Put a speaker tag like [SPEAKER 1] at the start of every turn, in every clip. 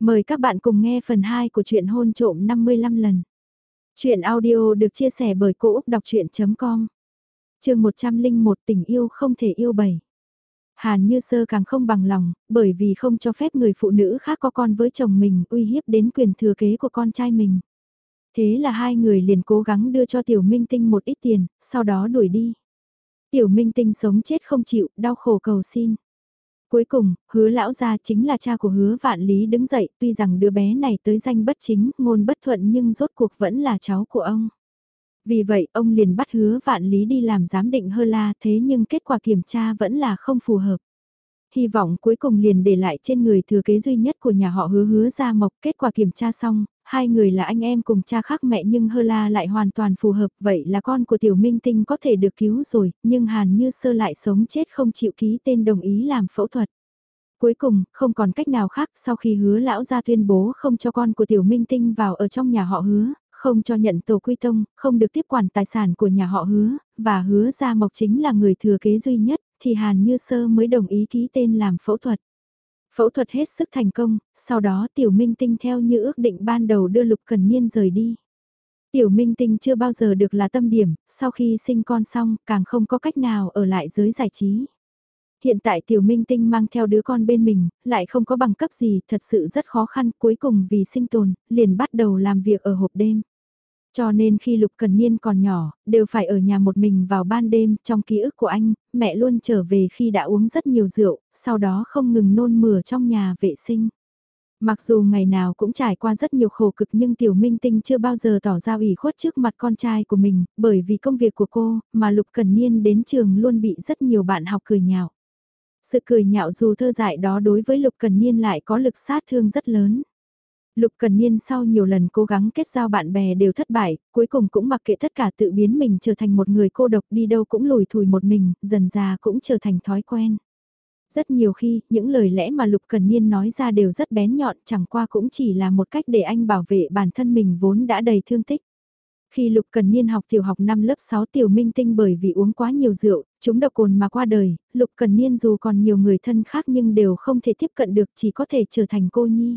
[SPEAKER 1] Mời các bạn cùng nghe phần 2 của truyện hôn trộm 55 lần. Chuyện audio được chia sẻ bởi Cô Úc Đọc Chuyện.com Trường 101 tình yêu không thể yêu bảy. Hàn Như Sơ càng không bằng lòng, bởi vì không cho phép người phụ nữ khác có con với chồng mình uy hiếp đến quyền thừa kế của con trai mình. Thế là hai người liền cố gắng đưa cho Tiểu Minh Tinh một ít tiền, sau đó đuổi đi. Tiểu Minh Tinh sống chết không chịu, đau khổ cầu xin. Cuối cùng, hứa lão gia chính là cha của hứa vạn lý đứng dậy, tuy rằng đứa bé này tới danh bất chính, ngôn bất thuận nhưng rốt cuộc vẫn là cháu của ông. Vì vậy, ông liền bắt hứa vạn lý đi làm giám định hơ la thế nhưng kết quả kiểm tra vẫn là không phù hợp. Hy vọng cuối cùng liền để lại trên người thừa kế duy nhất của nhà họ hứa hứa ra mộc. Kết quả kiểm tra xong, hai người là anh em cùng cha khác mẹ nhưng hơ la lại hoàn toàn phù hợp. Vậy là con của tiểu minh tinh có thể được cứu rồi, nhưng hàn như sơ lại sống chết không chịu ký tên đồng ý làm phẫu thuật. Cuối cùng, không còn cách nào khác sau khi hứa lão ra tuyên bố không cho con của tiểu minh tinh vào ở trong nhà họ hứa, không cho nhận tổ quy tông, không được tiếp quản tài sản của nhà họ hứa, và hứa ra mộc chính là người thừa kế duy nhất, thì Hàn Như Sơ mới đồng ý ký tên làm phẫu thuật. Phẫu thuật hết sức thành công, sau đó Tiểu Minh Tinh theo như ước định ban đầu đưa Lục Cần Niên rời đi. Tiểu Minh Tinh chưa bao giờ được là tâm điểm, sau khi sinh con xong càng không có cách nào ở lại giới giải trí. Hiện tại Tiểu Minh Tinh mang theo đứa con bên mình, lại không có bằng cấp gì, thật sự rất khó khăn, cuối cùng vì sinh tồn, liền bắt đầu làm việc ở hộp đêm. Cho nên khi Lục Cần Niên còn nhỏ, đều phải ở nhà một mình vào ban đêm, trong ký ức của anh, mẹ luôn trở về khi đã uống rất nhiều rượu, sau đó không ngừng nôn mửa trong nhà vệ sinh. Mặc dù ngày nào cũng trải qua rất nhiều khổ cực nhưng Tiểu Minh Tinh chưa bao giờ tỏ ra ủy khuất trước mặt con trai của mình, bởi vì công việc của cô, mà Lục Cần Niên đến trường luôn bị rất nhiều bạn học cười nhạo. Sự cười nhạo dù thơ dại đó đối với Lục Cần Niên lại có lực sát thương rất lớn. Lục Cần Niên sau nhiều lần cố gắng kết giao bạn bè đều thất bại, cuối cùng cũng mặc kệ tất cả tự biến mình trở thành một người cô độc đi đâu cũng lùi thùi một mình, dần già cũng trở thành thói quen. Rất nhiều khi, những lời lẽ mà Lục Cần Niên nói ra đều rất bén nhọn, chẳng qua cũng chỉ là một cách để anh bảo vệ bản thân mình vốn đã đầy thương tích. Khi Lục Cần Niên học tiểu học năm lớp 6 tiểu minh tinh bởi vì uống quá nhiều rượu, chúng độc cồn mà qua đời, Lục Cần Niên dù còn nhiều người thân khác nhưng đều không thể tiếp cận được chỉ có thể trở thành cô nhi.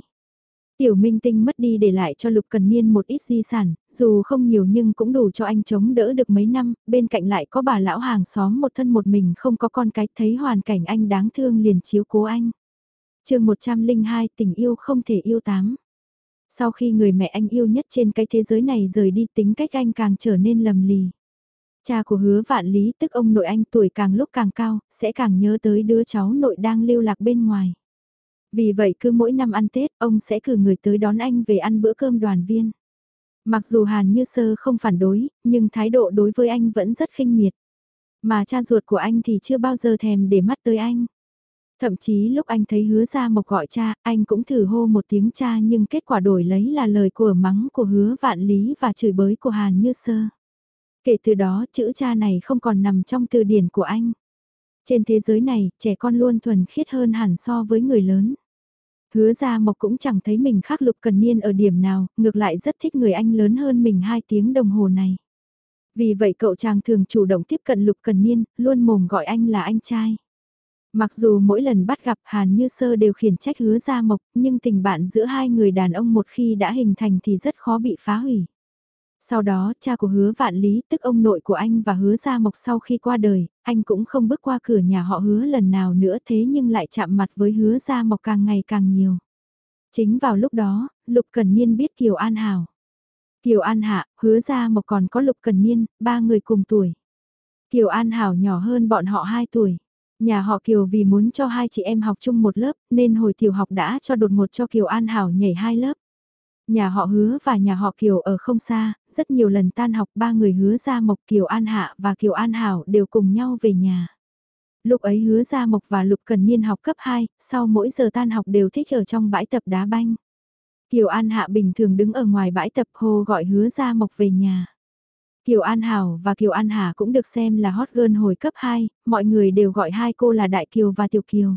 [SPEAKER 1] Tiểu minh tinh mất đi để lại cho Lục Cần Niên một ít di sản, dù không nhiều nhưng cũng đủ cho anh chống đỡ được mấy năm, bên cạnh lại có bà lão hàng xóm một thân một mình không có con cái thấy hoàn cảnh anh đáng thương liền chiếu cố anh. chương 102 tình yêu không thể yêu tám. Sau khi người mẹ anh yêu nhất trên cái thế giới này rời đi tính cách anh càng trở nên lầm lì. Cha của hứa vạn lý tức ông nội anh tuổi càng lúc càng cao, sẽ càng nhớ tới đứa cháu nội đang lưu lạc bên ngoài. Vì vậy cứ mỗi năm ăn Tết, ông sẽ cử người tới đón anh về ăn bữa cơm đoàn viên. Mặc dù Hàn Như Sơ không phản đối, nhưng thái độ đối với anh vẫn rất khinh miệt. Mà cha ruột của anh thì chưa bao giờ thèm để mắt tới anh. Thậm chí lúc anh thấy hứa ra mộc gọi cha, anh cũng thử hô một tiếng cha nhưng kết quả đổi lấy là lời của mắng của hứa vạn lý và chửi bới của Hàn Như Sơ. Kể từ đó chữ cha này không còn nằm trong từ điển của anh. Trên thế giới này, trẻ con luôn thuần khiết hơn hẳn so với người lớn. Hứa ra mộc cũng chẳng thấy mình khác lục cần niên ở điểm nào, ngược lại rất thích người anh lớn hơn mình 2 tiếng đồng hồ này. Vì vậy cậu chàng thường chủ động tiếp cận lục cần niên, luôn mồm gọi anh là anh trai. Mặc dù mỗi lần bắt gặp Hàn Như Sơ đều khiển trách hứa ra mộc, nhưng tình bạn giữa hai người đàn ông một khi đã hình thành thì rất khó bị phá hủy. Sau đó, cha của hứa vạn lý, tức ông nội của anh và hứa gia mộc sau khi qua đời, anh cũng không bước qua cửa nhà họ hứa lần nào nữa thế nhưng lại chạm mặt với hứa gia mộc càng ngày càng nhiều. Chính vào lúc đó, Lục Cần Niên biết Kiều An Hảo. Kiều An Hạ, hứa gia mộc còn có Lục Cần Niên, ba người cùng tuổi. Kiều An Hảo nhỏ hơn bọn họ 2 tuổi. Nhà họ Kiều vì muốn cho hai chị em học chung một lớp nên hồi tiểu học đã cho đột ngột cho Kiều An Hảo nhảy hai lớp. Nhà họ hứa và nhà họ Kiều ở không xa, rất nhiều lần tan học ba người hứa ra Mộc Kiều An Hạ và Kiều An Hảo đều cùng nhau về nhà. Lúc ấy hứa ra Mộc và Lục Cần Niên học cấp 2, sau mỗi giờ tan học đều thích ở trong bãi tập đá banh. Kiều An Hạ bình thường đứng ở ngoài bãi tập hồ gọi hứa ra Mộc về nhà. Kiều An Hảo và Kiều An Hà cũng được xem là hot girl hồi cấp 2, mọi người đều gọi hai cô là Đại Kiều và Tiểu Kiều.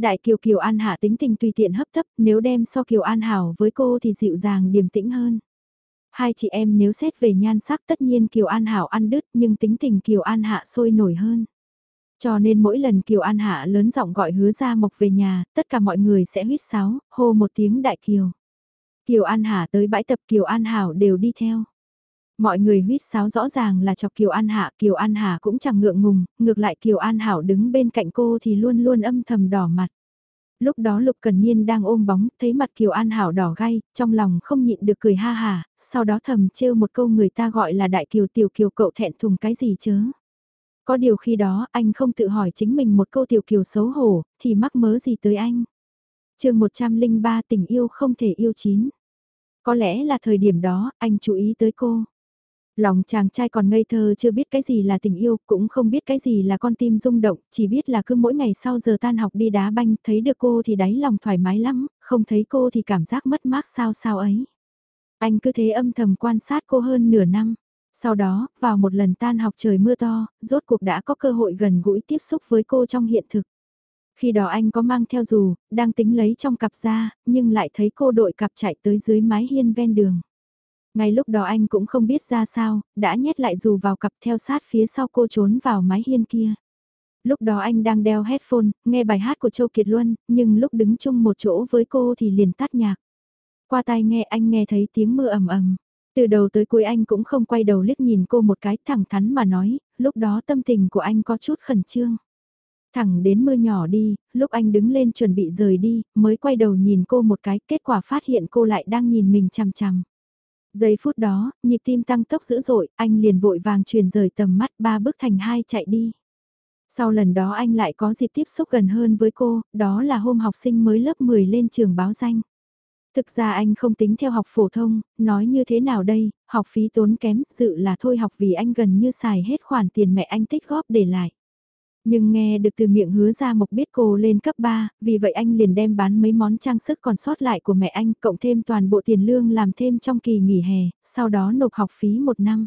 [SPEAKER 1] Đại Kiều Kiều An Hạ tính tình tùy tiện hấp tấp, nếu đem so Kiều An Hảo với cô thì dịu dàng điềm tĩnh hơn. Hai chị em nếu xét về nhan sắc tất nhiên Kiều An Hảo ăn đứt nhưng tính tình Kiều An Hạ sôi nổi hơn. Cho nên mỗi lần Kiều An Hạ lớn giọng gọi hứa ra mộc về nhà, tất cả mọi người sẽ huyết sáo, hô một tiếng đại Kiều. Kiều An Hạ tới bãi tập Kiều An Hảo đều đi theo. Mọi người huýt sáo rõ ràng là chọc Kiều An Hạ, Kiều An Hạ cũng chẳng ngượng ngùng, ngược lại Kiều An Hảo đứng bên cạnh cô thì luôn luôn âm thầm đỏ mặt. Lúc đó Lục Cần Niên đang ôm bóng, thấy mặt Kiều An Hảo đỏ gay, trong lòng không nhịn được cười ha hà, sau đó thầm trêu một câu người ta gọi là đại kiều tiểu kiều cậu thẹn thùng cái gì chớ. Có điều khi đó anh không tự hỏi chính mình một câu tiểu kiều xấu hổ, thì mắc mớ gì tới anh. chương 103 tình yêu không thể yêu chín. Có lẽ là thời điểm đó, anh chú ý tới cô. Lòng chàng trai còn ngây thơ chưa biết cái gì là tình yêu, cũng không biết cái gì là con tim rung động, chỉ biết là cứ mỗi ngày sau giờ tan học đi đá banh, thấy được cô thì đáy lòng thoải mái lắm, không thấy cô thì cảm giác mất mát sao sao ấy. Anh cứ thế âm thầm quan sát cô hơn nửa năm. Sau đó, vào một lần tan học trời mưa to, rốt cuộc đã có cơ hội gần gũi tiếp xúc với cô trong hiện thực. Khi đó anh có mang theo dù, đang tính lấy trong cặp ra, nhưng lại thấy cô đội cặp chạy tới dưới mái hiên ven đường. Ngay lúc đó anh cũng không biết ra sao, đã nhét lại dù vào cặp theo sát phía sau cô trốn vào mái hiên kia. Lúc đó anh đang đeo headphone, nghe bài hát của Châu Kiệt Luân, nhưng lúc đứng chung một chỗ với cô thì liền tắt nhạc. Qua tai nghe anh nghe thấy tiếng mưa ầm ầm. Từ đầu tới cuối anh cũng không quay đầu liếc nhìn cô một cái thẳng thắn mà nói, lúc đó tâm tình của anh có chút khẩn trương. Thẳng đến mưa nhỏ đi, lúc anh đứng lên chuẩn bị rời đi, mới quay đầu nhìn cô một cái, kết quả phát hiện cô lại đang nhìn mình chằm chằm. Giây phút đó, nhịp tim tăng tốc dữ dội, anh liền vội vàng truyền rời tầm mắt ba bước thành hai chạy đi. Sau lần đó anh lại có dịp tiếp xúc gần hơn với cô, đó là hôm học sinh mới lớp 10 lên trường báo danh. Thực ra anh không tính theo học phổ thông, nói như thế nào đây, học phí tốn kém, dự là thôi học vì anh gần như xài hết khoản tiền mẹ anh tích góp để lại. Nhưng nghe được từ miệng hứa ra mộc biết cô lên cấp 3, vì vậy anh liền đem bán mấy món trang sức còn sót lại của mẹ anh, cộng thêm toàn bộ tiền lương làm thêm trong kỳ nghỉ hè, sau đó nộp học phí một năm.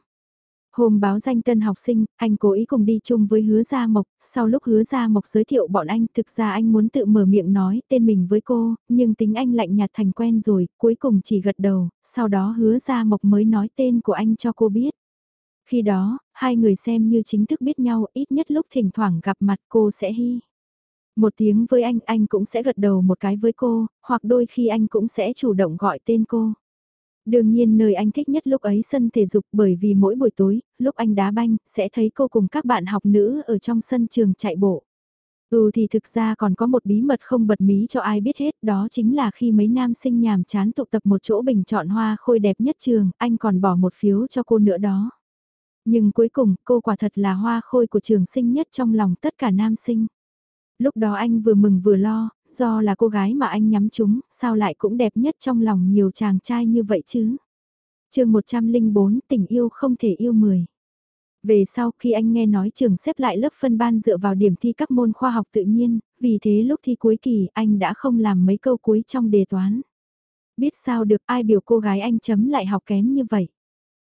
[SPEAKER 1] Hôm báo danh tân học sinh, anh cố ý cùng đi chung với hứa Gia Mộc, sau lúc hứa Gia Mộc giới thiệu bọn anh, thực ra anh muốn tự mở miệng nói tên mình với cô, nhưng tính anh lạnh nhạt thành quen rồi, cuối cùng chỉ gật đầu, sau đó hứa Gia Mộc mới nói tên của anh cho cô biết. Khi đó, hai người xem như chính thức biết nhau, ít nhất lúc thỉnh thoảng gặp mặt cô sẽ hy. Một tiếng với anh, anh cũng sẽ gật đầu một cái với cô, hoặc đôi khi anh cũng sẽ chủ động gọi tên cô. Đương nhiên nơi anh thích nhất lúc ấy sân thể dục bởi vì mỗi buổi tối, lúc anh đá banh, sẽ thấy cô cùng các bạn học nữ ở trong sân trường chạy bộ. Ừ thì thực ra còn có một bí mật không bật mí cho ai biết hết, đó chính là khi mấy nam sinh nhàm chán tụ tập một chỗ bình chọn hoa khôi đẹp nhất trường, anh còn bỏ một phiếu cho cô nữa đó. Nhưng cuối cùng, cô quả thật là hoa khôi của trường sinh nhất trong lòng tất cả nam sinh. Lúc đó anh vừa mừng vừa lo, do là cô gái mà anh nhắm chúng, sao lại cũng đẹp nhất trong lòng nhiều chàng trai như vậy chứ? chương 104 tình yêu không thể yêu 10. Về sau khi anh nghe nói trường xếp lại lớp phân ban dựa vào điểm thi các môn khoa học tự nhiên, vì thế lúc thi cuối kỳ anh đã không làm mấy câu cuối trong đề toán. Biết sao được ai biểu cô gái anh chấm lại học kém như vậy.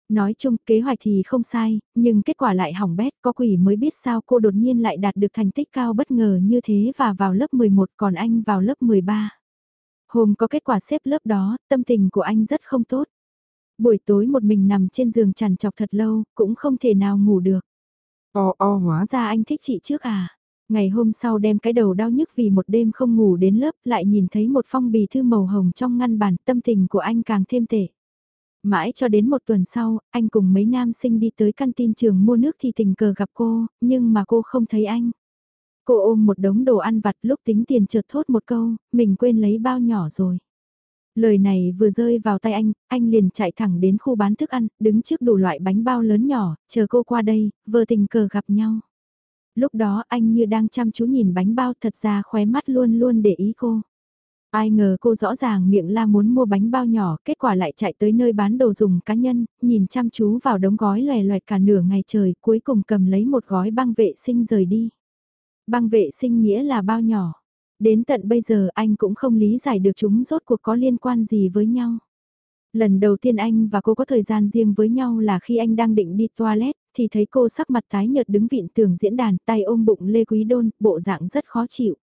[SPEAKER 1] Nói chung kế hoạch thì không sai, nhưng kết quả lại hỏng bét, có quỷ mới biết sao cô đột nhiên lại đạt được thành tích cao bất ngờ như thế và vào lớp 11 còn anh vào lớp 13. Hôm có kết quả xếp lớp đó, tâm tình của anh rất không tốt. Buổi tối một mình nằm trên giường chằn chọc thật lâu, cũng không thể nào ngủ được. Ồ ồ hóa ra anh thích chị trước à. Ngày hôm sau đem cái đầu đau nhức vì một đêm không ngủ đến lớp lại nhìn thấy một phong bì thư màu hồng trong ngăn bàn tâm tình của anh càng thêm tệ. Mãi cho đến một tuần sau, anh cùng mấy nam sinh đi tới căn tin trường mua nước thì tình cờ gặp cô, nhưng mà cô không thấy anh. Cô ôm một đống đồ ăn vặt lúc tính tiền chợt thốt một câu, mình quên lấy bao nhỏ rồi. Lời này vừa rơi vào tay anh, anh liền chạy thẳng đến khu bán thức ăn, đứng trước đủ loại bánh bao lớn nhỏ, chờ cô qua đây, vừa tình cờ gặp nhau. Lúc đó anh như đang chăm chú nhìn bánh bao thật ra khóe mắt luôn luôn để ý cô. Ai ngờ cô rõ ràng miệng la muốn mua bánh bao nhỏ, kết quả lại chạy tới nơi bán đồ dùng cá nhân, nhìn chăm chú vào đống gói loè loẹt cả nửa ngày trời, cuối cùng cầm lấy một gói băng vệ sinh rời đi. Băng vệ sinh nghĩa là bao nhỏ. Đến tận bây giờ anh cũng không lý giải được chúng rốt cuộc có liên quan gì với nhau. Lần đầu tiên anh và cô có thời gian riêng với nhau là khi anh đang định đi toilet, thì thấy cô sắc mặt tái nhợt đứng vịn tường diễn đàn tay ôm bụng Lê Quý Đôn, bộ dạng rất khó chịu.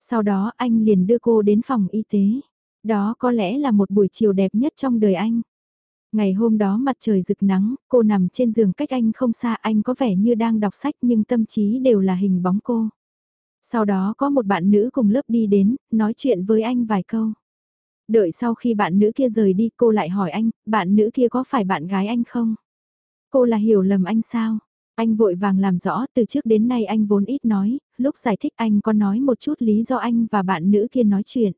[SPEAKER 1] Sau đó anh liền đưa cô đến phòng y tế. Đó có lẽ là một buổi chiều đẹp nhất trong đời anh. Ngày hôm đó mặt trời rực nắng, cô nằm trên giường cách anh không xa anh có vẻ như đang đọc sách nhưng tâm trí đều là hình bóng cô. Sau đó có một bạn nữ cùng lớp đi đến, nói chuyện với anh vài câu. Đợi sau khi bạn nữ kia rời đi cô lại hỏi anh, bạn nữ kia có phải bạn gái anh không? Cô là hiểu lầm anh sao? Anh vội vàng làm rõ từ trước đến nay anh vốn ít nói, lúc giải thích anh có nói một chút lý do anh và bạn nữ kia nói chuyện.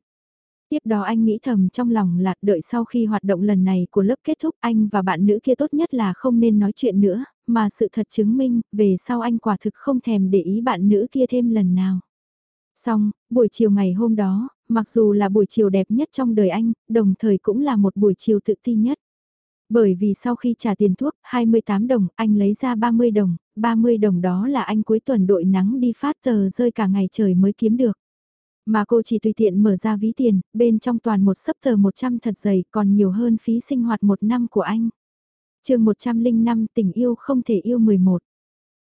[SPEAKER 1] Tiếp đó anh nghĩ thầm trong lòng là đợi sau khi hoạt động lần này của lớp kết thúc anh và bạn nữ kia tốt nhất là không nên nói chuyện nữa, mà sự thật chứng minh, về sau anh quả thực không thèm để ý bạn nữ kia thêm lần nào. Xong, buổi chiều ngày hôm đó, mặc dù là buổi chiều đẹp nhất trong đời anh, đồng thời cũng là một buổi chiều tự ti nhất. Bởi vì sau khi trả tiền thuốc, 28 đồng, anh lấy ra 30 đồng, 30 đồng đó là anh cuối tuần đội nắng đi phát tờ rơi cả ngày trời mới kiếm được. Mà cô chỉ tùy tiện mở ra ví tiền, bên trong toàn một sấp tờ 100 thật dày còn nhiều hơn phí sinh hoạt một năm của anh. chương 105 tình yêu không thể yêu 11.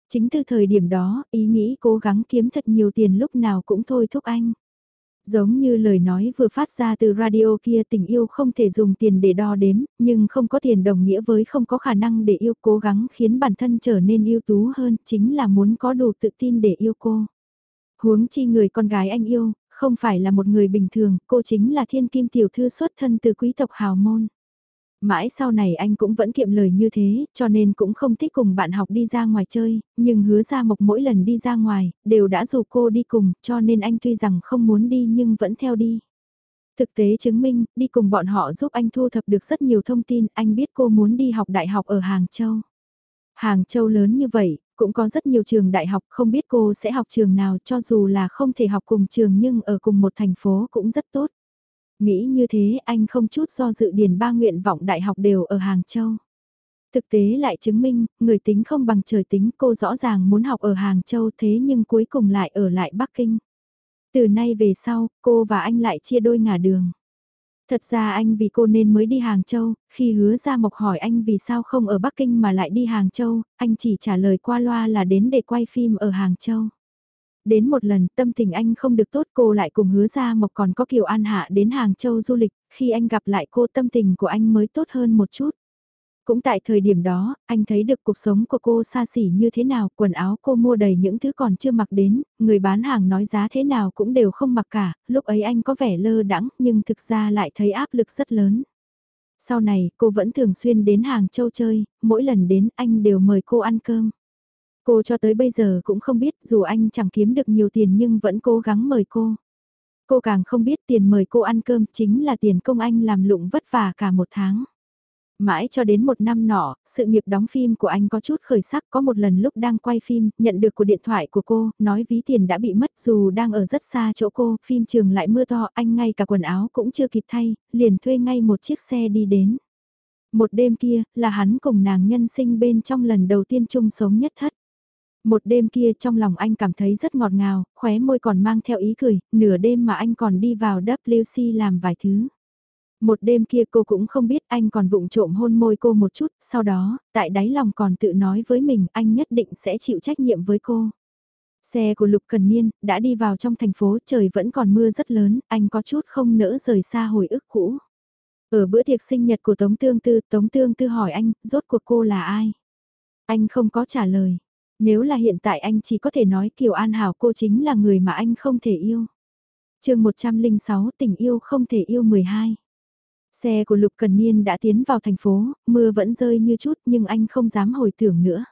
[SPEAKER 1] Chính từ thời điểm đó, ý nghĩ cố gắng kiếm thật nhiều tiền lúc nào cũng thôi thúc anh. Giống như lời nói vừa phát ra từ radio kia tình yêu không thể dùng tiền để đo đếm, nhưng không có tiền đồng nghĩa với không có khả năng để yêu cố gắng khiến bản thân trở nên ưu tú hơn, chính là muốn có đủ tự tin để yêu cô. Huống chi người con gái anh yêu, không phải là một người bình thường, cô chính là thiên kim tiểu thư xuất thân từ quý tộc hào môn. Mãi sau này anh cũng vẫn kiệm lời như thế, cho nên cũng không thích cùng bạn học đi ra ngoài chơi, nhưng hứa ra mộc mỗi lần đi ra ngoài, đều đã rủ cô đi cùng, cho nên anh tuy rằng không muốn đi nhưng vẫn theo đi. Thực tế chứng minh, đi cùng bọn họ giúp anh thu thập được rất nhiều thông tin, anh biết cô muốn đi học đại học ở Hàng Châu. Hàng Châu lớn như vậy, cũng có rất nhiều trường đại học không biết cô sẽ học trường nào cho dù là không thể học cùng trường nhưng ở cùng một thành phố cũng rất tốt. Nghĩ như thế anh không chút do dự điền ba nguyện vọng đại học đều ở Hàng Châu. Thực tế lại chứng minh, người tính không bằng trời tính cô rõ ràng muốn học ở Hàng Châu thế nhưng cuối cùng lại ở lại Bắc Kinh. Từ nay về sau, cô và anh lại chia đôi ngả đường. Thật ra anh vì cô nên mới đi Hàng Châu, khi hứa ra mộc hỏi anh vì sao không ở Bắc Kinh mà lại đi Hàng Châu, anh chỉ trả lời qua loa là đến để quay phim ở Hàng Châu. Đến một lần tâm tình anh không được tốt cô lại cùng hứa ra mộc còn có Kiều An Hạ đến Hàng Châu du lịch, khi anh gặp lại cô tâm tình của anh mới tốt hơn một chút. Cũng tại thời điểm đó, anh thấy được cuộc sống của cô xa xỉ như thế nào, quần áo cô mua đầy những thứ còn chưa mặc đến, người bán hàng nói giá thế nào cũng đều không mặc cả, lúc ấy anh có vẻ lơ đãng nhưng thực ra lại thấy áp lực rất lớn. Sau này, cô vẫn thường xuyên đến Hàng Châu chơi, mỗi lần đến anh đều mời cô ăn cơm. Cô cho tới bây giờ cũng không biết dù anh chẳng kiếm được nhiều tiền nhưng vẫn cố gắng mời cô. Cô càng không biết tiền mời cô ăn cơm chính là tiền công anh làm lụng vất vả cả một tháng. Mãi cho đến một năm nọ, sự nghiệp đóng phim của anh có chút khởi sắc có một lần lúc đang quay phim, nhận được cuộc điện thoại của cô, nói ví tiền đã bị mất dù đang ở rất xa chỗ cô, phim trường lại mưa to, anh ngay cả quần áo cũng chưa kịp thay, liền thuê ngay một chiếc xe đi đến. Một đêm kia, là hắn cùng nàng nhân sinh bên trong lần đầu tiên chung sống nhất thất. Một đêm kia trong lòng anh cảm thấy rất ngọt ngào, khóe môi còn mang theo ý cười, nửa đêm mà anh còn đi vào WC làm vài thứ. Một đêm kia cô cũng không biết anh còn vụng trộm hôn môi cô một chút, sau đó, tại đáy lòng còn tự nói với mình anh nhất định sẽ chịu trách nhiệm với cô. Xe của Lục Cần Niên đã đi vào trong thành phố trời vẫn còn mưa rất lớn, anh có chút không nỡ rời xa hồi ức cũ. Ở bữa tiệc sinh nhật của Tống Tương Tư, Tống Tương Tư hỏi anh, rốt cuộc cô là ai? Anh không có trả lời. Nếu là hiện tại anh chỉ có thể nói Kiều An Hảo cô chính là người mà anh không thể yêu. chương 106 tình yêu không thể yêu 12. Xe của Lục Cần Niên đã tiến vào thành phố, mưa vẫn rơi như chút nhưng anh không dám hồi tưởng nữa.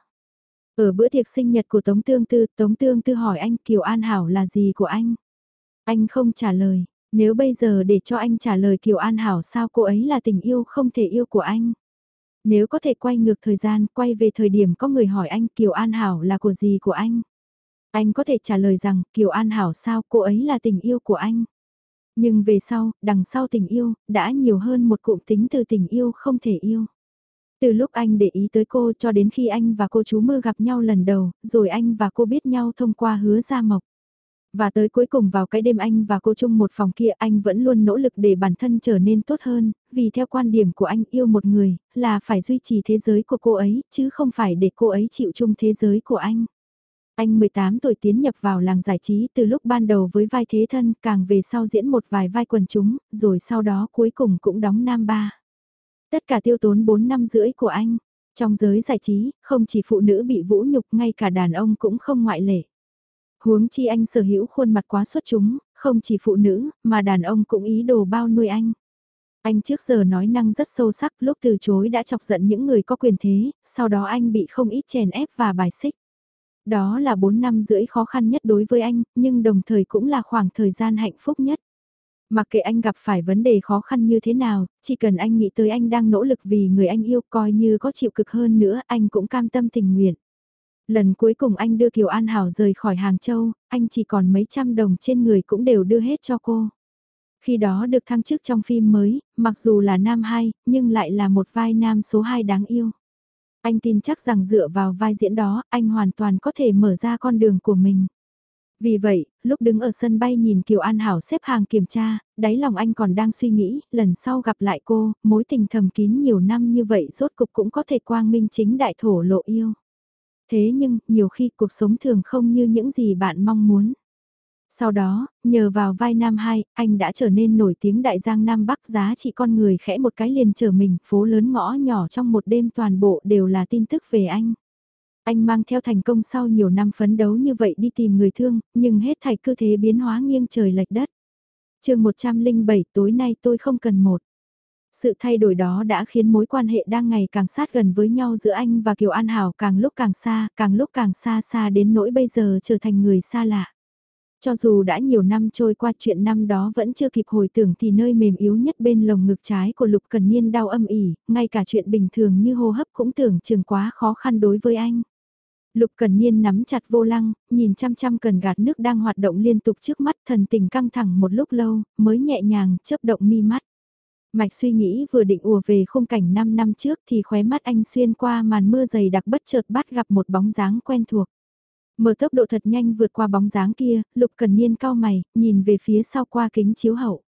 [SPEAKER 1] Ở bữa tiệc sinh nhật của Tống Tương Tư, Tống Tương Tư hỏi anh Kiều An Hảo là gì của anh? Anh không trả lời, nếu bây giờ để cho anh trả lời Kiều An Hảo sao cô ấy là tình yêu không thể yêu của anh? Nếu có thể quay ngược thời gian, quay về thời điểm có người hỏi anh Kiều An Hảo là của gì của anh? Anh có thể trả lời rằng Kiều An Hảo sao cô ấy là tình yêu của anh? Nhưng về sau, đằng sau tình yêu, đã nhiều hơn một cụm tính từ tình yêu không thể yêu. Từ lúc anh để ý tới cô cho đến khi anh và cô chú mơ gặp nhau lần đầu, rồi anh và cô biết nhau thông qua hứa gia mộc. Và tới cuối cùng vào cái đêm anh và cô chung một phòng kia anh vẫn luôn nỗ lực để bản thân trở nên tốt hơn, vì theo quan điểm của anh yêu một người, là phải duy trì thế giới của cô ấy, chứ không phải để cô ấy chịu chung thế giới của anh. Anh 18 tuổi tiến nhập vào làng giải trí từ lúc ban đầu với vai thế thân càng về sau diễn một vài vai quần chúng, rồi sau đó cuối cùng cũng đóng nam ba. Tất cả tiêu tốn 4 năm rưỡi của anh. Trong giới giải trí, không chỉ phụ nữ bị vũ nhục ngay cả đàn ông cũng không ngoại lệ. Huống chi anh sở hữu khuôn mặt quá xuất chúng, không chỉ phụ nữ, mà đàn ông cũng ý đồ bao nuôi anh. Anh trước giờ nói năng rất sâu sắc lúc từ chối đã chọc giận những người có quyền thế, sau đó anh bị không ít chèn ép và bài xích. Đó là 4 năm rưỡi khó khăn nhất đối với anh, nhưng đồng thời cũng là khoảng thời gian hạnh phúc nhất. Mặc kệ anh gặp phải vấn đề khó khăn như thế nào, chỉ cần anh nghĩ tới anh đang nỗ lực vì người anh yêu coi như có chịu cực hơn nữa anh cũng cam tâm tình nguyện. Lần cuối cùng anh đưa Kiều An Hảo rời khỏi Hàng Châu, anh chỉ còn mấy trăm đồng trên người cũng đều đưa hết cho cô. Khi đó được thăng chức trong phim mới, mặc dù là nam hai, nhưng lại là một vai nam số 2 đáng yêu. Anh tin chắc rằng dựa vào vai diễn đó, anh hoàn toàn có thể mở ra con đường của mình. Vì vậy, lúc đứng ở sân bay nhìn Kiều An Hảo xếp hàng kiểm tra, đáy lòng anh còn đang suy nghĩ, lần sau gặp lại cô, mối tình thầm kín nhiều năm như vậy rốt cục cũng có thể quang minh chính đại thổ lộ yêu. Thế nhưng, nhiều khi cuộc sống thường không như những gì bạn mong muốn. Sau đó, nhờ vào vai Nam 2, anh đã trở nên nổi tiếng đại giang Nam Bắc giá trị con người khẽ một cái liền trở mình, phố lớn ngõ nhỏ trong một đêm toàn bộ đều là tin tức về anh. Anh mang theo thành công sau nhiều năm phấn đấu như vậy đi tìm người thương, nhưng hết thảy cơ thế biến hóa nghiêng trời lệch đất. chương 107 tối nay tôi không cần một. Sự thay đổi đó đã khiến mối quan hệ đang ngày càng sát gần với nhau giữa anh và Kiều An Hảo càng lúc càng xa, càng lúc càng xa xa đến nỗi bây giờ trở thành người xa lạ. Cho dù đã nhiều năm trôi qua chuyện năm đó vẫn chưa kịp hồi tưởng thì nơi mềm yếu nhất bên lồng ngực trái của Lục Cần Niên đau âm ỉ, ngay cả chuyện bình thường như hô hấp cũng tưởng chừng quá khó khăn đối với anh. Lục Cần Niên nắm chặt vô lăng, nhìn chăm chăm cần gạt nước đang hoạt động liên tục trước mắt thần tình căng thẳng một lúc lâu, mới nhẹ nhàng chớp động mi mắt. Mạch suy nghĩ vừa định ùa về khung cảnh 5 năm trước thì khóe mắt anh xuyên qua màn mưa dày đặc bất chợt bắt gặp một bóng dáng quen thuộc. Mở tốc độ thật nhanh vượt qua bóng dáng kia, Lục Cần Niên cao mày, nhìn về phía sau qua kính chiếu hậu.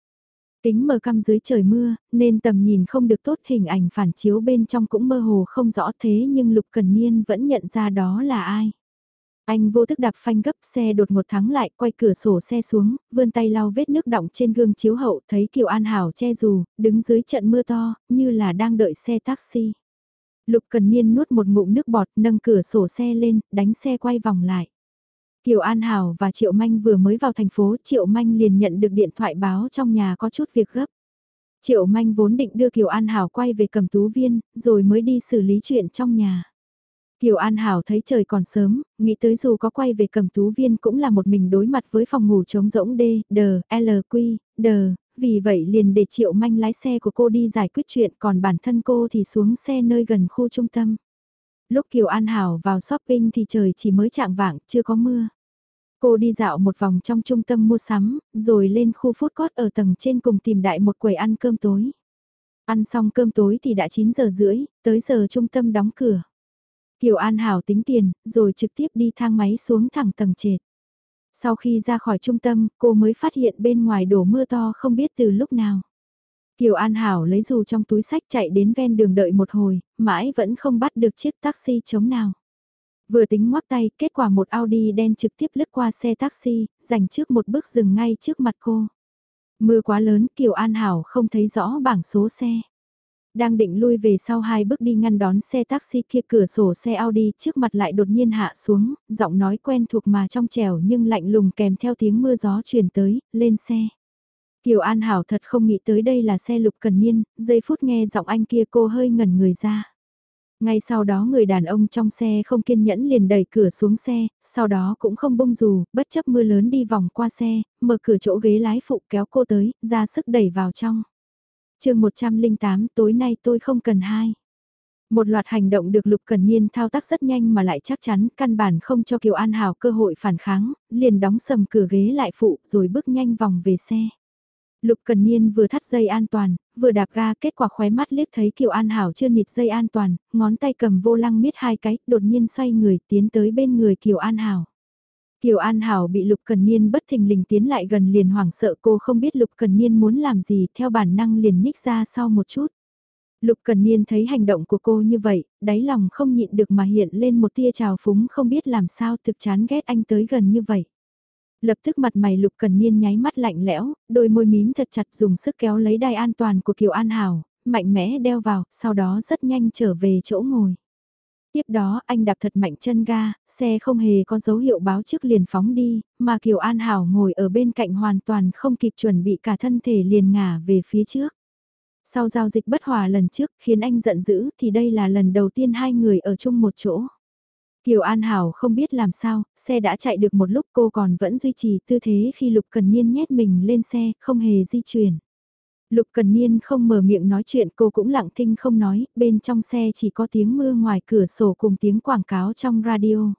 [SPEAKER 1] Kính mờ căm dưới trời mưa, nên tầm nhìn không được tốt hình ảnh phản chiếu bên trong cũng mơ hồ không rõ thế nhưng Lục Cần Niên vẫn nhận ra đó là ai. Anh vô thức đạp phanh gấp xe đột ngột thắng lại, quay cửa sổ xe xuống, vươn tay lau vết nước đọng trên gương chiếu hậu, thấy Kiều An Hảo che dù, đứng dưới trận mưa to, như là đang đợi xe taxi. Lục Cần Niên nuốt một ngụm nước bọt, nâng cửa sổ xe lên, đánh xe quay vòng lại. Kiều An Hảo và Triệu Manh vừa mới vào thành phố, Triệu Manh liền nhận được điện thoại báo trong nhà có chút việc gấp. Triệu Manh vốn định đưa Kiều An Hảo quay về cầm tú viên, rồi mới đi xử lý chuyện trong nhà. Kiều An Hảo thấy trời còn sớm, nghĩ tới dù có quay về cầm tú viên cũng là một mình đối mặt với phòng ngủ trống rỗng D, D, L, Q, D, vì vậy liền để Triệu Manh lái xe của cô đi giải quyết chuyện còn bản thân cô thì xuống xe nơi gần khu trung tâm. Lúc Kiều An Hảo vào shopping thì trời chỉ mới chạng vạng, chưa có mưa. Cô đi dạo một vòng trong trung tâm mua sắm, rồi lên khu food court ở tầng trên cùng tìm đại một quầy ăn cơm tối. Ăn xong cơm tối thì đã 9 giờ rưỡi, tới giờ trung tâm đóng cửa. Kiều An Hảo tính tiền, rồi trực tiếp đi thang máy xuống thẳng tầng trệt. Sau khi ra khỏi trung tâm, cô mới phát hiện bên ngoài đổ mưa to không biết từ lúc nào. Kiều An Hảo lấy dù trong túi sách chạy đến ven đường đợi một hồi, mãi vẫn không bắt được chiếc taxi chống nào. Vừa tính ngoắc tay, kết quả một Audi đen trực tiếp lướt qua xe taxi, dành trước một bước dừng ngay trước mặt cô. Mưa quá lớn, Kiều An Hảo không thấy rõ bảng số xe. Đang định lui về sau hai bước đi ngăn đón xe taxi kia cửa sổ xe Audi trước mặt lại đột nhiên hạ xuống, giọng nói quen thuộc mà trong trẻo nhưng lạnh lùng kèm theo tiếng mưa gió truyền tới, lên xe. Kiều An Hảo thật không nghĩ tới đây là xe lục cần niên, giây phút nghe giọng anh kia cô hơi ngẩn người ra. Ngay sau đó người đàn ông trong xe không kiên nhẫn liền đẩy cửa xuống xe, sau đó cũng không bông dù, bất chấp mưa lớn đi vòng qua xe, mở cửa chỗ ghế lái phụ kéo cô tới, ra sức đẩy vào trong chương 108 tối nay tôi không cần hai. Một loạt hành động được Lục Cần Niên thao tác rất nhanh mà lại chắc chắn, căn bản không cho Kiều An Hảo cơ hội phản kháng, liền đóng sầm cửa ghế lại phụ rồi bước nhanh vòng về xe. Lục Cần Niên vừa thắt dây an toàn, vừa đạp ga kết quả khóe mắt liếc thấy Kiều An Hảo chưa nịt dây an toàn, ngón tay cầm vô lăng miết hai cái, đột nhiên xoay người tiến tới bên người Kiều An Hảo. Kiều An Hảo bị Lục Cần Niên bất thình lình tiến lại gần liền hoảng sợ cô không biết Lục Cần Niên muốn làm gì theo bản năng liền nhích ra sau một chút. Lục Cần Niên thấy hành động của cô như vậy, đáy lòng không nhịn được mà hiện lên một tia trào phúng không biết làm sao thực chán ghét anh tới gần như vậy. Lập tức mặt mày Lục Cần Niên nháy mắt lạnh lẽo, đôi môi mím thật chặt dùng sức kéo lấy đai an toàn của Kiều An Hảo, mạnh mẽ đeo vào, sau đó rất nhanh trở về chỗ ngồi. Tiếp đó anh đạp thật mạnh chân ga, xe không hề có dấu hiệu báo trước liền phóng đi, mà Kiều An Hảo ngồi ở bên cạnh hoàn toàn không kịp chuẩn bị cả thân thể liền ngả về phía trước. Sau giao dịch bất hòa lần trước khiến anh giận dữ thì đây là lần đầu tiên hai người ở chung một chỗ. Kiều An Hảo không biết làm sao, xe đã chạy được một lúc cô còn vẫn duy trì tư thế khi Lục Cần Niên nhét mình lên xe, không hề di chuyển. Lục Cần Niên không mở miệng nói chuyện cô cũng lặng thinh không nói, bên trong xe chỉ có tiếng mưa ngoài cửa sổ cùng tiếng quảng cáo trong radio.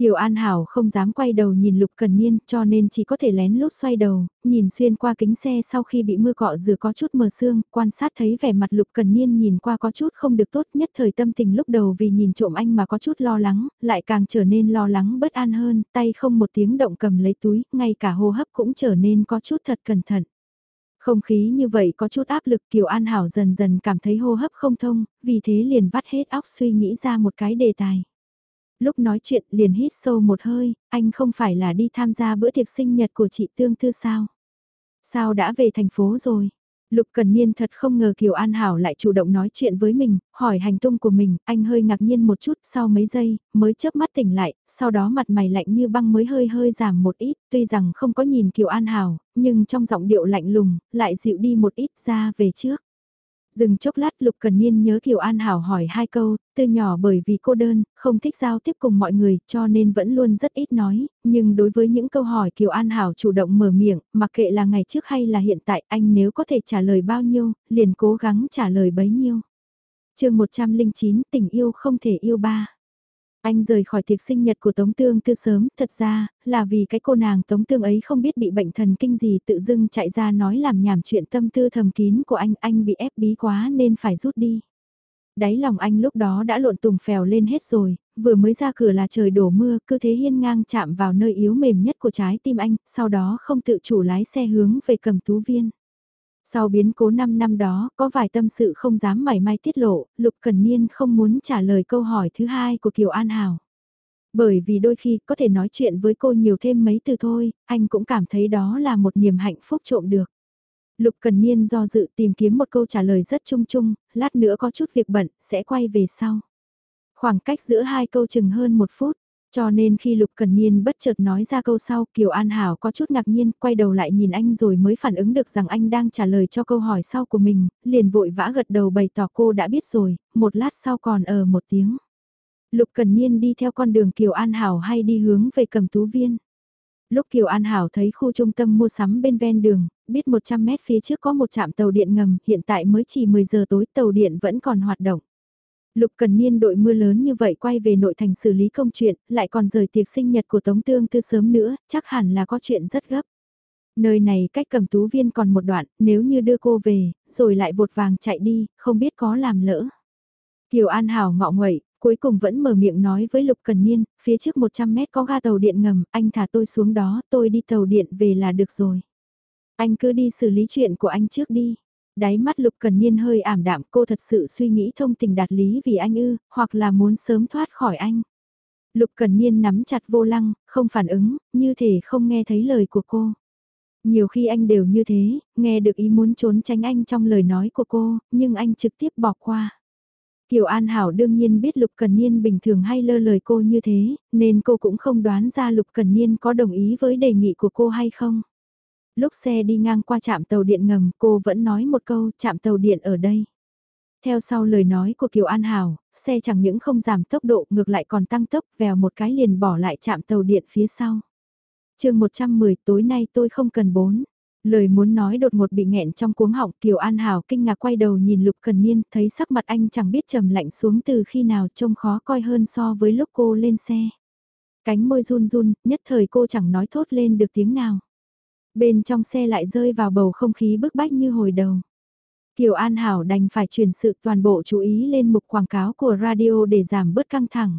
[SPEAKER 1] Kiều An Hảo không dám quay đầu nhìn Lục Cần Niên cho nên chỉ có thể lén lút xoay đầu, nhìn xuyên qua kính xe sau khi bị mưa cọ rửa có chút mờ sương, quan sát thấy vẻ mặt Lục Cần Niên nhìn qua có chút không được tốt nhất thời tâm tình lúc đầu vì nhìn trộm anh mà có chút lo lắng, lại càng trở nên lo lắng bất an hơn, tay không một tiếng động cầm lấy túi, ngay cả hô hấp cũng trở nên có chút thật cẩn thận. Không khí như vậy có chút áp lực Kiều An Hảo dần dần cảm thấy hô hấp không thông, vì thế liền vắt hết óc suy nghĩ ra một cái đề tài lúc nói chuyện liền hít sâu một hơi, anh không phải là đi tham gia bữa tiệc sinh nhật của chị Tương Tư sao? Sao đã về thành phố rồi? Lục Cần Niên thật không ngờ Kiều An Hảo lại chủ động nói chuyện với mình, hỏi hành tung của mình, anh hơi ngạc nhiên một chút sau mấy giây, mới chớp mắt tỉnh lại, sau đó mặt mày lạnh như băng mới hơi hơi giảm một ít, tuy rằng không có nhìn Kiều An Hảo, nhưng trong giọng điệu lạnh lùng, lại dịu đi một ít ra về trước. Dừng chốc lát Lục Cần Niên nhớ Kiều An Hảo hỏi hai câu, từ nhỏ bởi vì cô đơn, không thích giao tiếp cùng mọi người cho nên vẫn luôn rất ít nói, nhưng đối với những câu hỏi Kiều An Hảo chủ động mở miệng, mặc kệ là ngày trước hay là hiện tại anh nếu có thể trả lời bao nhiêu, liền cố gắng trả lời bấy nhiêu. chương 109 tình yêu không thể yêu ba. Anh rời khỏi tiệc sinh nhật của Tống Tương Tư sớm, thật ra, là vì cái cô nàng Tống Tương ấy không biết bị bệnh thần kinh gì tự dưng chạy ra nói làm nhảm chuyện tâm tư thầm kín của anh, anh bị ép bí quá nên phải rút đi. Đáy lòng anh lúc đó đã lộn tùng phèo lên hết rồi, vừa mới ra cửa là trời đổ mưa, cứ thế hiên ngang chạm vào nơi yếu mềm nhất của trái tim anh, sau đó không tự chủ lái xe hướng về cầm tú viên. Sau biến cố 5 năm đó, có vài tâm sự không dám mảy may tiết lộ, Lục Cần Niên không muốn trả lời câu hỏi thứ hai của Kiều An Hảo. Bởi vì đôi khi có thể nói chuyện với cô nhiều thêm mấy từ thôi, anh cũng cảm thấy đó là một niềm hạnh phúc trộm được. Lục Cần Niên do dự tìm kiếm một câu trả lời rất chung chung, lát nữa có chút việc bận, sẽ quay về sau. Khoảng cách giữa hai câu chừng hơn một phút, cho nên khi Lục Cần Niên bất chợt nói ra câu sau Kiều An Hảo có chút ngạc nhiên quay đầu lại nhìn anh rồi mới phản ứng được rằng anh đang trả lời cho câu hỏi sau của mình, liền vội vã gật đầu bày tỏ cô đã biết rồi, một lát sau còn ở một tiếng. Lục Cần Niên đi theo con đường Kiều An Hảo hay đi hướng về cầm tú viên. Lúc Kiều An Hảo thấy khu trung tâm mua sắm bên ven đường, biết 100 mét phía trước có một trạm tàu điện ngầm, hiện tại mới chỉ 10 giờ tối tàu điện vẫn còn hoạt động. Lục Cần Niên đội mưa lớn như vậy quay về nội thành xử lý công chuyện, lại còn rời tiệc sinh nhật của Tống Tương Tư sớm nữa, chắc hẳn là có chuyện rất gấp. Nơi này cách cầm tú viên còn một đoạn, nếu như đưa cô về, rồi lại vột vàng chạy đi, không biết có làm lỡ. Kiều An Hảo ngọ nguậy, cuối cùng vẫn mở miệng nói với Lục Cần Niên, phía trước 100 mét có ga tàu điện ngầm, anh thả tôi xuống đó, tôi đi tàu điện về là được rồi. Anh cứ đi xử lý chuyện của anh trước đi. Đáy mắt Lục Cần Niên hơi ảm đạm cô thật sự suy nghĩ thông tình đạt lý vì anh ư, hoặc là muốn sớm thoát khỏi anh. Lục Cần Niên nắm chặt vô lăng, không phản ứng, như thể không nghe thấy lời của cô. Nhiều khi anh đều như thế, nghe được ý muốn trốn tránh anh trong lời nói của cô, nhưng anh trực tiếp bỏ qua. Kiều An Hảo đương nhiên biết Lục Cần Niên bình thường hay lơ lời cô như thế, nên cô cũng không đoán ra Lục Cần Niên có đồng ý với đề nghị của cô hay không. Lúc xe đi ngang qua trạm tàu điện ngầm cô vẫn nói một câu trạm tàu điện ở đây. Theo sau lời nói của Kiều An Hảo, xe chẳng những không giảm tốc độ ngược lại còn tăng tốc vèo một cái liền bỏ lại trạm tàu điện phía sau. chương 110 tối nay tôi không cần bốn. Lời muốn nói đột ngột bị nghẹn trong cuống họng Kiều An Hảo kinh ngạc quay đầu nhìn Lục Cần Niên thấy sắc mặt anh chẳng biết trầm lạnh xuống từ khi nào trông khó coi hơn so với lúc cô lên xe. Cánh môi run run, nhất thời cô chẳng nói thốt lên được tiếng nào. Bên trong xe lại rơi vào bầu không khí bức bách như hồi đầu. Kiều An Hảo đành phải chuyển sự toàn bộ chú ý lên mục quảng cáo của radio để giảm bớt căng thẳng.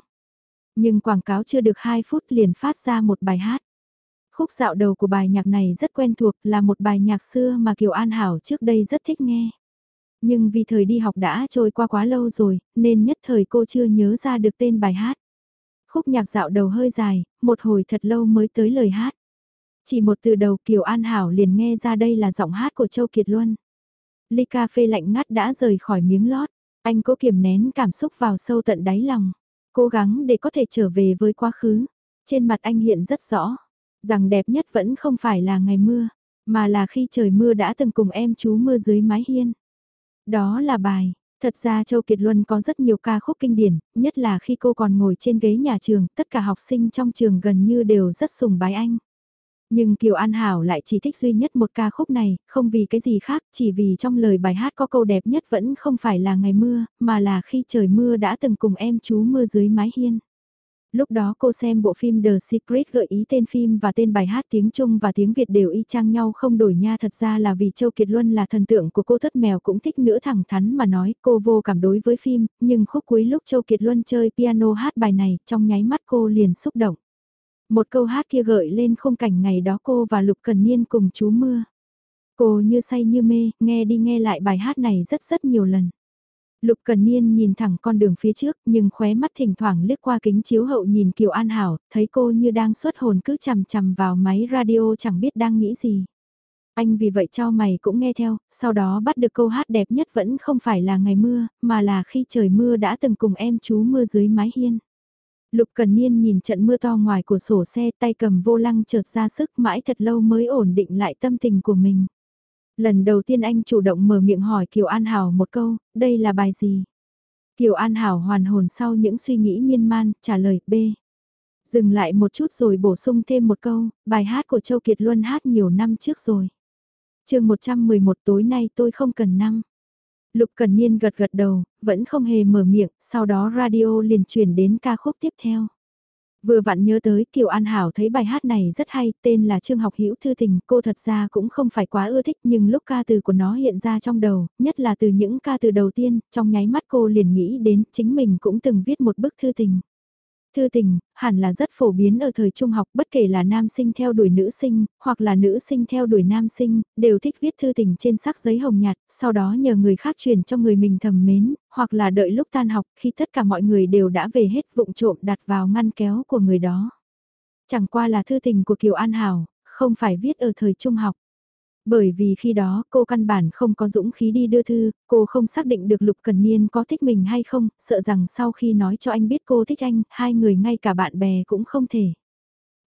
[SPEAKER 1] Nhưng quảng cáo chưa được 2 phút liền phát ra một bài hát. Khúc dạo đầu của bài nhạc này rất quen thuộc là một bài nhạc xưa mà Kiều An Hảo trước đây rất thích nghe. Nhưng vì thời đi học đã trôi qua quá lâu rồi, nên nhất thời cô chưa nhớ ra được tên bài hát. Khúc nhạc dạo đầu hơi dài, một hồi thật lâu mới tới lời hát. Chỉ một từ đầu Kiều An Hảo liền nghe ra đây là giọng hát của Châu Kiệt Luân. Ly cà phê lạnh ngắt đã rời khỏi miếng lót. Anh cố kiềm nén cảm xúc vào sâu tận đáy lòng. Cố gắng để có thể trở về với quá khứ. Trên mặt anh hiện rất rõ. Rằng đẹp nhất vẫn không phải là ngày mưa. Mà là khi trời mưa đã từng cùng em chú mưa dưới mái hiên. Đó là bài, Thật ra Châu Kiệt Luân có rất nhiều ca khúc kinh điển, nhất là khi cô còn ngồi trên ghế nhà trường, tất cả học sinh trong trường gần như đều rất sùng bái anh. Nhưng Kiều An Hảo lại chỉ thích duy nhất một ca khúc này, không vì cái gì khác, chỉ vì trong lời bài hát có câu đẹp nhất vẫn không phải là ngày mưa, mà là khi trời mưa đã từng cùng em chú mưa dưới mái hiên. Lúc đó cô xem bộ phim The Secret gợi ý tên phim và tên bài hát tiếng Trung và tiếng Việt đều y chang nhau không đổi nha thật ra là vì Châu Kiệt Luân là thần tượng của cô thất mèo cũng thích nữa thẳng thắn mà nói cô vô cảm đối với phim, nhưng khúc cuối lúc Châu Kiệt Luân chơi piano hát bài này trong nháy mắt cô liền xúc động. Một câu hát kia gợi lên khung cảnh ngày đó cô và Lục Cần Niên cùng chú mưa. Cô như say như mê, nghe đi nghe lại bài hát này rất rất nhiều lần. Lục Cần Niên nhìn thẳng con đường phía trước nhưng khóe mắt thỉnh thoảng liếc qua kính chiếu hậu nhìn Kiều An Hảo, thấy cô như đang xuất hồn cứ chằm chằm vào máy radio chẳng biết đang nghĩ gì. Anh vì vậy cho mày cũng nghe theo, sau đó bắt được câu hát đẹp nhất vẫn không phải là ngày mưa, mà là khi trời mưa đã từng cùng em chú mưa dưới mái hiên. Lục Cần Niên nhìn trận mưa to ngoài của sổ xe tay cầm vô lăng chợt ra sức mãi thật lâu mới ổn định lại tâm tình của mình. Lần đầu tiên anh chủ động mở miệng hỏi Kiều An Hảo một câu, đây là bài gì? Kiều An Hảo hoàn hồn sau những suy nghĩ miên man, trả lời B. Dừng lại một chút rồi bổ sung thêm một câu, bài hát của Châu Kiệt Luân hát nhiều năm trước rồi. chương 111 tối nay tôi không cần năm. Lục Cần Niên gật gật đầu, vẫn không hề mở miệng, sau đó radio liền chuyển đến ca khúc tiếp theo. Vừa vặn nhớ tới Kiều An Hảo thấy bài hát này rất hay, tên là Trương Học Hữu Thư Tình, cô thật ra cũng không phải quá ưa thích nhưng lúc ca từ của nó hiện ra trong đầu, nhất là từ những ca từ đầu tiên, trong nháy mắt cô liền nghĩ đến chính mình cũng từng viết một bức thư tình. Thư tình, hẳn là rất phổ biến ở thời trung học bất kể là nam sinh theo đuổi nữ sinh, hoặc là nữ sinh theo đuổi nam sinh, đều thích viết thư tình trên sắc giấy hồng nhạt, sau đó nhờ người khác truyền cho người mình thầm mến, hoặc là đợi lúc tan học khi tất cả mọi người đều đã về hết vụng trộm đặt vào ngăn kéo của người đó. Chẳng qua là thư tình của Kiều An Hảo, không phải viết ở thời trung học. Bởi vì khi đó cô căn bản không có dũng khí đi đưa thư, cô không xác định được Lục Cần Niên có thích mình hay không, sợ rằng sau khi nói cho anh biết cô thích anh, hai người ngay cả bạn bè cũng không thể.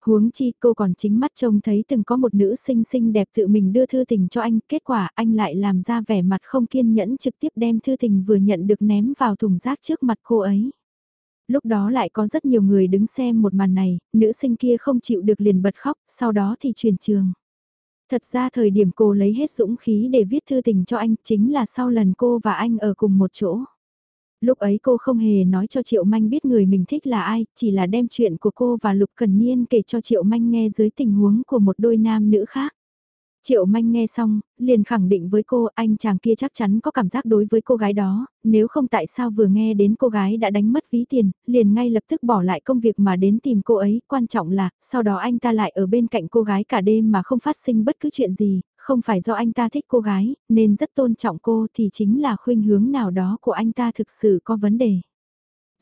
[SPEAKER 1] Huống chi cô còn chính mắt trông thấy từng có một nữ sinh xinh đẹp tự mình đưa thư tình cho anh, kết quả anh lại làm ra vẻ mặt không kiên nhẫn trực tiếp đem thư tình vừa nhận được ném vào thùng rác trước mặt cô ấy. Lúc đó lại có rất nhiều người đứng xem một màn này, nữ sinh kia không chịu được liền bật khóc, sau đó thì truyền trường. Thật ra thời điểm cô lấy hết dũng khí để viết thư tình cho anh chính là sau lần cô và anh ở cùng một chỗ. Lúc ấy cô không hề nói cho Triệu Manh biết người mình thích là ai, chỉ là đem chuyện của cô và Lục Cần Niên kể cho Triệu Manh nghe dưới tình huống của một đôi nam nữ khác. Triệu Manh nghe xong, liền khẳng định với cô anh chàng kia chắc chắn có cảm giác đối với cô gái đó, nếu không tại sao vừa nghe đến cô gái đã đánh mất ví tiền, liền ngay lập tức bỏ lại công việc mà đến tìm cô ấy, quan trọng là, sau đó anh ta lại ở bên cạnh cô gái cả đêm mà không phát sinh bất cứ chuyện gì, không phải do anh ta thích cô gái, nên rất tôn trọng cô thì chính là khuynh hướng nào đó của anh ta thực sự có vấn đề.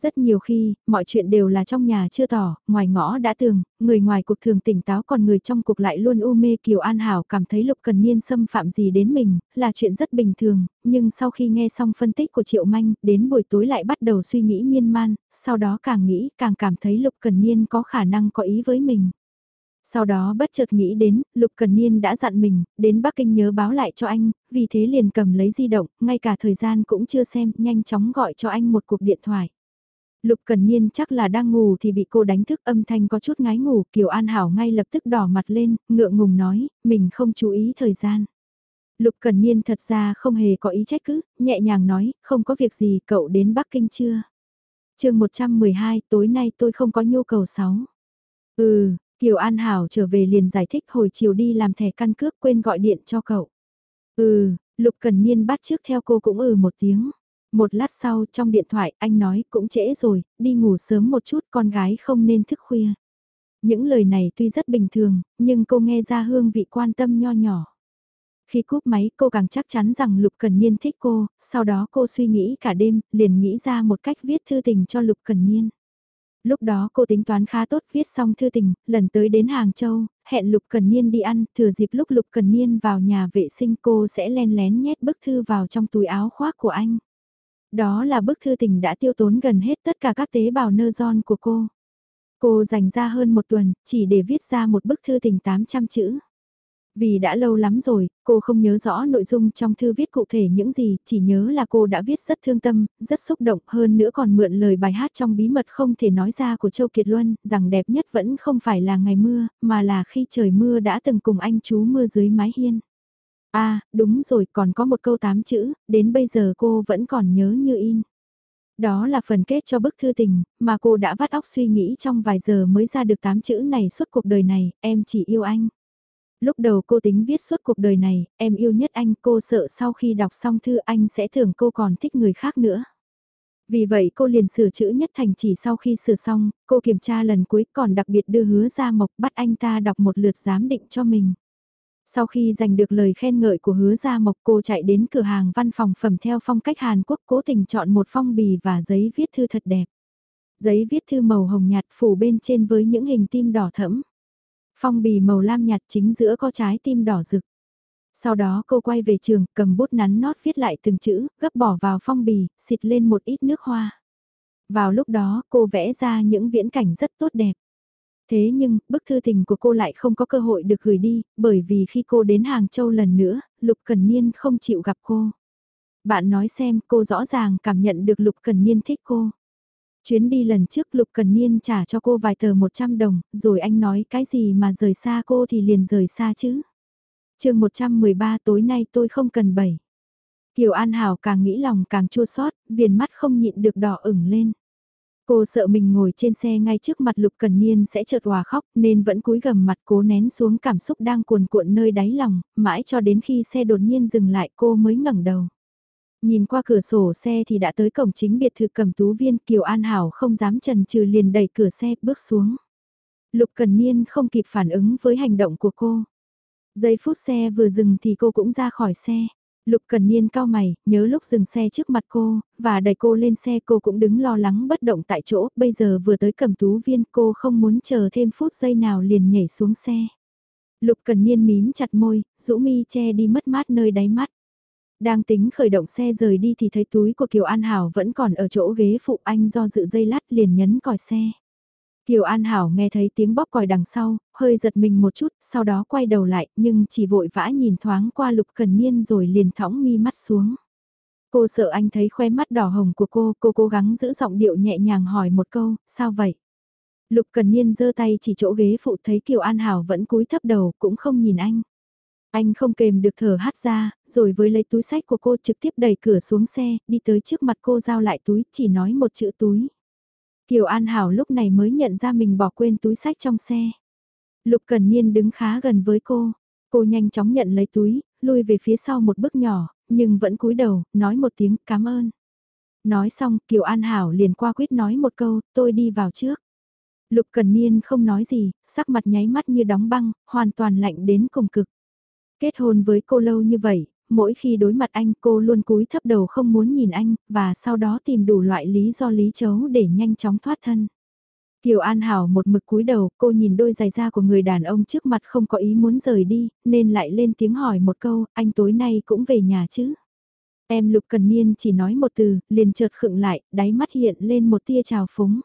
[SPEAKER 1] Rất nhiều khi, mọi chuyện đều là trong nhà chưa tỏ, ngoài ngõ đã tường, người ngoài cuộc thường tỉnh táo còn người trong cuộc lại luôn u mê Kiều An Hảo cảm thấy Lục Cần Niên xâm phạm gì đến mình, là chuyện rất bình thường, nhưng sau khi nghe xong phân tích của Triệu Manh, đến buổi tối lại bắt đầu suy nghĩ miên man, sau đó càng nghĩ càng cảm thấy Lục Cần Niên có khả năng có ý với mình. Sau đó bất chợt nghĩ đến, Lục Cần Niên đã dặn mình, đến Bắc Kinh nhớ báo lại cho anh, vì thế liền cầm lấy di động, ngay cả thời gian cũng chưa xem, nhanh chóng gọi cho anh một cuộc điện thoại. Lục Cần Niên chắc là đang ngủ thì bị cô đánh thức âm thanh có chút ngái ngủ, Kiều An Hảo ngay lập tức đỏ mặt lên, ngượng ngùng nói, mình không chú ý thời gian. Lục Cần Niên thật ra không hề có ý trách cứ, nhẹ nhàng nói, không có việc gì, cậu đến Bắc Kinh chưa? chương 112, tối nay tôi không có nhu cầu 6. Ừ, Kiều An Hảo trở về liền giải thích hồi chiều đi làm thẻ căn cước quên gọi điện cho cậu. Ừ, Lục Cần Niên bắt trước theo cô cũng ừ một tiếng. Một lát sau trong điện thoại anh nói cũng trễ rồi, đi ngủ sớm một chút con gái không nên thức khuya. Những lời này tuy rất bình thường, nhưng cô nghe ra hương vị quan tâm nho nhỏ. Khi cúp máy cô càng chắc chắn rằng Lục Cần Niên thích cô, sau đó cô suy nghĩ cả đêm, liền nghĩ ra một cách viết thư tình cho Lục Cần Niên. Lúc đó cô tính toán khá tốt viết xong thư tình, lần tới đến Hàng Châu, hẹn Lục Cần Niên đi ăn, thừa dịp lúc Lục Cần Niên vào nhà vệ sinh cô sẽ len lén nhét bức thư vào trong túi áo khoác của anh. Đó là bức thư tình đã tiêu tốn gần hết tất cả các tế bào nơ giòn của cô. Cô dành ra hơn một tuần, chỉ để viết ra một bức thư tình 800 chữ. Vì đã lâu lắm rồi, cô không nhớ rõ nội dung trong thư viết cụ thể những gì, chỉ nhớ là cô đã viết rất thương tâm, rất xúc động hơn nữa còn mượn lời bài hát trong bí mật không thể nói ra của Châu Kiệt Luân, rằng đẹp nhất vẫn không phải là ngày mưa, mà là khi trời mưa đã từng cùng anh chú mưa dưới mái hiên. À, đúng rồi, còn có một câu tám chữ, đến bây giờ cô vẫn còn nhớ như in. Đó là phần kết cho bức thư tình, mà cô đã vắt óc suy nghĩ trong vài giờ mới ra được tám chữ này suốt cuộc đời này, em chỉ yêu anh lúc đầu cô tính viết suốt cuộc đời này, em yêu nhất anh, cô sợ sau khi đọc xong thư anh sẽ tưởng cô còn thích người khác nữa. Vì vậy cô liền sửa chữ nhất thành chỉ sau khi sửa xong, cô kiểm tra lần cuối còn đặc biệt đưa hứa ra mộc bắt anh ta đọc một lượt giám định cho mình. Sau khi giành được lời khen ngợi của hứa gia mộc cô chạy đến cửa hàng văn phòng phẩm theo phong cách Hàn Quốc cố tình chọn một phong bì và giấy viết thư thật đẹp. Giấy viết thư màu hồng nhạt phủ bên trên với những hình tim đỏ thẫm. Phong bì màu lam nhạt chính giữa có trái tim đỏ rực. Sau đó cô quay về trường, cầm bút nắn nót viết lại từng chữ, gấp bỏ vào phong bì, xịt lên một ít nước hoa. Vào lúc đó, cô vẽ ra những viễn cảnh rất tốt đẹp. Thế nhưng, bức thư tình của cô lại không có cơ hội được gửi đi, bởi vì khi cô đến Hàng Châu lần nữa, Lục Cần Niên không chịu gặp cô. Bạn nói xem, cô rõ ràng cảm nhận được Lục Cần Niên thích cô. Chuyến đi lần trước Lục Cần Niên trả cho cô vài tờ 100 đồng, rồi anh nói cái gì mà rời xa cô thì liền rời xa chứ. chương 113 tối nay tôi không cần bảy. Kiều An Hảo càng nghĩ lòng càng chua xót, viền mắt không nhịn được đỏ ửng lên. Cô sợ mình ngồi trên xe ngay trước mặt Lục Cần Niên sẽ chợt hòa khóc nên vẫn cúi gầm mặt cố nén xuống cảm xúc đang cuồn cuộn nơi đáy lòng, mãi cho đến khi xe đột nhiên dừng lại cô mới ngẩng đầu. Nhìn qua cửa sổ xe thì đã tới cổng chính biệt thự cầm tú viên Kiều An Hảo không dám trần trừ liền đẩy cửa xe bước xuống. Lục Cần Niên không kịp phản ứng với hành động của cô. Giây phút xe vừa dừng thì cô cũng ra khỏi xe. Lục Cần Niên cao mày, nhớ lúc dừng xe trước mặt cô, và đẩy cô lên xe cô cũng đứng lo lắng bất động tại chỗ, bây giờ vừa tới cầm tú viên cô không muốn chờ thêm phút giây nào liền nhảy xuống xe. Lục Cần Niên mím chặt môi, rũ mi che đi mất mát nơi đáy mắt. Đang tính khởi động xe rời đi thì thấy túi của Kiều An Hảo vẫn còn ở chỗ ghế phụ anh do dự dây lát liền nhấn còi xe. Kiều An Hảo nghe thấy tiếng bóp còi đằng sau, hơi giật mình một chút, sau đó quay đầu lại, nhưng chỉ vội vã nhìn thoáng qua Lục Cần Niên rồi liền thõng mi mắt xuống. Cô sợ anh thấy khoe mắt đỏ hồng của cô, cô cố gắng giữ giọng điệu nhẹ nhàng hỏi một câu, sao vậy? Lục Cần Niên giơ tay chỉ chỗ ghế phụ thấy Kiều An Hảo vẫn cúi thấp đầu, cũng không nhìn anh. Anh không kềm được thở hắt ra, rồi với lấy túi sách của cô trực tiếp đẩy cửa xuống xe, đi tới trước mặt cô giao lại túi, chỉ nói một chữ túi. Kiều An Hảo lúc này mới nhận ra mình bỏ quên túi sách trong xe. Lục Cần Niên đứng khá gần với cô. Cô nhanh chóng nhận lấy túi, lui về phía sau một bước nhỏ, nhưng vẫn cúi đầu, nói một tiếng cảm ơn. Nói xong, Kiều An Hảo liền qua quyết nói một câu, tôi đi vào trước. Lục Cần Niên không nói gì, sắc mặt nháy mắt như đóng băng, hoàn toàn lạnh đến cùng cực. Kết hôn với cô lâu như vậy, mỗi khi đối mặt anh cô luôn cúi thấp đầu không muốn nhìn anh, và sau đó tìm đủ loại lý do lý chấu để nhanh chóng thoát thân. Kiều An Hảo một mực cúi đầu, cô nhìn đôi giày da của người đàn ông trước mặt không có ý muốn rời đi, nên lại lên tiếng hỏi một câu, anh tối nay cũng về nhà chứ? Em Lục Cần Niên chỉ nói một từ, liền chợt khựng lại, đáy mắt hiện lên một tia trào phúng.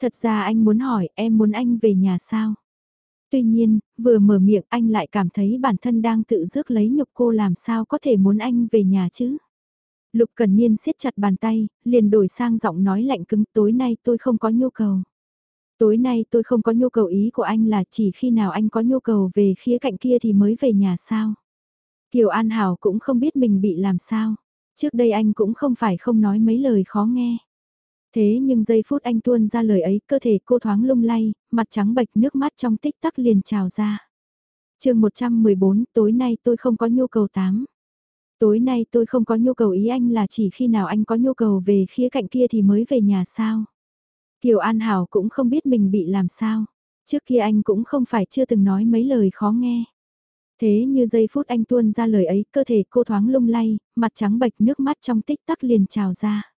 [SPEAKER 1] Thật ra anh muốn hỏi, em muốn anh về nhà sao? Tuy nhiên, vừa mở miệng anh lại cảm thấy bản thân đang tự rước lấy nhục cô làm sao có thể muốn anh về nhà chứ. Lục Cần Niên siết chặt bàn tay, liền đổi sang giọng nói lạnh cứng tối nay tôi không có nhu cầu. Tối nay tôi không có nhu cầu ý của anh là chỉ khi nào anh có nhu cầu về khía cạnh kia thì mới về nhà sao. Kiều An Hảo cũng không biết mình bị làm sao. Trước đây anh cũng không phải không nói mấy lời khó nghe. Thế nhưng giây phút anh tuôn ra lời ấy, cơ thể cô thoáng lung lay, mặt trắng bệch nước mắt trong tích tắc liền trào ra. chương 114, tối nay tôi không có nhu cầu tám. Tối nay tôi không có nhu cầu ý anh là chỉ khi nào anh có nhu cầu về khía cạnh kia thì mới về nhà sao. Kiều An Hảo cũng không biết mình bị làm sao. Trước kia anh cũng không phải chưa từng nói mấy lời khó nghe. Thế như giây phút anh tuôn ra lời ấy, cơ thể cô thoáng lung lay, mặt trắng bệch nước mắt trong tích tắc liền trào ra.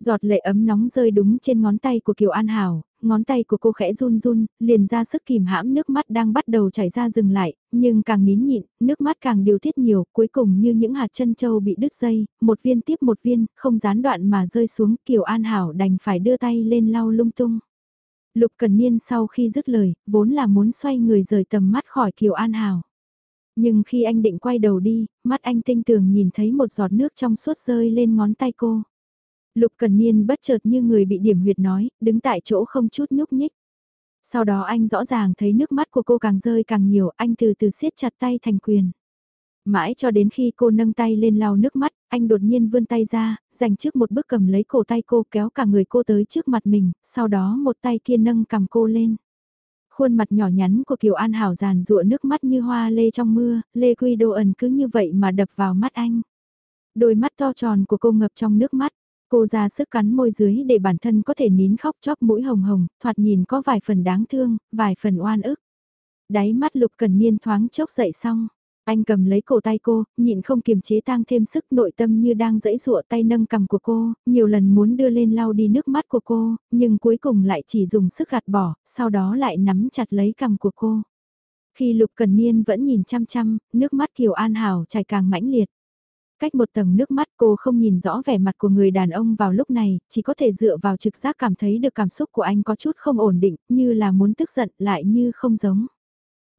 [SPEAKER 1] Giọt lệ ấm nóng rơi đúng trên ngón tay của Kiều An Hảo, ngón tay của cô khẽ run run, liền ra sức kìm hãm nước mắt đang bắt đầu chảy ra dừng lại, nhưng càng nín nhịn, nước mắt càng điều tiết nhiều, cuối cùng như những hạt chân châu bị đứt dây, một viên tiếp một viên, không gián đoạn mà rơi xuống, Kiều An Hảo đành phải đưa tay lên lau lung tung. Lục Cần Niên sau khi dứt lời, vốn là muốn xoay người rời tầm mắt khỏi Kiều An Hảo. Nhưng khi anh định quay đầu đi, mắt anh tinh tường nhìn thấy một giọt nước trong suốt rơi lên ngón tay cô. Lục Cần Niên bất chợt như người bị điểm huyệt nói, đứng tại chỗ không chút nhúc nhích. Sau đó anh rõ ràng thấy nước mắt của cô càng rơi càng nhiều, anh từ từ siết chặt tay thành quyền. Mãi cho đến khi cô nâng tay lên lau nước mắt, anh đột nhiên vươn tay ra, dành trước một bước cầm lấy cổ tay cô kéo cả người cô tới trước mặt mình, sau đó một tay kia nâng cầm cô lên. Khuôn mặt nhỏ nhắn của Kiều An Hảo giàn rụa nước mắt như hoa lê trong mưa, lê quy đô ẩn cứ như vậy mà đập vào mắt anh. Đôi mắt to tròn của cô ngập trong nước mắt, Cô ra sức cắn môi dưới để bản thân có thể nín khóc chóp mũi hồng hồng, thoạt nhìn có vài phần đáng thương, vài phần oan ức. Đáy mắt lục cần niên thoáng chốc dậy xong. Anh cầm lấy cổ tay cô, nhịn không kiềm chế tăng thêm sức nội tâm như đang dẫy dụa tay nâng cầm của cô, nhiều lần muốn đưa lên lau đi nước mắt của cô, nhưng cuối cùng lại chỉ dùng sức gạt bỏ, sau đó lại nắm chặt lấy cầm của cô. Khi Lục Cần Niên vẫn nhìn chăm chăm, nước mắt Kiều An Hảo chảy càng mãnh liệt. Cách một tầng nước mắt cô không nhìn rõ vẻ mặt của người đàn ông vào lúc này, chỉ có thể dựa vào trực giác cảm thấy được cảm xúc của anh có chút không ổn định, như là muốn tức giận lại như không giống.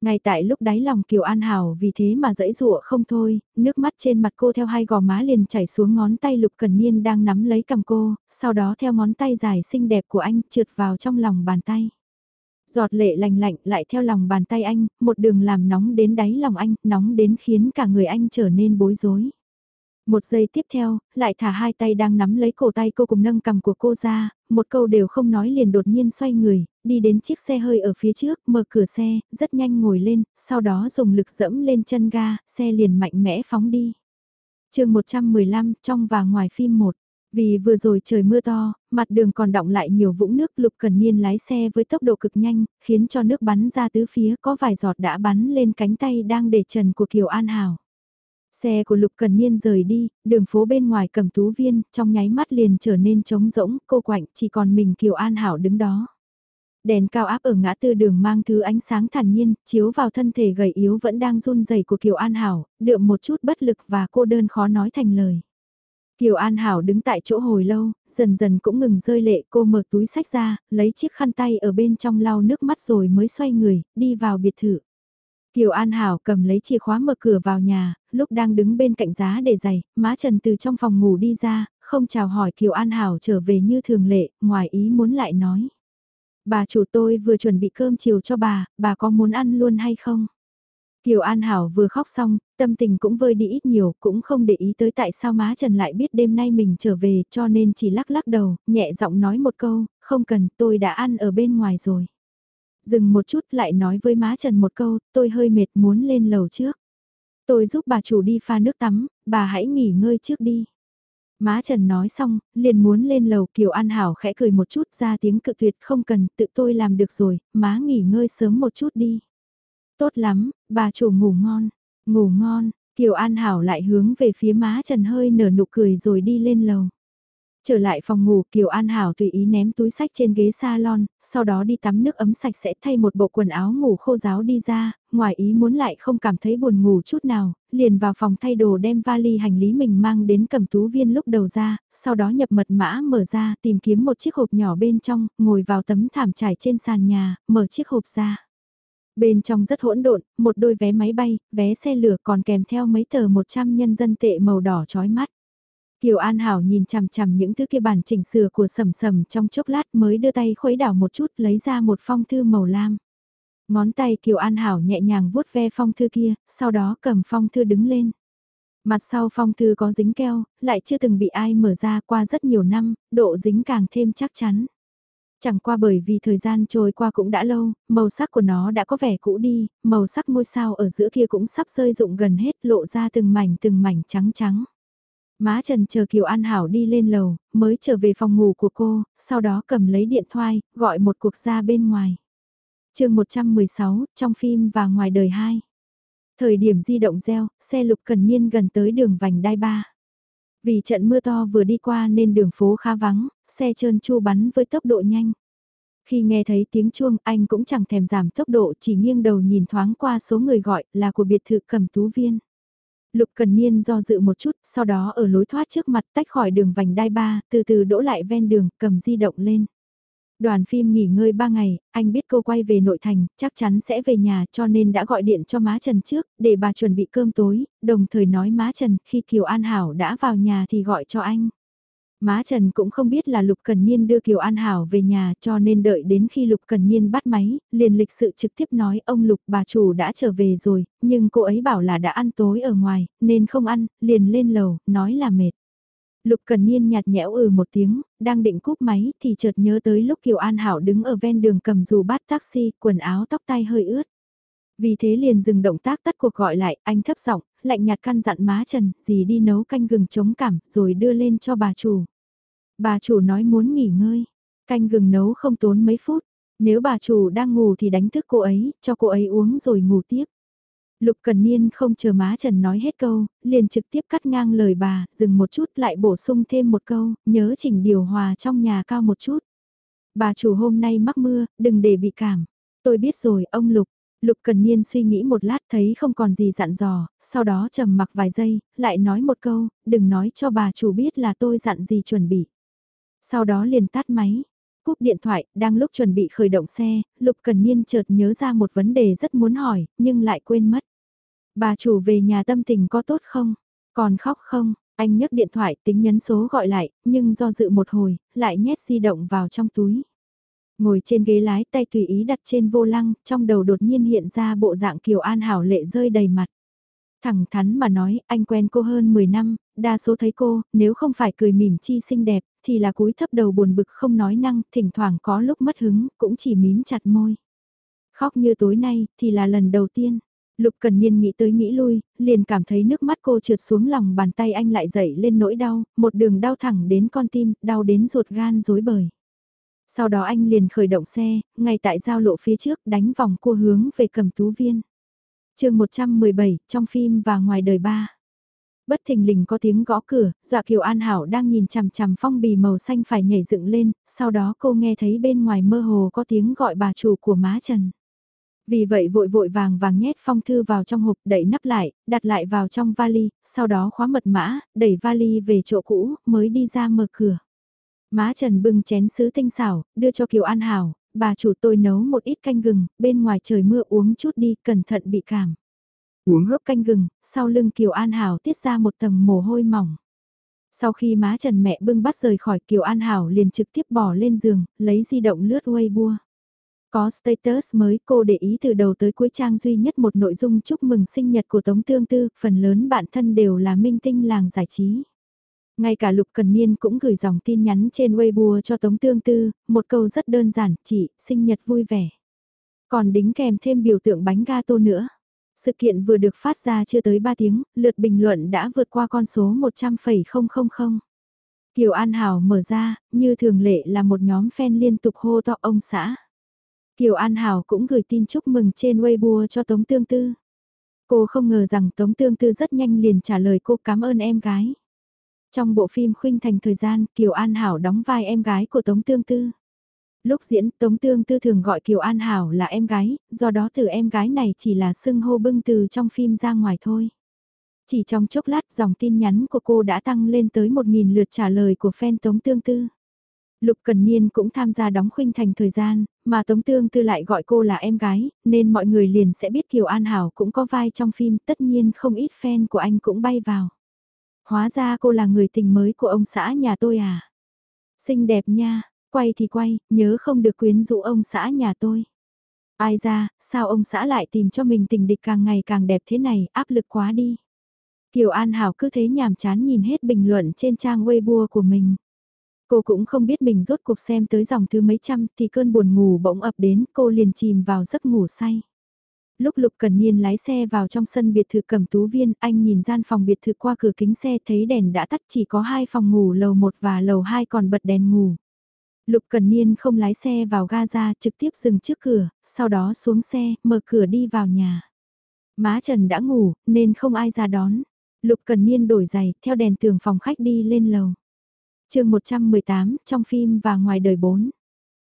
[SPEAKER 1] Ngay tại lúc đáy lòng Kiều An Hảo vì thế mà dãy dụa không thôi, nước mắt trên mặt cô theo hai gò má liền chảy xuống ngón tay Lục Cần Niên đang nắm lấy cầm cô, sau đó theo ngón tay dài xinh đẹp của anh trượt vào trong lòng bàn tay. Giọt lệ lành lạnh lại theo lòng bàn tay anh, một đường làm nóng đến đáy lòng anh, nóng đến khiến cả người anh trở nên bối rối. Một giây tiếp theo, lại thả hai tay đang nắm lấy cổ tay cô cùng nâng cầm của cô ra, một câu đều không nói liền đột nhiên xoay người, đi đến chiếc xe hơi ở phía trước, mở cửa xe, rất nhanh ngồi lên, sau đó dùng lực dẫm lên chân ga, xe liền mạnh mẽ phóng đi. chương 115, trong và ngoài phim 1. Vì vừa rồi trời mưa to, mặt đường còn đọng lại nhiều vũng nước lục cần niên lái xe với tốc độ cực nhanh, khiến cho nước bắn ra tứ phía có vài giọt đã bắn lên cánh tay đang để trần của Kiều An Hảo. Xe của Lục Cần Niên rời đi, đường phố bên ngoài cầm tú viên, trong nháy mắt liền trở nên trống rỗng, cô quạnh, chỉ còn mình Kiều An Hảo đứng đó. Đèn cao áp ở ngã tư đường mang thứ ánh sáng thản nhiên, chiếu vào thân thể gầy yếu vẫn đang run rẩy của Kiều An Hảo, đượm một chút bất lực và cô đơn khó nói thành lời. Kiều An Hảo đứng tại chỗ hồi lâu, dần dần cũng ngừng rơi lệ cô mở túi sách ra, lấy chiếc khăn tay ở bên trong lau nước mắt rồi mới xoay người, đi vào biệt thự. Kiều An Hảo cầm lấy chìa khóa mở cửa vào nhà, lúc đang đứng bên cạnh giá để giày, má Trần từ trong phòng ngủ đi ra, không chào hỏi Kiều An Hảo trở về như thường lệ, ngoài ý muốn lại nói. Bà chủ tôi vừa chuẩn bị cơm chiều cho bà, bà có muốn ăn luôn hay không? Kiều An Hảo vừa khóc xong, tâm tình cũng vơi đi ít nhiều, cũng không để ý tới tại sao má Trần lại biết đêm nay mình trở về, cho nên chỉ lắc lắc đầu, nhẹ giọng nói một câu, không cần, tôi đã ăn ở bên ngoài rồi. Dừng một chút lại nói với má Trần một câu, tôi hơi mệt muốn lên lầu trước. Tôi giúp bà chủ đi pha nước tắm, bà hãy nghỉ ngơi trước đi. Má Trần nói xong, liền muốn lên lầu Kiều An Hảo khẽ cười một chút ra tiếng cự tuyệt không cần, tự tôi làm được rồi, má nghỉ ngơi sớm một chút đi. Tốt lắm, bà chủ ngủ ngon, ngủ ngon, Kiều An Hảo lại hướng về phía má Trần hơi nở nụ cười rồi đi lên lầu. Trở lại phòng ngủ Kiều An Hảo tùy ý ném túi sách trên ghế salon, sau đó đi tắm nước ấm sạch sẽ thay một bộ quần áo ngủ khô ráo đi ra, ngoài ý muốn lại không cảm thấy buồn ngủ chút nào, liền vào phòng thay đồ đem vali hành lý mình mang đến cầm tú viên lúc đầu ra, sau đó nhập mật mã mở ra tìm kiếm một chiếc hộp nhỏ bên trong, ngồi vào tấm thảm trải trên sàn nhà, mở chiếc hộp ra. Bên trong rất hỗn độn, một đôi vé máy bay, vé xe lửa còn kèm theo mấy tờ 100 nhân dân tệ màu đỏ chói mắt. Kiều An Hảo nhìn chằm chằm những thứ kia bản chỉnh sửa của sầm sầm trong chốc lát mới đưa tay khuấy đảo một chút lấy ra một phong thư màu lam. Ngón tay Kiều An Hảo nhẹ nhàng vuốt ve phong thư kia, sau đó cầm phong thư đứng lên. Mặt sau phong thư có dính keo, lại chưa từng bị ai mở ra qua rất nhiều năm, độ dính càng thêm chắc chắn. Chẳng qua bởi vì thời gian trôi qua cũng đã lâu, màu sắc của nó đã có vẻ cũ đi, màu sắc ngôi sao ở giữa kia cũng sắp rơi rụng gần hết lộ ra từng mảnh từng mảnh trắng trắng. Má Trần chờ Kiều An Hảo đi lên lầu, mới trở về phòng ngủ của cô, sau đó cầm lấy điện thoại, gọi một cuộc ra bên ngoài. chương 116, trong phim và ngoài đời 2. Thời điểm di động gieo, xe lục cần niên gần tới đường vành đai ba. Vì trận mưa to vừa đi qua nên đường phố khá vắng, xe trơn chu bắn với tốc độ nhanh. Khi nghe thấy tiếng chuông anh cũng chẳng thèm giảm tốc độ chỉ nghiêng đầu nhìn thoáng qua số người gọi là của biệt thự cầm tú viên. Lục Cần Niên do dự một chút, sau đó ở lối thoát trước mặt tách khỏi đường vành đai ba, từ từ đỗ lại ven đường, cầm di động lên. Đoàn phim nghỉ ngơi 3 ngày, anh biết cô quay về nội thành, chắc chắn sẽ về nhà cho nên đã gọi điện cho má Trần trước, để bà chuẩn bị cơm tối, đồng thời nói má Trần khi Kiều An Hảo đã vào nhà thì gọi cho anh. Má Trần cũng không biết là Lục Cần Niên đưa Kiều An Hảo về nhà cho nên đợi đến khi Lục Cần Niên bắt máy, liền lịch sự trực tiếp nói ông Lục bà chủ đã trở về rồi, nhưng cô ấy bảo là đã ăn tối ở ngoài, nên không ăn, liền lên lầu, nói là mệt. Lục Cần Niên nhạt nhẽo ừ một tiếng, đang định cúp máy thì chợt nhớ tới lúc Kiều An Hảo đứng ở ven đường cầm dù bát taxi, quần áo tóc tai hơi ướt. Vì thế liền dừng động tác tắt cuộc gọi lại, anh thấp giọng, lạnh nhạt căn dặn má Trần, gì đi nấu canh gừng chống cảm, rồi đưa lên cho bà chủ. Bà chủ nói muốn nghỉ ngơi, canh gừng nấu không tốn mấy phút, nếu bà chủ đang ngủ thì đánh thức cô ấy, cho cô ấy uống rồi ngủ tiếp. Lục Cần Niên không chờ má Trần nói hết câu, liền trực tiếp cắt ngang lời bà, dừng một chút lại bổ sung thêm một câu, nhớ chỉnh điều hòa trong nhà cao một chút. Bà chủ hôm nay mắc mưa, đừng để bị cảm. Tôi biết rồi, ông Lục. Lục Cần Niên suy nghĩ một lát thấy không còn gì dặn dò, sau đó trầm mặc vài giây, lại nói một câu, đừng nói cho bà chủ biết là tôi dặn gì chuẩn bị. Sau đó liền tắt máy. Cúp điện thoại, đang lúc chuẩn bị khởi động xe, Lục Cần Niên chợt nhớ ra một vấn đề rất muốn hỏi, nhưng lại quên mất. Bà chủ về nhà tâm tình có tốt không? Còn khóc không? Anh nhấc điện thoại tính nhấn số gọi lại, nhưng do dự một hồi, lại nhét di động vào trong túi. Ngồi trên ghế lái tay tùy ý đặt trên vô lăng, trong đầu đột nhiên hiện ra bộ dạng Kiều An Hảo lệ rơi đầy mặt. Thẳng thắn mà nói, anh quen cô hơn 10 năm, đa số thấy cô, nếu không phải cười mỉm chi xinh đẹp, thì là cúi thấp đầu buồn bực không nói năng, thỉnh thoảng có lúc mất hứng, cũng chỉ mím chặt môi. Khóc như tối nay, thì là lần đầu tiên. Lục Cần Niên nghĩ tới nghĩ lui, liền cảm thấy nước mắt cô trượt xuống lòng bàn tay anh lại dậy lên nỗi đau, một đường đau thẳng đến con tim, đau đến ruột gan rối bời. Sau đó anh liền khởi động xe, ngay tại giao lộ phía trước đánh vòng cua hướng về cầm tú viên. chương 117, trong phim và ngoài đời ba. Bất thình lình có tiếng gõ cửa, dọa kiều An Hảo đang nhìn chằm chằm phong bì màu xanh phải nhảy dựng lên, sau đó cô nghe thấy bên ngoài mơ hồ có tiếng gọi bà chủ của má Trần. Vì vậy vội vội vàng vàng nhét phong thư vào trong hộp đẩy nắp lại, đặt lại vào trong vali, sau đó khóa mật mã, đẩy vali về chỗ cũ, mới đi ra mở cửa. Má Trần bưng chén sứ tinh xảo, đưa cho Kiều An Hảo, bà chủ tôi nấu một ít canh gừng, bên ngoài trời mưa uống chút đi, cẩn thận bị cảm. Uống hớp canh gừng, sau lưng Kiều An Hảo tiết ra một tầng mồ hôi mỏng. Sau khi má Trần mẹ bưng bắt rời khỏi Kiều An Hảo liền trực tiếp bỏ lên giường, lấy di động lướt Weibo. Có status mới cô để ý từ đầu tới cuối trang duy nhất một nội dung chúc mừng sinh nhật của Tống Tương Tư, phần lớn bạn thân đều là minh tinh làng giải trí. Ngay cả Lục Cần Niên cũng gửi dòng tin nhắn trên Weibo cho Tống Tương Tư, một câu rất đơn giản, chị, sinh nhật vui vẻ. Còn đính kèm thêm biểu tượng bánh gato nữa. Sự kiện vừa được phát ra chưa tới 3 tiếng, lượt bình luận đã vượt qua con số 100,000. Kiều An Hảo mở ra, như thường lệ là một nhóm fan liên tục hô to ông xã. Kiều An Hảo cũng gửi tin chúc mừng trên Weibo cho Tống Tương Tư. Cô không ngờ rằng Tống Tương Tư rất nhanh liền trả lời cô cảm ơn em gái. Trong bộ phim Khuynh Thành Thời gian, Kiều An Hảo đóng vai em gái của Tống Tương Tư. Lúc diễn, Tống Tương Tư thường gọi Kiều An Hảo là em gái, do đó từ em gái này chỉ là xưng hô bưng từ trong phim ra ngoài thôi. Chỉ trong chốc lát dòng tin nhắn của cô đã tăng lên tới 1.000 lượt trả lời của fan Tống Tương Tư. Lục Cần Niên cũng tham gia đóng khuynh thành thời gian, mà Tống Tương Tư lại gọi cô là em gái, nên mọi người liền sẽ biết Kiều An Hảo cũng có vai trong phim, tất nhiên không ít fan của anh cũng bay vào. Hóa ra cô là người tình mới của ông xã nhà tôi à? Xinh đẹp nha, quay thì quay, nhớ không được quyến rũ ông xã nhà tôi. Ai ra, sao ông xã lại tìm cho mình tình địch càng ngày càng đẹp thế này, áp lực quá đi. Kiều An Hảo cứ thế nhàm chán nhìn hết bình luận trên trang Weibo của mình. Cô cũng không biết mình rốt cuộc xem tới dòng thứ mấy trăm thì cơn buồn ngủ bỗng ập đến cô liền chìm vào giấc ngủ say. Lúc Lục Cần Niên lái xe vào trong sân biệt thự cầm tú viên, anh nhìn gian phòng biệt thự qua cửa kính xe thấy đèn đã tắt chỉ có hai phòng ngủ lầu 1 và lầu 2 còn bật đèn ngủ. Lục Cần Niên không lái xe vào ga ra trực tiếp dừng trước cửa, sau đó xuống xe, mở cửa đi vào nhà. Má Trần đã ngủ, nên không ai ra đón. Lục Cần Niên đổi giày, theo đèn tường phòng khách đi lên lầu. chương 118, trong phim và ngoài đời 4.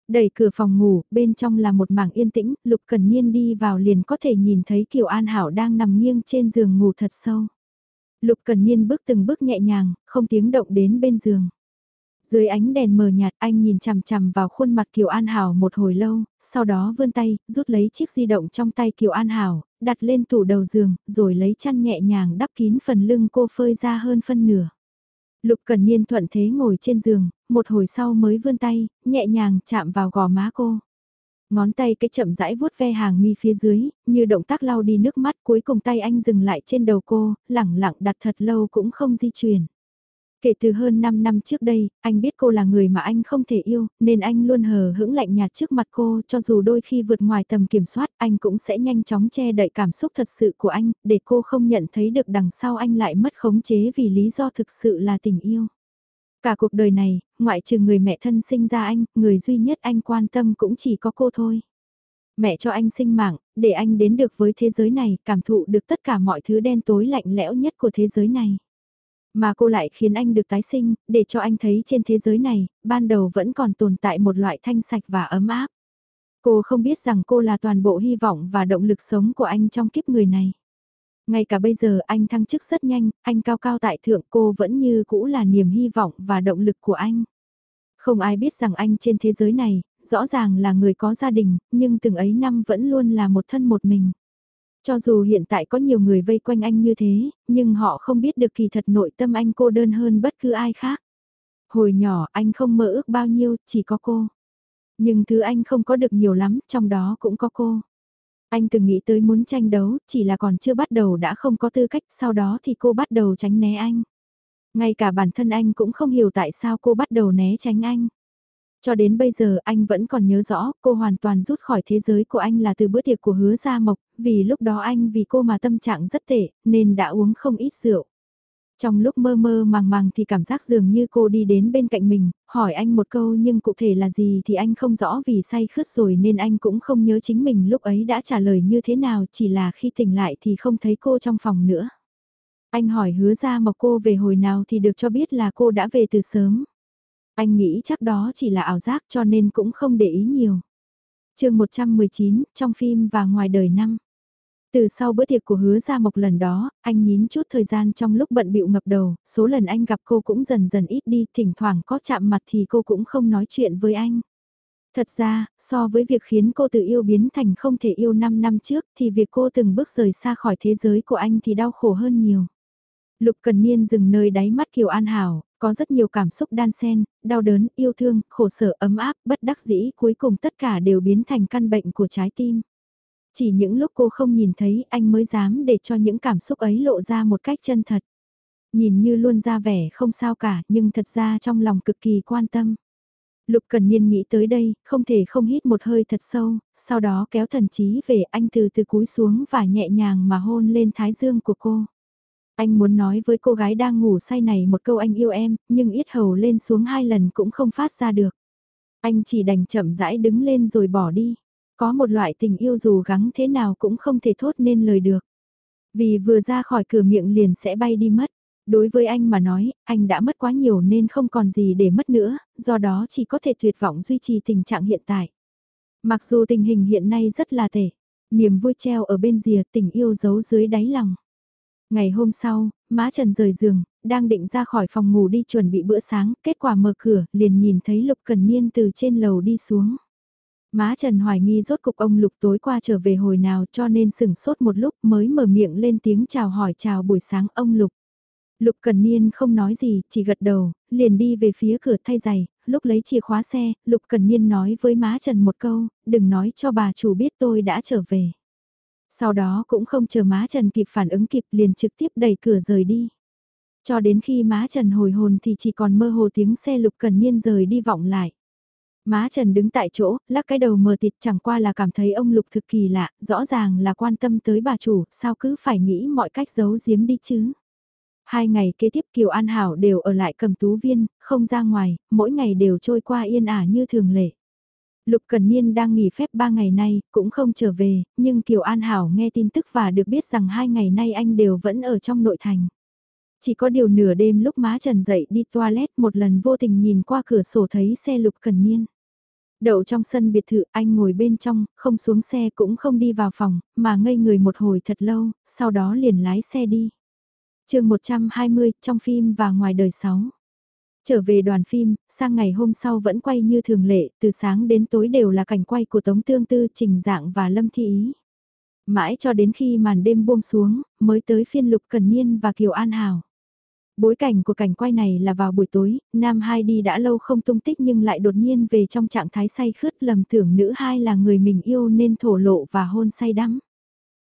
[SPEAKER 1] Đẩy cửa phòng ngủ, bên trong là một mảng yên tĩnh, Lục Cần Niên đi vào liền có thể nhìn thấy Kiều An Hảo đang nằm nghiêng trên giường ngủ thật sâu. Lục Cần Niên bước từng bước nhẹ nhàng, không tiếng động đến bên giường. Dưới ánh đèn mờ nhạt anh nhìn chằm chằm vào khuôn mặt Kiều An Hảo một hồi lâu, sau đó vươn tay, rút lấy chiếc di động trong tay Kiều An Hảo, đặt lên tủ đầu giường, rồi lấy chăn nhẹ nhàng đắp kín phần lưng cô phơi ra hơn phân nửa. Lục Cần Niên thuận thế ngồi trên giường, một hồi sau mới vươn tay, nhẹ nhàng chạm vào gò má cô. Ngón tay cái chậm rãi vuốt ve hàng mi phía dưới, như động tác lau đi nước mắt cuối cùng tay anh dừng lại trên đầu cô, lẳng lặng đặt thật lâu cũng không di chuyển. Kể từ hơn 5 năm trước đây, anh biết cô là người mà anh không thể yêu, nên anh luôn hờ hững lạnh nhạt trước mặt cô cho dù đôi khi vượt ngoài tầm kiểm soát anh cũng sẽ nhanh chóng che đậy cảm xúc thật sự của anh, để cô không nhận thấy được đằng sau anh lại mất khống chế vì lý do thực sự là tình yêu. Cả cuộc đời này, ngoại trừ người mẹ thân sinh ra anh, người duy nhất anh quan tâm cũng chỉ có cô thôi. Mẹ cho anh sinh mạng, để anh đến được với thế giới này, cảm thụ được tất cả mọi thứ đen tối lạnh lẽo nhất của thế giới này. Mà cô lại khiến anh được tái sinh, để cho anh thấy trên thế giới này, ban đầu vẫn còn tồn tại một loại thanh sạch và ấm áp. Cô không biết rằng cô là toàn bộ hy vọng và động lực sống của anh trong kiếp người này. Ngay cả bây giờ anh thăng chức rất nhanh, anh cao cao tại thượng cô vẫn như cũ là niềm hy vọng và động lực của anh. Không ai biết rằng anh trên thế giới này, rõ ràng là người có gia đình, nhưng từng ấy năm vẫn luôn là một thân một mình. Cho dù hiện tại có nhiều người vây quanh anh như thế, nhưng họ không biết được kỳ thật nội tâm anh cô đơn hơn bất cứ ai khác. Hồi nhỏ anh không mơ ước bao nhiêu, chỉ có cô. Nhưng thứ anh không có được nhiều lắm, trong đó cũng có cô. Anh từng nghĩ tới muốn tranh đấu, chỉ là còn chưa bắt đầu đã không có tư cách, sau đó thì cô bắt đầu tránh né anh. Ngay cả bản thân anh cũng không hiểu tại sao cô bắt đầu né tránh anh. Cho đến bây giờ anh vẫn còn nhớ rõ, cô hoàn toàn rút khỏi thế giới của anh là từ bữa tiệc của hứa Gia Mộc, vì lúc đó anh vì cô mà tâm trạng rất tệ, nên đã uống không ít rượu. Trong lúc mơ mơ màng màng thì cảm giác dường như cô đi đến bên cạnh mình, hỏi anh một câu nhưng cụ thể là gì thì anh không rõ vì say khướt rồi nên anh cũng không nhớ chính mình lúc ấy đã trả lời như thế nào chỉ là khi tỉnh lại thì không thấy cô trong phòng nữa. Anh hỏi hứa ra mộc cô về hồi nào thì được cho biết là cô đã về từ sớm. Anh nghĩ chắc đó chỉ là ảo giác cho nên cũng không để ý nhiều. chương 119, trong phim và ngoài đời năm. Từ sau bữa tiệc của hứa ra mộc lần đó, anh nhín chút thời gian trong lúc bận bịu ngập đầu, số lần anh gặp cô cũng dần dần ít đi, thỉnh thoảng có chạm mặt thì cô cũng không nói chuyện với anh. Thật ra, so với việc khiến cô tự yêu biến thành không thể yêu 5 năm trước thì việc cô từng bước rời xa khỏi thế giới của anh thì đau khổ hơn nhiều. Lục Cần Niên dừng nơi đáy mắt Kiều An Hảo, có rất nhiều cảm xúc đan xen, đau đớn, yêu thương, khổ sở, ấm áp, bất đắc dĩ, cuối cùng tất cả đều biến thành căn bệnh của trái tim. Chỉ những lúc cô không nhìn thấy anh mới dám để cho những cảm xúc ấy lộ ra một cách chân thật. Nhìn như luôn ra vẻ không sao cả nhưng thật ra trong lòng cực kỳ quan tâm. Lục Cần Niên nghĩ tới đây, không thể không hít một hơi thật sâu, sau đó kéo thần trí về anh từ từ cúi xuống và nhẹ nhàng mà hôn lên thái dương của cô. Anh muốn nói với cô gái đang ngủ say này một câu anh yêu em, nhưng ít hầu lên xuống hai lần cũng không phát ra được. Anh chỉ đành chậm rãi đứng lên rồi bỏ đi. Có một loại tình yêu dù gắng thế nào cũng không thể thốt nên lời được. Vì vừa ra khỏi cửa miệng liền sẽ bay đi mất. Đối với anh mà nói, anh đã mất quá nhiều nên không còn gì để mất nữa, do đó chỉ có thể tuyệt vọng duy trì tình trạng hiện tại. Mặc dù tình hình hiện nay rất là tệ, niềm vui treo ở bên rìa tình yêu giấu dưới đáy lòng. Ngày hôm sau, má Trần rời giường, đang định ra khỏi phòng ngủ đi chuẩn bị bữa sáng, kết quả mở cửa, liền nhìn thấy Lục Cần Niên từ trên lầu đi xuống. Má Trần hoài nghi rốt cục ông Lục tối qua trở về hồi nào cho nên sừng sốt một lúc mới mở miệng lên tiếng chào hỏi chào buổi sáng ông Lục. Lục Cần Niên không nói gì, chỉ gật đầu, liền đi về phía cửa thay giày, lúc lấy chìa khóa xe, Lục Cần Niên nói với má Trần một câu, đừng nói cho bà chủ biết tôi đã trở về. Sau đó cũng không chờ má Trần kịp phản ứng kịp liền trực tiếp đẩy cửa rời đi. Cho đến khi má Trần hồi hồn thì chỉ còn mơ hồ tiếng xe Lục Cần Niên rời đi vọng lại. Má Trần đứng tại chỗ, lắc cái đầu mờ tịt chẳng qua là cảm thấy ông Lục thực kỳ lạ, rõ ràng là quan tâm tới bà chủ, sao cứ phải nghĩ mọi cách giấu giếm đi chứ. Hai ngày kế tiếp Kiều An Hảo đều ở lại cầm tú viên, không ra ngoài, mỗi ngày đều trôi qua yên ả như thường lệ. Lục Cần Niên đang nghỉ phép ba ngày nay, cũng không trở về, nhưng Kiều An Hảo nghe tin tức và được biết rằng hai ngày nay anh đều vẫn ở trong nội thành. Chỉ có điều nửa đêm lúc má Trần dậy đi toilet một lần vô tình nhìn qua cửa sổ thấy xe Lục Cần Niên. Đậu trong sân biệt thự anh ngồi bên trong, không xuống xe cũng không đi vào phòng, mà ngây người một hồi thật lâu, sau đó liền lái xe đi. chương 120, trong phim và ngoài đời 6. Trở về đoàn phim, sang ngày hôm sau vẫn quay như thường lệ, từ sáng đến tối đều là cảnh quay của Tống Tương Tư, Trình Dạng và Lâm Thị Ý. Mãi cho đến khi màn đêm buông xuống, mới tới phiên Lục Cần Niên và Kiều An Hảo. Bối cảnh của cảnh quay này là vào buổi tối, nam hai đi đã lâu không tung tích nhưng lại đột nhiên về trong trạng thái say khướt lầm tưởng nữ hai là người mình yêu nên thổ lộ và hôn say đắm.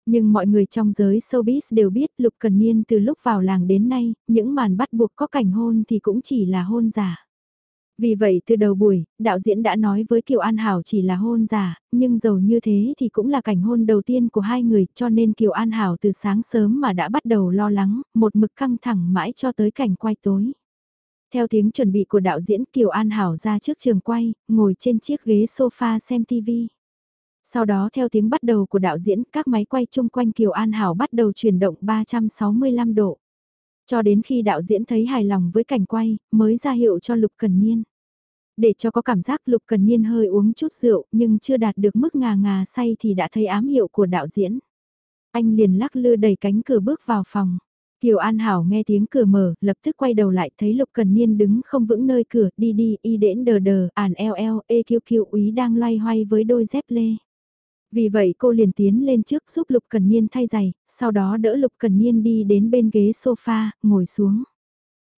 [SPEAKER 1] Nhưng mọi người trong giới showbiz đều biết Lục Cần Niên từ lúc vào làng đến nay, những màn bắt buộc có cảnh hôn thì cũng chỉ là hôn giả. Vì vậy từ đầu buổi, đạo diễn đã nói với Kiều An Hảo chỉ là hôn giả, nhưng dầu như thế thì cũng là cảnh hôn đầu tiên của hai người cho nên Kiều An Hảo từ sáng sớm mà đã bắt đầu lo lắng, một mực căng thẳng mãi cho tới cảnh quay tối. Theo tiếng chuẩn bị của đạo diễn Kiều An Hảo ra trước trường quay, ngồi trên chiếc ghế sofa xem tivi sau đó theo tiếng bắt đầu của đạo diễn, các máy quay chung quanh Kiều An Hảo bắt đầu chuyển động 365 độ. Cho đến khi đạo diễn thấy hài lòng với cảnh quay, mới ra hiệu cho Lục Cần Niên. Để cho có cảm giác Lục Cần Niên hơi uống chút rượu nhưng chưa đạt được mức ngà ngà say thì đã thấy ám hiệu của đạo diễn. Anh liền lắc lư đẩy cánh cửa bước vào phòng. Kiều An Hảo nghe tiếng cửa mở, lập tức quay đầu lại thấy Lục Cần Niên đứng không vững nơi cửa, đi đi, y đễn đờ đờ, àn eo eo, e kiêu kiêu úy đang loay hoay với đôi dép lê. Vì vậy cô liền tiến lên trước giúp Lục Cần Niên thay giày, sau đó đỡ Lục Cần Niên đi đến bên ghế sofa, ngồi xuống.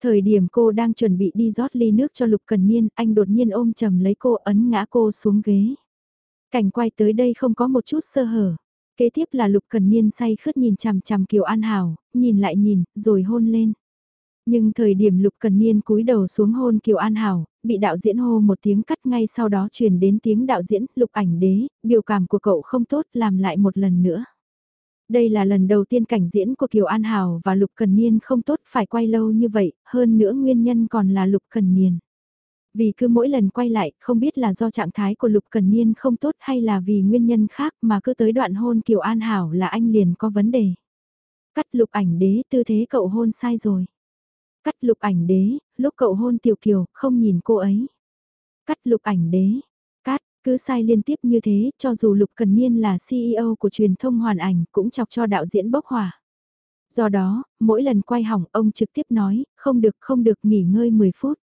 [SPEAKER 1] Thời điểm cô đang chuẩn bị đi rót ly nước cho Lục Cần Niên, anh đột nhiên ôm chầm lấy cô ấn ngã cô xuống ghế. Cảnh quay tới đây không có một chút sơ hở. Kế tiếp là Lục Cần Niên say khướt nhìn chằm chằm Kiều An Hảo, nhìn lại nhìn, rồi hôn lên. Nhưng thời điểm Lục Cần Niên cúi đầu xuống hôn Kiều An Hảo, bị đạo diễn hô một tiếng cắt ngay sau đó truyền đến tiếng đạo diễn, Lục ảnh đế, biểu cảm của cậu không tốt, làm lại một lần nữa. Đây là lần đầu tiên cảnh diễn của Kiều An Hảo và Lục Cần Niên không tốt phải quay lâu như vậy, hơn nữa nguyên nhân còn là Lục Cần Niên. Vì cứ mỗi lần quay lại, không biết là do trạng thái của Lục Cần Niên không tốt hay là vì nguyên nhân khác mà cứ tới đoạn hôn Kiều An Hảo là anh liền có vấn đề. Cắt Lục ảnh đế tư thế cậu hôn sai rồi. Cắt lục ảnh đế, lúc cậu hôn tiểu kiều, không nhìn cô ấy. Cắt lục ảnh đế, cắt, cứ sai liên tiếp như thế, cho dù lục cần niên là CEO của truyền thông hoàn ảnh cũng chọc cho đạo diễn bốc hỏa. Do đó, mỗi lần quay hỏng ông trực tiếp nói, không được không được nghỉ ngơi 10 phút.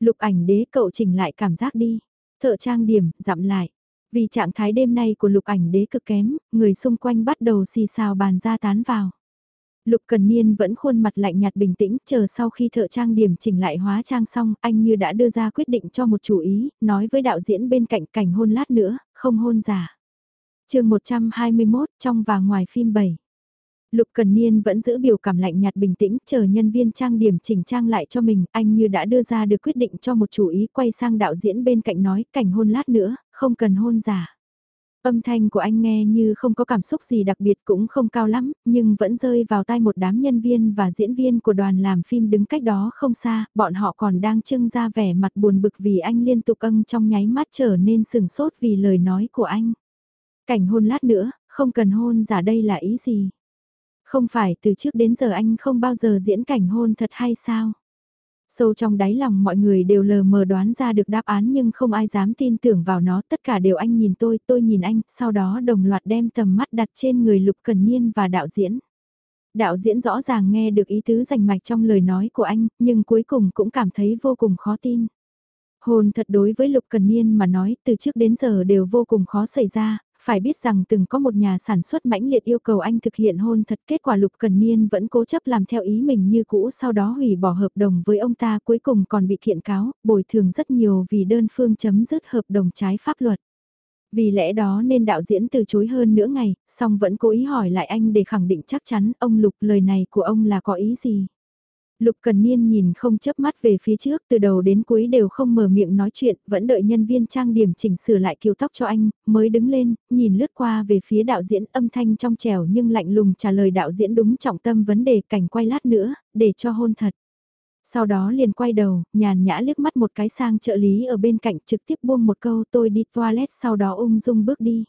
[SPEAKER 1] Lục ảnh đế cậu chỉnh lại cảm giác đi. Thợ trang điểm, dặm lại. Vì trạng thái đêm nay của lục ảnh đế cực kém, người xung quanh bắt đầu xì xào bàn ra tán vào. Lục Cần Niên vẫn khuôn mặt lạnh nhạt bình tĩnh, chờ sau khi thợ trang điểm chỉnh lại hóa trang xong, anh như đã đưa ra quyết định cho một chủ ý, nói với đạo diễn bên cạnh cảnh hôn lát nữa, không hôn giả. chương 121, trong và ngoài phim 7. Lục Cần Niên vẫn giữ biểu cảm lạnh nhạt bình tĩnh, chờ nhân viên trang điểm chỉnh trang lại cho mình, anh như đã đưa ra được quyết định cho một chủ ý quay sang đạo diễn bên cạnh nói, cảnh hôn lát nữa, không cần hôn giả. Âm thanh của anh nghe như không có cảm xúc gì đặc biệt cũng không cao lắm, nhưng vẫn rơi vào tai một đám nhân viên và diễn viên của đoàn làm phim đứng cách đó không xa, bọn họ còn đang trưng ra vẻ mặt buồn bực vì anh liên tục âng trong nháy mắt trở nên sừng sốt vì lời nói của anh. Cảnh hôn lát nữa, không cần hôn giả đây là ý gì? Không phải từ trước đến giờ anh không bao giờ diễn cảnh hôn thật hay sao? Sâu trong đáy lòng mọi người đều lờ mờ đoán ra được đáp án nhưng không ai dám tin tưởng vào nó, tất cả đều anh nhìn tôi, tôi nhìn anh, sau đó đồng loạt đem tầm mắt đặt trên người Lục Cần Niên và đạo diễn. Đạo diễn rõ ràng nghe được ý tứ rành mạch trong lời nói của anh, nhưng cuối cùng cũng cảm thấy vô cùng khó tin. Hồn thật đối với Lục Cần Niên mà nói từ trước đến giờ đều vô cùng khó xảy ra, phải biết rằng từng có một nhà sản xuất mãnh liệt yêu cầu anh thực hiện hôn thật kết quả Lục Cần Niên vẫn cố chấp làm theo ý mình như cũ sau đó hủy bỏ hợp đồng với ông ta cuối cùng còn bị kiện cáo, bồi thường rất nhiều vì đơn phương chấm dứt hợp đồng trái pháp luật. Vì lẽ đó nên đạo diễn từ chối hơn nửa ngày, song vẫn cố ý hỏi lại anh để khẳng định chắc chắn ông Lục lời này của ông là có ý gì. Lục Cần Niên nhìn không chớp mắt về phía trước từ đầu đến cuối đều không mở miệng nói chuyện, vẫn đợi nhân viên trang điểm chỉnh sửa lại kiều tóc cho anh, mới đứng lên, nhìn lướt qua về phía đạo diễn âm thanh trong trẻo nhưng lạnh lùng trả lời đạo diễn đúng trọng tâm vấn đề cảnh quay lát nữa, để cho hôn thật. Sau đó liền quay đầu, nhàn nhã liếc mắt một cái sang trợ lý ở bên cạnh trực tiếp buông một câu tôi đi toilet sau đó ung dung bước đi.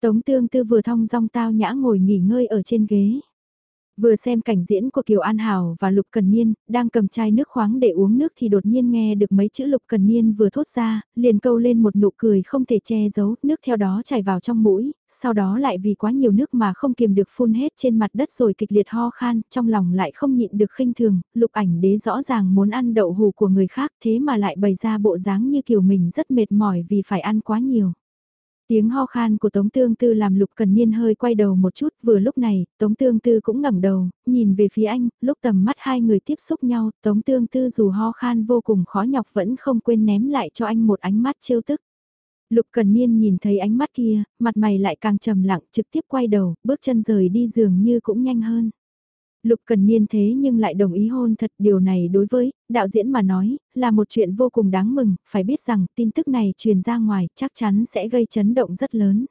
[SPEAKER 1] Tống tương tư vừa thong dong tao nhã ngồi nghỉ ngơi ở trên ghế. Vừa xem cảnh diễn của Kiều An Hảo và Lục Cần Niên, đang cầm chai nước khoáng để uống nước thì đột nhiên nghe được mấy chữ Lục Cần Niên vừa thốt ra, liền câu lên một nụ cười không thể che giấu, nước theo đó chảy vào trong mũi, sau đó lại vì quá nhiều nước mà không kiềm được phun hết trên mặt đất rồi kịch liệt ho khan, trong lòng lại không nhịn được khinh thường, Lục ảnh đế rõ ràng muốn ăn đậu hù của người khác thế mà lại bày ra bộ dáng như kiểu mình rất mệt mỏi vì phải ăn quá nhiều. Tiếng ho khan của Tống Tương Tư làm Lục Cần Niên hơi quay đầu một chút, vừa lúc này, Tống Tương Tư cũng ngẩng đầu, nhìn về phía anh, lúc tầm mắt hai người tiếp xúc nhau, Tống Tương Tư dù ho khan vô cùng khó nhọc vẫn không quên ném lại cho anh một ánh mắt trêu tức. Lục Cần Niên nhìn thấy ánh mắt kia, mặt mày lại càng trầm lặng, trực tiếp quay đầu, bước chân rời đi dường như cũng nhanh hơn. Lục Cần Niên thế nhưng lại đồng ý hôn thật điều này đối với, đạo diễn mà nói, là một chuyện vô cùng đáng mừng, phải biết rằng tin tức này truyền ra ngoài chắc chắn sẽ gây chấn động rất lớn.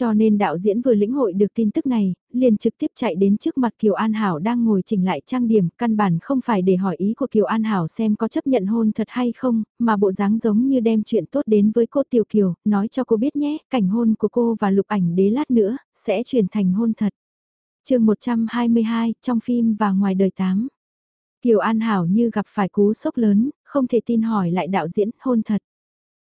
[SPEAKER 1] Cho nên đạo diễn vừa lĩnh hội được tin tức này, liền trực tiếp chạy đến trước mặt Kiều An Hảo đang ngồi chỉnh lại trang điểm, căn bản không phải để hỏi ý của Kiều An Hảo xem có chấp nhận hôn thật hay không, mà bộ dáng giống như đem chuyện tốt đến với cô Tiểu Kiều, nói cho cô biết nhé, cảnh hôn của cô và lục ảnh đế lát nữa, sẽ chuyển thành hôn thật chương 122, trong phim và ngoài đời 8. Kiều An Hảo như gặp phải cú sốc lớn, không thể tin hỏi lại đạo diễn, hôn thật.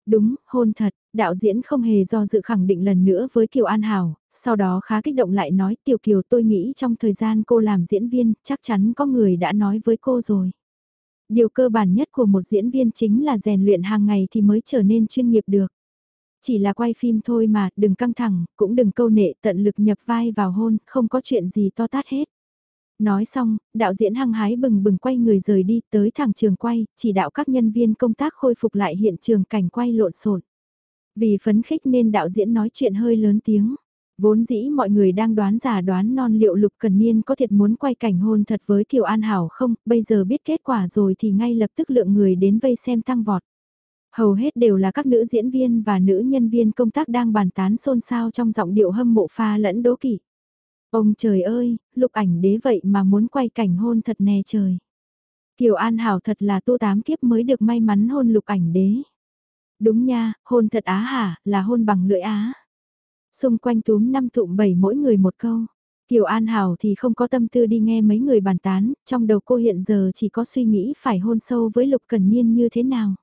[SPEAKER 1] Đúng, hôn thật, đạo diễn không hề do dự khẳng định lần nữa với Kiều An Hảo, sau đó khá kích động lại nói Tiểu Kiều tôi nghĩ trong thời gian cô làm diễn viên, chắc chắn có người đã nói với cô rồi. Điều cơ bản nhất của một diễn viên chính là rèn luyện hàng ngày thì mới trở nên chuyên nghiệp được. Chỉ là quay phim thôi mà, đừng căng thẳng, cũng đừng câu nệ tận lực nhập vai vào hôn, không có chuyện gì to tát hết. Nói xong, đạo diễn hăng hái bừng bừng quay người rời đi tới thẳng trường quay, chỉ đạo các nhân viên công tác khôi phục lại hiện trường cảnh quay lộn xộn. Vì phấn khích nên đạo diễn nói chuyện hơi lớn tiếng. Vốn dĩ mọi người đang đoán giả đoán non liệu Lục Cần Niên có thiệt muốn quay cảnh hôn thật với Kiều An Hảo không, bây giờ biết kết quả rồi thì ngay lập tức lượng người đến vây xem tăng vọt. Hầu hết đều là các nữ diễn viên và nữ nhân viên công tác đang bàn tán xôn xao trong giọng điệu hâm mộ pha lẫn đố kỵ. Ông trời ơi, lục ảnh đế vậy mà muốn quay cảnh hôn thật nè trời. Kiều An Hảo thật là tu tám kiếp mới được may mắn hôn lục ảnh đế. Đúng nha, hôn thật á hả, là hôn bằng lưỡi á. Xung quanh túm năm tụm bảy mỗi người một câu. Kiều An Hảo thì không có tâm tư đi nghe mấy người bàn tán, trong đầu cô hiện giờ chỉ có suy nghĩ phải hôn sâu với Lục Cần Niên như thế nào.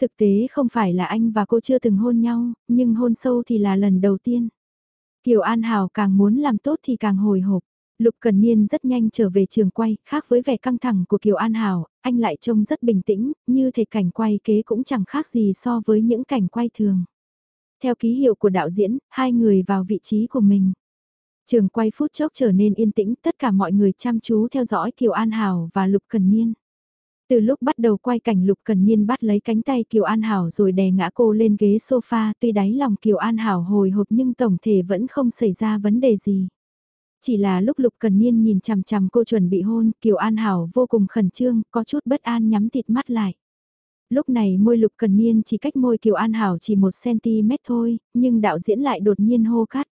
[SPEAKER 1] Thực tế không phải là anh và cô chưa từng hôn nhau, nhưng hôn sâu thì là lần đầu tiên. Kiều An Hảo càng muốn làm tốt thì càng hồi hộp. Lục Cần Niên rất nhanh trở về trường quay, khác với vẻ căng thẳng của Kiều An Hảo, anh lại trông rất bình tĩnh, như thể cảnh quay kế cũng chẳng khác gì so với những cảnh quay thường. Theo ký hiệu của đạo diễn, hai người vào vị trí của mình. Trường quay phút chốc trở nên yên tĩnh, tất cả mọi người chăm chú theo dõi Kiều An Hảo và Lục Cần Niên. Từ lúc bắt đầu quay cảnh Lục Cần Niên bắt lấy cánh tay Kiều An Hảo rồi đè ngã cô lên ghế sofa tuy đáy lòng Kiều An Hảo hồi hộp nhưng tổng thể vẫn không xảy ra vấn đề gì. Chỉ là lúc Lục Cần Niên nhìn chằm chằm cô chuẩn bị hôn, Kiều An Hảo vô cùng khẩn trương, có chút bất an nhắm thịt mắt lại. Lúc này môi Lục Cần Niên chỉ cách môi Kiều An Hảo chỉ 1cm thôi, nhưng đạo diễn lại đột nhiên hô cắt.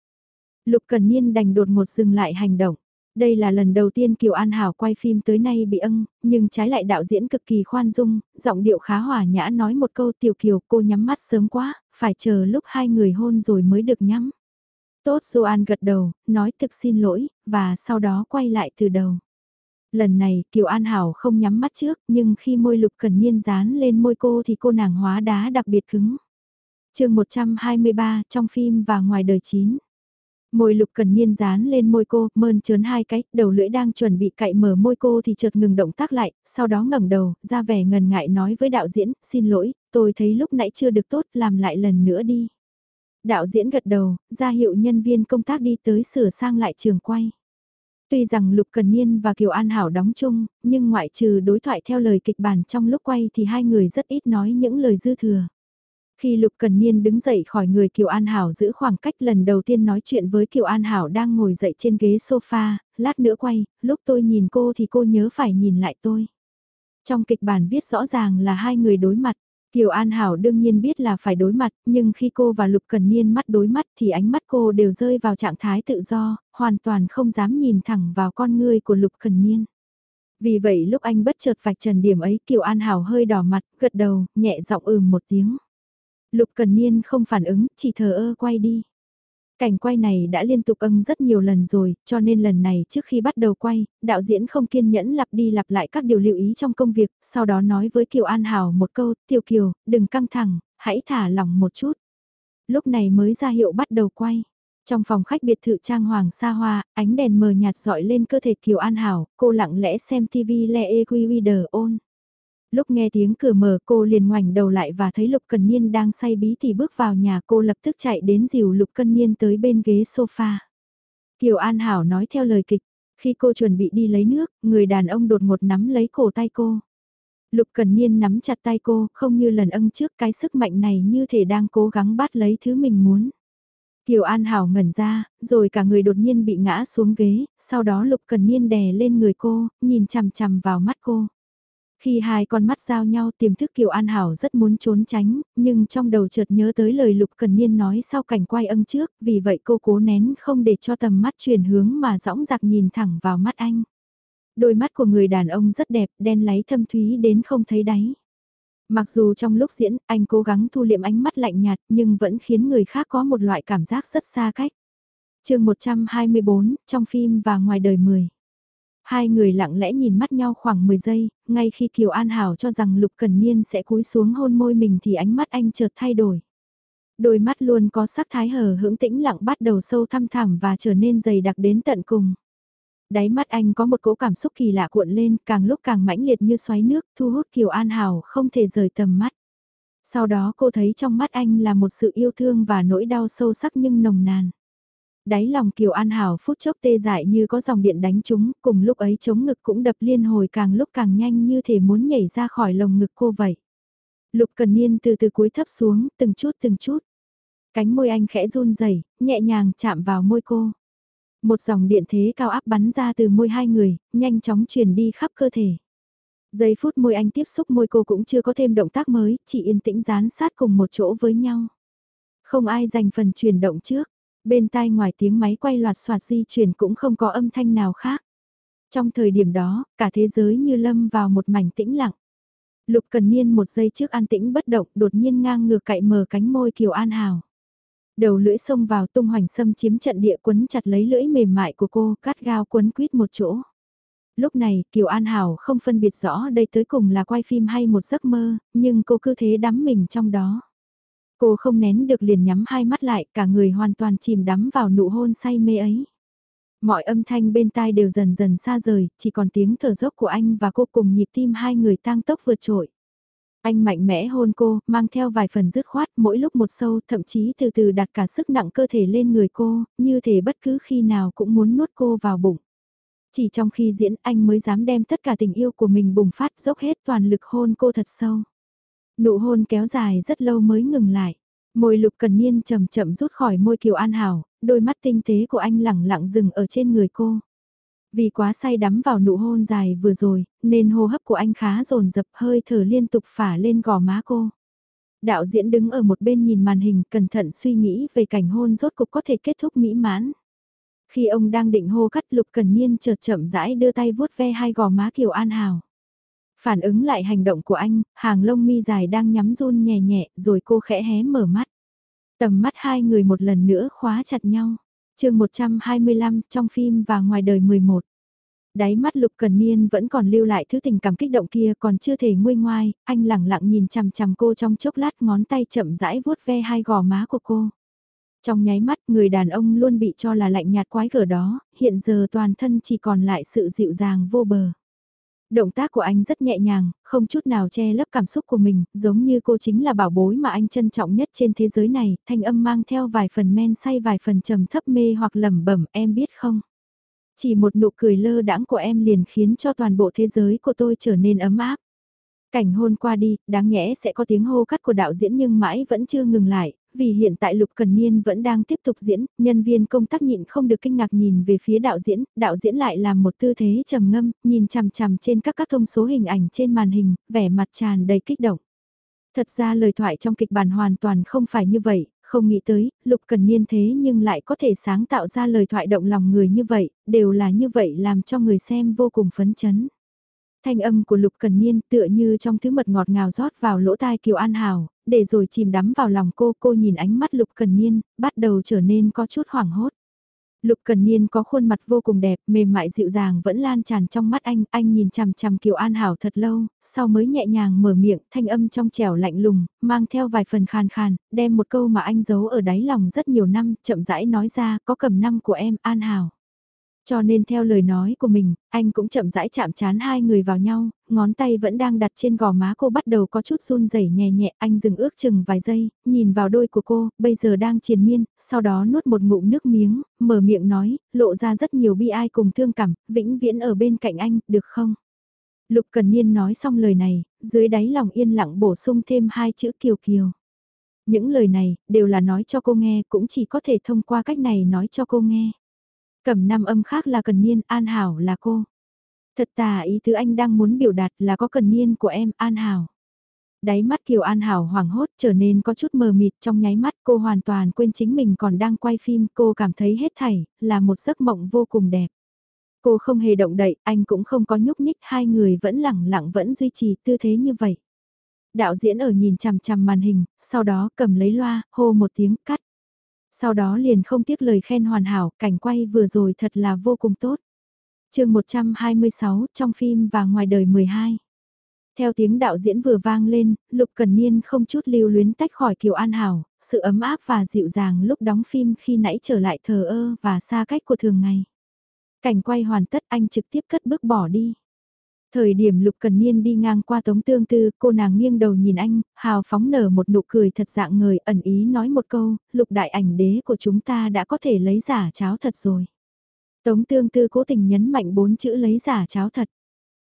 [SPEAKER 1] Lục Cần Niên đành đột ngột dừng lại hành động. Đây là lần đầu tiên Kiều An Hảo quay phim tới nay bị ưng, nhưng trái lại đạo diễn cực kỳ khoan dung, giọng điệu khá hòa nhã nói một câu tiểu kiều cô nhắm mắt sớm quá, phải chờ lúc hai người hôn rồi mới được nhắm. Tốt Joan gật đầu, nói thực xin lỗi, và sau đó quay lại từ đầu. Lần này Kiều An Hảo không nhắm mắt trước, nhưng khi môi lục cần niên dán lên môi cô thì cô nàng hóa đá đặc biệt cứng. chương 123 trong phim và ngoài đời chín. Môi lục cần niên dán lên môi cô, mơn trớn hai cái, đầu lưỡi đang chuẩn bị cậy mở môi cô thì chợt ngừng động tác lại, sau đó ngẩng đầu, ra vẻ ngần ngại nói với đạo diễn, xin lỗi, tôi thấy lúc nãy chưa được tốt, làm lại lần nữa đi. Đạo diễn gật đầu, ra hiệu nhân viên công tác đi tới sửa sang lại trường quay. Tuy rằng Lục Cần Niên và Kiều An Hảo đóng chung, nhưng ngoại trừ đối thoại theo lời kịch bản trong lúc quay thì hai người rất ít nói những lời dư thừa. Khi Lục Cần Niên đứng dậy khỏi người Kiều An Hảo giữ khoảng cách lần đầu tiên nói chuyện với Kiều An Hảo đang ngồi dậy trên ghế sofa, lát nữa quay, lúc tôi nhìn cô thì cô nhớ phải nhìn lại tôi. Trong kịch bản viết rõ ràng là hai người đối mặt. Kiều An Hảo đương nhiên biết là phải đối mặt, nhưng khi cô và Lục Cần Niên mắt đối mắt thì ánh mắt cô đều rơi vào trạng thái tự do, hoàn toàn không dám nhìn thẳng vào con ngươi của Lục Cần Niên. Vì vậy lúc anh bất chợt vạch trần điểm ấy Kiều An Hảo hơi đỏ mặt, gật đầu, nhẹ giọng ừm một tiếng. Lục Cần Niên không phản ứng, chỉ thờ ơ quay đi. Cảnh quay này đã liên tục âng rất nhiều lần rồi, cho nên lần này trước khi bắt đầu quay, đạo diễn không kiên nhẫn lặp đi lặp lại các điều lưu ý trong công việc, sau đó nói với Kiều An Hảo một câu, Tiểu Kiều, đừng căng thẳng, hãy thả lỏng một chút. Lúc này mới ra hiệu bắt đầu quay. Trong phòng khách biệt thự trang hoàng xa hoa, ánh đèn mờ nhạt dọi lên cơ thể Kiều An Hảo, cô lặng lẽ xem TV Le Equider ôn. Lúc nghe tiếng cửa mở cô liền ngoảnh đầu lại và thấy Lục Cần Niên đang say bí thì bước vào nhà cô lập tức chạy đến dìu Lục Cần Niên tới bên ghế sofa. Kiều An Hảo nói theo lời kịch, khi cô chuẩn bị đi lấy nước, người đàn ông đột ngột nắm lấy cổ tay cô. Lục Cần Niên nắm chặt tay cô, không như lần âng trước cái sức mạnh này như thể đang cố gắng bắt lấy thứ mình muốn. Kiều An Hảo ngẩn ra, rồi cả người đột nhiên bị ngã xuống ghế, sau đó Lục Cần Niên đè lên người cô, nhìn chằm chằm vào mắt cô. Khi hai con mắt giao nhau tiềm thức Kiều An Hảo rất muốn trốn tránh, nhưng trong đầu chợt nhớ tới lời Lục Cần Niên nói sau cảnh quay ân trước, vì vậy cô cố nén không để cho tầm mắt chuyển hướng mà dõng dạc nhìn thẳng vào mắt anh. Đôi mắt của người đàn ông rất đẹp, đen láy thâm thúy đến không thấy đáy. Mặc dù trong lúc diễn, anh cố gắng thu liệm ánh mắt lạnh nhạt nhưng vẫn khiến người khác có một loại cảm giác rất xa cách. chương 124, trong phim và ngoài đời 10. Hai người lặng lẽ nhìn mắt nhau khoảng 10 giây, ngay khi Kiều An Hảo cho rằng Lục Cần Niên sẽ cúi xuống hôn môi mình thì ánh mắt anh chợt thay đổi. Đôi mắt luôn có sắc thái hờ hững tĩnh lặng bắt đầu sâu thăm thẳm và trở nên dày đặc đến tận cùng. Đáy mắt anh có một cỗ cảm xúc kỳ lạ cuộn lên, càng lúc càng mãnh liệt như xoáy nước, thu hút Kiều An Hảo không thể rời tầm mắt. Sau đó cô thấy trong mắt anh là một sự yêu thương và nỗi đau sâu sắc nhưng nồng nàn. Đáy lòng Kiều An Hảo phút chốc tê dại như có dòng điện đánh chúng cùng lúc ấy chống ngực cũng đập liên hồi càng lúc càng nhanh như thể muốn nhảy ra khỏi lồng ngực cô vậy. Lục Cần Niên từ từ cúi thấp xuống, từng chút từng chút. Cánh môi anh khẽ run rẩy, nhẹ nhàng chạm vào môi cô. Một dòng điện thế cao áp bắn ra từ môi hai người, nhanh chóng truyền đi khắp cơ thể. Giây phút môi anh tiếp xúc môi cô cũng chưa có thêm động tác mới, chỉ yên tĩnh dán sát cùng một chỗ với nhau. Không ai giành phần chuyển động trước, bên tai ngoài tiếng máy quay loạt soạt di chuyển cũng không có âm thanh nào khác. Trong thời điểm đó, cả thế giới như lâm vào một mảnh tĩnh lặng. Lục Cần Niên một giây trước an tĩnh bất động đột nhiên ngang ngược cậy mở cánh môi Kiều An Hảo. Đầu lưỡi xông vào tung hoành xâm chiếm trận địa quấn chặt lấy lưỡi mềm mại của cô, cắt gao quấn quýt một chỗ. Lúc này, Kiều An Hảo không phân biệt rõ đây tới cùng là quay phim hay một giấc mơ, nhưng cô cứ thế đắm mình trong đó. Cô không nén được liền nhắm hai mắt lại, cả người hoàn toàn chìm đắm vào nụ hôn say mê ấy. Mọi âm thanh bên tai đều dần dần xa rời, chỉ còn tiếng thở dốc của anh và cô cùng nhịp tim hai người tăng tốc vượt trội. Anh mạnh mẽ hôn cô, mang theo vài phần dứt khoát mỗi lúc một sâu, thậm chí từ từ đặt cả sức nặng cơ thể lên người cô, như thể bất cứ khi nào cũng muốn nuốt cô vào bụng. Chỉ trong khi diễn anh mới dám đem tất cả tình yêu của mình bùng phát dốc hết toàn lực hôn cô thật sâu. Nụ hôn kéo dài rất lâu mới ngừng lại. Môi lục cần niên chậm chậm rút khỏi môi kiều an hảo, đôi mắt tinh tế của anh lẳng lặng dừng ở trên người cô. Vì quá say đắm vào nụ hôn dài vừa rồi, nên hô hấp của anh khá rồn rập hơi thở liên tục phả lên gò má cô. Đạo diễn đứng ở một bên nhìn màn hình cẩn thận suy nghĩ về cảnh hôn rốt cục có thể kết thúc mỹ mãn. Khi ông đang định hô cắt lục cần niên chợt chậm rãi đưa tay vuốt ve hai gò má Kiều An Hảo. Phản ứng lại hành động của anh, hàng lông mi dài đang nhắm run nhẹ nhẹ rồi cô khẽ hé mở mắt. Tầm mắt hai người một lần nữa khóa chặt nhau chương 125 trong phim và ngoài đời 11. Đáy mắt Lục Cần Niên vẫn còn lưu lại thứ tình cảm kích động kia còn chưa thể nguôi ngoai, anh lẳng lặng nhìn chằm chằm cô trong chốc lát ngón tay chậm rãi vuốt ve hai gò má của cô. Trong nháy mắt người đàn ông luôn bị cho là lạnh nhạt quái gở đó, hiện giờ toàn thân chỉ còn lại sự dịu dàng vô bờ. Động tác của anh rất nhẹ nhàng, không chút nào che lấp cảm xúc của mình, giống như cô chính là bảo bối mà anh trân trọng nhất trên thế giới này, thanh âm mang theo vài phần men say vài phần trầm thấp mê hoặc lẩm bẩm em biết không. Chỉ một nụ cười lơ đãng của em liền khiến cho toàn bộ thế giới của tôi trở nên ấm áp. Cảnh hôn qua đi, đáng nhẽ sẽ có tiếng hô cắt của đạo diễn nhưng mãi vẫn chưa ngừng lại, vì hiện tại Lục Cần Niên vẫn đang tiếp tục diễn, nhân viên công tác nhịn không được kinh ngạc nhìn về phía đạo diễn, đạo diễn lại làm một tư thế trầm ngâm, nhìn chằm chằm trên các các thông số hình ảnh trên màn hình, vẻ mặt tràn đầy kích động. Thật ra lời thoại trong kịch bản hoàn toàn không phải như vậy, không nghĩ tới, Lục Cần Niên thế nhưng lại có thể sáng tạo ra lời thoại động lòng người như vậy, đều là như vậy làm cho người xem vô cùng phấn chấn. Thanh âm của Lục Cần Niên tựa như trong thứ mật ngọt ngào rót vào lỗ tai Kiều An Hảo, để rồi chìm đắm vào lòng cô, cô nhìn ánh mắt Lục Cần Niên, bắt đầu trở nên có chút hoảng hốt. Lục Cần Niên có khuôn mặt vô cùng đẹp, mềm mại dịu dàng vẫn lan tràn trong mắt anh, anh nhìn chằm chằm Kiều An Hảo thật lâu, sau mới nhẹ nhàng mở miệng, thanh âm trong trẻo lạnh lùng, mang theo vài phần khàn khàn, đem một câu mà anh giấu ở đáy lòng rất nhiều năm, chậm rãi nói ra, có cầm năm của em, An Hảo. Cho nên theo lời nói của mình, anh cũng chậm rãi chạm chán hai người vào nhau, ngón tay vẫn đang đặt trên gò má cô bắt đầu có chút run rẩy nhẹ nhẹ, anh dừng ước chừng vài giây, nhìn vào đôi của cô, bây giờ đang triền miên, sau đó nuốt một ngụm nước miếng, mở miệng nói, lộ ra rất nhiều bi ai cùng thương cảm, vĩnh viễn ở bên cạnh anh, được không? Lục Cần Niên nói xong lời này, dưới đáy lòng yên lặng bổ sung thêm hai chữ kiều kiều. Những lời này, đều là nói cho cô nghe, cũng chỉ có thể thông qua cách này nói cho cô nghe. Cầm năm âm khác là cần niên, An Hảo là cô. Thật tà ý thứ anh đang muốn biểu đạt là có cần niên của em, An Hảo. Đáy mắt Kiều An Hảo hoảng hốt trở nên có chút mờ mịt trong nháy mắt cô hoàn toàn quên chính mình còn đang quay phim cô cảm thấy hết thảy là một giấc mộng vô cùng đẹp. Cô không hề động đậy, anh cũng không có nhúc nhích, hai người vẫn lẳng lặng vẫn duy trì tư thế như vậy. Đạo diễn ở nhìn chằm chằm màn hình, sau đó cầm lấy loa, hô một tiếng cắt. Sau đó liền không tiếc lời khen hoàn hảo, cảnh quay vừa rồi thật là vô cùng tốt. chương 126 trong phim và ngoài đời 12. Theo tiếng đạo diễn vừa vang lên, Lục Cần Niên không chút lưu luyến tách khỏi Kiều An Hảo, sự ấm áp và dịu dàng lúc đóng phim khi nãy trở lại thờ ơ và xa cách của thường ngày. Cảnh quay hoàn tất anh trực tiếp cất bước bỏ đi. Thời điểm Lục Cần Niên đi ngang qua Tống Tương Tư, cô nàng nghiêng đầu nhìn anh, hào phóng nở một nụ cười thật dạng người, ẩn ý nói một câu, Lục đại ảnh đế của chúng ta đã có thể lấy giả cháo thật rồi. Tống Tương Tư cố tình nhấn mạnh bốn chữ lấy giả cháo thật.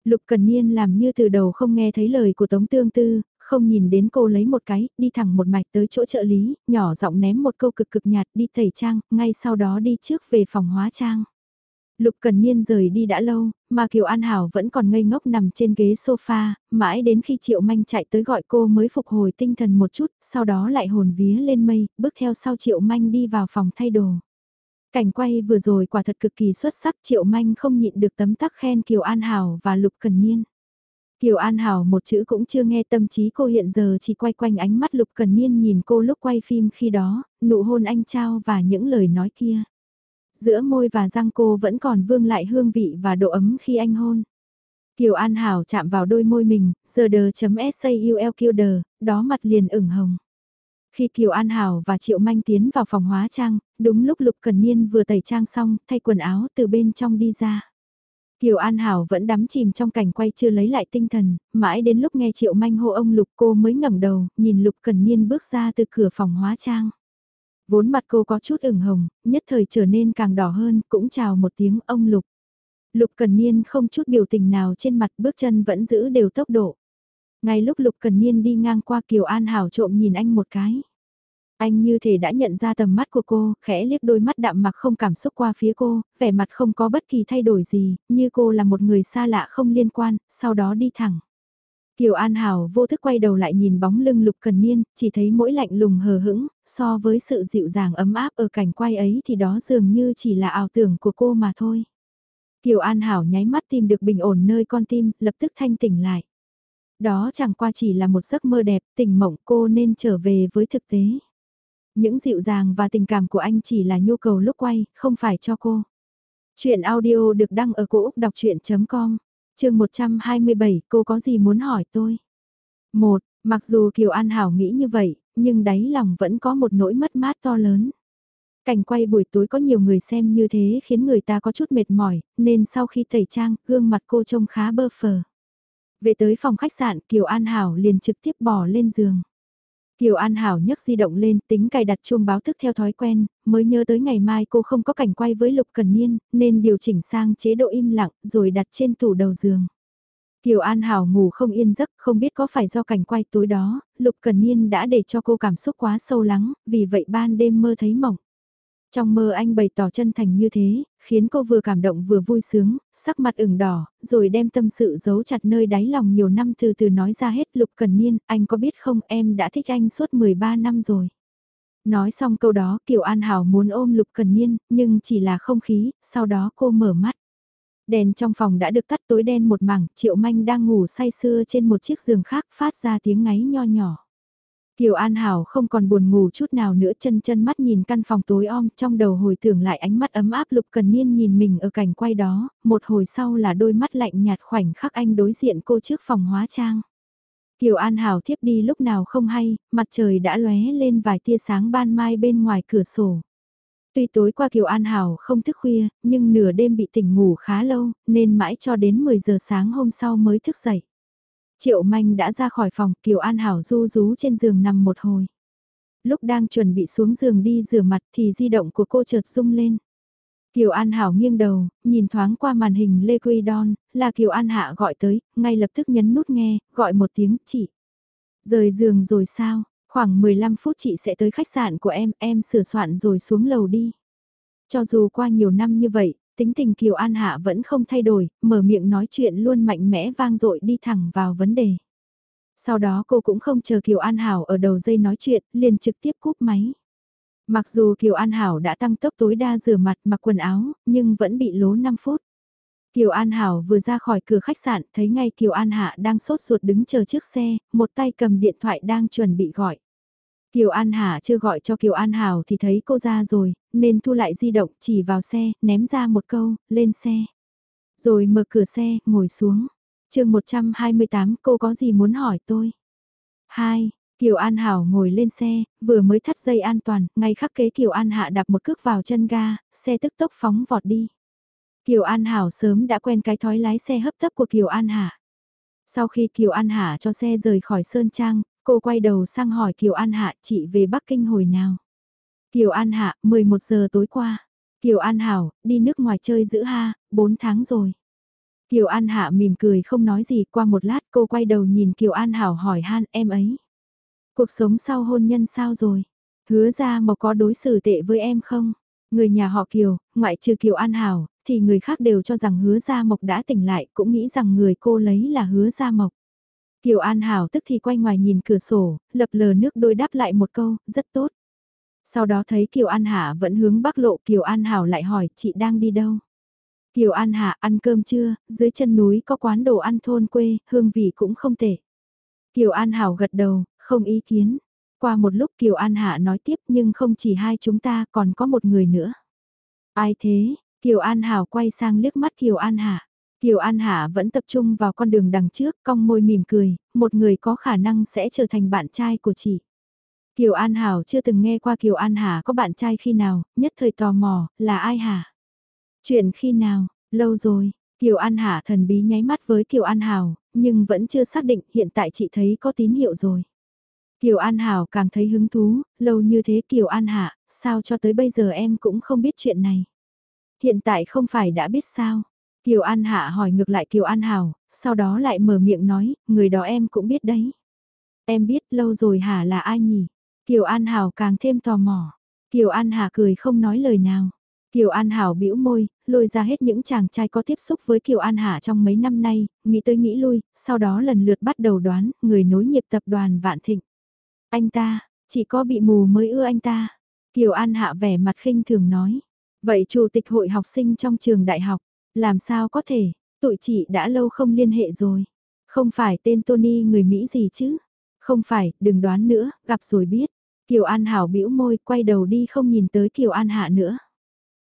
[SPEAKER 1] Lục Cần Niên làm như từ đầu không nghe thấy lời của Tống Tương Tư, không nhìn đến cô lấy một cái, đi thẳng một mạch tới chỗ trợ lý, nhỏ giọng ném một câu cực cực nhạt đi tẩy trang, ngay sau đó đi trước về phòng hóa trang. Lục Cần Niên rời đi đã lâu, mà Kiều An Hảo vẫn còn ngây ngốc nằm trên ghế sofa, mãi đến khi Triệu Manh chạy tới gọi cô mới phục hồi tinh thần một chút, sau đó lại hồn vía lên mây, bước theo sau Triệu Manh đi vào phòng thay đồ. Cảnh quay vừa rồi quả thật cực kỳ xuất sắc Triệu Manh không nhịn được tấm tắc khen Kiều An Hảo và Lục Cần Niên. Kiều An Hảo một chữ cũng chưa nghe tâm trí cô hiện giờ chỉ quay quanh ánh mắt Lục Cần Niên nhìn cô lúc quay phim khi đó, nụ hôn anh trao và những lời nói kia. Giữa môi và răng cô vẫn còn vương lại hương vị và độ ấm khi anh hôn. Kiều An Hảo chạm vào đôi môi mình, giờ đờ.saulqd, đờ, đó mặt liền ửng hồng. Khi Kiều An Hảo và Triệu Manh tiến vào phòng hóa trang, đúng lúc Lục Cần Niên vừa tẩy trang xong, thay quần áo từ bên trong đi ra. Kiều An Hảo vẫn đắm chìm trong cảnh quay chưa lấy lại tinh thần, mãi đến lúc nghe Triệu Manh hô ông Lục cô mới ngẩng đầu, nhìn Lục Cần Niên bước ra từ cửa phòng hóa trang. Vốn mặt cô có chút ửng hồng, nhất thời trở nên càng đỏ hơn, cũng chào một tiếng ông Lục. Lục Cần Niên không chút biểu tình nào trên mặt bước chân vẫn giữ đều tốc độ. Ngay lúc Lục Cần Niên đi ngang qua Kiều An Hảo trộm nhìn anh một cái. Anh như thể đã nhận ra tầm mắt của cô, khẽ liếc đôi mắt đạm mặc không cảm xúc qua phía cô, vẻ mặt không có bất kỳ thay đổi gì, như cô là một người xa lạ không liên quan, sau đó đi thẳng. Kiều An Hảo vô thức quay đầu lại nhìn bóng lưng Lục Cần Niên, chỉ thấy mỗi lạnh lùng hờ hững, so với sự dịu dàng ấm áp ở cảnh quay ấy thì đó dường như chỉ là ảo tưởng của cô mà thôi. Kiều An Hảo nháy mắt tìm được bình ổn nơi con tim, lập tức thanh tỉnh lại. Đó chẳng qua chỉ là một giấc mơ đẹp, tỉnh mộng cô nên trở về với thực tế. Những dịu dàng và tình cảm của anh chỉ là nhu cầu lúc quay, không phải cho cô. Chuyện audio được đăng ở cổ Úc đọc chuyện.com chương 127, cô có gì muốn hỏi tôi? Một, mặc dù Kiều An Hảo nghĩ như vậy, nhưng đáy lòng vẫn có một nỗi mất mát to lớn. Cảnh quay buổi tối có nhiều người xem như thế khiến người ta có chút mệt mỏi, nên sau khi tẩy trang, gương mặt cô trông khá bơ phờ. Về tới phòng khách sạn, Kiều An Hảo liền trực tiếp bỏ lên giường. Kiều An Hảo nhấc di động lên tính cài đặt chuông báo thức theo thói quen, mới nhớ tới ngày mai cô không có cảnh quay với Lục Cần Niên, nên điều chỉnh sang chế độ im lặng rồi đặt trên tủ đầu giường. Kiều An Hảo ngủ không yên giấc, không biết có phải do cảnh quay tối đó, Lục Cần Niên đã để cho cô cảm xúc quá sâu lắng, vì vậy ban đêm mơ thấy mộng. Trong mơ anh bày tỏ chân thành như thế, khiến cô vừa cảm động vừa vui sướng, sắc mặt ửng đỏ, rồi đem tâm sự giấu chặt nơi đáy lòng nhiều năm từ từ nói ra hết Lục Cần Niên, anh có biết không em đã thích anh suốt 13 năm rồi. Nói xong câu đó Kiều An Hảo muốn ôm Lục Cần Niên, nhưng chỉ là không khí, sau đó cô mở mắt. Đèn trong phòng đã được tắt tối đen một mảng, Triệu Manh đang ngủ say sưa trên một chiếc giường khác phát ra tiếng ngáy nho nhỏ. Kiều An Hảo không còn buồn ngủ chút nào nữa chân chân mắt nhìn căn phòng tối om trong đầu hồi tưởng lại ánh mắt ấm áp Lục Cần Niên nhìn mình ở cảnh quay đó, một hồi sau là đôi mắt lạnh nhạt khoảnh khắc anh đối diện cô trước phòng hóa trang. Kiều An Hảo thiếp đi lúc nào không hay, mặt trời đã lóe lên vài tia sáng ban mai bên ngoài cửa sổ. Tuy tối qua Kiều An Hảo không thức khuya, nhưng nửa đêm bị tỉnh ngủ khá lâu, nên mãi cho đến 10 giờ sáng hôm sau mới thức dậy. Triệu Manh đã ra khỏi phòng, Kiều An Hảo du rú trên giường nằm một hồi. Lúc đang chuẩn bị xuống giường đi rửa mặt thì di động của cô chợt rung lên. Kiều An Hảo nghiêng đầu, nhìn thoáng qua màn hình Lê Quy Đon, là Kiều An Hạ gọi tới, ngay lập tức nhấn nút nghe, gọi một tiếng chị. Rời giường rồi sao, khoảng 15 phút chị sẽ tới khách sạn của em, em sửa soạn rồi xuống lầu đi. Cho dù qua nhiều năm như vậy, tính tình Kiều An Hạ vẫn không thay đổi, mở miệng nói chuyện luôn mạnh mẽ vang dội đi thẳng vào vấn đề. Sau đó cô cũng không chờ Kiều An Hảo ở đầu dây nói chuyện, liền trực tiếp cúp máy. Mặc dù Kiều An Hảo đã tăng tốc tối đa rửa mặt mặc quần áo, nhưng vẫn bị lố 5 phút. Kiều An Hảo vừa ra khỏi cửa khách sạn, thấy ngay Kiều An Hạ đang sốt ruột đứng chờ trước xe, một tay cầm điện thoại đang chuẩn bị gọi. Kiều An Hạ chưa gọi cho Kiều An Hảo thì thấy cô ra rồi, nên thu lại di động chỉ vào xe, ném ra một câu, lên xe. Rồi mở cửa xe, ngồi xuống. chương 128 cô có gì muốn hỏi tôi? 2. Kiều An Hảo ngồi lên xe, vừa mới thắt dây an toàn, ngay khắc kế Kiều An Hạ đạp một cước vào chân ga, xe tức tốc phóng vọt đi. Kiều An Hảo sớm đã quen cái thói lái xe hấp tấp của Kiều An Hạ. Sau khi Kiều An Hạ cho xe rời khỏi Sơn Trang, cô quay đầu sang hỏi Kiều An Hạ chị về Bắc Kinh hồi nào. Kiều An Hạ, 11 giờ tối qua. Kiều An Hảo, đi nước ngoài chơi giữ ha, 4 tháng rồi. Kiều An Hạ mỉm cười không nói gì qua một lát cô quay đầu nhìn Kiều An Hảo hỏi han em ấy. Cuộc sống sau hôn nhân sao rồi? Hứa ra mộc có đối xử tệ với em không? Người nhà họ Kiều, ngoại trừ Kiều An Hảo, thì người khác đều cho rằng hứa gia mộc đã tỉnh lại cũng nghĩ rằng người cô lấy là hứa gia mộc. Kiều An Hảo tức thì quay ngoài nhìn cửa sổ, lập lờ nước đôi đáp lại một câu, rất tốt. Sau đó thấy Kiều An Hạ vẫn hướng bắc lộ Kiều An Hảo lại hỏi chị đang đi đâu. Kiều An Hạ ăn cơm chưa, dưới chân núi có quán đồ ăn thôn quê, hương vị cũng không tệ. Kiều An Hảo gật đầu, không ý kiến. Qua một lúc Kiều An Hạ nói tiếp nhưng không chỉ hai chúng ta còn có một người nữa. Ai thế? Kiều An Hảo quay sang liếc mắt Kiều An Hạ. Kiều An Hạ vẫn tập trung vào con đường đằng trước, cong môi mỉm cười, một người có khả năng sẽ trở thành bạn trai của chị. Kiều An Hảo chưa từng nghe qua Kiều An Hà có bạn trai khi nào, nhất thời tò mò, là ai hả? Chuyện khi nào, lâu rồi, Kiều An Hà thần bí nháy mắt với Kiều An Hảo, nhưng vẫn chưa xác định hiện tại chị thấy có tín hiệu rồi. Kiều An Hảo càng thấy hứng thú, lâu như thế Kiều An Hạ, sao cho tới bây giờ em cũng không biết chuyện này. Hiện tại không phải đã biết sao. Kiều An Hạ hỏi ngược lại Kiều An Hảo, sau đó lại mở miệng nói, người đó em cũng biết đấy. Em biết lâu rồi hả là ai nhỉ? Kiều An Hảo càng thêm tò mò. Kiều An Hà cười không nói lời nào. Kiều An Hảo bĩu môi, lôi ra hết những chàng trai có tiếp xúc với Kiều An Hà trong mấy năm nay, nghĩ tới nghĩ lui, sau đó lần lượt bắt đầu đoán, người nối nghiệp tập đoàn Vạn Thịnh. Anh ta, chỉ có bị mù mới ưa anh ta. Kiều An Hạ vẻ mặt khinh thường nói. Vậy chủ tịch hội học sinh trong trường đại học, làm sao có thể, tụi chị đã lâu không liên hệ rồi. Không phải tên Tony người Mỹ gì chứ? Không phải, đừng đoán nữa, gặp rồi biết. Kiều An Hảo bĩu môi, quay đầu đi không nhìn tới Kiều An Hạ nữa.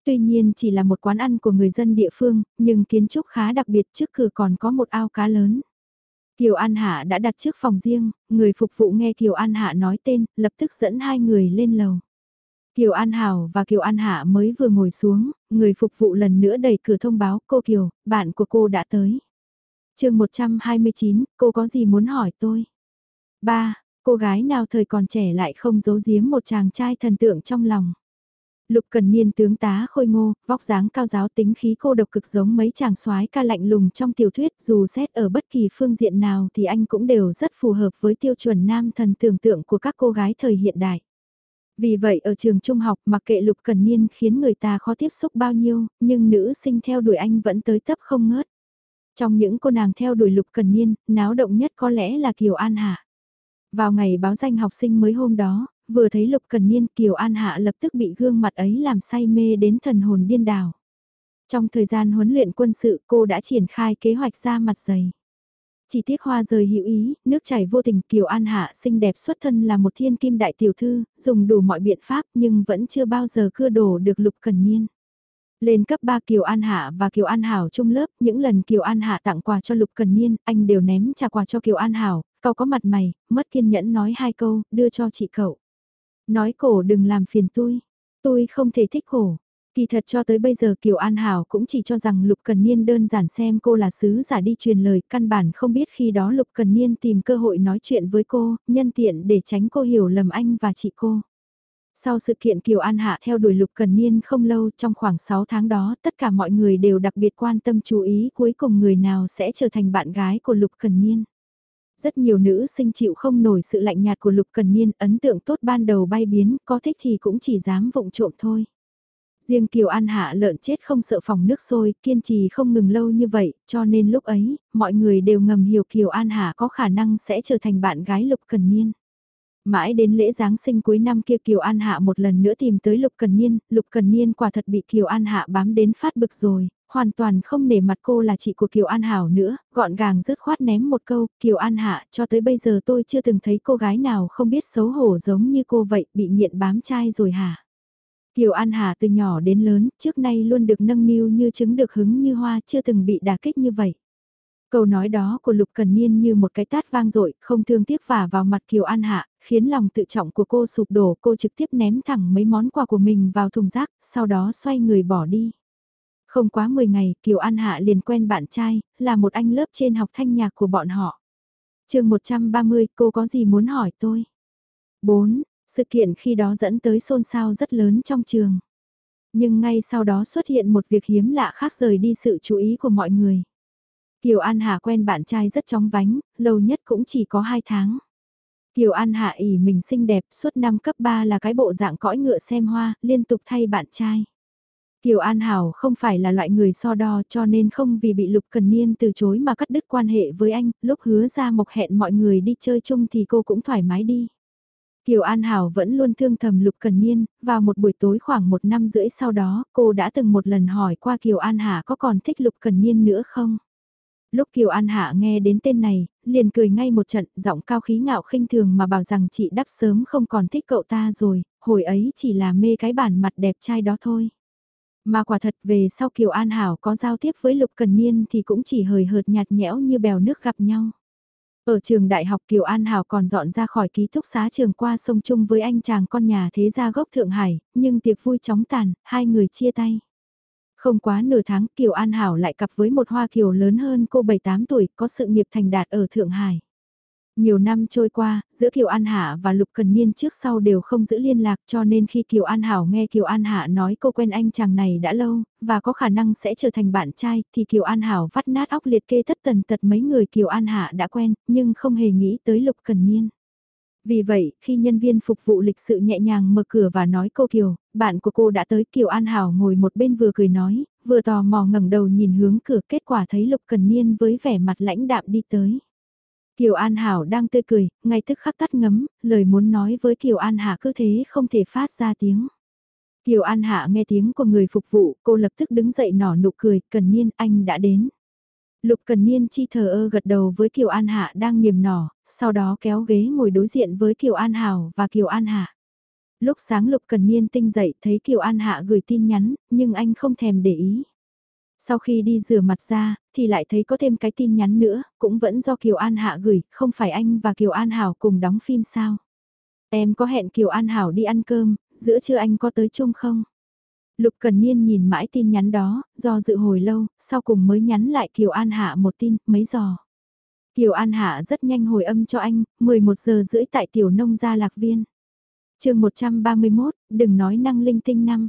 [SPEAKER 1] Tuy nhiên chỉ là một quán ăn của người dân địa phương, nhưng kiến trúc khá đặc biệt trước cửa còn có một ao cá lớn. Kiều An Hạ đã đặt trước phòng riêng, người phục vụ nghe Kiều An Hạ nói tên, lập tức dẫn hai người lên lầu. Kiều An Hảo và Kiều An Hạ mới vừa ngồi xuống, người phục vụ lần nữa đẩy cửa thông báo cô Kiều, bạn của cô đã tới. chương 129, cô có gì muốn hỏi tôi? Ba, cô gái nào thời còn trẻ lại không giấu giếm một chàng trai thần tượng trong lòng. Lục Cần Niên tướng tá khôi ngô, vóc dáng cao giáo tính khí cô độc cực giống mấy chàng soái ca lạnh lùng trong tiểu thuyết dù xét ở bất kỳ phương diện nào thì anh cũng đều rất phù hợp với tiêu chuẩn nam thần tưởng tượng của các cô gái thời hiện đại. Vì vậy ở trường trung học mặc kệ Lục Cần Niên khiến người ta khó tiếp xúc bao nhiêu, nhưng nữ sinh theo đuổi anh vẫn tới tấp không ngớt. Trong những cô nàng theo đuổi Lục Cần Niên, náo động nhất có lẽ là Kiều An Hạ. Vào ngày báo danh học sinh mới hôm đó, vừa thấy Lục Cần Niên Kiều An Hạ lập tức bị gương mặt ấy làm say mê đến thần hồn điên đảo. Trong thời gian huấn luyện quân sự cô đã triển khai kế hoạch ra mặt dày. Chỉ tiếc hoa rời hữu ý, nước chảy vô tình Kiều An Hạ xinh đẹp xuất thân là một thiên kim đại tiểu thư, dùng đủ mọi biện pháp nhưng vẫn chưa bao giờ cưa đổ được Lục Cần Niên. Lên cấp 3 Kiều An Hạ và Kiều An Hảo chung lớp, những lần Kiều An Hạ tặng quà cho Lục Cần Niên, anh đều ném trả quà cho Kiều An Hảo, cậu có mặt mày, mất kiên nhẫn nói hai câu, đưa cho chị cậu. Nói cổ đừng làm phiền tôi, tôi không thể thích cổ. Kỳ thật cho tới bây giờ Kiều An Hảo cũng chỉ cho rằng Lục Cần Niên đơn giản xem cô là sứ giả đi truyền lời, căn bản không biết khi đó Lục Cần Niên tìm cơ hội nói chuyện với cô, nhân tiện để tránh cô hiểu lầm anh và chị cô. Sau sự kiện Kiều An Hạ theo đuổi Lục Cần Niên không lâu trong khoảng 6 tháng đó tất cả mọi người đều đặc biệt quan tâm chú ý cuối cùng người nào sẽ trở thành bạn gái của Lục Cần Niên. Rất nhiều nữ sinh chịu không nổi sự lạnh nhạt của Lục Cần Niên ấn tượng tốt ban đầu bay biến có thích thì cũng chỉ dám vụng trộm thôi. Riêng Kiều An Hạ lợn chết không sợ phòng nước sôi, kiên trì không ngừng lâu như vậy, cho nên lúc ấy, mọi người đều ngầm hiểu Kiều An Hạ có khả năng sẽ trở thành bạn gái Lục Cần Niên. Mãi đến lễ Giáng sinh cuối năm kia Kiều An Hạ một lần nữa tìm tới Lục Cần Niên, Lục Cần Niên quả thật bị Kiều An Hạ bám đến phát bực rồi, hoàn toàn không nể mặt cô là chị của Kiều An Hảo nữa, gọn gàng dứt khoát ném một câu, Kiều An Hạ, cho tới bây giờ tôi chưa từng thấy cô gái nào không biết xấu hổ giống như cô vậy, bị nghiện bám trai rồi hả? Kiều An Hà từ nhỏ đến lớn, trước nay luôn được nâng niu như trứng được hứng như hoa, chưa từng bị đả kích như vậy. Câu nói đó của Lục Cần Niên như một cái tát vang dội, không thương tiếc vả vào mặt Kiều An Hạ, khiến lòng tự trọng của cô sụp đổ, cô trực tiếp ném thẳng mấy món quà của mình vào thùng rác, sau đó xoay người bỏ đi. Không quá 10 ngày, Kiều An Hạ liền quen bạn trai, là một anh lớp trên học thanh nhạc của bọn họ. chương 130, cô có gì muốn hỏi tôi? 4. Sự kiện khi đó dẫn tới xôn xao rất lớn trong trường. Nhưng ngay sau đó xuất hiện một việc hiếm lạ khác rời đi sự chú ý của mọi người. Kiều An Hà quen bạn trai rất chóng vánh, lâu nhất cũng chỉ có 2 tháng. Kiều An Hạ ỉ mình xinh đẹp suốt năm cấp 3 là cái bộ dạng cõi ngựa xem hoa, liên tục thay bạn trai. Kiều An Hảo không phải là loại người so đo cho nên không vì bị Lục Cần Niên từ chối mà cắt đứt quan hệ với anh, lúc hứa ra mộc hẹn mọi người đi chơi chung thì cô cũng thoải mái đi. Kiều An Hảo vẫn luôn thương thầm Lục Cần Niên, vào một buổi tối khoảng một năm rưỡi sau đó, cô đã từng một lần hỏi qua Kiều An Hạ có còn thích Lục Cần Niên nữa không? Lúc Kiều An Hạ nghe đến tên này, liền cười ngay một trận, giọng cao khí ngạo khinh thường mà bảo rằng chị đắp sớm không còn thích cậu ta rồi, hồi ấy chỉ là mê cái bản mặt đẹp trai đó thôi. Mà quả thật về sau Kiều An Hảo có giao tiếp với Lục Cần Niên thì cũng chỉ hời hợt nhạt nhẽo như bèo nước gặp nhau. Ở trường đại học Kiều An Hảo còn dọn ra khỏi ký túc xá trường qua sông chung với anh chàng con nhà thế gia gốc Thượng Hải, nhưng tiệc vui chóng tàn, hai người chia tay. Không quá nửa tháng Kiều An Hảo lại cặp với một hoa kiều lớn hơn cô 7-8 tuổi, có sự nghiệp thành đạt ở Thượng Hải. Nhiều năm trôi qua, giữa Kiều An Hạ và Lục Cần Niên trước sau đều không giữ liên lạc cho nên khi Kiều An Hảo nghe Kiều An Hạ nói cô quen anh chàng này đã lâu, và có khả năng sẽ trở thành bạn trai, thì Kiều An Hảo vắt nát óc liệt kê tất tần tật mấy người Kiều An Hạ đã quen, nhưng không hề nghĩ tới Lục Cần Niên. Vì vậy, khi nhân viên phục vụ lịch sự nhẹ nhàng mở cửa và nói cô Kiều, bạn của cô đã tới Kiều An Hảo ngồi một bên vừa cười nói, vừa tò mò ngẩng đầu nhìn hướng cửa kết quả thấy Lục Cần Niên với vẻ mặt lãnh đạm đi tới. Kiều An Hảo đang tươi cười, ngay tức khắc tắt ngấm, lời muốn nói với Kiều An Hạ cứ thế không thể phát ra tiếng. Kiều An Hạ nghe tiếng của người phục vụ, cô lập tức đứng dậy nở nụ cười, Cần Niên anh đã đến. Lục Cần Niên chi thờ ơ gật đầu với Kiều An Hạ đang niềm nỏ, sau đó kéo ghế ngồi đối diện với Kiều An Hảo và Kiều An Hạ. Lúc sáng Lục Cần Niên tinh dậy thấy Kiều An Hạ gửi tin nhắn, nhưng anh không thèm để ý. Sau khi đi rửa mặt ra, thì lại thấy có thêm cái tin nhắn nữa, cũng vẫn do Kiều An Hạ gửi, không phải anh và Kiều An Hảo cùng đóng phim sao. Em có hẹn Kiều An Hảo đi ăn cơm, giữa trưa anh có tới chung không? Lục Cần Niên nhìn mãi tin nhắn đó, do dự hồi lâu, sau cùng mới nhắn lại Kiều An Hạ một tin, mấy giò. Kiều An Hạ rất nhanh hồi âm cho anh, 11 giờ rưỡi tại tiểu nông gia lạc viên. chương 131, đừng nói năng linh tinh năm.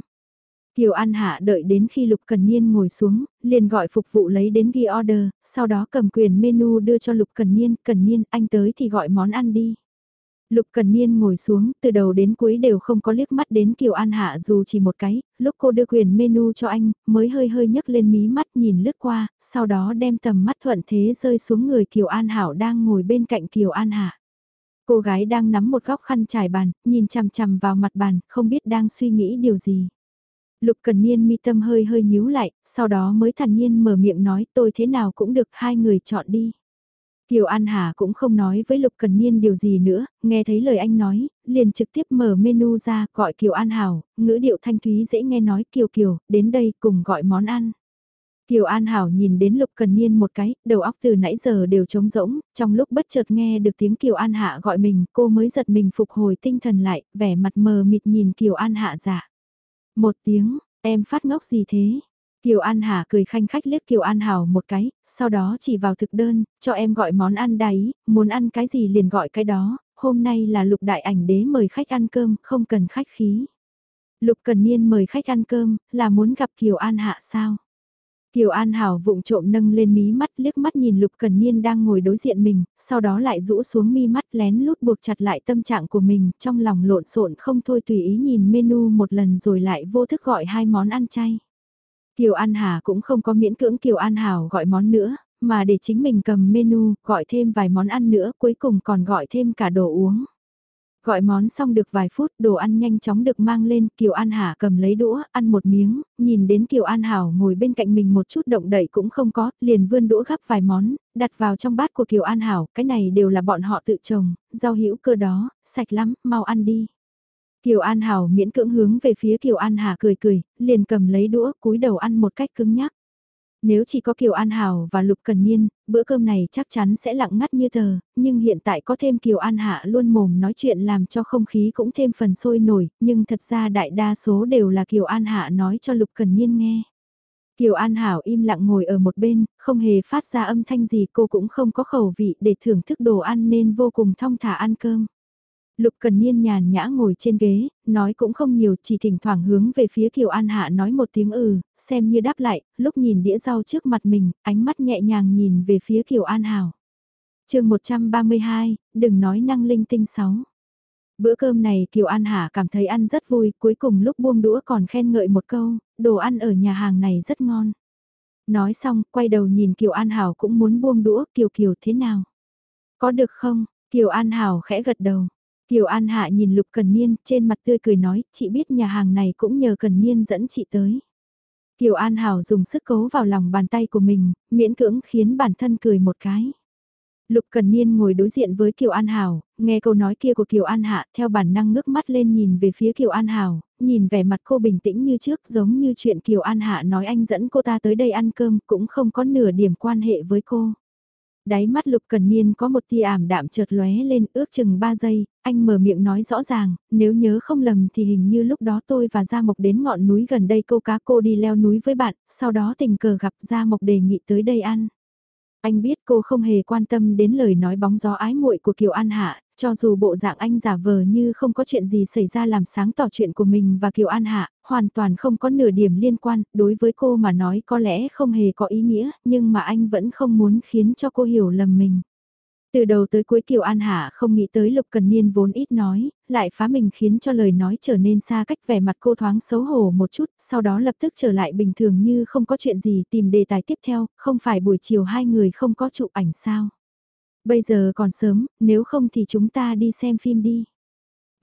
[SPEAKER 1] Kiều An Hạ đợi đến khi Lục Cần Niên ngồi xuống, liền gọi phục vụ lấy đến ghi order, sau đó cầm quyền menu đưa cho Lục Cần Niên, Cần Niên anh tới thì gọi món ăn đi. Lục Cần Niên ngồi xuống, từ đầu đến cuối đều không có liếc mắt đến Kiều An Hạ dù chỉ một cái, lúc cô đưa quyền menu cho anh, mới hơi hơi nhấc lên mí mắt nhìn lướt qua, sau đó đem tầm mắt thuận thế rơi xuống người Kiều An Hảo đang ngồi bên cạnh Kiều An Hạ. Cô gái đang nắm một góc khăn trải bàn, nhìn chằm chằm vào mặt bàn, không biết đang suy nghĩ điều gì. Lục Cần Niên mi tâm hơi hơi nhíu lại, sau đó mới thản nhiên mở miệng nói tôi thế nào cũng được hai người chọn đi. Kiều An Hà cũng không nói với Lục Cần Niên điều gì nữa, nghe thấy lời anh nói, liền trực tiếp mở menu ra gọi Kiều An Hảo, ngữ điệu thanh thúy dễ nghe nói Kiều Kiều, đến đây cùng gọi món ăn. Kiều An Hảo nhìn đến Lục Cần Niên một cái, đầu óc từ nãy giờ đều trống rỗng, trong lúc bất chợt nghe được tiếng Kiều An Hạ gọi mình, cô mới giật mình phục hồi tinh thần lại, vẻ mặt mờ mịt nhìn Kiều An Hạ dạ. Một tiếng, em phát ngốc gì thế? Kiều An Hà cười khanh khách liếc Kiều An Hảo một cái, sau đó chỉ vào thực đơn, cho em gọi món ăn đáy, muốn ăn cái gì liền gọi cái đó, hôm nay là lục đại ảnh đế mời khách ăn cơm, không cần khách khí. Lục Cần Niên mời khách ăn cơm, là muốn gặp Kiều An Hạ sao? Kiều An Hảo vụng trộm nâng lên mí mắt liếc mắt nhìn Lục Cần Niên đang ngồi đối diện mình, sau đó lại rũ xuống mi mắt lén lút buộc chặt lại tâm trạng của mình, trong lòng lộn xộn không thôi tùy ý nhìn menu một lần rồi lại vô thức gọi hai món ăn chay. Kiều An Hà cũng không có miễn cưỡng Kiều An Hảo gọi món nữa, mà để chính mình cầm menu, gọi thêm vài món ăn nữa, cuối cùng còn gọi thêm cả đồ uống. Gọi món xong được vài phút, đồ ăn nhanh chóng được mang lên, Kiều An Hà cầm lấy đũa, ăn một miếng, nhìn đến Kiều An Hảo ngồi bên cạnh mình một chút động đậy cũng không có, liền vươn đũa gắp vài món, đặt vào trong bát của Kiều An Hảo, cái này đều là bọn họ tự trồng, rau hữu cơ đó, sạch lắm, mau ăn đi. Kiều An Hảo miễn cưỡng hướng về phía Kiều An Hà cười cười, liền cầm lấy đũa cúi đầu ăn một cách cứng nhắc. Nếu chỉ có Kiều An Hảo và Lục Cần Niên, bữa cơm này chắc chắn sẽ lặng ngắt như tờ, nhưng hiện tại có thêm Kiều An Hạ luôn mồm nói chuyện làm cho không khí cũng thêm phần sôi nổi, nhưng thật ra đại đa số đều là Kiều An Hạ nói cho Lục Cần Niên nghe. Kiều An Hảo im lặng ngồi ở một bên, không hề phát ra âm thanh gì cô cũng không có khẩu vị để thưởng thức đồ ăn nên vô cùng thong thả ăn cơm. Lục Cần Niên nhàn nhã ngồi trên ghế, nói cũng không nhiều, chỉ thỉnh thoảng hướng về phía Kiều An Hạ nói một tiếng ừ, xem như đáp lại, lúc nhìn đĩa rau trước mặt mình, ánh mắt nhẹ nhàng nhìn về phía Kiều An Hảo. chương 132, đừng nói năng linh tinh sáu. Bữa cơm này Kiều An Hạ cảm thấy ăn rất vui, cuối cùng lúc buông đũa còn khen ngợi một câu, đồ ăn ở nhà hàng này rất ngon. Nói xong, quay đầu nhìn Kiều An Hảo cũng muốn buông đũa, Kiều Kiều thế nào? Có được không? Kiều An Hảo khẽ gật đầu. Kiều An Hạ nhìn Lục Cần Niên, trên mặt tươi cười nói, chị biết nhà hàng này cũng nhờ Cần Niên dẫn chị tới. Kiều An Hảo dùng sức cấu vào lòng bàn tay của mình, miễn cưỡng khiến bản thân cười một cái. Lục Cần Niên ngồi đối diện với Kiều An Hảo, nghe câu nói kia của Kiều An Hạ theo bản năng ngước mắt lên nhìn về phía Kiều An Hảo, nhìn vẻ mặt cô bình tĩnh như trước giống như chuyện Kiều An Hạ nói anh dẫn cô ta tới đây ăn cơm cũng không có nửa điểm quan hệ với cô. Đáy mắt Lục Cần Niên có một tia ảm đạm chợt lóe lên ước chừng 3 giây, anh mở miệng nói rõ ràng, nếu nhớ không lầm thì hình như lúc đó tôi và Gia Mộc đến ngọn núi gần đây câu cá cô đi leo núi với bạn, sau đó tình cờ gặp Gia Mộc đề nghị tới đây ăn. Anh biết cô không hề quan tâm đến lời nói bóng gió ái muội của Kiều An Hạ, cho dù bộ dạng anh giả vờ như không có chuyện gì xảy ra làm sáng tỏ chuyện của mình và Kiều An Hạ, hoàn toàn không có nửa điểm liên quan, đối với cô mà nói có lẽ không hề có ý nghĩa, nhưng mà anh vẫn không muốn khiến cho cô hiểu lầm mình. Từ đầu tới cuối Kiều An Hạ không nghĩ tới Lục Cần Niên vốn ít nói, lại phá mình khiến cho lời nói trở nên xa cách vẻ mặt cô thoáng xấu hổ một chút, sau đó lập tức trở lại bình thường như không có chuyện gì tìm đề tài tiếp theo, không phải buổi chiều hai người không có chụp ảnh sao. Bây giờ còn sớm, nếu không thì chúng ta đi xem phim đi.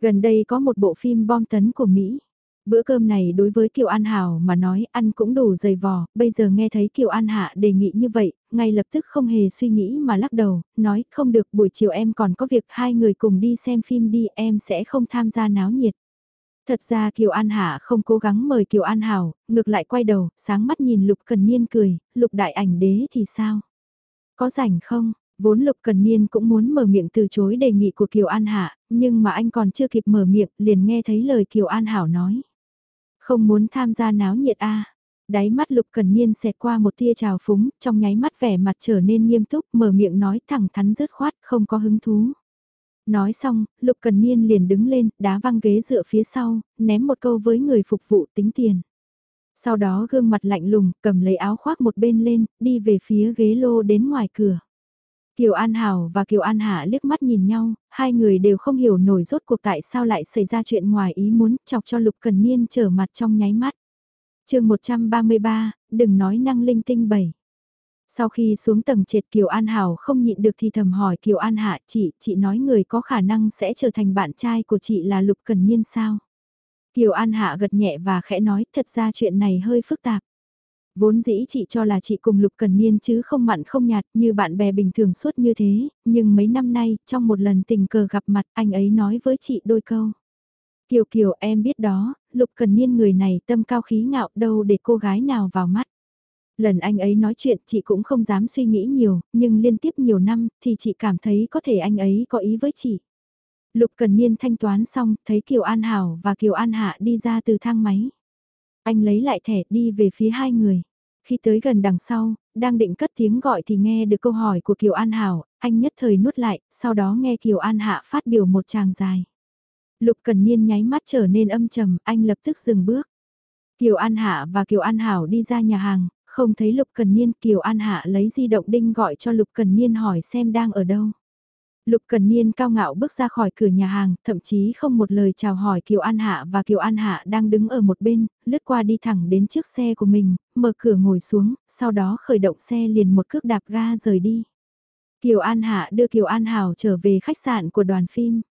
[SPEAKER 1] Gần đây có một bộ phim bom tấn của Mỹ. Bữa cơm này đối với Kiều An Hảo mà nói ăn cũng đủ dày vò, bây giờ nghe thấy Kiều An Hạ đề nghị như vậy, ngay lập tức không hề suy nghĩ mà lắc đầu, nói không được buổi chiều em còn có việc hai người cùng đi xem phim đi em sẽ không tham gia náo nhiệt. Thật ra Kiều An Hạ không cố gắng mời Kiều An Hảo, ngược lại quay đầu, sáng mắt nhìn Lục Cần Niên cười, Lục Đại Ảnh Đế thì sao? Có rảnh không? Vốn Lục Cần Niên cũng muốn mở miệng từ chối đề nghị của Kiều An Hạ, nhưng mà anh còn chưa kịp mở miệng, liền nghe thấy lời Kiều An Hảo nói. Không muốn tham gia náo nhiệt a à. Đáy mắt Lục Cần Niên xẹt qua một tia trào phúng, trong nháy mắt vẻ mặt trở nên nghiêm túc, mở miệng nói thẳng thắn dứt khoát, không có hứng thú. Nói xong, Lục Cần Niên liền đứng lên, đá văng ghế dựa phía sau, ném một câu với người phục vụ tính tiền. Sau đó gương mặt lạnh lùng, cầm lấy áo khoác một bên lên, đi về phía ghế lô đến ngoài cửa. Kiều An Hảo và Kiều An Hạ liếc mắt nhìn nhau, hai người đều không hiểu nổi rốt cuộc tại sao lại xảy ra chuyện ngoài ý muốn chọc cho Lục Cần Niên trở mặt trong nháy mắt. chương 133, đừng nói năng linh tinh bảy. Sau khi xuống tầng trệt Kiều An Hảo không nhịn được thì thầm hỏi Kiều An Hạ chị, chị nói người có khả năng sẽ trở thành bạn trai của chị là Lục Cần Niên sao? Kiều An Hạ gật nhẹ và khẽ nói thật ra chuyện này hơi phức tạp. Vốn dĩ chị cho là chị cùng Lục Cần Niên chứ không mặn không nhạt như bạn bè bình thường suốt như thế, nhưng mấy năm nay, trong một lần tình cờ gặp mặt, anh ấy nói với chị đôi câu. Kiều Kiều em biết đó, Lục Cần Niên người này tâm cao khí ngạo đâu để cô gái nào vào mắt. Lần anh ấy nói chuyện chị cũng không dám suy nghĩ nhiều, nhưng liên tiếp nhiều năm thì chị cảm thấy có thể anh ấy có ý với chị. Lục Cần Niên thanh toán xong, thấy Kiều An Hảo và Kiều An Hạ đi ra từ thang máy. Anh lấy lại thẻ đi về phía hai người. Khi tới gần đằng sau, đang định cất tiếng gọi thì nghe được câu hỏi của Kiều An Hảo, anh nhất thời nuốt lại, sau đó nghe Kiều An Hạ phát biểu một tràng dài. Lục Cần Niên nháy mắt trở nên âm trầm, anh lập tức dừng bước. Kiều An Hạ và Kiều An Hảo đi ra nhà hàng, không thấy Lục Cần Niên, Kiều An Hạ lấy di động đinh gọi cho Lục Cần Niên hỏi xem đang ở đâu. Lục Cần Niên cao ngạo bước ra khỏi cửa nhà hàng, thậm chí không một lời chào hỏi Kiều An Hạ và Kiều An Hạ đang đứng ở một bên, lướt qua đi thẳng đến trước xe của mình, mở cửa ngồi xuống, sau đó khởi động xe liền một cước đạp ga rời đi. Kiều An Hạ đưa Kiều An Hảo trở về khách sạn của đoàn phim.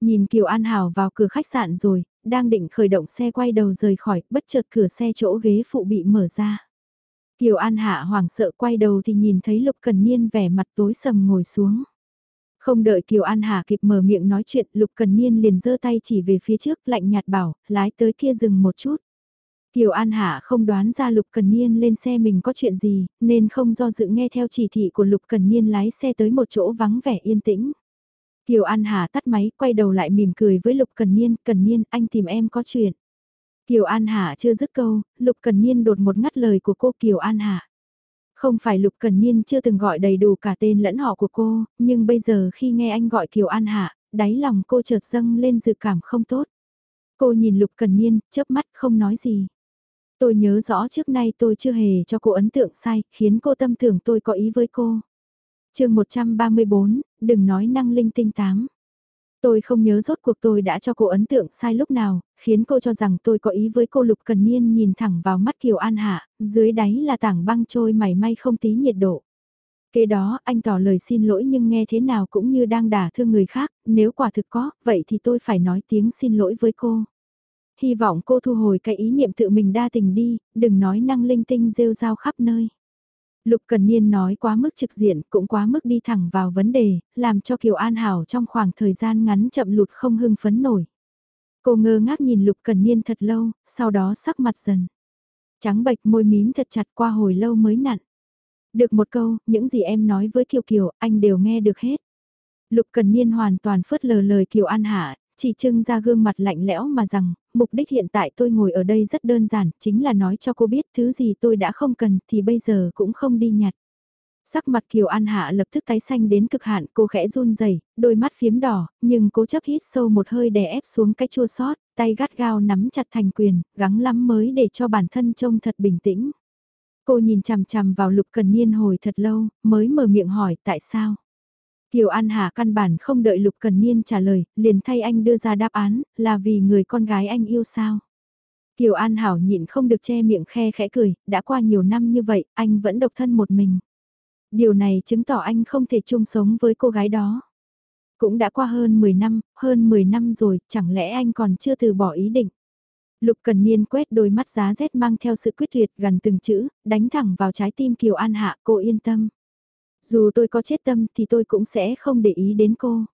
[SPEAKER 1] Nhìn Kiều An Hảo vào cửa khách sạn rồi, đang định khởi động xe quay đầu rời khỏi, bất chợt cửa xe chỗ ghế phụ bị mở ra. Kiều An Hạ hoảng sợ quay đầu thì nhìn thấy Lục Cần Niên vẻ mặt tối sầm ngồi xuống. Không đợi Kiều An Hà kịp mở miệng nói chuyện, Lục Cần Niên liền giơ tay chỉ về phía trước, lạnh nhạt bảo, lái tới kia dừng một chút. Kiều An Hạ không đoán ra Lục Cần Niên lên xe mình có chuyện gì, nên không do dự nghe theo chỉ thị của Lục Cần Niên lái xe tới một chỗ vắng vẻ yên tĩnh. Kiều An Hà tắt máy, quay đầu lại mỉm cười với Lục Cần Niên, Cần Niên, anh tìm em có chuyện. Kiều An Hà chưa dứt câu, Lục Cần Niên đột một ngắt lời của cô Kiều An Hà. Không phải Lục Cần Niên chưa từng gọi đầy đủ cả tên lẫn họ của cô, nhưng bây giờ khi nghe anh gọi Kiều An Hạ, đáy lòng cô chợt dâng lên dự cảm không tốt. Cô nhìn Lục Cần Niên, chớp mắt không nói gì. Tôi nhớ rõ trước nay tôi chưa hề cho cô ấn tượng sai, khiến cô tâm tưởng tôi có ý với cô. chương 134, đừng nói năng linh tinh tám. Tôi không nhớ rốt cuộc tôi đã cho cô ấn tượng sai lúc nào, khiến cô cho rằng tôi có ý với cô Lục Cần Niên nhìn thẳng vào mắt Kiều An Hạ, dưới đáy là tảng băng trôi mảy may không tí nhiệt độ. Kế đó anh tỏ lời xin lỗi nhưng nghe thế nào cũng như đang đả thương người khác, nếu quả thực có, vậy thì tôi phải nói tiếng xin lỗi với cô. Hy vọng cô thu hồi cái ý niệm tự mình đa tình đi, đừng nói năng linh tinh rêu rao khắp nơi. Lục Cần Niên nói quá mức trực diện, cũng quá mức đi thẳng vào vấn đề, làm cho Kiều An Hảo trong khoảng thời gian ngắn chậm lụt không hưng phấn nổi. Cô ngơ ngác nhìn Lục Cần Niên thật lâu, sau đó sắc mặt dần. Trắng bệch môi mím thật chặt qua hồi lâu mới nặn. Được một câu, những gì em nói với Kiều Kiều, anh đều nghe được hết. Lục Cần Niên hoàn toàn phớt lờ lời Kiều An Hạ, chỉ trưng ra gương mặt lạnh lẽo mà rằng, mục đích hiện tại tôi ngồi ở đây rất đơn giản, chính là nói cho cô biết thứ gì tôi đã không cần thì bây giờ cũng không đi nhặt. Sắc mặt Kiều An Hạ lập tức tái xanh đến cực hạn, cô khẽ run rẩy, đôi mắt phiếm đỏ, nhưng cố chấp hít sâu một hơi đè ép xuống cái chua sót, tay gắt gao nắm chặt thành quyền, gắng lắm mới để cho bản thân trông thật bình tĩnh. Cô nhìn chằm chằm vào Lục Cần Niên hồi thật lâu, mới mở miệng hỏi tại sao. Kiều An Hà căn bản không đợi Lục Cần Niên trả lời, liền thay anh đưa ra đáp án, là vì người con gái anh yêu sao. Kiều An Hảo nhịn không được che miệng khe khẽ cười, đã qua nhiều năm như vậy, anh vẫn độc thân một mình. Điều này chứng tỏ anh không thể chung sống với cô gái đó. Cũng đã qua hơn 10 năm, hơn 10 năm rồi, chẳng lẽ anh còn chưa từ bỏ ý định. Lục Cần Niên quét đôi mắt giá rét mang theo sự quyết liệt gần từng chữ, đánh thẳng vào trái tim Kiều An Hạ, cô yên tâm. Dù tôi có chết tâm thì tôi cũng sẽ không để ý đến cô.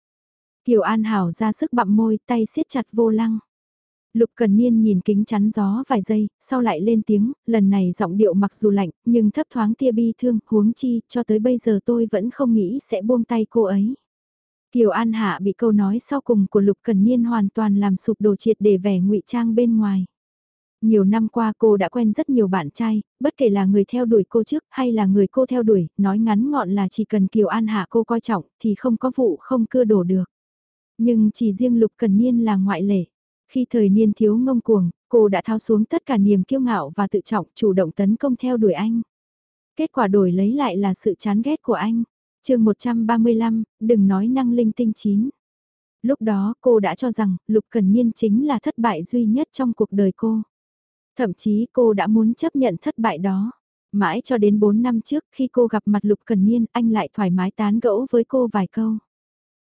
[SPEAKER 1] Kiều An Hảo ra sức bặm môi, tay siết chặt vô lăng. Lục Cần Niên nhìn kính chắn gió vài giây, sau lại lên tiếng, lần này giọng điệu mặc dù lạnh, nhưng thấp thoáng tia bi thương, huống chi, cho tới bây giờ tôi vẫn không nghĩ sẽ buông tay cô ấy. Kiều An Hạ bị câu nói sau cùng của Lục Cần Niên hoàn toàn làm sụp đổ triệt để vẻ ngụy trang bên ngoài. Nhiều năm qua cô đã quen rất nhiều bạn trai, bất kể là người theo đuổi cô trước hay là người cô theo đuổi, nói ngắn gọn là chỉ cần Kiều An Hạ cô coi trọng thì không có vụ không cưa đổ được. Nhưng chỉ riêng Lục Cần Niên là ngoại lệ. Khi thời niên thiếu ngông cuồng, cô đã thao xuống tất cả niềm kiêu ngạo và tự trọng chủ động tấn công theo đuổi anh. Kết quả đổi lấy lại là sự chán ghét của anh. chương 135, đừng nói năng linh tinh chín. Lúc đó cô đã cho rằng Lục Cần Niên chính là thất bại duy nhất trong cuộc đời cô. Thậm chí cô đã muốn chấp nhận thất bại đó. Mãi cho đến 4 năm trước khi cô gặp mặt Lục Cần Niên anh lại thoải mái tán gẫu với cô vài câu.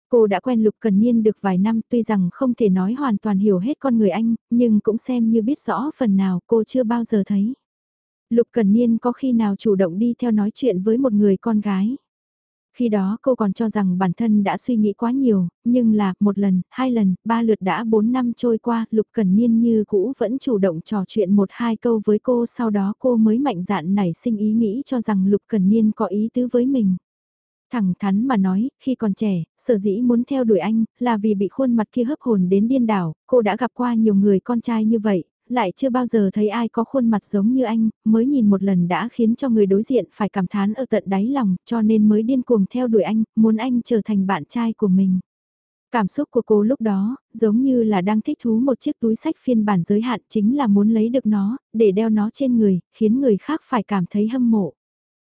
[SPEAKER 1] Cô đã quen Lục Cần Niên được vài năm tuy rằng không thể nói hoàn toàn hiểu hết con người anh, nhưng cũng xem như biết rõ phần nào cô chưa bao giờ thấy. Lục Cần Niên có khi nào chủ động đi theo nói chuyện với một người con gái. Khi đó cô còn cho rằng bản thân đã suy nghĩ quá nhiều, nhưng là một lần, hai lần, ba lượt đã bốn năm trôi qua, Lục Cần Niên như cũ vẫn chủ động trò chuyện một hai câu với cô sau đó cô mới mạnh dạn nảy sinh ý nghĩ cho rằng Lục Cần Niên có ý tứ với mình. Thẳng thắn mà nói, khi còn trẻ, sở dĩ muốn theo đuổi anh, là vì bị khuôn mặt kia hấp hồn đến điên đảo, cô đã gặp qua nhiều người con trai như vậy, lại chưa bao giờ thấy ai có khuôn mặt giống như anh, mới nhìn một lần đã khiến cho người đối diện phải cảm thán ở tận đáy lòng, cho nên mới điên cuồng theo đuổi anh, muốn anh trở thành bạn trai của mình. Cảm xúc của cô lúc đó, giống như là đang thích thú một chiếc túi sách phiên bản giới hạn chính là muốn lấy được nó, để đeo nó trên người, khiến người khác phải cảm thấy hâm mộ.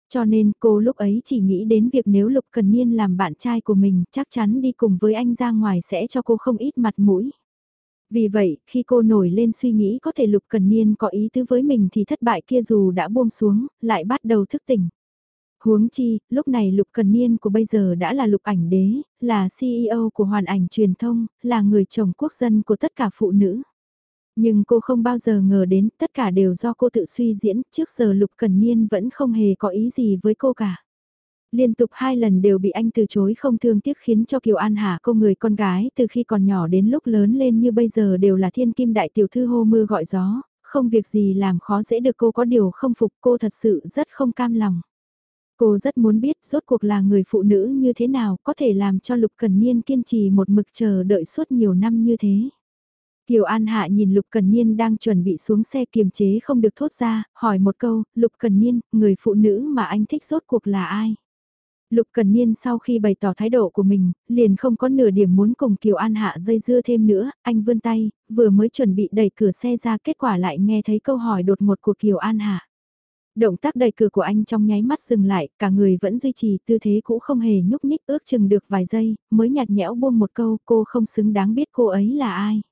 [SPEAKER 1] Cho nên cô lúc ấy chỉ nghĩ đến việc nếu Lục Cần Niên làm bạn trai của mình chắc chắn đi cùng với anh ra ngoài sẽ cho cô không ít mặt mũi. Vì vậy, khi cô nổi lên suy nghĩ có thể Lục Cần Niên có ý tứ với mình thì thất bại kia dù đã buông xuống, lại bắt đầu thức tỉnh. Huống chi, lúc này Lục Cần Niên của bây giờ đã là Lục Ảnh Đế, là CEO của Hoàn Ảnh Truyền thông, là người chồng quốc dân của tất cả phụ nữ. Nhưng cô không bao giờ ngờ đến tất cả đều do cô tự suy diễn, trước giờ Lục Cần Niên vẫn không hề có ý gì với cô cả. Liên tục hai lần đều bị anh từ chối không thương tiếc khiến cho Kiều An Hà cô người con gái từ khi còn nhỏ đến lúc lớn lên như bây giờ đều là thiên kim đại tiểu thư hô mưa gọi gió, không việc gì làm khó dễ được cô có điều không phục cô thật sự rất không cam lòng. Cô rất muốn biết rốt cuộc là người phụ nữ như thế nào có thể làm cho Lục Cần Niên kiên trì một mực chờ đợi suốt nhiều năm như thế. Kiều An Hạ nhìn Lục Cần Niên đang chuẩn bị xuống xe kiềm chế không được thốt ra, hỏi một câu, Lục Cần Niên, người phụ nữ mà anh thích rốt cuộc là ai? Lục Cần Niên sau khi bày tỏ thái độ của mình, liền không có nửa điểm muốn cùng Kiều An Hạ dây dưa thêm nữa, anh vươn tay, vừa mới chuẩn bị đẩy cửa xe ra kết quả lại nghe thấy câu hỏi đột ngột của Kiều An Hạ. Động tác đẩy cửa của anh trong nháy mắt dừng lại, cả người vẫn duy trì tư thế cũ không hề nhúc nhích ước chừng được vài giây, mới nhạt nhẽo buông một câu cô không xứng đáng biết cô ấy là ai.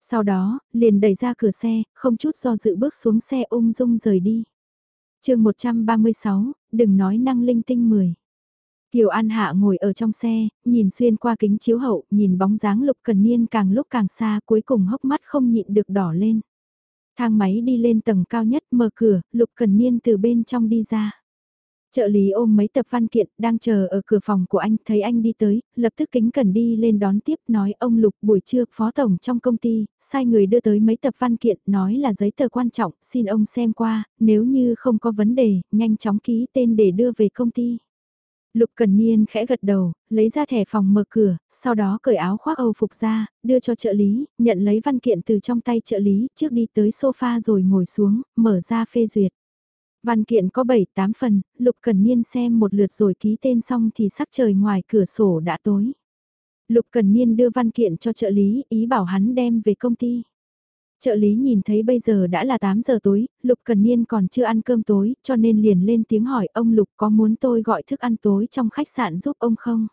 [SPEAKER 1] Sau đó, liền đẩy ra cửa xe, không chút do dự bước xuống xe ung dung rời đi. chương 136, đừng nói năng linh tinh 10. Kiều An Hạ ngồi ở trong xe, nhìn xuyên qua kính chiếu hậu, nhìn bóng dáng Lục Cần Niên càng lúc càng xa cuối cùng hốc mắt không nhịn được đỏ lên. Thang máy đi lên tầng cao nhất mở cửa, Lục Cần Niên từ bên trong đi ra. Trợ lý ôm mấy tập văn kiện, đang chờ ở cửa phòng của anh, thấy anh đi tới, lập tức kính cần đi lên đón tiếp, nói ông Lục buổi trưa, phó tổng trong công ty, sai người đưa tới mấy tập văn kiện, nói là giấy tờ quan trọng, xin ông xem qua, nếu như không có vấn đề, nhanh chóng ký tên để đưa về công ty. Lục Cần Niên khẽ gật đầu, lấy ra thẻ phòng mở cửa, sau đó cởi áo khoác Âu phục ra, đưa cho trợ lý, nhận lấy văn kiện từ trong tay trợ lý, trước đi tới sofa rồi ngồi xuống, mở ra phê duyệt. Văn kiện có 7-8 phần, Lục Cần Niên xem một lượt rồi ký tên xong thì sắc trời ngoài cửa sổ đã tối. Lục Cần Niên đưa văn kiện cho trợ lý, ý bảo hắn đem về công ty. Trợ lý nhìn thấy bây giờ đã là 8 giờ tối, Lục Cần Niên còn chưa ăn cơm tối, cho nên liền lên tiếng hỏi ông Lục có muốn tôi gọi thức ăn tối trong khách sạn giúp ông không?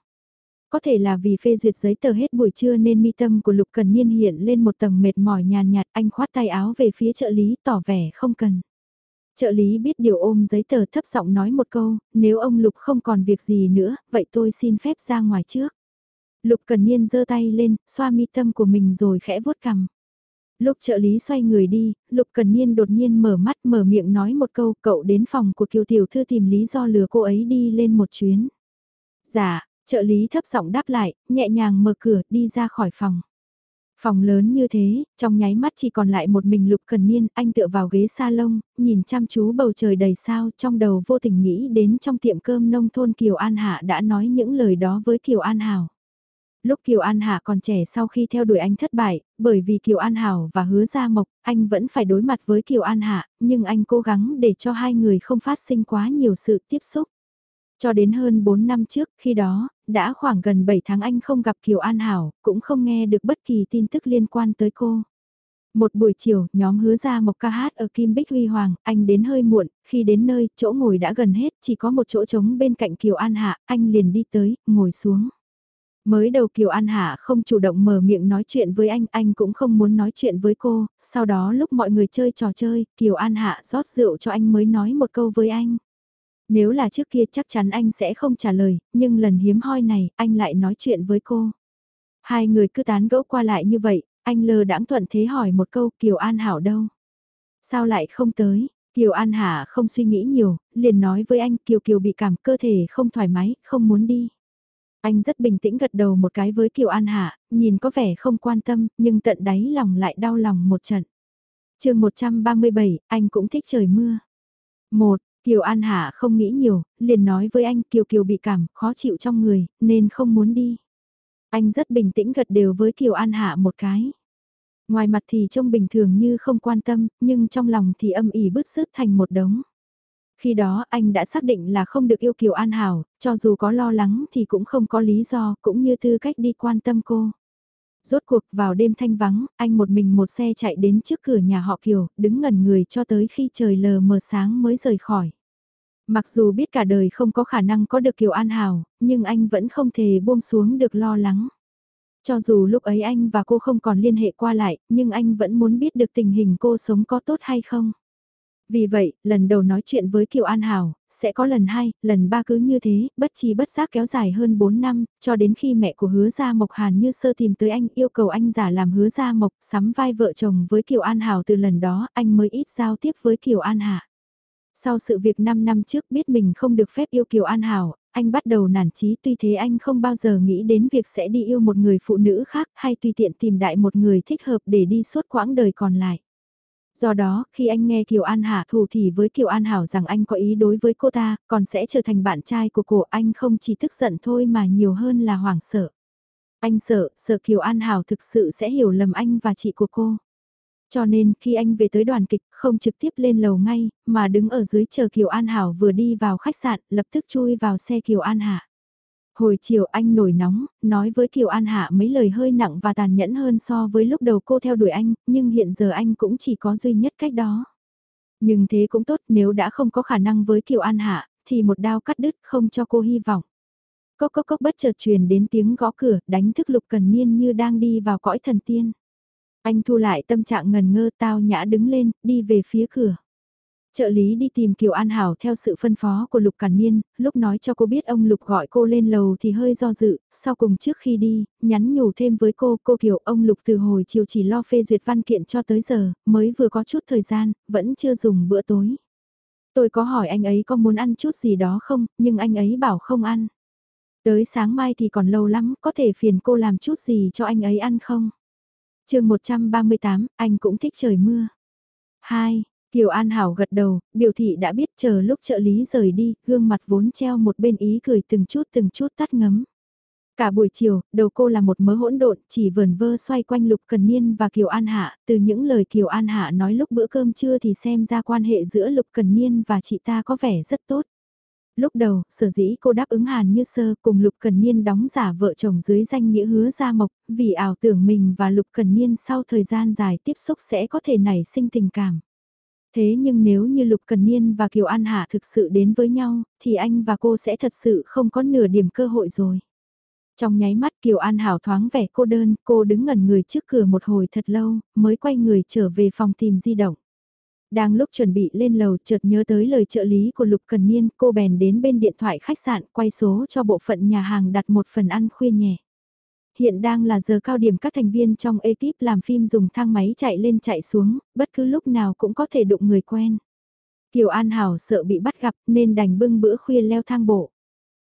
[SPEAKER 1] Có thể là vì phê duyệt giấy tờ hết buổi trưa nên mi tâm của Lục Cần Niên hiện lên một tầng mệt mỏi nhàn nhạt, anh khoát tay áo về phía trợ lý tỏ vẻ không cần. Trợ lý biết điều ôm giấy tờ thấp giọng nói một câu, nếu ông Lục không còn việc gì nữa, vậy tôi xin phép ra ngoài trước. Lục Cần Niên giơ tay lên, xoa mi tâm của mình rồi khẽ vuốt cằm. Lúc trợ lý xoay người đi, Lục Cần Niên đột nhiên mở mắt mở miệng nói một câu cậu đến phòng của Kiều Tiểu Thư tìm lý do lừa cô ấy đi lên một chuyến. Dạ, trợ lý thấp giọng đáp lại, nhẹ nhàng mở cửa đi ra khỏi phòng. Phòng lớn như thế, trong nháy mắt chỉ còn lại một mình Lục Cần Niên, anh tựa vào ghế salon, nhìn chăm chú bầu trời đầy sao, trong đầu vô tình nghĩ đến trong tiệm cơm nông thôn Kiều An Hạ đã nói những lời đó với Kiều An Hảo lúc Kiều An Hạ còn trẻ sau khi theo đuổi anh thất bại, bởi vì Kiều An Hảo và hứa Gia Mộc, anh vẫn phải đối mặt với Kiều An Hạ, nhưng anh cố gắng để cho hai người không phát sinh quá nhiều sự tiếp xúc. Cho đến hơn 4 năm trước, khi đó, đã khoảng gần 7 tháng anh không gặp Kiều An Hảo, cũng không nghe được bất kỳ tin tức liên quan tới cô. Một buổi chiều, nhóm hứa ra một ca hát ở Kim Bích Huy Hoàng, anh đến hơi muộn, khi đến nơi, chỗ ngồi đã gần hết, chỉ có một chỗ trống bên cạnh Kiều An Hạ, anh liền đi tới, ngồi xuống. Mới đầu Kiều An Hạ không chủ động mở miệng nói chuyện với anh, anh cũng không muốn nói chuyện với cô, sau đó lúc mọi người chơi trò chơi, Kiều An Hạ rót rượu cho anh mới nói một câu với anh. Nếu là trước kia chắc chắn anh sẽ không trả lời, nhưng lần hiếm hoi này, anh lại nói chuyện với cô. Hai người cứ tán gẫu qua lại như vậy, anh lờ đãng thuận thế hỏi một câu Kiều An Hảo đâu? Sao lại không tới? Kiều An Hạ không suy nghĩ nhiều, liền nói với anh Kiều Kiều bị cảm cơ thể không thoải mái, không muốn đi. Anh rất bình tĩnh gật đầu một cái với Kiều An Hạ, nhìn có vẻ không quan tâm, nhưng tận đáy lòng lại đau lòng một trận. chương 137, anh cũng thích trời mưa. Một, Kiều An Hạ không nghĩ nhiều, liền nói với anh Kiều Kiều bị cảm, khó chịu trong người, nên không muốn đi. Anh rất bình tĩnh gật đều với Kiều An Hạ một cái. Ngoài mặt thì trông bình thường như không quan tâm, nhưng trong lòng thì âm ỉ bứt rứt thành một đống. Khi đó anh đã xác định là không được yêu Kiều An Hảo, cho dù có lo lắng thì cũng không có lý do, cũng như tư cách đi quan tâm cô. Rốt cuộc vào đêm thanh vắng, anh một mình một xe chạy đến trước cửa nhà họ Kiều, đứng ngẩn người cho tới khi trời lờ mờ sáng mới rời khỏi. Mặc dù biết cả đời không có khả năng có được Kiều An Hảo, nhưng anh vẫn không thể buông xuống được lo lắng. Cho dù lúc ấy anh và cô không còn liên hệ qua lại, nhưng anh vẫn muốn biết được tình hình cô sống có tốt hay không. Vì vậy, lần đầu nói chuyện với Kiều An Hảo, sẽ có lần hai, lần ba cứ như thế, bất chi bất giác kéo dài hơn 4 năm, cho đến khi mẹ của hứa gia Mộc Hàn như sơ tìm tới anh yêu cầu anh giả làm hứa gia Mộc, sắm vai vợ chồng với Kiều An Hảo từ lần đó, anh mới ít giao tiếp với Kiều An Hạ. Sau sự việc 5 năm trước biết mình không được phép yêu Kiều An Hảo, anh bắt đầu nản chí tuy thế anh không bao giờ nghĩ đến việc sẽ đi yêu một người phụ nữ khác hay tùy tiện tìm đại một người thích hợp để đi suốt quãng đời còn lại. Do đó, khi anh nghe Kiều An Hạ thủ thì với Kiều An Hảo rằng anh có ý đối với cô ta, còn sẽ trở thành bạn trai của cô, anh không chỉ tức giận thôi mà nhiều hơn là hoảng sợ. Anh sợ, sợ Kiều An Hảo thực sự sẽ hiểu lầm anh và chị của cô. Cho nên khi anh về tới đoàn kịch không trực tiếp lên lầu ngay, mà đứng ở dưới chờ Kiều An Hảo vừa đi vào khách sạn, lập tức chui vào xe Kiều An Hạ. Hồi chiều anh nổi nóng, nói với Kiều An Hạ mấy lời hơi nặng và tàn nhẫn hơn so với lúc đầu cô theo đuổi anh, nhưng hiện giờ anh cũng chỉ có duy nhất cách đó. Nhưng thế cũng tốt nếu đã không có khả năng với Kiều An Hạ, thì một đao cắt đứt không cho cô hy vọng. Cốc cốc cốc bất chợt truyền đến tiếng gõ cửa, đánh thức Lục Cần Niên như đang đi vào cõi thần tiên. Anh thu lại tâm trạng ngần ngơ tao nhã đứng lên, đi về phía cửa. Trợ lý đi tìm Kiều An Hảo theo sự phân phó của Lục Cản Niên, lúc nói cho cô biết ông Lục gọi cô lên lầu thì hơi do dự, sau cùng trước khi đi, nhắn nhủ thêm với cô, cô Kiều ông Lục từ hồi chiều chỉ lo phê duyệt văn kiện cho tới giờ, mới vừa có chút thời gian, vẫn chưa dùng bữa tối. Tôi có hỏi anh ấy có muốn ăn chút gì đó không, nhưng anh ấy bảo không ăn. Tới sáng mai thì còn lâu lắm, có thể phiền cô làm chút gì cho anh ấy ăn không? chương 138, anh cũng thích trời mưa. 2. Kiều An Hảo gật đầu, biểu thị đã biết chờ lúc trợ lý rời đi, gương mặt vốn treo một bên ý cười từng chút từng chút tắt ngấm. Cả buổi chiều, đầu cô là một mớ hỗn độn, chỉ vờn vơ xoay quanh Lục Cần Niên và Kiều An Hạ, từ những lời Kiều An Hạ nói lúc bữa cơm trưa thì xem ra quan hệ giữa Lục Cần Niên và chị ta có vẻ rất tốt. Lúc đầu, sở dĩ cô đáp ứng Hàn Như Sơ cùng Lục Cần Niên đóng giả vợ chồng dưới danh nghĩa hứa gia mộc, vì ảo tưởng mình và Lục Cần Niên sau thời gian dài tiếp xúc sẽ có thể nảy sinh tình cảm. Thế nhưng nếu như Lục Cần Niên và Kiều An Hạ thực sự đến với nhau, thì anh và cô sẽ thật sự không có nửa điểm cơ hội rồi. Trong nháy mắt Kiều An Hảo thoáng vẻ cô đơn, cô đứng ngẩn người trước cửa một hồi thật lâu, mới quay người trở về phòng tìm di động. Đang lúc chuẩn bị lên lầu chợt nhớ tới lời trợ lý của Lục Cần Niên, cô bèn đến bên điện thoại khách sạn quay số cho bộ phận nhà hàng đặt một phần ăn khuya nhẹ. Hiện đang là giờ cao điểm các thành viên trong ekip làm phim dùng thang máy chạy lên chạy xuống, bất cứ lúc nào cũng có thể đụng người quen. Kiều An Hảo sợ bị bắt gặp nên đành bưng bữa khuya leo thang bộ.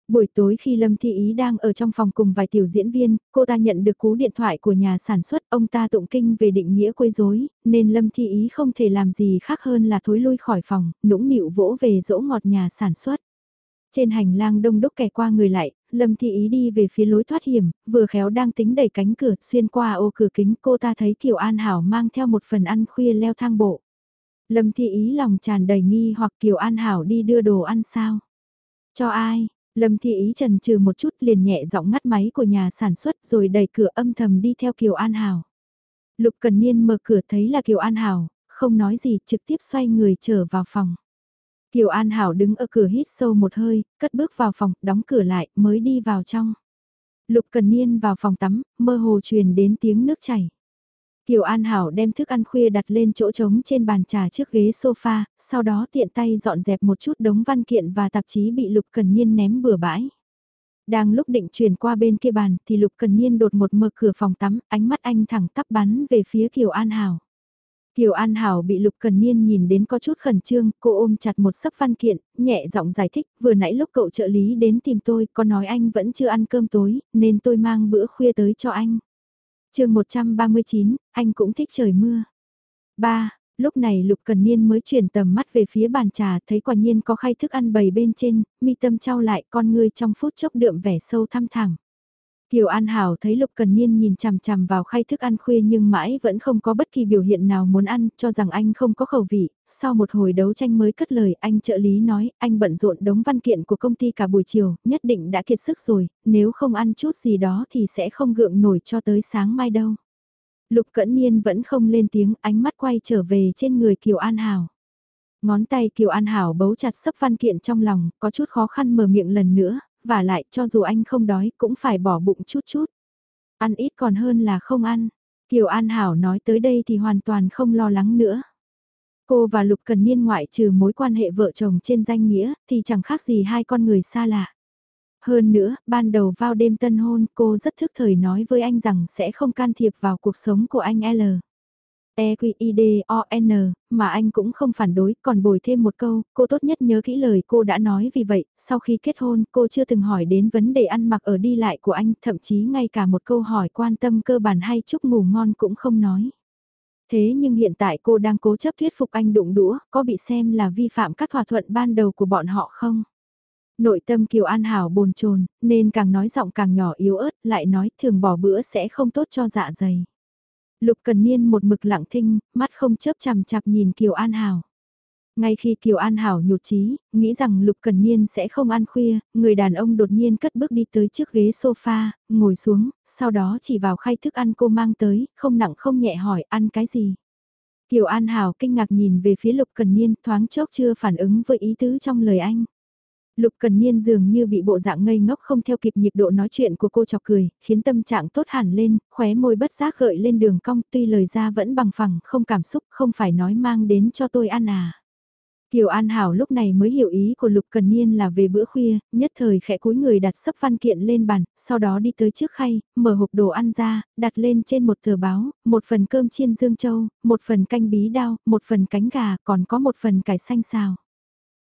[SPEAKER 1] Buổi tối khi Lâm thị Ý đang ở trong phòng cùng vài tiểu diễn viên, cô ta nhận được cú điện thoại của nhà sản xuất, ông ta tụng kinh về định nghĩa quấy rối, nên Lâm thị Ý không thể làm gì khác hơn là thối lui khỏi phòng, nũng nịu vỗ về dỗ ngọt nhà sản xuất. Trên hành lang đông đúc kẻ qua người lại, Lâm Thi Ý đi về phía lối thoát hiểm, vừa khéo đang tính đẩy cánh cửa, xuyên qua ô cửa kính cô ta thấy Kiều An Hảo mang theo một phần ăn khuya leo thang bộ. Lâm Thi Ý lòng tràn đầy nghi hoặc Kiều An Hảo đi đưa đồ ăn sao? Cho ai? Lâm Thi Ý trần trừ một chút liền nhẹ giọng ngắt máy của nhà sản xuất rồi đẩy cửa âm thầm đi theo Kiều An Hảo. Lục Cần Niên mở cửa thấy là Kiều An Hảo, không nói gì trực tiếp xoay người trở vào phòng. Kiều An Hảo đứng ở cửa hít sâu một hơi, cất bước vào phòng, đóng cửa lại, mới đi vào trong. Lục Cần Niên vào phòng tắm, mơ hồ truyền đến tiếng nước chảy. Kiều An Hảo đem thức ăn khuya đặt lên chỗ trống trên bàn trà trước ghế sofa, sau đó tiện tay dọn dẹp một chút đống văn kiện và tạp chí bị Lục Cần Niên ném bừa bãi. Đang lúc định chuyển qua bên kia bàn thì Lục Cần Niên đột một mở cửa phòng tắm, ánh mắt anh thẳng tắp bắn về phía Kiều An Hảo. Kiều An Hảo bị Lục Cần Niên nhìn đến có chút khẩn trương, cô ôm chặt một sấp văn kiện, nhẹ giọng giải thích, vừa nãy lúc cậu trợ lý đến tìm tôi, có nói anh vẫn chưa ăn cơm tối, nên tôi mang bữa khuya tới cho anh. chương 139, anh cũng thích trời mưa. 3. Lúc này Lục Cần Niên mới chuyển tầm mắt về phía bàn trà, thấy quả nhiên có khay thức ăn bầy bên trên, mi tâm trao lại con người trong phút chốc đượm vẻ sâu thăm thẳng. Kiều An Hảo thấy Lục Cần Niên nhìn chằm chằm vào khay thức ăn khuya nhưng mãi vẫn không có bất kỳ biểu hiện nào muốn ăn, cho rằng anh không có khẩu vị. Sau một hồi đấu tranh mới cất lời, anh trợ lý nói, anh bận rộn đống văn kiện của công ty cả buổi chiều, nhất định đã kiệt sức rồi, nếu không ăn chút gì đó thì sẽ không gượng nổi cho tới sáng mai đâu. Lục Cẩn Niên vẫn không lên tiếng, ánh mắt quay trở về trên người Kiều An Hảo. Ngón tay Kiều An Hảo bấu chặt sấp văn kiện trong lòng, có chút khó khăn mở miệng lần nữa, và lại cho dù anh không đói cũng phải bỏ bụng chút chút. Ăn ít còn hơn là không ăn. Kiều An Hảo nói tới đây thì hoàn toàn không lo lắng nữa. Cô và Lục Cần Niên ngoại trừ mối quan hệ vợ chồng trên danh nghĩa thì chẳng khác gì hai con người xa lạ. Hơn nữa, ban đầu vào đêm tân hôn cô rất thức thời nói với anh rằng sẽ không can thiệp vào cuộc sống của anh L. E Q I D O N mà anh cũng không phản đối, còn bồi thêm một câu, cô tốt nhất nhớ kỹ lời cô đã nói vì vậy, sau khi kết hôn cô chưa từng hỏi đến vấn đề ăn mặc ở đi lại của anh, thậm chí ngay cả một câu hỏi quan tâm cơ bản hay chúc ngủ ngon cũng không nói. Thế nhưng hiện tại cô đang cố chấp thuyết phục anh đụng đũa, có bị xem là vi phạm các thỏa thuận ban đầu của bọn họ không? Nội tâm Kiều An Hảo bồn chồn nên càng nói giọng càng nhỏ yếu ớt, lại nói thường bỏ bữa sẽ không tốt cho dạ dày. Lục Cần Niên một mực lặng thinh, mắt không chớp chằm chạp nhìn Kiều An Hảo. Ngay khi Kiều An Hảo nhụt chí, nghĩ rằng Lục Cần Niên sẽ không ăn khuya, người đàn ông đột nhiên cất bước đi tới trước ghế sofa, ngồi xuống, sau đó chỉ vào khay thức ăn cô mang tới, không nặng không nhẹ hỏi ăn cái gì. Kiều An Hảo kinh ngạc nhìn về phía Lục Cần Niên thoáng chốc chưa phản ứng với ý tứ trong lời anh. Lục Cần Niên dường như bị bộ dạng ngây ngốc không theo kịp nhịp độ nói chuyện của cô chọc cười, khiến tâm trạng tốt hẳn lên, khóe môi bất giác gợi lên đường cong tuy lời ra vẫn bằng phẳng, không cảm xúc, không phải nói mang đến cho tôi ăn à. Kiều An Hảo lúc này mới hiểu ý của Lục Cần Niên là về bữa khuya, nhất thời khẽ cúi người đặt sấp văn kiện lên bàn, sau đó đi tới trước khay, mở hộp đồ ăn ra, đặt lên trên một tờ báo, một phần cơm chiên dương châu, một phần canh bí đao, một phần cánh gà, còn có một phần cải xanh xào.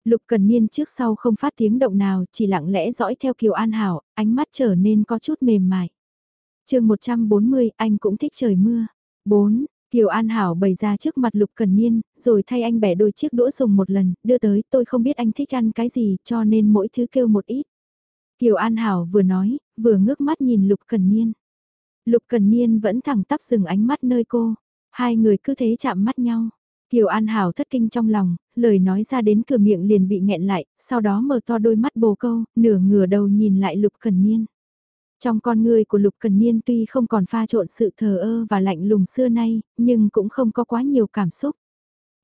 [SPEAKER 1] Lục Cần Niên trước sau không phát tiếng động nào, chỉ lặng lẽ dõi theo Kiều An Hảo, ánh mắt trở nên có chút mềm mại. chương 140, anh cũng thích trời mưa. 4. Kiều An Hảo bày ra trước mặt Lục Cần Niên, rồi thay anh bẻ đôi chiếc đũa dùng một lần, đưa tới, tôi không biết anh thích ăn cái gì, cho nên mỗi thứ kêu một ít. Kiều An Hảo vừa nói, vừa ngước mắt nhìn Lục Cần Niên. Lục Cần Niên vẫn thẳng tắp dừng ánh mắt nơi cô, hai người cứ thế chạm mắt nhau. Kiều An Hảo thất kinh trong lòng, lời nói ra đến cửa miệng liền bị nghẹn lại, sau đó mở to đôi mắt bồ câu, nửa ngửa đầu nhìn lại Lục Cần Niên. Trong con người của Lục Cần Niên tuy không còn pha trộn sự thờ ơ và lạnh lùng xưa nay, nhưng cũng không có quá nhiều cảm xúc.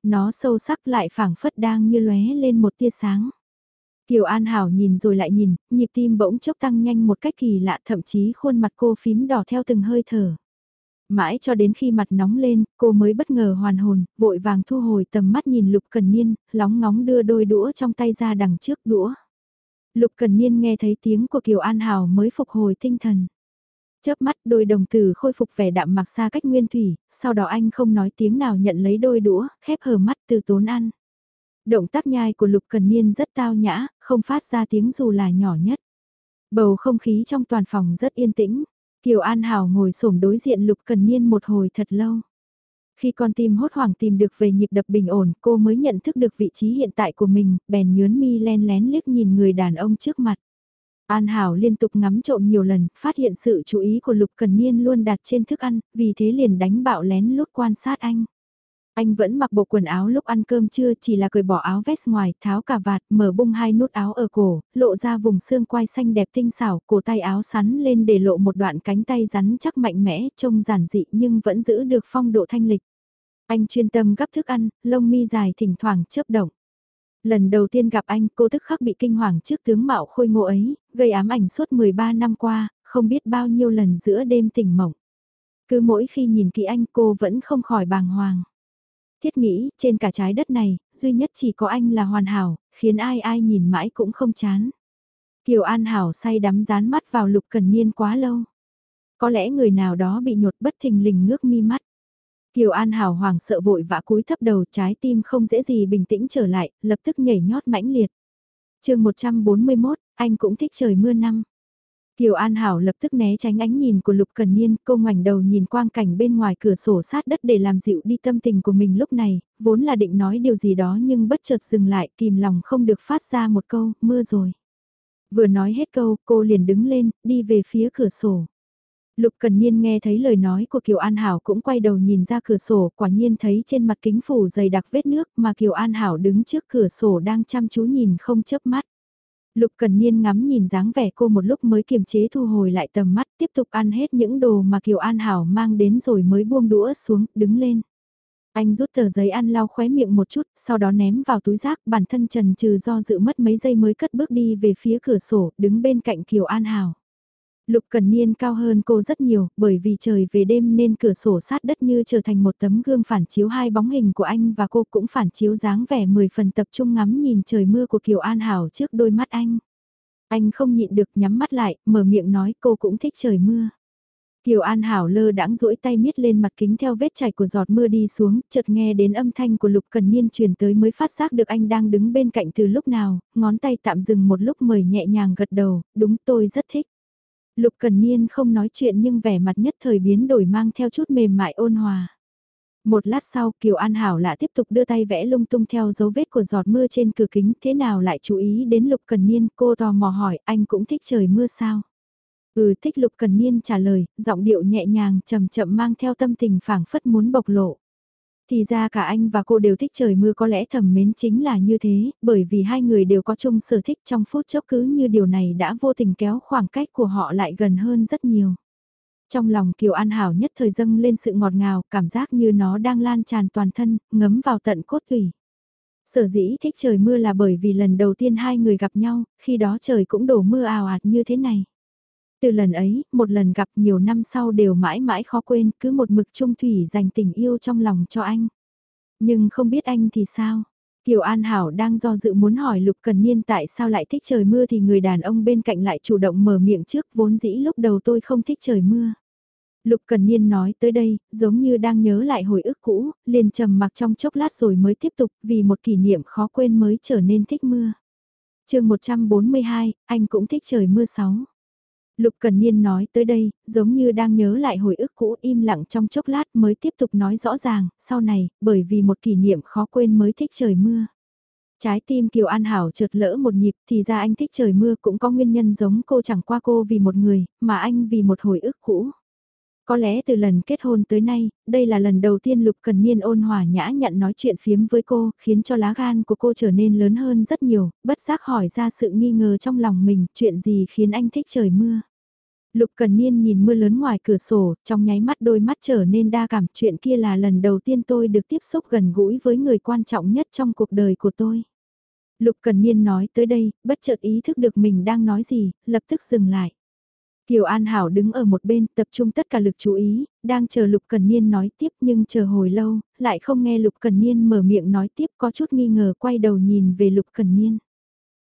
[SPEAKER 1] Nó sâu sắc lại phảng phất đang như lóe lên một tia sáng. Kiều An Hảo nhìn rồi lại nhìn, nhịp tim bỗng chốc tăng nhanh một cách kỳ lạ thậm chí khuôn mặt cô phím đỏ theo từng hơi thở. Mãi cho đến khi mặt nóng lên, cô mới bất ngờ hoàn hồn, vội vàng thu hồi tầm mắt nhìn Lục Cần Niên, lóng ngóng đưa đôi đũa trong tay ra đằng trước đũa. Lục Cần Niên nghe thấy tiếng của Kiều An Hảo mới phục hồi tinh thần. Chớp mắt đôi đồng tử khôi phục vẻ đạm mặc xa cách nguyên thủy, sau đó anh không nói tiếng nào nhận lấy đôi đũa, khép hờ mắt từ tốn ăn. Động tác nhai của Lục Cần Niên rất tao nhã, không phát ra tiếng dù là nhỏ nhất. Bầu không khí trong toàn phòng rất yên tĩnh, Kiều An Hảo ngồi xổm đối diện Lục Cần Niên một hồi thật lâu. Khi con tim hốt hoảng tìm được về nhịp đập bình ổn, cô mới nhận thức được vị trí hiện tại của mình, bèn nhướn mi len lén liếc nhìn người đàn ông trước mặt. An Hảo liên tục ngắm trộm nhiều lần, phát hiện sự chú ý của Lục Cần Niên luôn đặt trên thức ăn, vì thế liền đánh bạo lén lút quan sát anh. Anh vẫn mặc bộ quần áo lúc ăn cơm trưa chỉ là cởi bỏ áo vest ngoài, tháo cà vạt, mở bung hai nút áo ở cổ, lộ ra vùng xương quai xanh đẹp tinh xảo, cổ tay áo sắn lên để lộ một đoạn cánh tay rắn chắc mạnh mẽ, trông giản dị nhưng vẫn giữ được phong độ thanh lịch. Anh chuyên tâm gắp thức ăn, lông mi dài thỉnh thoảng chớp động. Lần đầu tiên gặp anh cô tức khắc bị kinh hoàng trước tướng mạo khôi ngộ ấy, gây ám ảnh suốt 13 năm qua, không biết bao nhiêu lần giữa đêm tỉnh mộng. Cứ mỗi khi nhìn kỹ anh cô vẫn không khỏi bàng hoàng. Thiết nghĩ, trên cả trái đất này, duy nhất chỉ có anh là hoàn hảo, khiến ai ai nhìn mãi cũng không chán. Kiều An Hảo say đắm dán mắt vào Lục Cần Niên quá lâu. Có lẽ người nào đó bị nhột bất thình lình ngước mi mắt. Kiều An Hảo hoàng sợ vội vã cúi thấp đầu trái tim không dễ gì bình tĩnh trở lại, lập tức nhảy nhót mãnh liệt. chương 141, anh cũng thích trời mưa năm. Kiều An Hảo lập tức né tránh ánh nhìn của Lục Cần Niên, cô ngoảnh đầu nhìn quang cảnh bên ngoài cửa sổ sát đất để làm dịu đi tâm tình của mình lúc này, vốn là định nói điều gì đó nhưng bất chợt dừng lại, kìm lòng không được phát ra một câu, mưa rồi. Vừa nói hết câu, cô liền đứng lên, đi về phía cửa sổ. Lục Cần Niên nghe thấy lời nói của Kiều An Hảo cũng quay đầu nhìn ra cửa sổ, quả nhiên thấy trên mặt kính phủ dày đặc vết nước mà Kiều An Hảo đứng trước cửa sổ đang chăm chú nhìn không chớp mắt. Lục Cần Niên ngắm nhìn dáng vẻ cô một lúc mới kiềm chế thu hồi lại tầm mắt tiếp tục ăn hết những đồ mà Kiều An Hảo mang đến rồi mới buông đũa xuống, đứng lên. Anh rút tờ giấy ăn lau khóe miệng một chút, sau đó ném vào túi rác, bản thân trần trừ do dự mất mấy giây mới cất bước đi về phía cửa sổ, đứng bên cạnh Kiều An Hảo. Lục Cần Niên cao hơn cô rất nhiều, bởi vì trời về đêm nên cửa sổ sát đất như trở thành một tấm gương phản chiếu hai bóng hình của anh và cô cũng phản chiếu dáng vẻ mười phần tập trung ngắm nhìn trời mưa của Kiều An Hảo trước đôi mắt anh. Anh không nhịn được nhắm mắt lại, mở miệng nói cô cũng thích trời mưa. Kiều An Hảo lơ đãng duỗi tay miết lên mặt kính theo vết chảy của giọt mưa đi xuống, chợt nghe đến âm thanh của Lục Cần Niên truyền tới mới phát giác được anh đang đứng bên cạnh từ lúc nào, ngón tay tạm dừng một lúc mời nhẹ nhàng gật đầu, đúng tôi rất thích. Lục Cần Niên không nói chuyện nhưng vẻ mặt nhất thời biến đổi mang theo chút mềm mại ôn hòa. Một lát sau Kiều An Hảo lại tiếp tục đưa tay vẽ lung tung theo dấu vết của giọt mưa trên cửa kính thế nào lại chú ý đến Lục Cần Niên cô tò mò hỏi anh cũng thích trời mưa sao? Ừ thích Lục Cần Niên trả lời, giọng điệu nhẹ nhàng chậm chậm mang theo tâm tình phảng phất muốn bộc lộ. Thì ra cả anh và cô đều thích trời mưa có lẽ thầm mến chính là như thế, bởi vì hai người đều có chung sở thích trong phút chốc cứ như điều này đã vô tình kéo khoảng cách của họ lại gần hơn rất nhiều. Trong lòng Kiều An Hảo nhất thời dâng lên sự ngọt ngào, cảm giác như nó đang lan tràn toàn thân, ngấm vào tận cốt tủy. Sở dĩ thích trời mưa là bởi vì lần đầu tiên hai người gặp nhau, khi đó trời cũng đổ mưa ào ạt như thế này. Từ lần ấy, một lần gặp nhiều năm sau đều mãi mãi khó quên, cứ một mực trung thủy dành tình yêu trong lòng cho anh. Nhưng không biết anh thì sao? Kiều An Hảo đang do dự muốn hỏi Lục Cần Niên tại sao lại thích trời mưa thì người đàn ông bên cạnh lại chủ động mở miệng trước vốn dĩ lúc đầu tôi không thích trời mưa. Lục Cần Niên nói tới đây, giống như đang nhớ lại hồi ức cũ, liền trầm mặc trong chốc lát rồi mới tiếp tục vì một kỷ niệm khó quên mới trở nên thích mưa. chương 142, anh cũng thích trời mưa sáu. Lục Cần Niên nói tới đây, giống như đang nhớ lại hồi ức cũ im lặng trong chốc lát mới tiếp tục nói rõ ràng, sau này, bởi vì một kỷ niệm khó quên mới thích trời mưa. Trái tim Kiều An Hảo chợt lỡ một nhịp thì ra anh thích trời mưa cũng có nguyên nhân giống cô chẳng qua cô vì một người, mà anh vì một hồi ức cũ. Có lẽ từ lần kết hôn tới nay, đây là lần đầu tiên Lục Cần Niên ôn hòa nhã nhận nói chuyện phiếm với cô, khiến cho lá gan của cô trở nên lớn hơn rất nhiều, bất giác hỏi ra sự nghi ngờ trong lòng mình, chuyện gì khiến anh thích trời mưa. Lục Cần Niên nhìn mưa lớn ngoài cửa sổ, trong nháy mắt đôi mắt trở nên đa cảm, chuyện kia là lần đầu tiên tôi được tiếp xúc gần gũi với người quan trọng nhất trong cuộc đời của tôi. Lục Cần Niên nói tới đây, bất chợt ý thức được mình đang nói gì, lập tức dừng lại. Kiều An Hảo đứng ở một bên tập trung tất cả lực chú ý, đang chờ Lục Cần Niên nói tiếp nhưng chờ hồi lâu, lại không nghe Lục Cần Niên mở miệng nói tiếp có chút nghi ngờ quay đầu nhìn về Lục Cần Niên.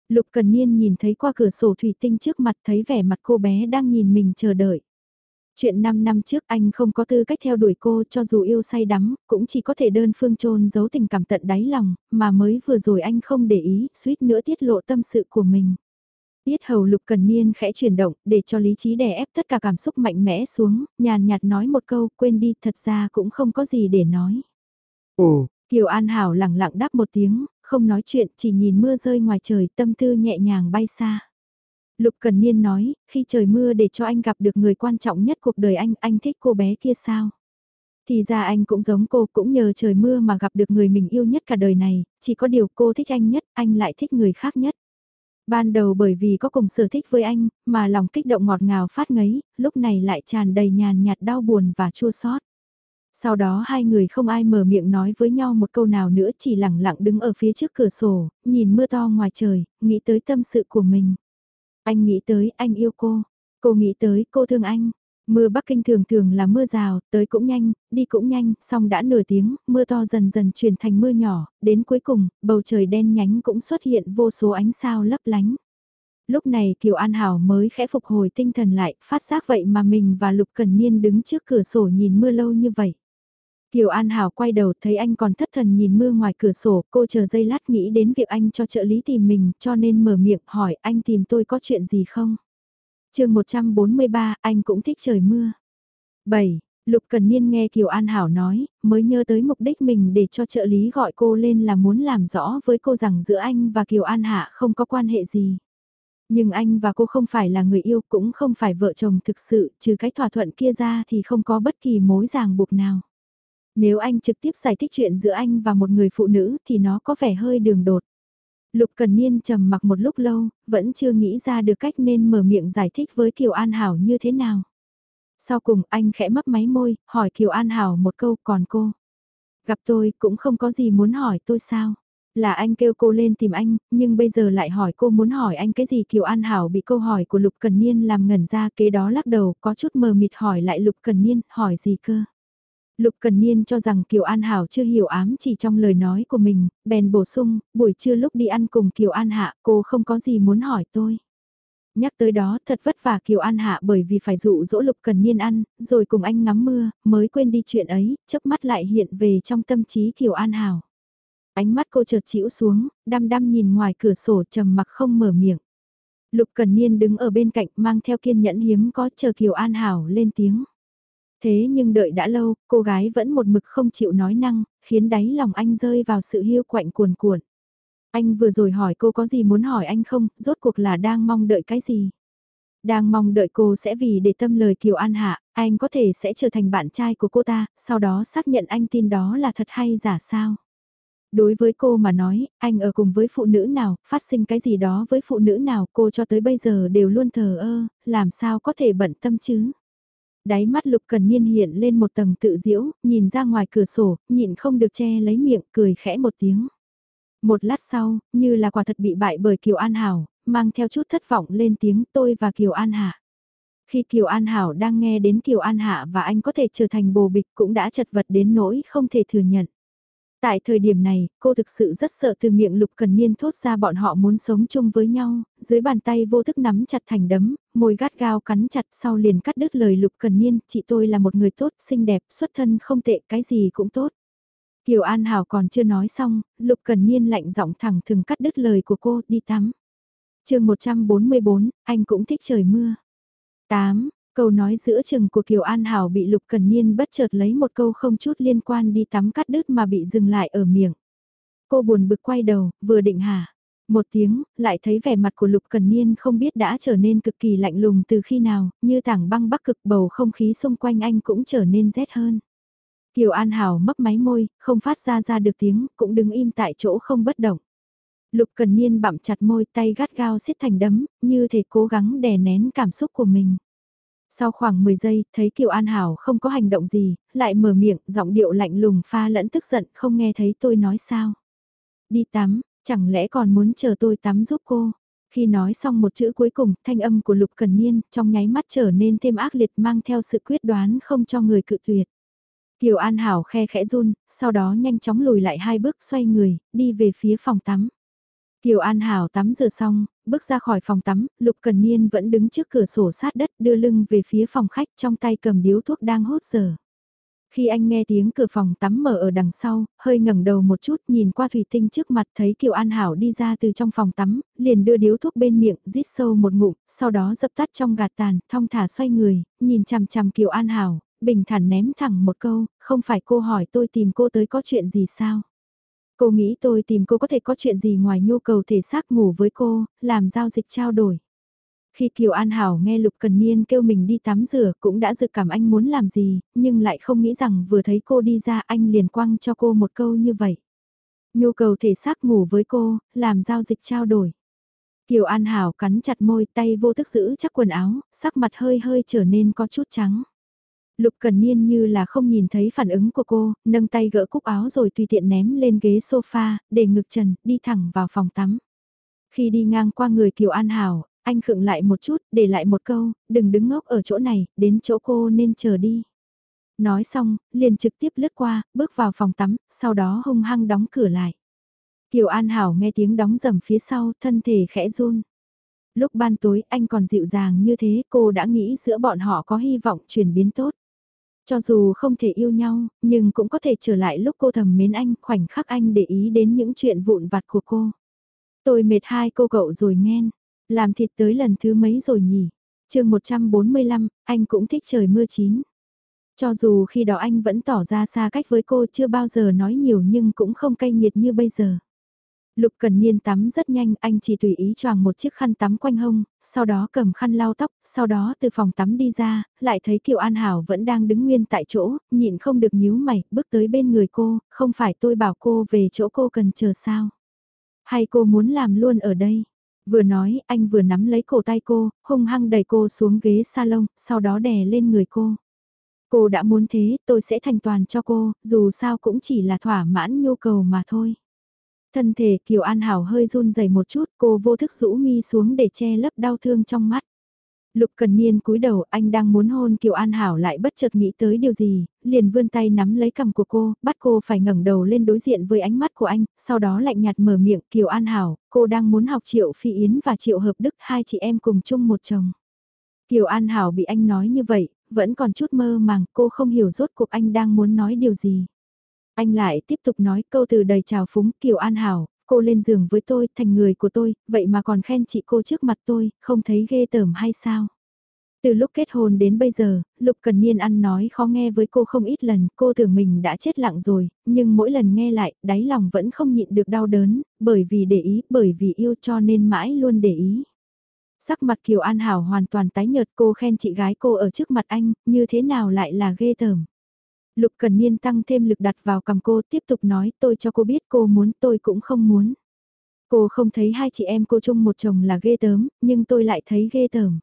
[SPEAKER 1] Lục Cần Niên nhìn thấy qua cửa sổ thủy tinh trước mặt thấy vẻ mặt cô bé đang nhìn mình chờ đợi. Chuyện 5 năm trước anh không có tư cách theo đuổi cô cho dù yêu say đắm, cũng chỉ có thể đơn phương trôn giấu tình cảm tận đáy lòng, mà mới vừa rồi anh không để ý, suýt nữa tiết lộ tâm sự của mình. Biết hầu lục cần niên khẽ chuyển động, để cho lý trí đè ép tất cả cảm xúc mạnh mẽ xuống, nhàn nhạt nói một câu, quên đi, thật ra cũng không có gì để nói. Ồ, Kiều An Hảo lặng lặng đáp một tiếng, không nói chuyện, chỉ nhìn mưa rơi ngoài trời, tâm tư nhẹ nhàng bay xa. Lục Cần Niên nói, khi trời mưa để cho anh gặp được người quan trọng nhất cuộc đời anh, anh thích cô bé kia sao? Thì ra anh cũng giống cô, cũng nhờ trời mưa mà gặp được người mình yêu nhất cả đời này, chỉ có điều cô thích anh nhất, anh lại thích người khác nhất. Ban đầu bởi vì có cùng sở thích với anh, mà lòng kích động ngọt ngào phát ngấy, lúc này lại tràn đầy nhàn nhạt đau buồn và chua xót. Sau đó hai người không ai mở miệng nói với nhau một câu nào nữa chỉ lặng lặng đứng ở phía trước cửa sổ, nhìn mưa to ngoài trời, nghĩ tới tâm sự của mình. Anh nghĩ tới anh yêu cô, cô nghĩ tới cô thương anh. Mưa Bắc Kinh thường thường là mưa rào, tới cũng nhanh, đi cũng nhanh, xong đã nửa tiếng, mưa to dần dần chuyển thành mưa nhỏ, đến cuối cùng, bầu trời đen nhánh cũng xuất hiện vô số ánh sao lấp lánh. Lúc này Kiều An Hảo mới khẽ phục hồi tinh thần lại, phát giác vậy mà mình và Lục Cần Niên đứng trước cửa sổ nhìn mưa lâu như vậy. Kiều An Hảo quay đầu thấy anh còn thất thần nhìn mưa ngoài cửa sổ, cô chờ giây lát nghĩ đến việc anh cho trợ lý tìm mình, cho nên mở miệng hỏi anh tìm tôi có chuyện gì không? Chương 143, anh cũng thích trời mưa. 7. Lục Cần Niên nghe Kiều An Hảo nói, mới nhớ tới mục đích mình để cho trợ lý gọi cô lên là muốn làm rõ với cô rằng giữa anh và Kiều An Hạ không có quan hệ gì. Nhưng anh và cô không phải là người yêu cũng không phải vợ chồng thực sự, trừ cái thỏa thuận kia ra thì không có bất kỳ mối ràng buộc nào. Nếu anh trực tiếp giải thích chuyện giữa anh và một người phụ nữ thì nó có vẻ hơi đường đột. Lục Cần Niên trầm mặc một lúc lâu, vẫn chưa nghĩ ra được cách nên mở miệng giải thích với Kiều An Hảo như thế nào. Sau cùng anh khẽ mấp máy môi, hỏi Kiều An Hảo một câu còn cô. Gặp tôi cũng không có gì muốn hỏi tôi sao. Là anh kêu cô lên tìm anh, nhưng bây giờ lại hỏi cô muốn hỏi anh cái gì Kiều An Hảo bị câu hỏi của Lục Cần Niên làm ngẩn ra kế đó lắc đầu có chút mờ mịt hỏi lại Lục Cần Niên, hỏi gì cơ. Lục Cần Niên cho rằng Kiều An Hảo chưa hiểu ám chỉ trong lời nói của mình, bèn bổ sung, buổi trưa lúc đi ăn cùng Kiều An Hạ cô không có gì muốn hỏi tôi. Nhắc tới đó thật vất vả Kiều An Hạ bởi vì phải dụ dỗ Lục Cần Niên ăn, rồi cùng anh ngắm mưa, mới quên đi chuyện ấy, chớp mắt lại hiện về trong tâm trí Kiều An Hảo. Ánh mắt cô chợt chĩu xuống, đăm đăm nhìn ngoài cửa sổ trầm mặc không mở miệng. Lục Cần Niên đứng ở bên cạnh mang theo kiên nhẫn hiếm có chờ Kiều An Hảo lên tiếng. Thế nhưng đợi đã lâu, cô gái vẫn một mực không chịu nói năng, khiến đáy lòng anh rơi vào sự hiu quạnh cuồn cuộn. Anh vừa rồi hỏi cô có gì muốn hỏi anh không, rốt cuộc là đang mong đợi cái gì? Đang mong đợi cô sẽ vì để tâm lời Kiều An Hạ, anh có thể sẽ trở thành bạn trai của cô ta, sau đó xác nhận anh tin đó là thật hay giả sao? Đối với cô mà nói, anh ở cùng với phụ nữ nào, phát sinh cái gì đó với phụ nữ nào cô cho tới bây giờ đều luôn thờ ơ, làm sao có thể bận tâm chứ? Đáy mắt Lục Cần Niên hiện lên một tầng tự diễu, nhìn ra ngoài cửa sổ, nhịn không được che lấy miệng, cười khẽ một tiếng. Một lát sau, như là quả thật bị bại bởi Kiều An Hảo, mang theo chút thất vọng lên tiếng tôi và Kiều An Hạ. Khi Kiều An Hảo đang nghe đến Kiều An Hạ và anh có thể trở thành bồ bịch cũng đã chật vật đến nỗi không thể thừa nhận. Tại thời điểm này, cô thực sự rất sợ từ miệng Lục Cần Niên thốt ra bọn họ muốn sống chung với nhau, dưới bàn tay vô thức nắm chặt thành đấm, môi gắt gao cắn chặt sau liền cắt đứt lời Lục Cần Niên, chị tôi là một người tốt, xinh đẹp, xuất thân không tệ, cái gì cũng tốt. Kiều An Hảo còn chưa nói xong, Lục Cần Niên lạnh giọng thẳng thừng cắt đứt lời của cô, đi tắm. chương 144, anh cũng thích trời mưa. 8. Câu nói giữa chừng của Kiều An Hảo bị Lục Cần Niên bất chợt lấy một câu không chút liên quan đi tắm cắt đứt mà bị dừng lại ở miệng. Cô buồn bực quay đầu, vừa định hả. Một tiếng, lại thấy vẻ mặt của Lục Cần Niên không biết đã trở nên cực kỳ lạnh lùng từ khi nào, như tảng băng bắc cực bầu không khí xung quanh anh cũng trở nên rét hơn. Kiều An Hảo mấp máy môi, không phát ra ra được tiếng, cũng đứng im tại chỗ không bất động. Lục Cần Niên bặm chặt môi tay gắt gao siết thành đấm, như thể cố gắng đè nén cảm xúc của mình. Sau khoảng 10 giây, thấy Kiều An Hảo không có hành động gì, lại mở miệng, giọng điệu lạnh lùng pha lẫn tức giận, không nghe thấy tôi nói sao. Đi tắm, chẳng lẽ còn muốn chờ tôi tắm giúp cô? Khi nói xong một chữ cuối cùng, thanh âm của Lục Cần Niên, trong nháy mắt trở nên thêm ác liệt mang theo sự quyết đoán không cho người cự tuyệt. Kiều An Hảo khe khẽ run, sau đó nhanh chóng lùi lại hai bước xoay người, đi về phía phòng tắm. Kiều An Hảo tắm rửa xong, bước ra khỏi phòng tắm, Lục Cần Niên vẫn đứng trước cửa sổ sát đất đưa lưng về phía phòng khách trong tay cầm điếu thuốc đang hốt giờ. Khi anh nghe tiếng cửa phòng tắm mở ở đằng sau, hơi ngẩng đầu một chút nhìn qua thủy tinh trước mặt thấy Kiều An Hảo đi ra từ trong phòng tắm, liền đưa điếu thuốc bên miệng, rít sâu một ngụm, sau đó dập tắt trong gạt tàn, thong thả xoay người, nhìn chằm chằm Kiều An Hảo, bình thản ném thẳng một câu, không phải cô hỏi tôi tìm cô tới có chuyện gì sao? Cô nghĩ tôi tìm cô có thể có chuyện gì ngoài nhu cầu thể xác ngủ với cô, làm giao dịch trao đổi. Khi Kiều An Hảo nghe Lục Cần Niên kêu mình đi tắm rửa cũng đã dự cảm anh muốn làm gì, nhưng lại không nghĩ rằng vừa thấy cô đi ra anh liền quăng cho cô một câu như vậy. Nhu cầu thể xác ngủ với cô, làm giao dịch trao đổi. Kiều An Hảo cắn chặt môi tay vô thức giữ chắc quần áo, sắc mặt hơi hơi trở nên có chút trắng. Lục Cần Niên như là không nhìn thấy phản ứng của cô, nâng tay gỡ cúc áo rồi tùy tiện ném lên ghế sofa, để ngực trần, đi thẳng vào phòng tắm. Khi đi ngang qua người Kiều An Hảo, anh khựng lại một chút, để lại một câu, đừng đứng ngốc ở chỗ này, đến chỗ cô nên chờ đi. Nói xong, liền trực tiếp lướt qua, bước vào phòng tắm, sau đó hung hăng đóng cửa lại. Kiều An Hảo nghe tiếng đóng rầm phía sau, thân thể khẽ run. Lúc ban tối anh còn dịu dàng như thế cô đã nghĩ giữa bọn họ có hy vọng chuyển biến tốt. Cho dù không thể yêu nhau, nhưng cũng có thể trở lại lúc cô thầm mến anh, khoảnh khắc anh để ý đến những chuyện vụn vặt của cô. Tôi mệt hai cô cậu rồi nghen, làm thịt tới lần thứ mấy rồi nhỉ? chương 145, anh cũng thích trời mưa chín. Cho dù khi đó anh vẫn tỏ ra xa cách với cô chưa bao giờ nói nhiều nhưng cũng không cay nghiệt như bây giờ. Lục Cần Niên tắm rất nhanh, anh chỉ tùy ý choàng một chiếc khăn tắm quanh hông, sau đó cầm khăn lau tóc, sau đó từ phòng tắm đi ra, lại thấy Kiều An Hảo vẫn đang đứng nguyên tại chỗ, nhịn không được nhíu mày, bước tới bên người cô, không phải tôi bảo cô về chỗ cô cần chờ sao? Hay cô muốn làm luôn ở đây? Vừa nói, anh vừa nắm lấy cổ tay cô, hung hăng đẩy cô xuống ghế salon, sau đó đè lên người cô. Cô đã muốn thế, tôi sẽ thành toàn cho cô, dù sao cũng chỉ là thỏa mãn nhu cầu mà thôi. Thân thể Kiều An Hảo hơi run rẩy một chút, cô vô thức rũ mi xuống để che lấp đau thương trong mắt. Lục Cần Niên cúi đầu, anh đang muốn hôn Kiều An Hảo lại bất chợt nghĩ tới điều gì, liền vươn tay nắm lấy cằm của cô, bắt cô phải ngẩng đầu lên đối diện với ánh mắt của anh, sau đó lạnh nhạt mở miệng, Kiều An Hảo, cô đang muốn học Triệu Phi Yến và Triệu Hợp Đức, hai chị em cùng chung một chồng. Kiều An Hảo bị anh nói như vậy, vẫn còn chút mơ màng, cô không hiểu rốt cuộc anh đang muốn nói điều gì. Anh lại tiếp tục nói câu từ đầy trào phúng Kiều An Hảo, cô lên giường với tôi, thành người của tôi, vậy mà còn khen chị cô trước mặt tôi, không thấy ghê tởm hay sao? Từ lúc kết hôn đến bây giờ, Lục Cần Niên ăn nói khó nghe với cô không ít lần, cô tưởng mình đã chết lặng rồi, nhưng mỗi lần nghe lại, đáy lòng vẫn không nhịn được đau đớn, bởi vì để ý, bởi vì yêu cho nên mãi luôn để ý. Sắc mặt Kiều An Hảo hoàn toàn tái nhợt cô khen chị gái cô ở trước mặt anh, như thế nào lại là ghê tởm. Lục Cần Niên tăng thêm lực đặt vào cầm cô tiếp tục nói tôi cho cô biết cô muốn tôi cũng không muốn. Cô không thấy hai chị em cô chung một chồng là ghê tớm, nhưng tôi lại thấy ghê tởm.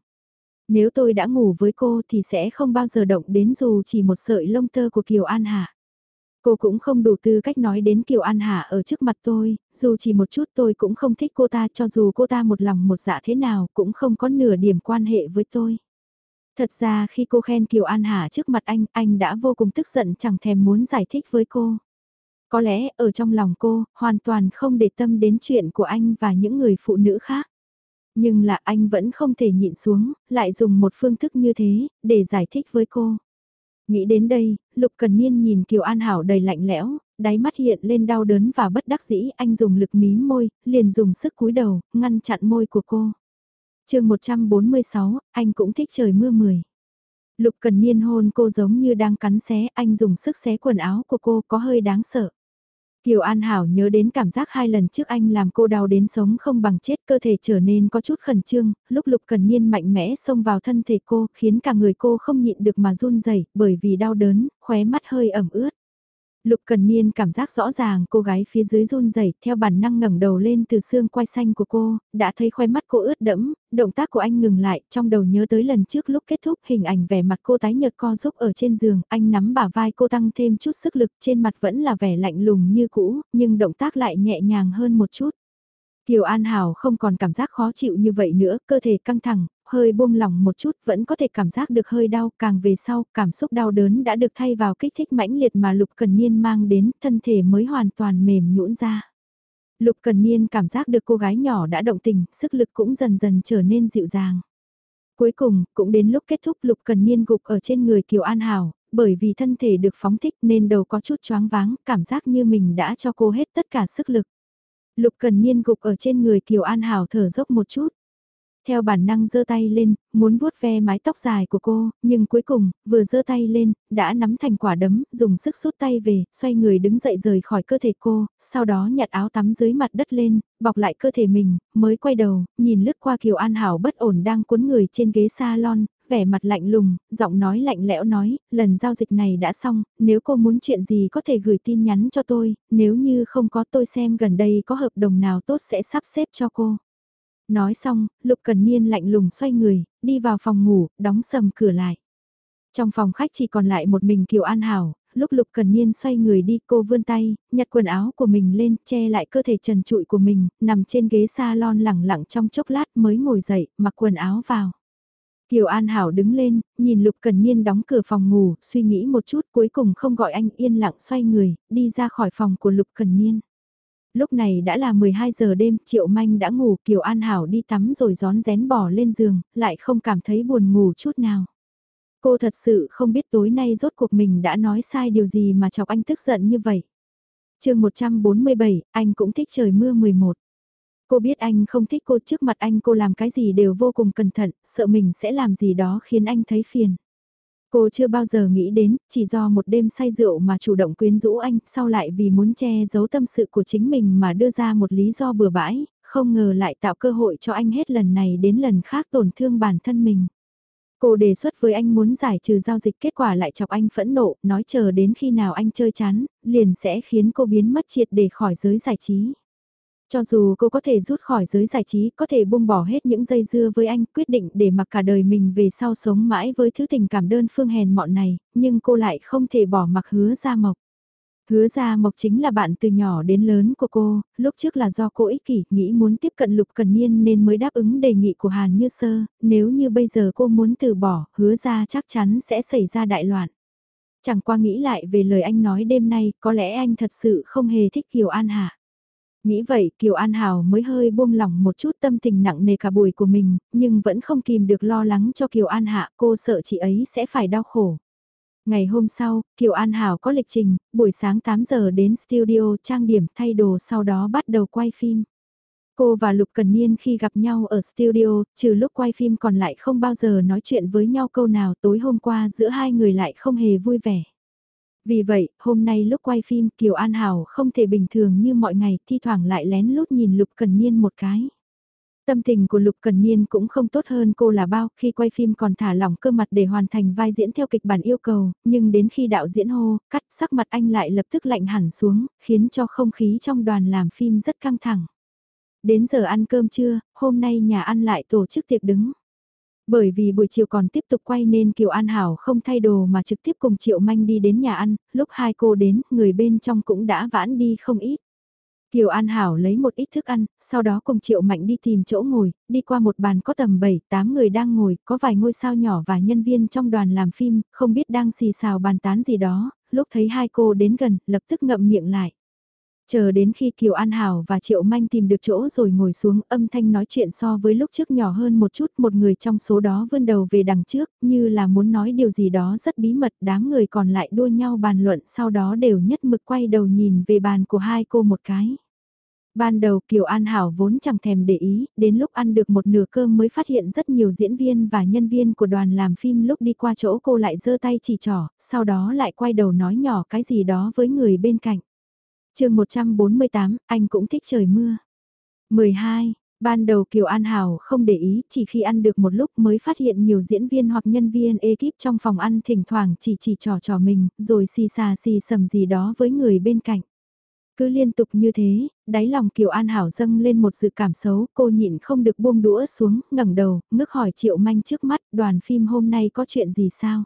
[SPEAKER 1] Nếu tôi đã ngủ với cô thì sẽ không bao giờ động đến dù chỉ một sợi lông tơ của Kiều An Hạ. Cô cũng không đủ tư cách nói đến Kiều An Hạ ở trước mặt tôi, dù chỉ một chút tôi cũng không thích cô ta cho dù cô ta một lòng một dạ thế nào cũng không có nửa điểm quan hệ với tôi. Thật ra khi cô khen Kiều An Hà trước mặt anh, anh đã vô cùng tức giận chẳng thèm muốn giải thích với cô. Có lẽ ở trong lòng cô, hoàn toàn không để tâm đến chuyện của anh và những người phụ nữ khác. Nhưng là anh vẫn không thể nhịn xuống, lại dùng một phương thức như thế, để giải thích với cô. Nghĩ đến đây, Lục Cần Niên nhìn Kiều An Hảo đầy lạnh lẽo, đáy mắt hiện lên đau đớn và bất đắc dĩ, anh dùng lực mím môi, liền dùng sức cúi đầu, ngăn chặn môi của cô chương 146, anh cũng thích trời mưa mười. Lục cần niên hôn cô giống như đang cắn xé, anh dùng sức xé quần áo của cô có hơi đáng sợ. Kiều An Hảo nhớ đến cảm giác hai lần trước anh làm cô đau đến sống không bằng chết cơ thể trở nên có chút khẩn trương, lúc Lục Cần Niên mạnh mẽ xông vào thân thể cô khiến cả người cô không nhịn được mà run rẩy bởi vì đau đớn, khóe mắt hơi ẩm ướt. Lục Cần Niên cảm giác rõ ràng cô gái phía dưới run rẩy theo bản năng ngẩng đầu lên từ xương quai xanh của cô, đã thấy khoe mắt cô ướt đẫm, động tác của anh ngừng lại, trong đầu nhớ tới lần trước lúc kết thúc hình ảnh vẻ mặt cô tái nhợt co giúp ở trên giường, anh nắm bả vai cô tăng thêm chút sức lực trên mặt vẫn là vẻ lạnh lùng như cũ, nhưng động tác lại nhẹ nhàng hơn một chút. Kiều An Hảo không còn cảm giác khó chịu như vậy nữa, cơ thể căng thẳng, hơi buông lỏng một chút vẫn có thể cảm giác được hơi đau, càng về sau, cảm xúc đau đớn đã được thay vào kích thích mãnh liệt mà Lục Cần Niên mang đến, thân thể mới hoàn toàn mềm nhũn ra. Lục Cần Niên cảm giác được cô gái nhỏ đã động tình, sức lực cũng dần dần trở nên dịu dàng. Cuối cùng, cũng đến lúc kết thúc Lục Cần Niên gục ở trên người Kiều An Hảo, bởi vì thân thể được phóng thích nên đầu có chút choáng váng, cảm giác như mình đã cho cô hết tất cả sức lực. Lục Cần Niên gục ở trên người Kiều An Hảo thở dốc một chút. Theo bản năng giơ tay lên, muốn vuốt ve mái tóc dài của cô, nhưng cuối cùng, vừa giơ tay lên, đã nắm thành quả đấm, dùng sức rút tay về, xoay người đứng dậy rời khỏi cơ thể cô, sau đó nhặt áo tắm dưới mặt đất lên, bọc lại cơ thể mình, mới quay đầu, nhìn lướt qua Kiều An Hảo bất ổn đang cuốn người trên ghế salon, vẻ mặt lạnh lùng, giọng nói lạnh lẽo nói, lần giao dịch này đã xong, nếu cô muốn chuyện gì có thể gửi tin nhắn cho tôi, nếu như không có tôi xem gần đây có hợp đồng nào tốt sẽ sắp xếp cho cô. Nói xong, Lục Cần Niên lạnh lùng xoay người, đi vào phòng ngủ, đóng sầm cửa lại. Trong phòng khách chỉ còn lại một mình Kiều An Hảo, lúc Lục Cần Niên xoay người đi cô vươn tay, nhặt quần áo của mình lên, che lại cơ thể trần trụi của mình, nằm trên ghế salon lẳng lặng trong chốc lát mới ngồi dậy, mặc quần áo vào. Kiều An Hảo đứng lên, nhìn Lục Cần Niên đóng cửa phòng ngủ, suy nghĩ một chút cuối cùng không gọi anh yên lặng xoay người, đi ra khỏi phòng của Lục Cần Niên. Lúc này đã là 12 giờ đêm, Triệu Manh đã ngủ, Kiều An Hảo đi tắm rồi gión rén bỏ lên giường, lại không cảm thấy buồn ngủ chút nào. Cô thật sự không biết tối nay rốt cuộc mình đã nói sai điều gì mà chọc anh tức giận như vậy. chương 147, anh cũng thích trời mưa 11. Cô biết anh không thích cô trước mặt anh cô làm cái gì đều vô cùng cẩn thận, sợ mình sẽ làm gì đó khiến anh thấy phiền. Cô chưa bao giờ nghĩ đến, chỉ do một đêm say rượu mà chủ động quyến rũ anh, sau lại vì muốn che giấu tâm sự của chính mình mà đưa ra một lý do bừa bãi, không ngờ lại tạo cơ hội cho anh hết lần này đến lần khác tổn thương bản thân mình. Cô đề xuất với anh muốn giải trừ giao dịch kết quả lại chọc anh phẫn nộ, nói chờ đến khi nào anh chơi chán, liền sẽ khiến cô biến mất triệt để khỏi giới giải trí. Cho dù cô có thể rút khỏi giới giải trí, có thể buông bỏ hết những dây dưa với anh, quyết định để mặc cả đời mình về sau sống mãi với thứ tình cảm đơn phương hèn mọn này, nhưng cô lại không thể bỏ mặc hứa ra mộc. Hứa ra mộc chính là bạn từ nhỏ đến lớn của cô, lúc trước là do cô ích kỷ, nghĩ muốn tiếp cận lục cần niên nên mới đáp ứng đề nghị của Hàn Như Sơ, nếu như bây giờ cô muốn từ bỏ, hứa ra chắc chắn sẽ xảy ra đại loạn. Chẳng qua nghĩ lại về lời anh nói đêm nay, có lẽ anh thật sự không hề thích Kiều An Hạ. Nghĩ vậy Kiều An Hảo mới hơi buông lỏng một chút tâm tình nặng nề cả buổi của mình, nhưng vẫn không kìm được lo lắng cho Kiều An Hạ, cô sợ chị ấy sẽ phải đau khổ. Ngày hôm sau, Kiều An Hảo có lịch trình, buổi sáng 8 giờ đến studio trang điểm thay đồ sau đó bắt đầu quay phim. Cô và Lục Cần Niên khi gặp nhau ở studio, trừ lúc quay phim còn lại không bao giờ nói chuyện với nhau câu nào tối hôm qua giữa hai người lại không hề vui vẻ. Vì vậy, hôm nay lúc quay phim Kiều An Hảo không thể bình thường như mọi ngày, thi thoảng lại lén lút nhìn Lục Cần Niên một cái. Tâm tình của Lục Cần Niên cũng không tốt hơn cô là bao, khi quay phim còn thả lỏng cơ mặt để hoàn thành vai diễn theo kịch bản yêu cầu, nhưng đến khi đạo diễn hô, cắt sắc mặt anh lại lập tức lạnh hẳn xuống, khiến cho không khí trong đoàn làm phim rất căng thẳng. Đến giờ ăn cơm trưa, hôm nay nhà ăn lại tổ chức tiệc đứng. Bởi vì buổi chiều còn tiếp tục quay nên Kiều An Hảo không thay đồ mà trực tiếp cùng Triệu Manh đi đến nhà ăn, lúc hai cô đến, người bên trong cũng đã vãn đi không ít. Kiều An Hảo lấy một ít thức ăn, sau đó cùng Triệu Mạnh đi tìm chỗ ngồi, đi qua một bàn có tầm 7-8 người đang ngồi, có vài ngôi sao nhỏ và nhân viên trong đoàn làm phim, không biết đang xì xào bàn tán gì đó, lúc thấy hai cô đến gần, lập tức ngậm miệng lại. Chờ đến khi Kiều An Hảo và Triệu Manh tìm được chỗ rồi ngồi xuống âm thanh nói chuyện so với lúc trước nhỏ hơn một chút một người trong số đó vươn đầu về đằng trước như là muốn nói điều gì đó rất bí mật đám người còn lại đua nhau bàn luận sau đó đều nhất mực quay đầu nhìn về bàn của hai cô một cái. Ban đầu Kiều An Hảo vốn chẳng thèm để ý, đến lúc ăn được một nửa cơm mới phát hiện rất nhiều diễn viên và nhân viên của đoàn làm phim lúc đi qua chỗ cô lại giơ tay chỉ trỏ, sau đó lại quay đầu nói nhỏ cái gì đó với người bên cạnh chương 148, anh cũng thích trời mưa. 12. Ban đầu Kiều An Hảo không để ý, chỉ khi ăn được một lúc mới phát hiện nhiều diễn viên hoặc nhân viên ekip trong phòng ăn thỉnh thoảng chỉ chỉ trò trò mình, rồi xì xà xì sầm gì đó với người bên cạnh. Cứ liên tục như thế, đáy lòng Kiều An Hảo dâng lên một sự cảm xấu, cô nhịn không được buông đũa xuống, ngẩng đầu, ngước hỏi Triệu Manh trước mắt, đoàn phim hôm nay có chuyện gì sao?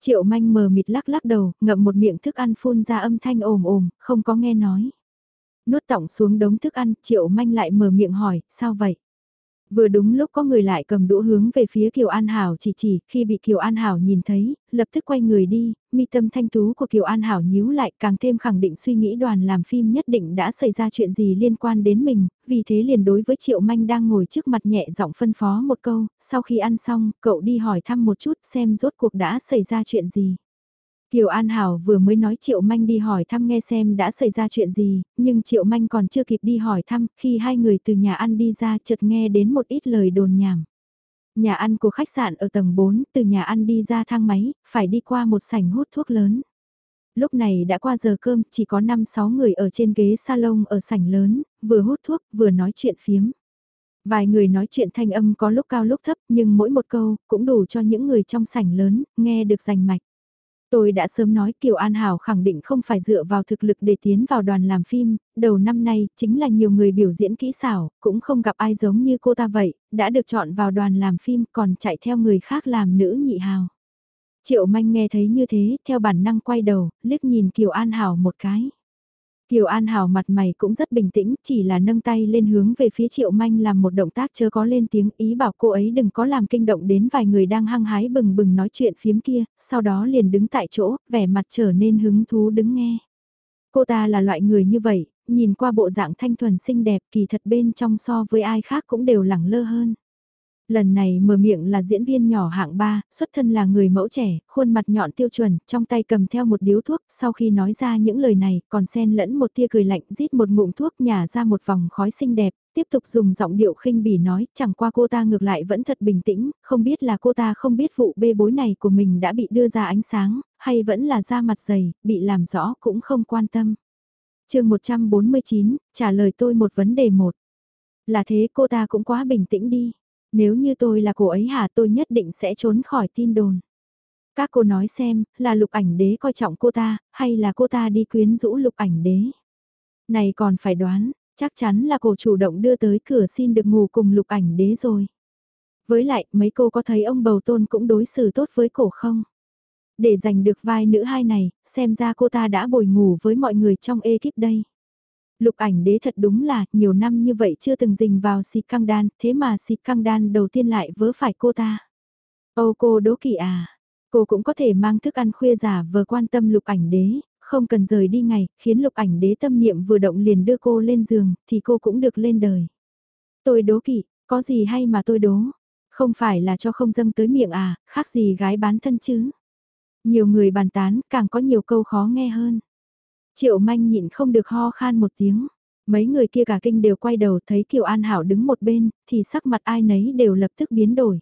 [SPEAKER 1] Triệu manh mờ mịt lắc lắc đầu, ngậm một miệng thức ăn phun ra âm thanh ồm ồm, không có nghe nói. Nuốt tỏng xuống đống thức ăn, triệu manh lại mở miệng hỏi, sao vậy? Vừa đúng lúc có người lại cầm đũa hướng về phía Kiều An Hảo chỉ chỉ, khi bị Kiều An Hảo nhìn thấy, lập tức quay người đi, mi tâm thanh tú của Kiều An Hảo nhíu lại càng thêm khẳng định suy nghĩ đoàn làm phim nhất định đã xảy ra chuyện gì liên quan đến mình, vì thế liền đối với Triệu Manh đang ngồi trước mặt nhẹ giọng phân phó một câu, sau khi ăn xong, cậu đi hỏi thăm một chút xem rốt cuộc đã xảy ra chuyện gì. Kiều An Hảo vừa mới nói Triệu Manh đi hỏi thăm nghe xem đã xảy ra chuyện gì, nhưng Triệu Manh còn chưa kịp đi hỏi thăm, khi hai người từ nhà ăn đi ra chợt nghe đến một ít lời đồn nhảm. Nhà ăn của khách sạn ở tầng 4, từ nhà ăn đi ra thang máy, phải đi qua một sảnh hút thuốc lớn. Lúc này đã qua giờ cơm, chỉ có 5-6 người ở trên ghế salon ở sảnh lớn, vừa hút thuốc, vừa nói chuyện phiếm. Vài người nói chuyện thanh âm có lúc cao lúc thấp, nhưng mỗi một câu, cũng đủ cho những người trong sảnh lớn, nghe được rành mạch. Tôi đã sớm nói Kiều An Hảo khẳng định không phải dựa vào thực lực để tiến vào đoàn làm phim, đầu năm nay chính là nhiều người biểu diễn kỹ xảo, cũng không gặp ai giống như cô ta vậy, đã được chọn vào đoàn làm phim còn chạy theo người khác làm nữ nhị hào. Triệu Manh nghe thấy như thế, theo bản năng quay đầu, liếc nhìn Kiều An Hảo một cái. Kiều An Hảo mặt mày cũng rất bình tĩnh, chỉ là nâng tay lên hướng về phía Triệu Manh làm một động tác chớ có lên tiếng ý bảo cô ấy đừng có làm kinh động đến vài người đang hăng hái bừng bừng nói chuyện phiếm kia, sau đó liền đứng tại chỗ, vẻ mặt trở nên hứng thú đứng nghe. Cô ta là loại người như vậy, nhìn qua bộ dạng thanh thuần xinh đẹp kỳ thật bên trong so với ai khác cũng đều lẳng lơ hơn. Lần này mở miệng là diễn viên nhỏ hạng 3, xuất thân là người mẫu trẻ, khuôn mặt nhọn tiêu chuẩn, trong tay cầm theo một điếu thuốc, sau khi nói ra những lời này, còn xen lẫn một tia cười lạnh, rít một ngụm thuốc nhả ra một vòng khói xinh đẹp, tiếp tục dùng giọng điệu khinh bỉ nói, chẳng qua cô ta ngược lại vẫn thật bình tĩnh, không biết là cô ta không biết vụ bê bối này của mình đã bị đưa ra ánh sáng, hay vẫn là da mặt dày, bị làm rõ cũng không quan tâm. chương 149, trả lời tôi một vấn đề một. Là thế cô ta cũng quá bình tĩnh đi. Nếu như tôi là cô ấy hả tôi nhất định sẽ trốn khỏi tin đồn. Các cô nói xem, là lục ảnh đế coi trọng cô ta, hay là cô ta đi quyến rũ lục ảnh đế. Này còn phải đoán, chắc chắn là cô chủ động đưa tới cửa xin được ngủ cùng lục ảnh đế rồi. Với lại, mấy cô có thấy ông bầu tôn cũng đối xử tốt với cổ không? Để giành được vai nữ hai này, xem ra cô ta đã bồi ngủ với mọi người trong ekip đây. Lục ảnh đế thật đúng là, nhiều năm như vậy chưa từng dình vào xịt căng đan, thế mà xịt căng đan đầu tiên lại vớ phải cô ta. Âu cô đố kỵ à, cô cũng có thể mang thức ăn khuya giả vờ quan tâm lục ảnh đế, không cần rời đi ngày, khiến lục ảnh đế tâm niệm vừa động liền đưa cô lên giường, thì cô cũng được lên đời. Tôi đố kỵ, có gì hay mà tôi đố? Không phải là cho không dâng tới miệng à, khác gì gái bán thân chứ? Nhiều người bàn tán, càng có nhiều câu khó nghe hơn. Triệu manh nhịn không được ho khan một tiếng. Mấy người kia cả kinh đều quay đầu thấy Kiều An Hảo đứng một bên, thì sắc mặt ai nấy đều lập tức biến đổi.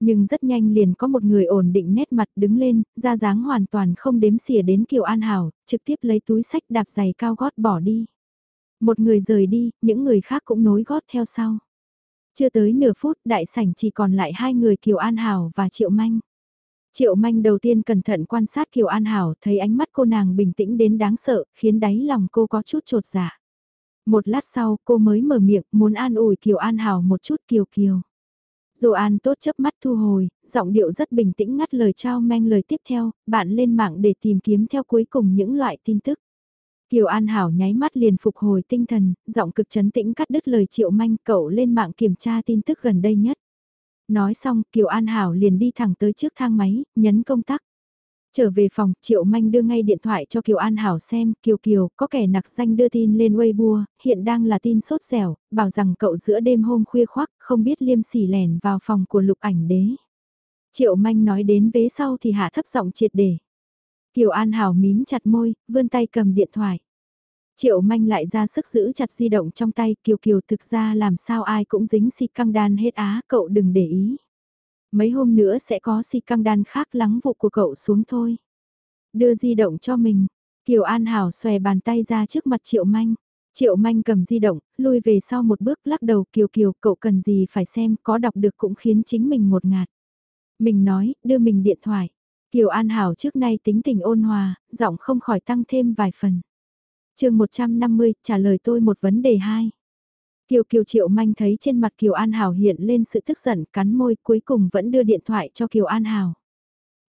[SPEAKER 1] Nhưng rất nhanh liền có một người ổn định nét mặt đứng lên, ra dáng hoàn toàn không đếm xỉa đến Kiều An Hảo, trực tiếp lấy túi sách đạp giày cao gót bỏ đi. Một người rời đi, những người khác cũng nối gót theo sau. Chưa tới nửa phút đại sảnh chỉ còn lại hai người Kiều An Hảo và Triệu Manh. Triệu manh đầu tiên cẩn thận quan sát Kiều An Hảo thấy ánh mắt cô nàng bình tĩnh đến đáng sợ, khiến đáy lòng cô có chút trột dạ. Một lát sau cô mới mở miệng muốn an ủi Kiều An Hảo một chút Kiều Kiều. Dù An tốt chấp mắt thu hồi, giọng điệu rất bình tĩnh ngắt lời trao manh lời tiếp theo, bạn lên mạng để tìm kiếm theo cuối cùng những loại tin tức. Kiều An Hảo nháy mắt liền phục hồi tinh thần, giọng cực chấn tĩnh cắt đứt lời triệu manh cậu lên mạng kiểm tra tin tức gần đây nhất. Nói xong, Kiều An Hảo liền đi thẳng tới trước thang máy, nhấn công tắc. Trở về phòng, Triệu Manh đưa ngay điện thoại cho Kiều An Hảo xem, Kiều Kiều, có kẻ nặc danh đưa tin lên Weibo, hiện đang là tin sốt dẻo, bảo rằng cậu giữa đêm hôm khuya khoác, không biết liêm sỉ lẻn vào phòng của lục ảnh đế. Triệu Manh nói đến vế sau thì hạ thấp giọng triệt để. Kiều An Hảo mím chặt môi, vươn tay cầm điện thoại. Triệu manh lại ra sức giữ chặt di động trong tay kiều kiều thực ra làm sao ai cũng dính si căng đan hết á cậu đừng để ý. Mấy hôm nữa sẽ có si căng đan khác lắng vụ của cậu xuống thôi. Đưa di động cho mình, Kiều An Hảo xòe bàn tay ra trước mặt Triệu Manh. Triệu Manh cầm di động, lui về sau một bước lắc đầu Kiều Kiều cậu cần gì phải xem có đọc được cũng khiến chính mình một ngạt. Mình nói, đưa mình điện thoại. Kiều An Hảo trước nay tính tình ôn hòa, giọng không khỏi tăng thêm vài phần chương 150, trả lời tôi một vấn đề hai. Kiều Kiều Triệu Manh thấy trên mặt Kiều An Hảo hiện lên sự tức giận cắn môi cuối cùng vẫn đưa điện thoại cho Kiều An Hảo.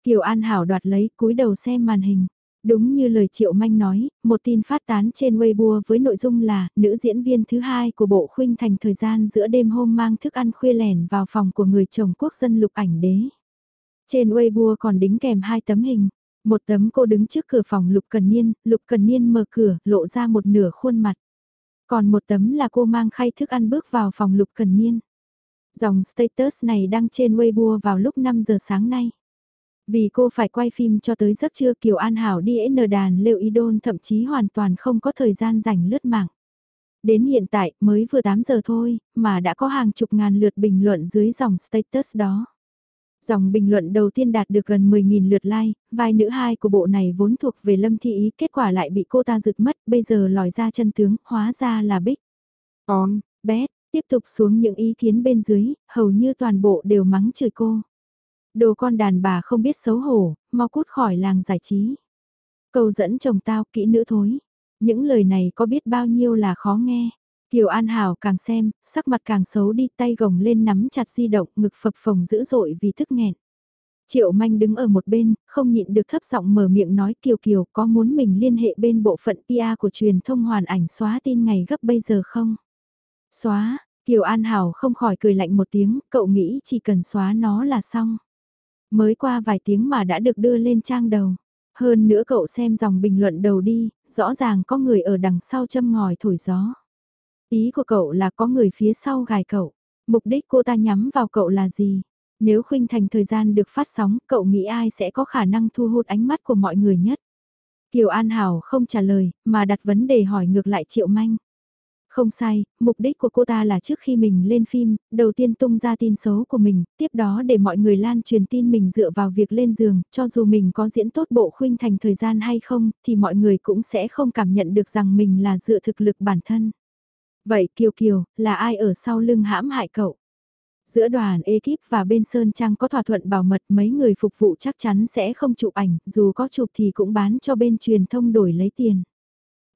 [SPEAKER 1] Kiều An Hảo đoạt lấy cúi đầu xem màn hình. Đúng như lời Triệu Manh nói, một tin phát tán trên Weibo với nội dung là nữ diễn viên thứ hai của bộ khuynh thành thời gian giữa đêm hôm mang thức ăn khuya lẻn vào phòng của người chồng quốc dân lục ảnh đế. Trên Weibo còn đính kèm hai tấm hình, một tấm cô đứng trước cửa phòng Lục Cần Niên, Lục Cần Niên mở cửa, lộ ra một nửa khuôn mặt. Còn một tấm là cô mang khay thức ăn bước vào phòng Lục Cần Niên. Dòng status này đăng trên Weibo vào lúc 5 giờ sáng nay. Vì cô phải quay phim cho tới giấc trưa Kiều An Hảo đi N đàn Lêu Y Đôn thậm chí hoàn toàn không có thời gian rảnh lướt mạng. Đến hiện tại mới vừa 8 giờ thôi mà đã có hàng chục ngàn lượt bình luận dưới dòng status đó. Dòng bình luận đầu tiên đạt được gần 10.000 lượt like, vai nữ hai của bộ này vốn thuộc về Lâm Thị Ý, kết quả lại bị cô ta rực mất, bây giờ lòi ra chân tướng, hóa ra là Bích. On, Bét, tiếp tục xuống những ý kiến bên dưới, hầu như toàn bộ đều mắng chửi cô. Đồ con đàn bà không biết xấu hổ, mau cút khỏi làng giải trí. Cầu dẫn chồng tao kỹ nữ thối. Những lời này có biết bao nhiêu là khó nghe. Kiều An Hảo càng xem, sắc mặt càng xấu đi tay gồng lên nắm chặt di động ngực phập phồng dữ dội vì thức nghẹn. Triệu Manh đứng ở một bên, không nhịn được thấp giọng mở miệng nói Kiều Kiều có muốn mình liên hệ bên bộ phận PR của truyền thông hoàn ảnh xóa tin ngày gấp bây giờ không? Xóa, Kiều An Hảo không khỏi cười lạnh một tiếng, cậu nghĩ chỉ cần xóa nó là xong. Mới qua vài tiếng mà đã được đưa lên trang đầu. Hơn nữa cậu xem dòng bình luận đầu đi, rõ ràng có người ở đằng sau châm ngòi thổi gió. Ý của cậu là có người phía sau gài cậu. Mục đích cô ta nhắm vào cậu là gì? Nếu khuynh thành thời gian được phát sóng, cậu nghĩ ai sẽ có khả năng thu hút ánh mắt của mọi người nhất? Kiều An Hảo không trả lời, mà đặt vấn đề hỏi ngược lại Triệu Manh. Không sai, mục đích của cô ta là trước khi mình lên phim, đầu tiên tung ra tin xấu của mình, tiếp đó để mọi người lan truyền tin mình dựa vào việc lên giường, cho dù mình có diễn tốt bộ khuynh thành thời gian hay không, thì mọi người cũng sẽ không cảm nhận được rằng mình là dựa thực lực bản thân. Vậy Kiều Kiều, là ai ở sau lưng hãm hại cậu? Giữa đoàn ekip và bên Sơn Trang có thỏa thuận bảo mật mấy người phục vụ chắc chắn sẽ không chụp ảnh, dù có chụp thì cũng bán cho bên truyền thông đổi lấy tiền.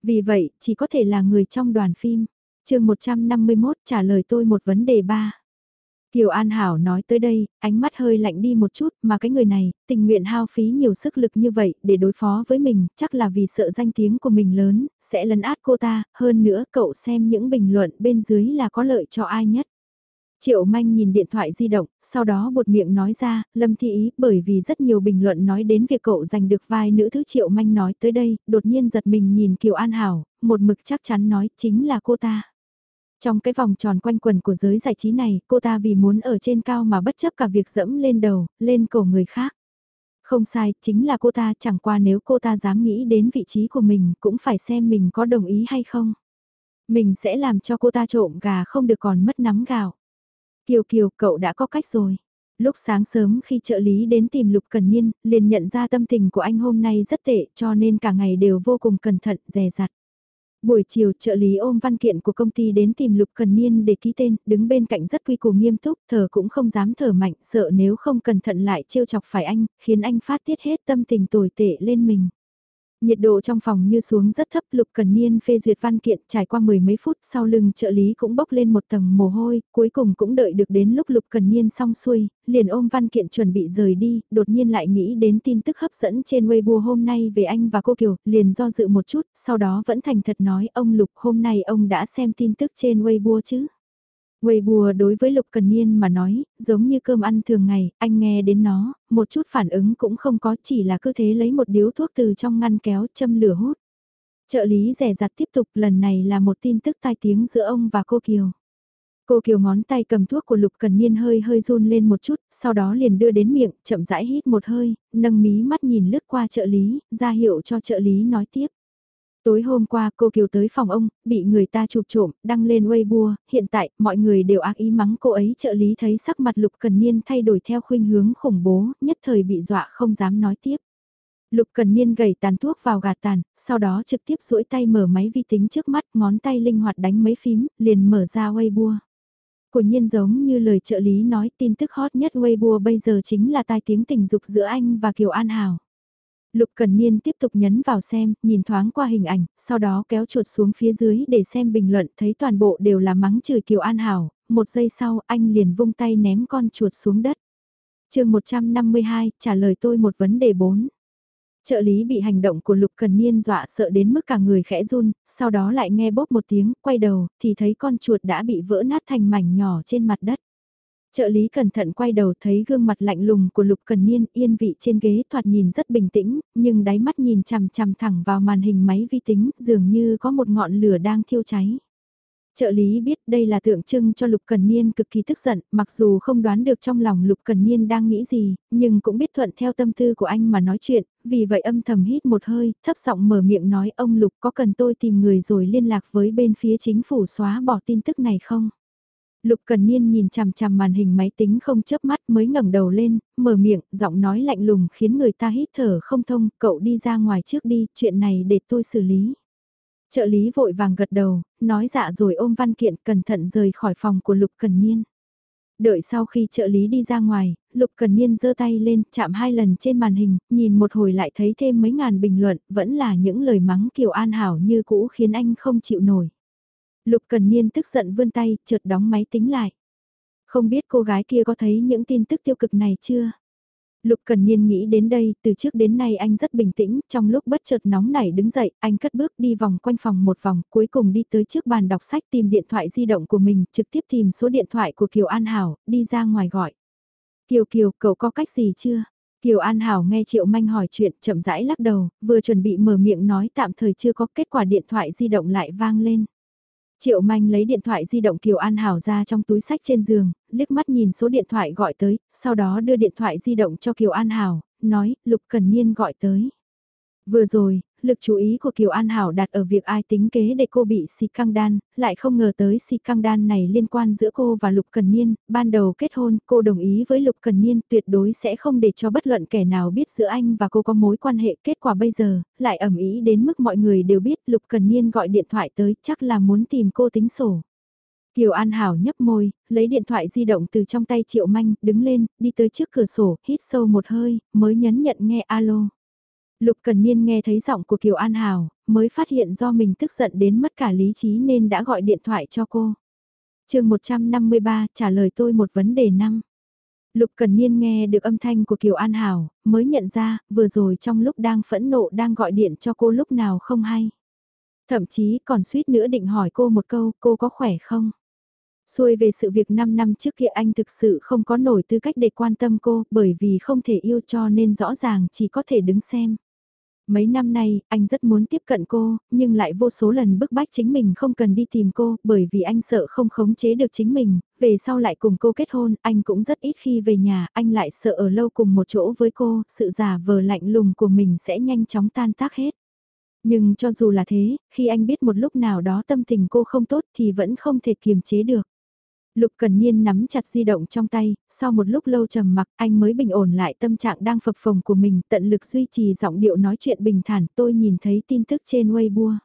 [SPEAKER 1] Vì vậy, chỉ có thể là người trong đoàn phim. chương 151 trả lời tôi một vấn đề ba. Kiều An Hảo nói tới đây, ánh mắt hơi lạnh đi một chút, mà cái người này, tình nguyện hao phí nhiều sức lực như vậy để đối phó với mình, chắc là vì sợ danh tiếng của mình lớn, sẽ lấn át cô ta, hơn nữa cậu xem những bình luận bên dưới là có lợi cho ai nhất. Triệu Manh nhìn điện thoại di động, sau đó bột miệng nói ra, Lâm Thi Ý, bởi vì rất nhiều bình luận nói đến việc cậu giành được vai nữ thứ Triệu Manh nói tới đây, đột nhiên giật mình nhìn Kiều An Hảo, một mực chắc chắn nói chính là cô ta. Trong cái vòng tròn quanh quần của giới giải trí này, cô ta vì muốn ở trên cao mà bất chấp cả việc dẫm lên đầu, lên cổ người khác. Không sai, chính là cô ta, chẳng qua nếu cô ta dám nghĩ đến vị trí của mình, cũng phải xem mình có đồng ý hay không. Mình sẽ làm cho cô ta trộm gà không được còn mất nắm gạo. Kiều Kiều, cậu đã có cách rồi. Lúc sáng sớm khi trợ lý đến tìm Lục Cần Niên, liền nhận ra tâm tình của anh hôm nay rất tệ cho nên cả ngày đều vô cùng cẩn thận, dè dặt. Buổi chiều trợ lý ôm văn kiện của công ty đến tìm Lục Cần Niên để ký tên, đứng bên cạnh rất quy củ nghiêm túc, thở cũng không dám thở mạnh, sợ nếu không cẩn thận lại trêu chọc phải anh, khiến anh phát tiết hết tâm tình tồi tệ lên mình. Nhiệt độ trong phòng như xuống rất thấp Lục Cần Niên phê duyệt văn kiện trải qua mười mấy phút sau lưng trợ lý cũng bốc lên một tầng mồ hôi, cuối cùng cũng đợi được đến lúc Lục Cần Niên xong xuôi, liền ôm văn kiện chuẩn bị rời đi, đột nhiên lại nghĩ đến tin tức hấp dẫn trên Weibo hôm nay về anh và cô Kiều, liền do dự một chút, sau đó vẫn thành thật nói ông Lục hôm nay ông đã xem tin tức trên Weibo chứ quầy bùa đối với Lục Cần Niên mà nói, giống như cơm ăn thường ngày, anh nghe đến nó, một chút phản ứng cũng không có chỉ là cứ thế lấy một điếu thuốc từ trong ngăn kéo châm lửa hút. Trợ lý rẻ rặt tiếp tục lần này là một tin tức tai tiếng giữa ông và cô Kiều. Cô Kiều ngón tay cầm thuốc của Lục Cần Niên hơi hơi run lên một chút, sau đó liền đưa đến miệng, chậm rãi hít một hơi, nâng mí mắt nhìn lướt qua trợ lý, ra hiệu cho trợ lý nói tiếp. Tối hôm qua cô Kiều tới phòng ông, bị người ta chụp trộm, đăng lên Weibo, hiện tại mọi người đều ác ý mắng cô ấy trợ lý thấy sắc mặt Lục Cần Niên thay đổi theo khuynh hướng khủng bố, nhất thời bị dọa không dám nói tiếp. Lục Cần Niên gầy tàn thuốc vào gạt tàn, sau đó trực tiếp duỗi tay mở máy vi tính trước mắt, ngón tay linh hoạt đánh mấy phím, liền mở ra Weibo. Của nhiên giống như lời trợ lý nói tin tức hot nhất Weibo bây giờ chính là tai tiếng tình dục giữa anh và Kiều An Hảo. Lục Cần Niên tiếp tục nhấn vào xem, nhìn thoáng qua hình ảnh, sau đó kéo chuột xuống phía dưới để xem bình luận thấy toàn bộ đều là mắng chửi Kiều An Hảo, một giây sau anh liền vung tay ném con chuột xuống đất. chương 152, trả lời tôi một vấn đề 4. Trợ lý bị hành động của Lục Cần Niên dọa sợ đến mức cả người khẽ run, sau đó lại nghe bóp một tiếng, quay đầu, thì thấy con chuột đã bị vỡ nát thành mảnh nhỏ trên mặt đất. Trợ lý cẩn thận quay đầu thấy gương mặt lạnh lùng của Lục Cần Niên yên vị trên ghế thoạt nhìn rất bình tĩnh, nhưng đáy mắt nhìn chằm chằm thẳng vào màn hình máy vi tính dường như có một ngọn lửa đang thiêu cháy. Trợ lý biết đây là tượng trưng cho Lục Cần Niên cực kỳ tức giận, mặc dù không đoán được trong lòng Lục Cần Niên đang nghĩ gì, nhưng cũng biết thuận theo tâm tư của anh mà nói chuyện, vì vậy âm thầm hít một hơi, thấp giọng mở miệng nói ông Lục có cần tôi tìm người rồi liên lạc với bên phía chính phủ xóa bỏ tin tức này không? Lục Cần Niên nhìn chằm chằm màn hình máy tính không chớp mắt mới ngẩng đầu lên, mở miệng, giọng nói lạnh lùng khiến người ta hít thở không thông, cậu đi ra ngoài trước đi, chuyện này để tôi xử lý. Trợ lý vội vàng gật đầu, nói dạ rồi ôm văn kiện cẩn thận rời khỏi phòng của Lục Cần Niên. Đợi sau khi trợ lý đi ra ngoài, Lục Cần Niên giơ tay lên, chạm hai lần trên màn hình, nhìn một hồi lại thấy thêm mấy ngàn bình luận, vẫn là những lời mắng Kiều An Hảo như cũ khiến anh không chịu nổi. Lục Cần Niên tức giận vươn tay, chợt đóng máy tính lại. Không biết cô gái kia có thấy những tin tức tiêu cực này chưa? Lục Cần Niên nghĩ đến đây, từ trước đến nay anh rất bình tĩnh, trong lúc bất chợt nóng nảy đứng dậy, anh cất bước đi vòng quanh phòng một vòng, cuối cùng đi tới trước bàn đọc sách tìm điện thoại di động của mình, trực tiếp tìm số điện thoại của Kiều An Hảo, đi ra ngoài gọi. Kiều Kiều, cậu có cách gì chưa? Kiều An Hảo nghe Triệu Manh hỏi chuyện, chậm rãi lắc đầu, vừa chuẩn bị mở miệng nói tạm thời chưa có kết quả điện thoại di động lại vang lên. Triệu Manh lấy điện thoại di động Kiều An Hảo ra trong túi sách trên giường, liếc mắt nhìn số điện thoại gọi tới, sau đó đưa điện thoại di động cho Kiều An Hảo, nói, Lục Cần Niên gọi tới. Vừa rồi, lực chú ý của Kiều An Hảo đặt ở việc ai tính kế để cô bị si căng đan, lại không ngờ tới si căng đan này liên quan giữa cô và Lục Cần Niên, ban đầu kết hôn cô đồng ý với Lục Cần Niên tuyệt đối sẽ không để cho bất luận kẻ nào biết giữa anh và cô có mối quan hệ kết quả bây giờ, lại ẩm ý đến mức mọi người đều biết Lục Cần Niên gọi điện thoại tới chắc là muốn tìm cô tính sổ. Kiều An Hảo nhấp môi, lấy điện thoại di động từ trong tay Triệu Manh, đứng lên, đi tới trước cửa sổ, hít sâu một hơi, mới nhấn nhận nghe alo. Lục Cần Niên nghe thấy giọng của Kiều An Hảo, mới phát hiện do mình tức giận đến mất cả lý trí nên đã gọi điện thoại cho cô. chương 153 trả lời tôi một vấn đề năm. Lục Cần Niên nghe được âm thanh của Kiều An Hảo, mới nhận ra, vừa rồi trong lúc đang phẫn nộ đang gọi điện cho cô lúc nào không hay. Thậm chí còn suýt nữa định hỏi cô một câu, cô có khỏe không? Xuôi về sự việc 5 năm trước kia anh thực sự không có nổi tư cách để quan tâm cô, bởi vì không thể yêu cho nên rõ ràng chỉ có thể đứng xem. Mấy năm nay, anh rất muốn tiếp cận cô, nhưng lại vô số lần bức bách chính mình không cần đi tìm cô, bởi vì anh sợ không khống chế được chính mình, về sau lại cùng cô kết hôn, anh cũng rất ít khi về nhà, anh lại sợ ở lâu cùng một chỗ với cô, sự giả vờ lạnh lùng của mình sẽ nhanh chóng tan tác hết. Nhưng cho dù là thế, khi anh biết một lúc nào đó tâm tình cô không tốt thì vẫn không thể kiềm chế được. Lục Cần Niên nắm chặt di động trong tay, sau một lúc lâu trầm mặc anh mới bình ổn lại tâm trạng đang phập phồng của mình, tận lực duy trì giọng điệu nói chuyện bình thản, tôi nhìn thấy tin tức trên Weibo.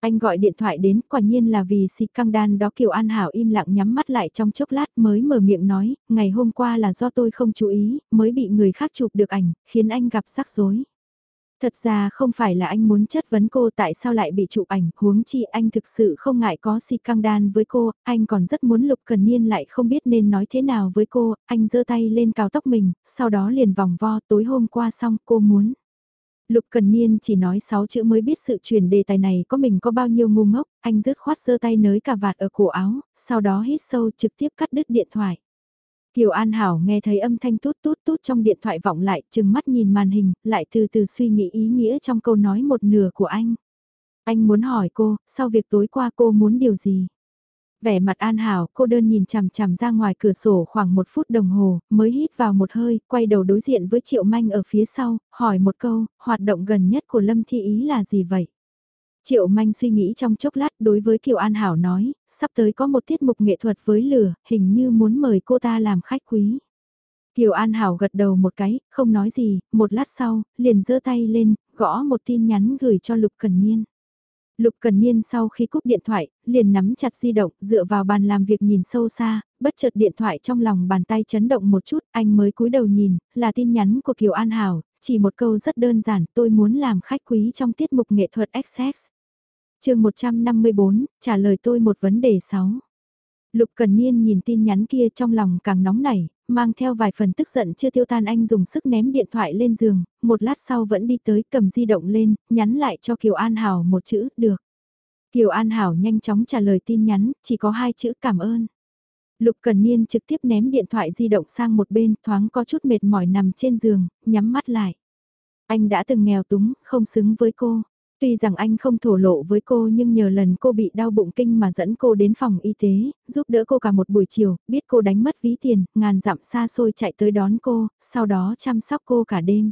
[SPEAKER 1] Anh gọi điện thoại đến, quả nhiên là vì si căng đan đó Kiều An Hảo im lặng nhắm mắt lại trong chốc lát mới mở miệng nói, ngày hôm qua là do tôi không chú ý, mới bị người khác chụp được ảnh, khiến anh gặp rắc rối. Thật ra không phải là anh muốn chất vấn cô tại sao lại bị chụp ảnh, huống chi anh thực sự không ngại có si căng đan với cô, anh còn rất muốn Lục Cần Niên lại không biết nên nói thế nào với cô, anh giơ tay lên cào tóc mình, sau đó liền vòng vo tối hôm qua xong cô muốn. Lục Cần Niên chỉ nói 6 chữ mới biết sự chuyển đề tài này có mình có bao nhiêu ngu ngốc, anh rứt khoát giơ tay nới cà vạt ở cổ áo, sau đó hít sâu trực tiếp cắt đứt điện thoại. Kiều An Hảo nghe thấy âm thanh tút tút tút trong điện thoại vọng lại, chừng mắt nhìn màn hình, lại từ từ suy nghĩ ý nghĩa trong câu nói một nửa của anh. Anh muốn hỏi cô, sau việc tối qua cô muốn điều gì? Vẻ mặt An Hảo, cô đơn nhìn chằm chằm ra ngoài cửa sổ khoảng một phút đồng hồ, mới hít vào một hơi, quay đầu đối diện với Triệu Manh ở phía sau, hỏi một câu, hoạt động gần nhất của Lâm Thi Ý là gì vậy? Triệu Manh suy nghĩ trong chốc lát đối với Kiều An Hảo nói, sắp tới có một tiết mục nghệ thuật với lửa, hình như muốn mời cô ta làm khách quý. Kiều An Hảo gật đầu một cái, không nói gì, một lát sau, liền giơ tay lên, gõ một tin nhắn gửi cho Lục Cần Niên. Lục Cần Niên sau khi cúp điện thoại, liền nắm chặt di động, dựa vào bàn làm việc nhìn sâu xa, bất chợt điện thoại trong lòng bàn tay chấn động một chút, anh mới cúi đầu nhìn, là tin nhắn của Kiều An Hảo, chỉ một câu rất đơn giản, tôi muốn làm khách quý trong tiết mục nghệ thuật XX chương 154, trả lời tôi một vấn đề 6. Lục Cần Niên nhìn tin nhắn kia trong lòng càng nóng nảy, mang theo vài phần tức giận chưa tiêu tan anh dùng sức ném điện thoại lên giường, một lát sau vẫn đi tới cầm di động lên, nhắn lại cho Kiều An Hảo một chữ, được. Kiều An Hảo nhanh chóng trả lời tin nhắn, chỉ có hai chữ cảm ơn. Lục Cần Niên trực tiếp ném điện thoại di động sang một bên, thoáng có chút mệt mỏi nằm trên giường, nhắm mắt lại. Anh đã từng nghèo túng, không xứng với cô. Tuy rằng anh không thổ lộ với cô nhưng nhờ lần cô bị đau bụng kinh mà dẫn cô đến phòng y tế, giúp đỡ cô cả một buổi chiều, biết cô đánh mất ví tiền, ngàn dặm xa xôi chạy tới đón cô, sau đó chăm sóc cô cả đêm.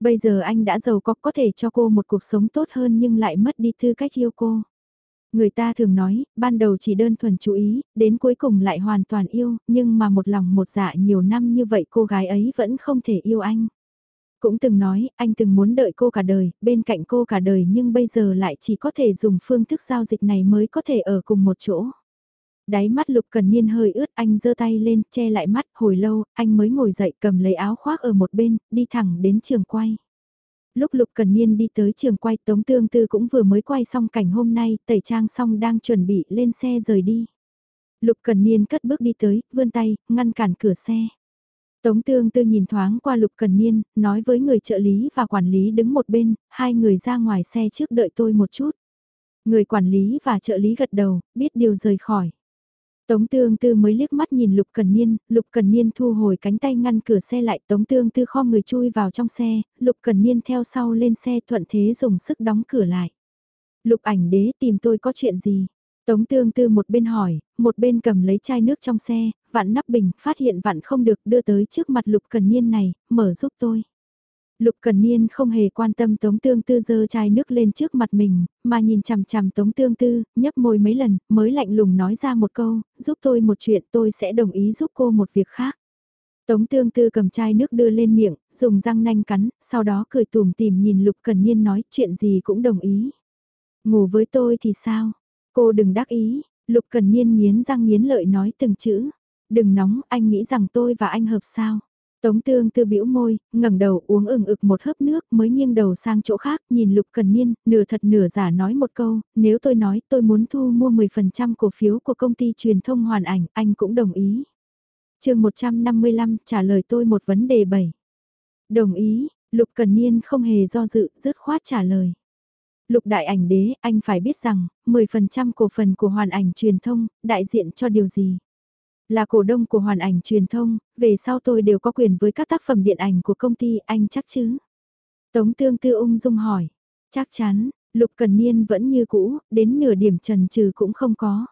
[SPEAKER 1] Bây giờ anh đã giàu có có thể cho cô một cuộc sống tốt hơn nhưng lại mất đi tư cách yêu cô. Người ta thường nói, ban đầu chỉ đơn thuần chú ý, đến cuối cùng lại hoàn toàn yêu, nhưng mà một lòng một dạ nhiều năm như vậy cô gái ấy vẫn không thể yêu anh. Cũng từng nói, anh từng muốn đợi cô cả đời, bên cạnh cô cả đời nhưng bây giờ lại chỉ có thể dùng phương thức giao dịch này mới có thể ở cùng một chỗ. Đáy mắt Lục Cần Niên hơi ướt anh giơ tay lên, che lại mắt, hồi lâu, anh mới ngồi dậy cầm lấy áo khoác ở một bên, đi thẳng đến trường quay. Lúc Lục Cần Niên đi tới trường quay Tống Tương Tư cũng vừa mới quay xong cảnh hôm nay, tẩy trang xong đang chuẩn bị lên xe rời đi. Lục Cần Niên cất bước đi tới, vươn tay, ngăn cản cửa xe. Tống Tương Tư nhìn thoáng qua Lục Cần Niên, nói với người trợ lý và quản lý đứng một bên, hai người ra ngoài xe trước đợi tôi một chút. Người quản lý và trợ lý gật đầu, biết điều rời khỏi. Tống Tương Tư mới liếc mắt nhìn Lục Cần Niên, Lục Cần Niên thu hồi cánh tay ngăn cửa xe lại, Tống Tương Tư kho người chui vào trong xe, Lục Cần Niên theo sau lên xe thuận thế dùng sức đóng cửa lại. Lục ảnh đế tìm tôi có chuyện gì? Tống tương tư một bên hỏi, một bên cầm lấy chai nước trong xe, vặn nắp bình, phát hiện vặn không được đưa tới trước mặt Lục Cần Niên này, mở giúp tôi. Lục Cần Niên không hề quan tâm Tống Tương Tư dơ chai nước lên trước mặt mình, mà nhìn chằm chằm Tống Tương Tư, nhấp môi mấy lần, mới lạnh lùng nói ra một câu, giúp tôi một chuyện tôi sẽ đồng ý giúp cô một việc khác. Tống Tương Tư cầm chai nước đưa lên miệng, dùng răng nanh cắn, sau đó cười tùm tìm nhìn Lục Cần Niên nói chuyện gì cũng đồng ý. Ngủ với tôi thì sao? Cô đừng đắc ý, Lục Cần Niên nghiến răng nghiến lợi nói từng chữ. Đừng nóng, anh nghĩ rằng tôi và anh hợp sao? Tống tương tư bĩu môi, ngẩng đầu uống ừng ực một hớp nước mới nghiêng đầu sang chỗ khác nhìn Lục Cần Niên, nửa thật nửa giả nói một câu, nếu tôi nói tôi muốn thu mua 10% cổ phiếu của công ty truyền thông hoàn ảnh, anh cũng đồng ý. chương 155 trả lời tôi một vấn đề 7. Đồng ý, Lục Cần Niên không hề do dự, dứt khoát trả lời. Lục đại ảnh đế, anh phải biết rằng, 10% cổ phần của hoàn ảnh truyền thông, đại diện cho điều gì? Là cổ đông của hoàn ảnh truyền thông, về sau tôi đều có quyền với các tác phẩm điện ảnh của công ty, anh chắc chứ? Tống tương tư ung dung hỏi. Chắc chắn, Lục Cần Niên vẫn như cũ, đến nửa điểm trần trừ cũng không có.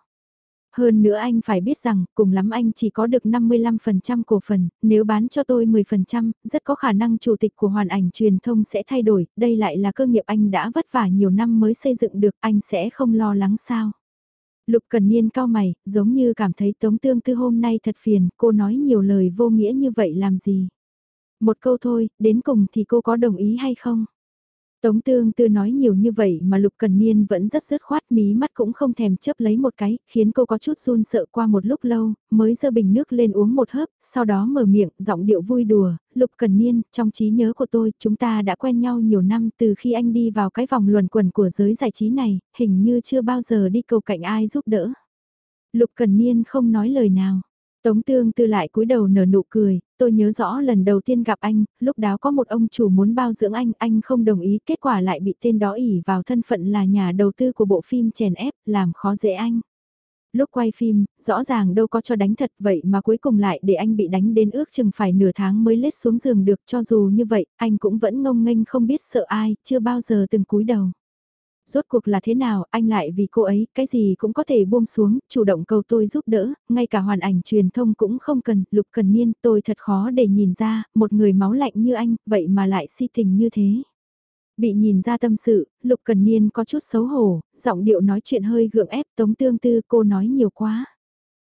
[SPEAKER 1] Hơn nữa anh phải biết rằng, cùng lắm anh chỉ có được 55% cổ phần, nếu bán cho tôi 10%, rất có khả năng chủ tịch của hoàn ảnh truyền thông sẽ thay đổi, đây lại là cơ nghiệp anh đã vất vả nhiều năm mới xây dựng được, anh sẽ không lo lắng sao. Lục Cần Niên cao mày, giống như cảm thấy Tống Tương Tư hôm nay thật phiền, cô nói nhiều lời vô nghĩa như vậy làm gì. Một câu thôi, đến cùng thì cô có đồng ý hay không? Tống tương tư nói nhiều như vậy mà Lục Cần Niên vẫn rất dứt khoát mí mắt cũng không thèm chớp lấy một cái, khiến cô có chút run sợ qua một lúc lâu, mới dơ bình nước lên uống một hớp, sau đó mở miệng, giọng điệu vui đùa, Lục Cần Niên, trong trí nhớ của tôi, chúng ta đã quen nhau nhiều năm từ khi anh đi vào cái vòng luẩn quẩn của giới giải trí này, hình như chưa bao giờ đi cầu cạnh ai giúp đỡ. Lục Cần Niên không nói lời nào. Tống tương tư lại cúi đầu nở nụ cười, tôi nhớ rõ lần đầu tiên gặp anh, lúc đó có một ông chủ muốn bao dưỡng anh, anh không đồng ý, kết quả lại bị tên đó ỉ vào thân phận là nhà đầu tư của bộ phim chèn ép, làm khó dễ anh. Lúc quay phim, rõ ràng đâu có cho đánh thật vậy mà cuối cùng lại để anh bị đánh đến ước chừng phải nửa tháng mới lết xuống giường được cho dù như vậy, anh cũng vẫn ngông nghênh không biết sợ ai, chưa bao giờ từng cúi đầu. Rốt cuộc là thế nào, anh lại vì cô ấy, cái gì cũng có thể buông xuống, chủ động cầu tôi giúp đỡ, ngay cả hoàn ảnh truyền thông cũng không cần, lục cần niên, tôi thật khó để nhìn ra, một người máu lạnh như anh, vậy mà lại si tình như thế. Bị nhìn ra tâm sự, lục cần niên có chút xấu hổ, giọng điệu nói chuyện hơi gượng ép, tống tương tư cô nói nhiều quá.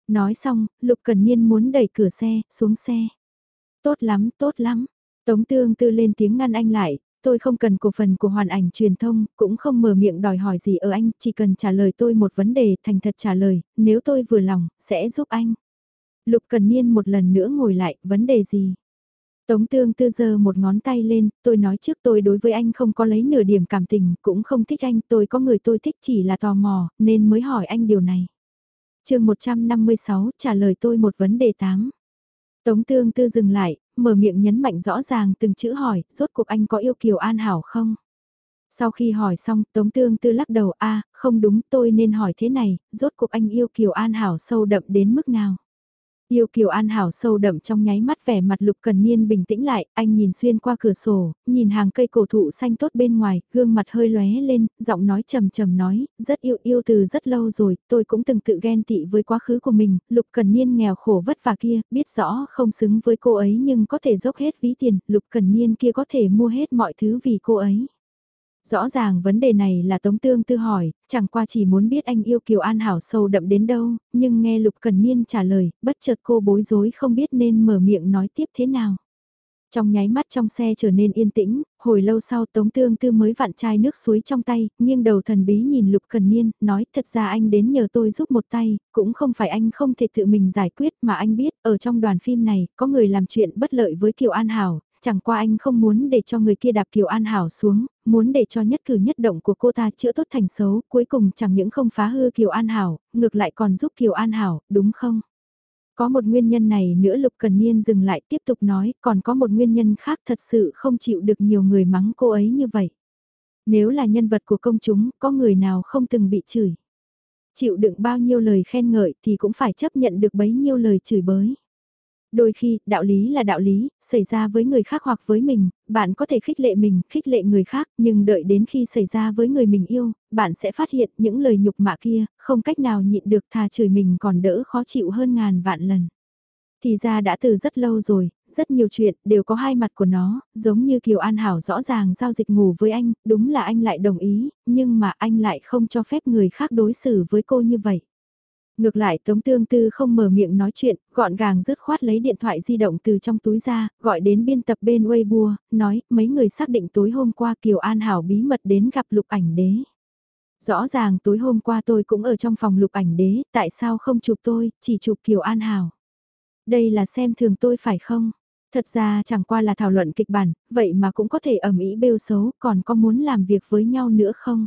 [SPEAKER 1] Nói xong, lục cần niên muốn đẩy cửa xe, xuống xe. Tốt lắm, tốt lắm. Tống tương tư lên tiếng ngăn anh lại, tôi không cần cổ phần của hoàn ảnh truyền thông, cũng không mở miệng đòi hỏi gì ở anh, chỉ cần trả lời tôi một vấn đề, thành thật trả lời, nếu tôi vừa lòng, sẽ giúp anh. Lục Cần Niên một lần nữa ngồi lại, vấn đề gì? Tống tương tư giơ một ngón tay lên, tôi nói trước tôi đối với anh không có lấy nửa điểm cảm tình, cũng không thích anh, tôi có người tôi thích chỉ là tò mò, nên mới hỏi anh điều này. chương 156 trả lời tôi một vấn đề 8. Tống tương tư dừng lại, mở miệng nhấn mạnh rõ ràng từng chữ hỏi, rốt cuộc anh có yêu Kiều An Hảo không? Sau khi hỏi xong, Tống Tương Tư lắc đầu a không đúng tôi nên hỏi thế này, rốt cuộc anh yêu Kiều An Hảo sâu đậm đến mức nào? Yêu Kiều An Hảo sâu đậm trong nháy mắt vẻ mặt Lục Cần Niên bình tĩnh lại, anh nhìn xuyên qua cửa sổ, nhìn hàng cây cổ thụ xanh tốt bên ngoài, gương mặt hơi lóe lên, giọng nói trầm trầm nói, rất yêu yêu từ rất lâu rồi, tôi cũng từng tự ghen tị với quá khứ của mình, Lục Cần Niên nghèo khổ vất vả kia, biết rõ không xứng với cô ấy nhưng có thể dốc hết ví tiền, Lục Cần Niên kia có thể mua hết mọi thứ vì cô ấy. Rõ ràng vấn đề này là Tống Tương Tư hỏi, chẳng qua chỉ muốn biết anh yêu Kiều An Hảo sâu đậm đến đâu, nhưng nghe Lục Cần Niên trả lời, bất chợt cô bối rối không biết nên mở miệng nói tiếp thế nào. Trong nháy mắt trong xe trở nên yên tĩnh, hồi lâu sau Tống Tương Tư mới vặn chai nước suối trong tay, nghiêng đầu thần bí nhìn Lục Cần Niên, nói thật ra anh đến nhờ tôi giúp một tay, cũng không phải anh không thể tự mình giải quyết mà anh biết, ở trong đoàn phim này, có người làm chuyện bất lợi với Kiều An Hảo, chẳng qua anh không muốn để cho người kia đạp Kiều An Hảo xuống, muốn để cho nhất cử nhất động của cô ta chữa tốt thành xấu, cuối cùng chẳng những không phá hư Kiều An Hảo, ngược lại còn giúp Kiều An Hảo, đúng không? Có một nguyên nhân này nữa Lục Cần Niên dừng lại tiếp tục nói, còn có một nguyên nhân khác thật sự không chịu được nhiều người mắng cô ấy như vậy. Nếu là nhân vật của công chúng, có người nào không từng bị chửi. Chịu đựng bao nhiêu lời khen ngợi thì cũng phải chấp nhận được bấy nhiêu lời chửi bới. Đôi khi, đạo lý là đạo lý, xảy ra với người khác hoặc với mình, bạn có thể khích lệ mình, khích lệ người khác, nhưng đợi đến khi xảy ra với người mình yêu, bạn sẽ phát hiện những lời nhục mạ kia, không cách nào nhịn được thà chửi mình còn đỡ khó chịu hơn ngàn vạn lần. Thì ra đã từ rất lâu rồi, rất nhiều chuyện đều có hai mặt của nó, giống như Kiều An Hảo rõ ràng giao dịch ngủ với anh, đúng là anh lại đồng ý, nhưng mà anh lại không cho phép người khác đối xử với cô như vậy. Ngược lại Tống Tương Tư không mở miệng nói chuyện, gọn gàng dứt khoát lấy điện thoại di động từ trong túi ra, gọi đến biên tập bên Weibo, nói mấy người xác định tối hôm qua Kiều An Hảo bí mật đến gặp lục ảnh đế. Rõ ràng tối hôm qua tôi cũng ở trong phòng lục ảnh đế, tại sao không chụp tôi, chỉ chụp Kiều An Hảo. Đây là xem thường tôi phải không? Thật ra chẳng qua là thảo luận kịch bản, vậy mà cũng có thể ẩm ý bêu xấu, còn có muốn làm việc với nhau nữa không?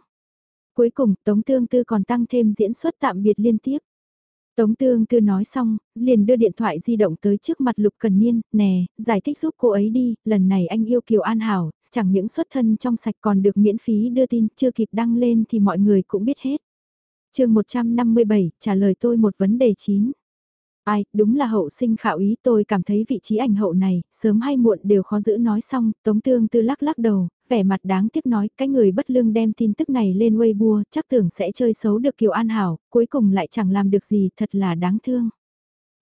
[SPEAKER 1] Cuối cùng, Tống Tương Tư còn tăng thêm diễn xuất tạm biệt liên tiếp. Tống Tương Tư nói xong, liền đưa điện thoại di động tới trước mặt Lục Cần Niên, nè, giải thích giúp cô ấy đi, lần này anh yêu Kiều An Hảo, chẳng những xuất thân trong sạch còn được miễn phí đưa tin, chưa kịp đăng lên thì mọi người cũng biết hết. chương 157, trả lời tôi một vấn đề chín. Ai, đúng là hậu sinh khảo ý tôi cảm thấy vị trí ảnh hậu này, sớm hay muộn đều khó giữ nói xong, Tống Tương Tư lắc lắc đầu, vẻ mặt đáng tiếc nói, cái người bất lương đem tin tức này lên Weibo, chắc tưởng sẽ chơi xấu được Kiều An Hảo, cuối cùng lại chẳng làm được gì, thật là đáng thương.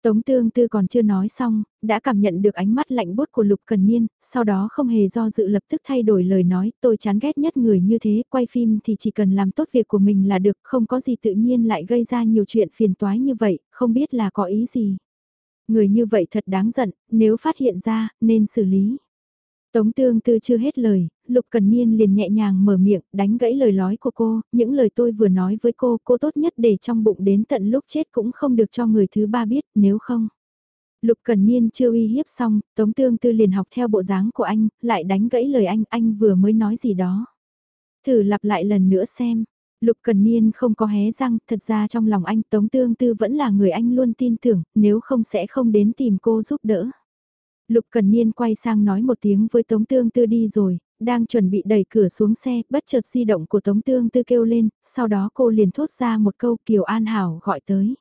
[SPEAKER 1] Tống tương tư còn chưa nói xong, đã cảm nhận được ánh mắt lạnh bút của Lục Cần Niên, sau đó không hề do dự lập tức thay đổi lời nói, tôi chán ghét nhất người như thế, quay phim thì chỉ cần làm tốt việc của mình là được, không có gì tự nhiên lại gây ra nhiều chuyện phiền toái như vậy, không biết là có ý gì. Người như vậy thật đáng giận, nếu phát hiện ra, nên xử lý. Tống tương tư chưa hết lời, Lục Cần Niên liền nhẹ nhàng mở miệng, đánh gãy lời nói của cô, những lời tôi vừa nói với cô, cô tốt nhất để trong bụng đến tận lúc chết cũng không được cho người thứ ba biết, nếu không. Lục Cần Niên chưa uy hiếp xong, Tống Tương Tư liền học theo bộ dáng của anh, lại đánh gãy lời anh, anh vừa mới nói gì đó. Thử lặp lại lần nữa xem. Lục Cần Niên không có hé răng, thật ra trong lòng anh Tống Tương Tư vẫn là người anh luôn tin tưởng, nếu không sẽ không đến tìm cô giúp đỡ. Lục Cần Niên quay sang nói một tiếng với Tống Tương Tư đi rồi, đang chuẩn bị đẩy cửa xuống xe, bất chợt di động của Tống Tương Tư kêu lên, sau đó cô liền thốt ra một câu Kiều An Hảo gọi tới.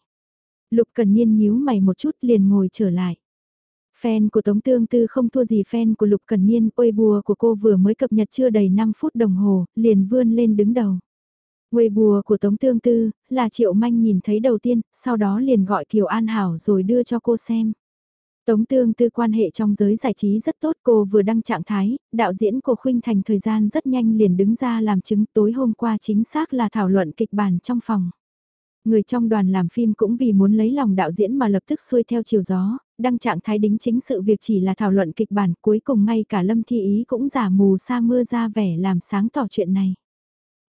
[SPEAKER 1] Lục Cần Niên nhíu mày một chút liền ngồi trở lại. Fan của Tống Tương Tư không thua gì fan của Lục Cần Niên, ôi bùa của cô vừa mới cập nhật chưa đầy 5 phút đồng hồ, liền vươn lên đứng đầu. Quê bùa của Tống Tương Tư, là Triệu Manh nhìn thấy đầu tiên, sau đó liền gọi Kiều An Hảo rồi đưa cho cô xem. Tống tương tư quan hệ trong giới giải trí rất tốt cô vừa đăng trạng thái, đạo diễn của Khuynh Thành thời gian rất nhanh liền đứng ra làm chứng tối hôm qua chính xác là thảo luận kịch bản trong phòng. Người trong đoàn làm phim cũng vì muốn lấy lòng đạo diễn mà lập tức xuôi theo chiều gió, đăng trạng thái đính chính sự việc chỉ là thảo luận kịch bản cuối cùng ngay cả Lâm Thi Ý cũng giả mù sa mưa ra vẻ làm sáng tỏ chuyện này.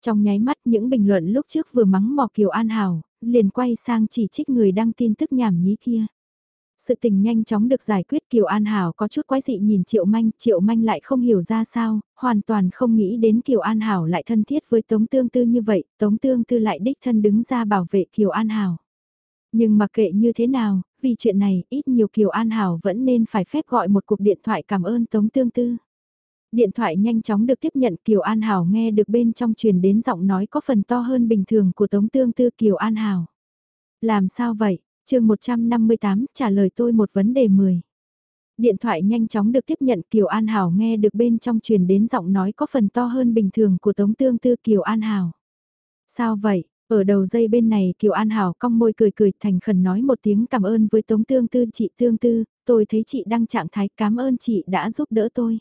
[SPEAKER 1] Trong nháy mắt những bình luận lúc trước vừa mắng mò Kiều An Hảo, liền quay sang chỉ trích người đăng tin tức nhảm nhí kia. Sự tình nhanh chóng được giải quyết Kiều An Hảo có chút quái dị nhìn Triệu Manh, Triệu Manh lại không hiểu ra sao, hoàn toàn không nghĩ đến Kiều An Hảo lại thân thiết với Tống Tương Tư như vậy, Tống Tương Tư lại đích thân đứng ra bảo vệ Kiều An Hảo. Nhưng mặc kệ như thế nào, vì chuyện này ít nhiều Kiều An Hảo vẫn nên phải phép gọi một cuộc điện thoại cảm ơn Tống Tương Tư. Điện thoại nhanh chóng được tiếp nhận Kiều An Hảo nghe được bên trong truyền đến giọng nói có phần to hơn bình thường của Tống Tương Tư Kiều An Hảo. Làm sao vậy? Chương 158 trả lời tôi một vấn đề 10. Điện thoại nhanh chóng được tiếp nhận Kiều An Hảo nghe được bên trong truyền đến giọng nói có phần to hơn bình thường của Tống Tương Tư Kiều An Hảo. Sao vậy? Ở đầu dây bên này Kiều An Hảo cong môi cười cười thành khẩn nói một tiếng cảm ơn với Tống Tương Tư chị Tương Tư, tôi thấy chị đang trạng thái cảm ơn chị đã giúp đỡ tôi.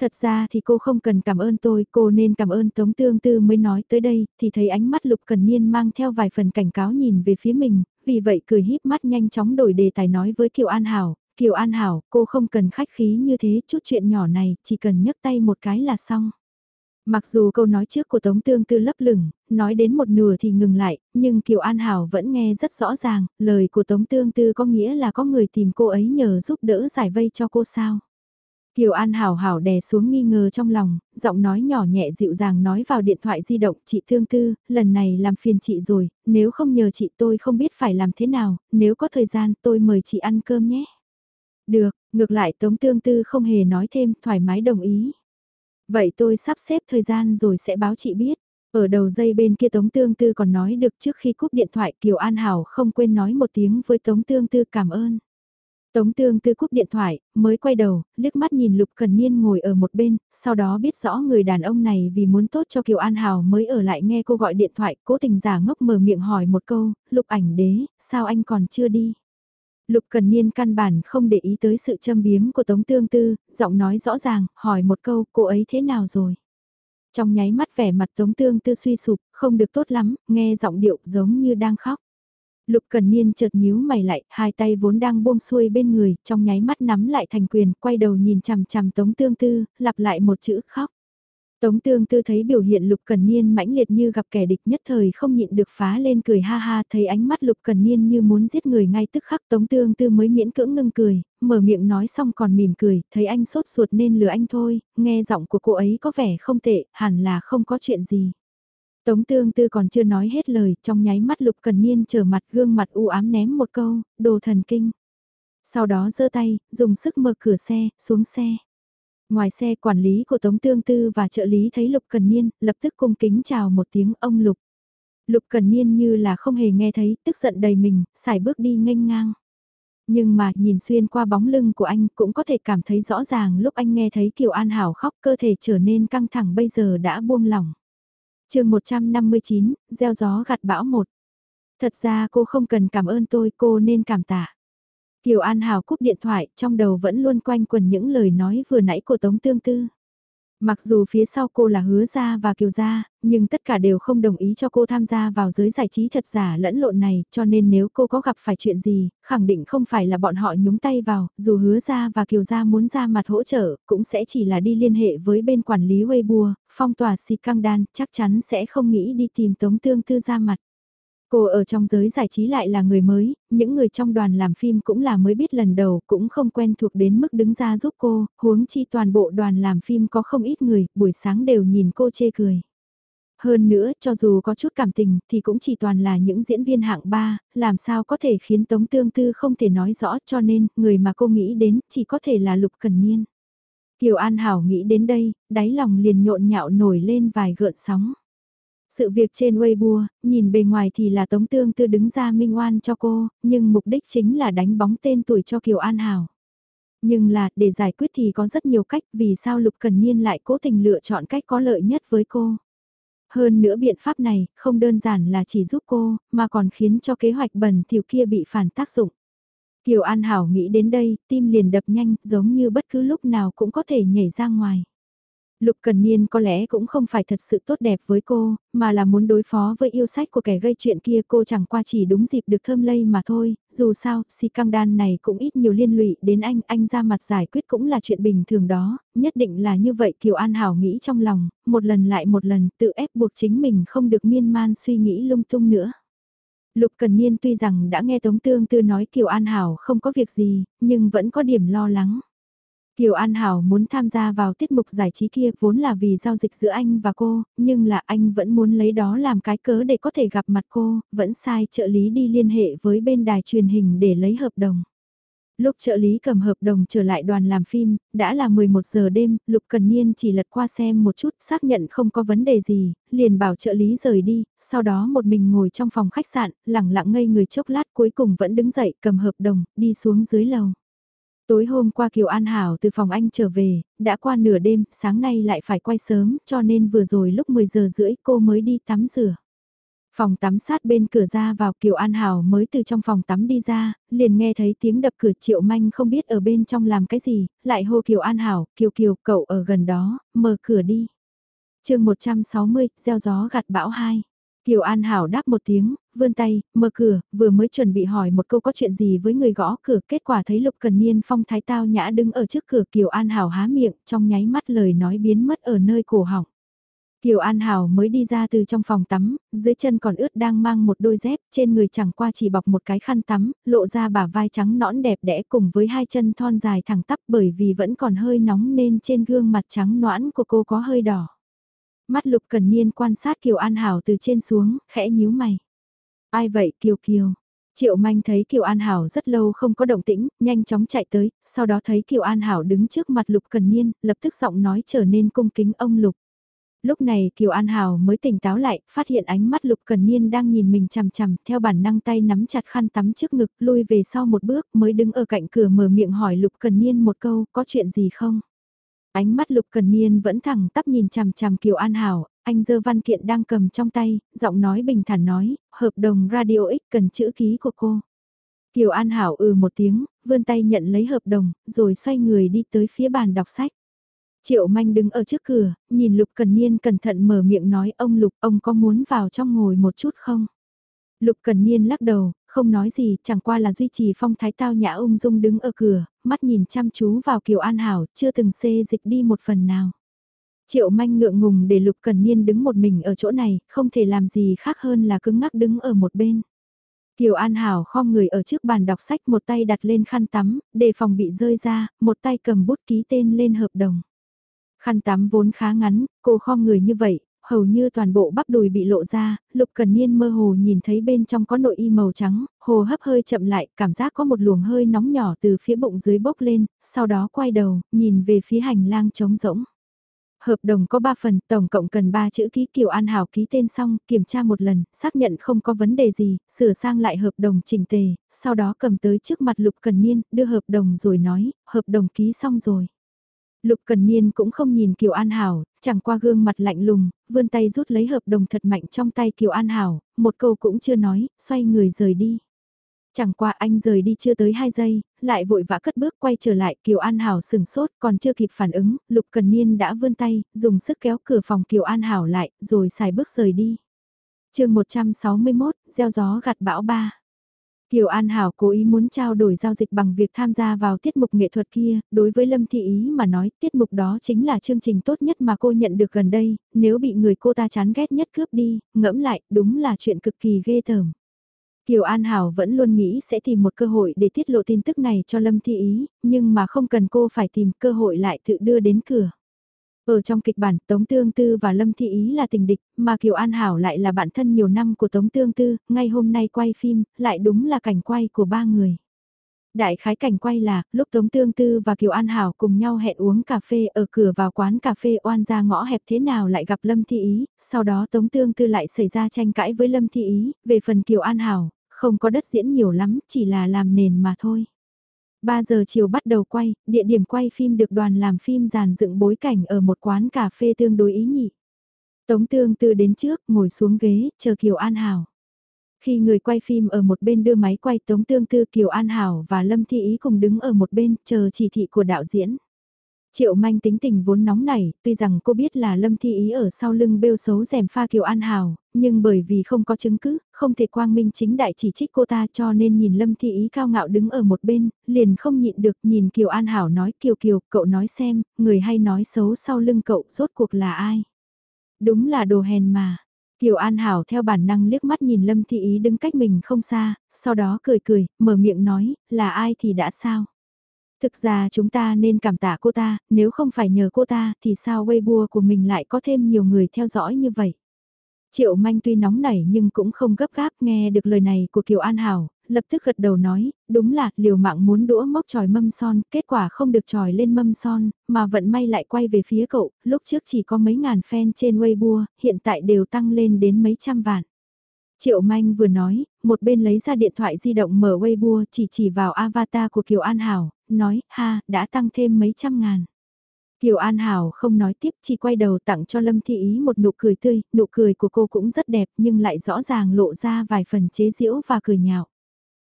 [SPEAKER 1] Thật ra thì cô không cần cảm ơn tôi, cô nên cảm ơn Tống Tương Tư mới nói tới đây, thì thấy ánh mắt Lục Cần Niên mang theo vài phần cảnh cáo nhìn về phía mình, vì vậy cười híp mắt nhanh chóng đổi đề tài nói với Kiều An Hảo, Kiều An Hảo, cô không cần khách khí như thế, chút chuyện nhỏ này, chỉ cần nhấc tay một cái là xong. Mặc dù câu nói trước của Tống Tương Tư lấp lửng, nói đến một nửa thì ngừng lại, nhưng Kiều An Hảo vẫn nghe rất rõ ràng, lời của Tống Tương Tư có nghĩa là có người tìm cô ấy nhờ giúp đỡ giải vây cho cô sao. Kiều An hảo hảo đè xuống nghi ngờ trong lòng, giọng nói nhỏ nhẹ dịu dàng nói vào điện thoại di động, chị thương tư, lần này làm phiền chị rồi, nếu không nhờ chị tôi không biết phải làm thế nào, nếu có thời gian tôi mời chị ăn cơm nhé. Được, ngược lại Tống Tương Tư không hề nói thêm, thoải mái đồng ý. Vậy tôi sắp xếp thời gian rồi sẽ báo chị biết. Ở đầu dây bên kia Tống Tương Tư còn nói được trước khi cúp điện thoại Kiều An Hảo không quên nói một tiếng với Tống Tương Tư cảm ơn. Tống tương tư cúp điện thoại, mới quay đầu, liếc mắt nhìn Lục Cần Niên ngồi ở một bên, sau đó biết rõ người đàn ông này vì muốn tốt cho Kiều An Hào mới ở lại nghe cô gọi điện thoại, cố tình giả ngốc mở miệng hỏi một câu, Lục ảnh đế, sao anh còn chưa đi? Lục Cần Niên căn bản không để ý tới sự châm biếm của Tống Tương Tư, giọng nói rõ ràng, hỏi một câu, cô ấy thế nào rồi? Trong nháy mắt vẻ mặt Tống Tương Tư suy sụp, không được tốt lắm, nghe giọng điệu giống như đang khóc. Lục Cần Niên chợt nhíu mày lại, hai tay vốn đang buông xuôi bên người, trong nháy mắt nắm lại thành quyền, quay đầu nhìn chằm chằm Tống Tương Tư, lặp lại một chữ khóc. Tống Tương Tư thấy biểu hiện Lục Cần Niên mãnh liệt như gặp kẻ địch nhất thời không nhịn được phá lên cười ha ha, thấy ánh mắt Lục Cần Niên như muốn giết người ngay tức khắc Tống Tương Tư mới miễn cưỡng ngưng cười, mở miệng nói xong còn mỉm cười, thấy anh sốt ruột nên lừa anh thôi, nghe giọng của cô ấy có vẻ không tệ, hẳn là không có chuyện gì. Tống tương tư còn chưa nói hết lời, trong nháy mắt lục cần niên trở mặt gương mặt u ám ném một câu, đồ thần kinh. Sau đó giơ tay, dùng sức mở cửa xe, xuống xe. Ngoài xe quản lý của Tống Tương Tư và trợ lý thấy Lục Cần Niên, lập tức cung kính chào một tiếng ông Lục. Lục Cần Niên như là không hề nghe thấy, tức giận đầy mình, xài bước đi nghênh ngang. Nhưng mà nhìn xuyên qua bóng lưng của anh cũng có thể cảm thấy rõ ràng lúc anh nghe thấy Kiều An Hảo khóc cơ thể trở nên căng thẳng bây giờ đã buông lỏng chương 159, gieo gió gặt bão một. Thật ra cô không cần cảm ơn tôi, cô nên cảm tạ. Kiều An Hảo cúp điện thoại, trong đầu vẫn luôn quanh quần những lời nói vừa nãy của Tống Tương Tư. Mặc dù phía sau cô là hứa gia và kiều gia, nhưng tất cả đều không đồng ý cho cô tham gia vào giới giải trí thật giả lẫn lộn này, cho nên nếu cô có gặp phải chuyện gì, khẳng định không phải là bọn họ nhúng tay vào, dù hứa gia và kiều gia muốn ra mặt hỗ trợ, cũng sẽ chỉ là đi liên hệ với bên quản lý Weibo, phong tỏa si căng đan, chắc chắn sẽ không nghĩ đi tìm tống tương tư ra mặt. Cô ở trong giới giải trí lại là người mới, những người trong đoàn làm phim cũng là mới biết lần đầu, cũng không quen thuộc đến mức đứng ra giúp cô, huống chi toàn bộ đoàn làm phim có không ít người, buổi sáng đều nhìn cô chê cười. Hơn nữa, cho dù có chút cảm tình, thì cũng chỉ toàn là những diễn viên hạng ba, làm sao có thể khiến Tống Tương Tư không thể nói rõ cho nên, người mà cô nghĩ đến chỉ có thể là Lục Cần Niên. Kiều An Hảo nghĩ đến đây, đáy lòng liền nhộn nhạo nổi lên vài gợn sóng. Sự việc trên Weibo, nhìn bề ngoài thì là Tống Tương Tư đứng ra minh oan cho cô, nhưng mục đích chính là đánh bóng tên tuổi cho Kiều An Hảo. Nhưng là, để giải quyết thì có rất nhiều cách, vì sao Lục Cần Niên lại cố tình lựa chọn cách có lợi nhất với cô. Hơn nữa biện pháp này, không đơn giản là chỉ giúp cô, mà còn khiến cho kế hoạch bẩn thiểu kia bị phản tác dụng. Kiều An Hảo nghĩ đến đây, tim liền đập nhanh, giống như bất cứ lúc nào cũng có thể nhảy ra ngoài. Lục Cần Niên có lẽ cũng không phải thật sự tốt đẹp với cô, mà là muốn đối phó với yêu sách của kẻ gây chuyện kia cô chẳng qua chỉ đúng dịp được thơm lây mà thôi, dù sao, si cam đan này cũng ít nhiều liên lụy đến anh, anh ra mặt giải quyết cũng là chuyện bình thường đó, nhất định là như vậy Kiều An Hảo nghĩ trong lòng, một lần lại một lần tự ép buộc chính mình không được miên man suy nghĩ lung tung nữa. Lục Cần Niên tuy rằng đã nghe Tống Tương Tư nói Kiều An Hảo không có việc gì, nhưng vẫn có điểm lo lắng. Kiều An Hảo muốn tham gia vào tiết mục giải trí kia vốn là vì giao dịch giữa anh và cô, nhưng là anh vẫn muốn lấy đó làm cái cớ để có thể gặp mặt cô, vẫn sai trợ lý đi liên hệ với bên đài truyền hình để lấy hợp đồng. Lúc trợ lý cầm hợp đồng trở lại đoàn làm phim, đã là 11 giờ đêm, Lục Cần Niên chỉ lật qua xem một chút xác nhận không có vấn đề gì, liền bảo trợ lý rời đi, sau đó một mình ngồi trong phòng khách sạn, lặng lặng ngây người chốc lát cuối cùng vẫn đứng dậy cầm hợp đồng, đi xuống dưới lầu. Tối hôm qua Kiều An Hảo từ phòng anh trở về, đã qua nửa đêm, sáng nay lại phải quay sớm, cho nên vừa rồi lúc 10 giờ rưỡi cô mới đi tắm rửa. Phòng tắm sát bên cửa ra vào Kiều An Hảo mới từ trong phòng tắm đi ra, liền nghe thấy tiếng đập cửa Triệu Manh không biết ở bên trong làm cái gì, lại hô Kiều An Hảo, Kiều Kiều, cậu ở gần đó, mở cửa đi. chương 160, gieo gió gặt bão 2. Kiều An Hảo đáp một tiếng, vươn tay, mở cửa, vừa mới chuẩn bị hỏi một câu có chuyện gì với người gõ cửa, kết quả thấy Lục Cần Niên phong thái tao nhã đứng ở trước cửa Kiều An Hảo há miệng, trong nháy mắt lời nói biến mất ở nơi cổ họng. Kiều An Hảo mới đi ra từ trong phòng tắm, dưới chân còn ướt đang mang một đôi dép, trên người chẳng qua chỉ bọc một cái khăn tắm, lộ ra bả vai trắng nõn đẹp đẽ cùng với hai chân thon dài thẳng tắp bởi vì vẫn còn hơi nóng nên trên gương mặt trắng noãn của cô có hơi đỏ. Mắt Lục Cần Niên quan sát Kiều An Hảo từ trên xuống, khẽ nhíu mày. Ai vậy Kiều Kiều? Triệu Manh thấy Kiều An Hảo rất lâu không có động tĩnh, nhanh chóng chạy tới, sau đó thấy Kiều An Hảo đứng trước mặt Lục Cần Niên, lập tức giọng nói trở nên cung kính ông Lục. Lúc này Kiều An Hảo mới tỉnh táo lại, phát hiện ánh mắt Lục Cần Niên đang nhìn mình chằm chằm, theo bản năng tay nắm chặt khăn tắm trước ngực, lui về sau một bước, mới đứng ở cạnh cửa mở miệng hỏi Lục Cần Niên một câu, có chuyện gì không? Ánh mắt Lục Cần Niên vẫn thẳng tắp nhìn chằm chằm Kiều An Hảo, anh dơ văn kiện đang cầm trong tay, giọng nói bình thản nói, hợp đồng Radio X cần chữ ký của cô. Kiều An Hảo ừ một tiếng, vươn tay nhận lấy hợp đồng, rồi xoay người đi tới phía bàn đọc sách. Triệu Manh đứng ở trước cửa, nhìn Lục Cần Niên cẩn thận mở miệng nói ông Lục ông có muốn vào trong ngồi một chút không? Lục Cần Niên lắc đầu, không nói gì, chẳng qua là duy trì phong thái tao nhã ung dung đứng ở cửa, mắt nhìn chăm chú vào Kiều An Hảo, chưa từng xê dịch đi một phần nào. Triệu manh ngượng ngùng để Lục Cần Niên đứng một mình ở chỗ này, không thể làm gì khác hơn là cứng ngắc đứng ở một bên. Kiều An Hảo khom người ở trước bàn đọc sách một tay đặt lên khăn tắm, đề phòng bị rơi ra, một tay cầm bút ký tên lên hợp đồng. Khăn tắm vốn khá ngắn, cô khom người như vậy, hầu như toàn bộ bắp đùi bị lộ ra, Lục Cần Niên mơ hồ nhìn thấy bên trong có nội y màu trắng, hồ hấp hơi chậm lại, cảm giác có một luồng hơi nóng nhỏ từ phía bụng dưới bốc lên, sau đó quay đầu, nhìn về phía hành lang trống rỗng. Hợp đồng có 3 phần, tổng cộng cần 3 chữ ký Kiều An Hảo ký tên xong, kiểm tra một lần, xác nhận không có vấn đề gì, sửa sang lại hợp đồng chỉnh tề, sau đó cầm tới trước mặt Lục Cần Niên, đưa hợp đồng rồi nói, hợp đồng ký xong rồi. Lục Cần Niên cũng không nhìn Kiều An Hảo, chẳng qua gương mặt lạnh lùng, vươn tay rút lấy hợp đồng thật mạnh trong tay Kiều An Hảo, một câu cũng chưa nói, xoay người rời đi. Chẳng qua anh rời đi chưa tới 2 giây, lại vội vã cất bước quay trở lại Kiều An Hảo sừng sốt còn chưa kịp phản ứng, Lục Cần Niên đã vươn tay, dùng sức kéo cửa phòng Kiều An Hảo lại, rồi xài bước rời đi. chương 161, gieo gió gặt bão ba. Kiều An Hảo cố ý muốn trao đổi giao dịch bằng việc tham gia vào tiết mục nghệ thuật kia, đối với Lâm Thị Ý mà nói tiết mục đó chính là chương trình tốt nhất mà cô nhận được gần đây, nếu bị người cô ta chán ghét nhất cướp đi, ngẫm lại, đúng là chuyện cực kỳ ghê tởm. Kiều An Hảo vẫn luôn nghĩ sẽ tìm một cơ hội để tiết lộ tin tức này cho Lâm Thi Ý, nhưng mà không cần cô phải tìm cơ hội lại tự đưa đến cửa. Ở trong kịch bản, Tống Tương Tư và Lâm Thi Ý là tình địch, mà Kiều An Hảo lại là bạn thân nhiều năm của Tống Tương Tư, ngay hôm nay quay phim, lại đúng là cảnh quay của ba người. Đại khái cảnh quay là, lúc Tống Tương Tư và Kiều An Hảo cùng nhau hẹn uống cà phê ở cửa vào quán cà phê oan ra ngõ hẹp thế nào lại gặp Lâm Thi Ý, sau đó Tống Tương Tư lại xảy ra tranh cãi với Lâm Thi Ý, về phần Kiều An Hảo, không có đất diễn nhiều lắm, chỉ là làm nền mà thôi. 3 giờ chiều bắt đầu quay, địa điểm quay phim được đoàn làm phim dàn dựng bối cảnh ở một quán cà phê tương đối ý nhị. Tống Tương Tư đến trước, ngồi xuống ghế, chờ Kiều An Hảo. Khi người quay phim ở một bên đưa máy quay Tống Tương Tư Kiều An Hảo và Lâm Thi Ý cùng đứng ở một bên chờ chỉ thị của đạo diễn. Triệu manh tính tình vốn nóng nảy, tuy rằng cô biết là Lâm Thi Ý ở sau lưng bêu xấu rèm pha Kiều An Hảo, nhưng bởi vì không có chứng cứ, không thể quang minh chính đại chỉ trích cô ta cho nên nhìn Lâm Thi Ý cao ngạo đứng ở một bên, liền không nhịn được nhìn Kiều An Hảo nói Kiều Kiều, cậu nói xem, người hay nói xấu sau lưng cậu rốt cuộc là ai? Đúng là đồ hèn mà. Kiều An Hảo theo bản năng liếc mắt nhìn Lâm Thi Ý đứng cách mình không xa, sau đó cười cười, mở miệng nói, là ai thì đã sao? Thực ra chúng ta nên cảm tạ cô ta, nếu không phải nhờ cô ta thì sao Weibo của mình lại có thêm nhiều người theo dõi như vậy. Triệu Manh tuy nóng nảy nhưng cũng không gấp gáp nghe được lời này của Kiều An Hảo, lập tức gật đầu nói, đúng là liều mạng muốn đũa mốc tròi mâm son, kết quả không được tròi lên mâm son, mà vận may lại quay về phía cậu, lúc trước chỉ có mấy ngàn fan trên Weibo, hiện tại đều tăng lên đến mấy trăm vạn. Triệu Manh vừa nói, một bên lấy ra điện thoại di động mở Weibo chỉ chỉ vào avatar của Kiều An Hảo, nói, ha, đã tăng thêm mấy trăm ngàn. Kiều An Hảo không nói tiếp chỉ quay đầu tặng cho Lâm Thị Ý một nụ cười tươi, nụ cười của cô cũng rất đẹp nhưng lại rõ ràng lộ ra vài phần chế giễu và cười nhạo.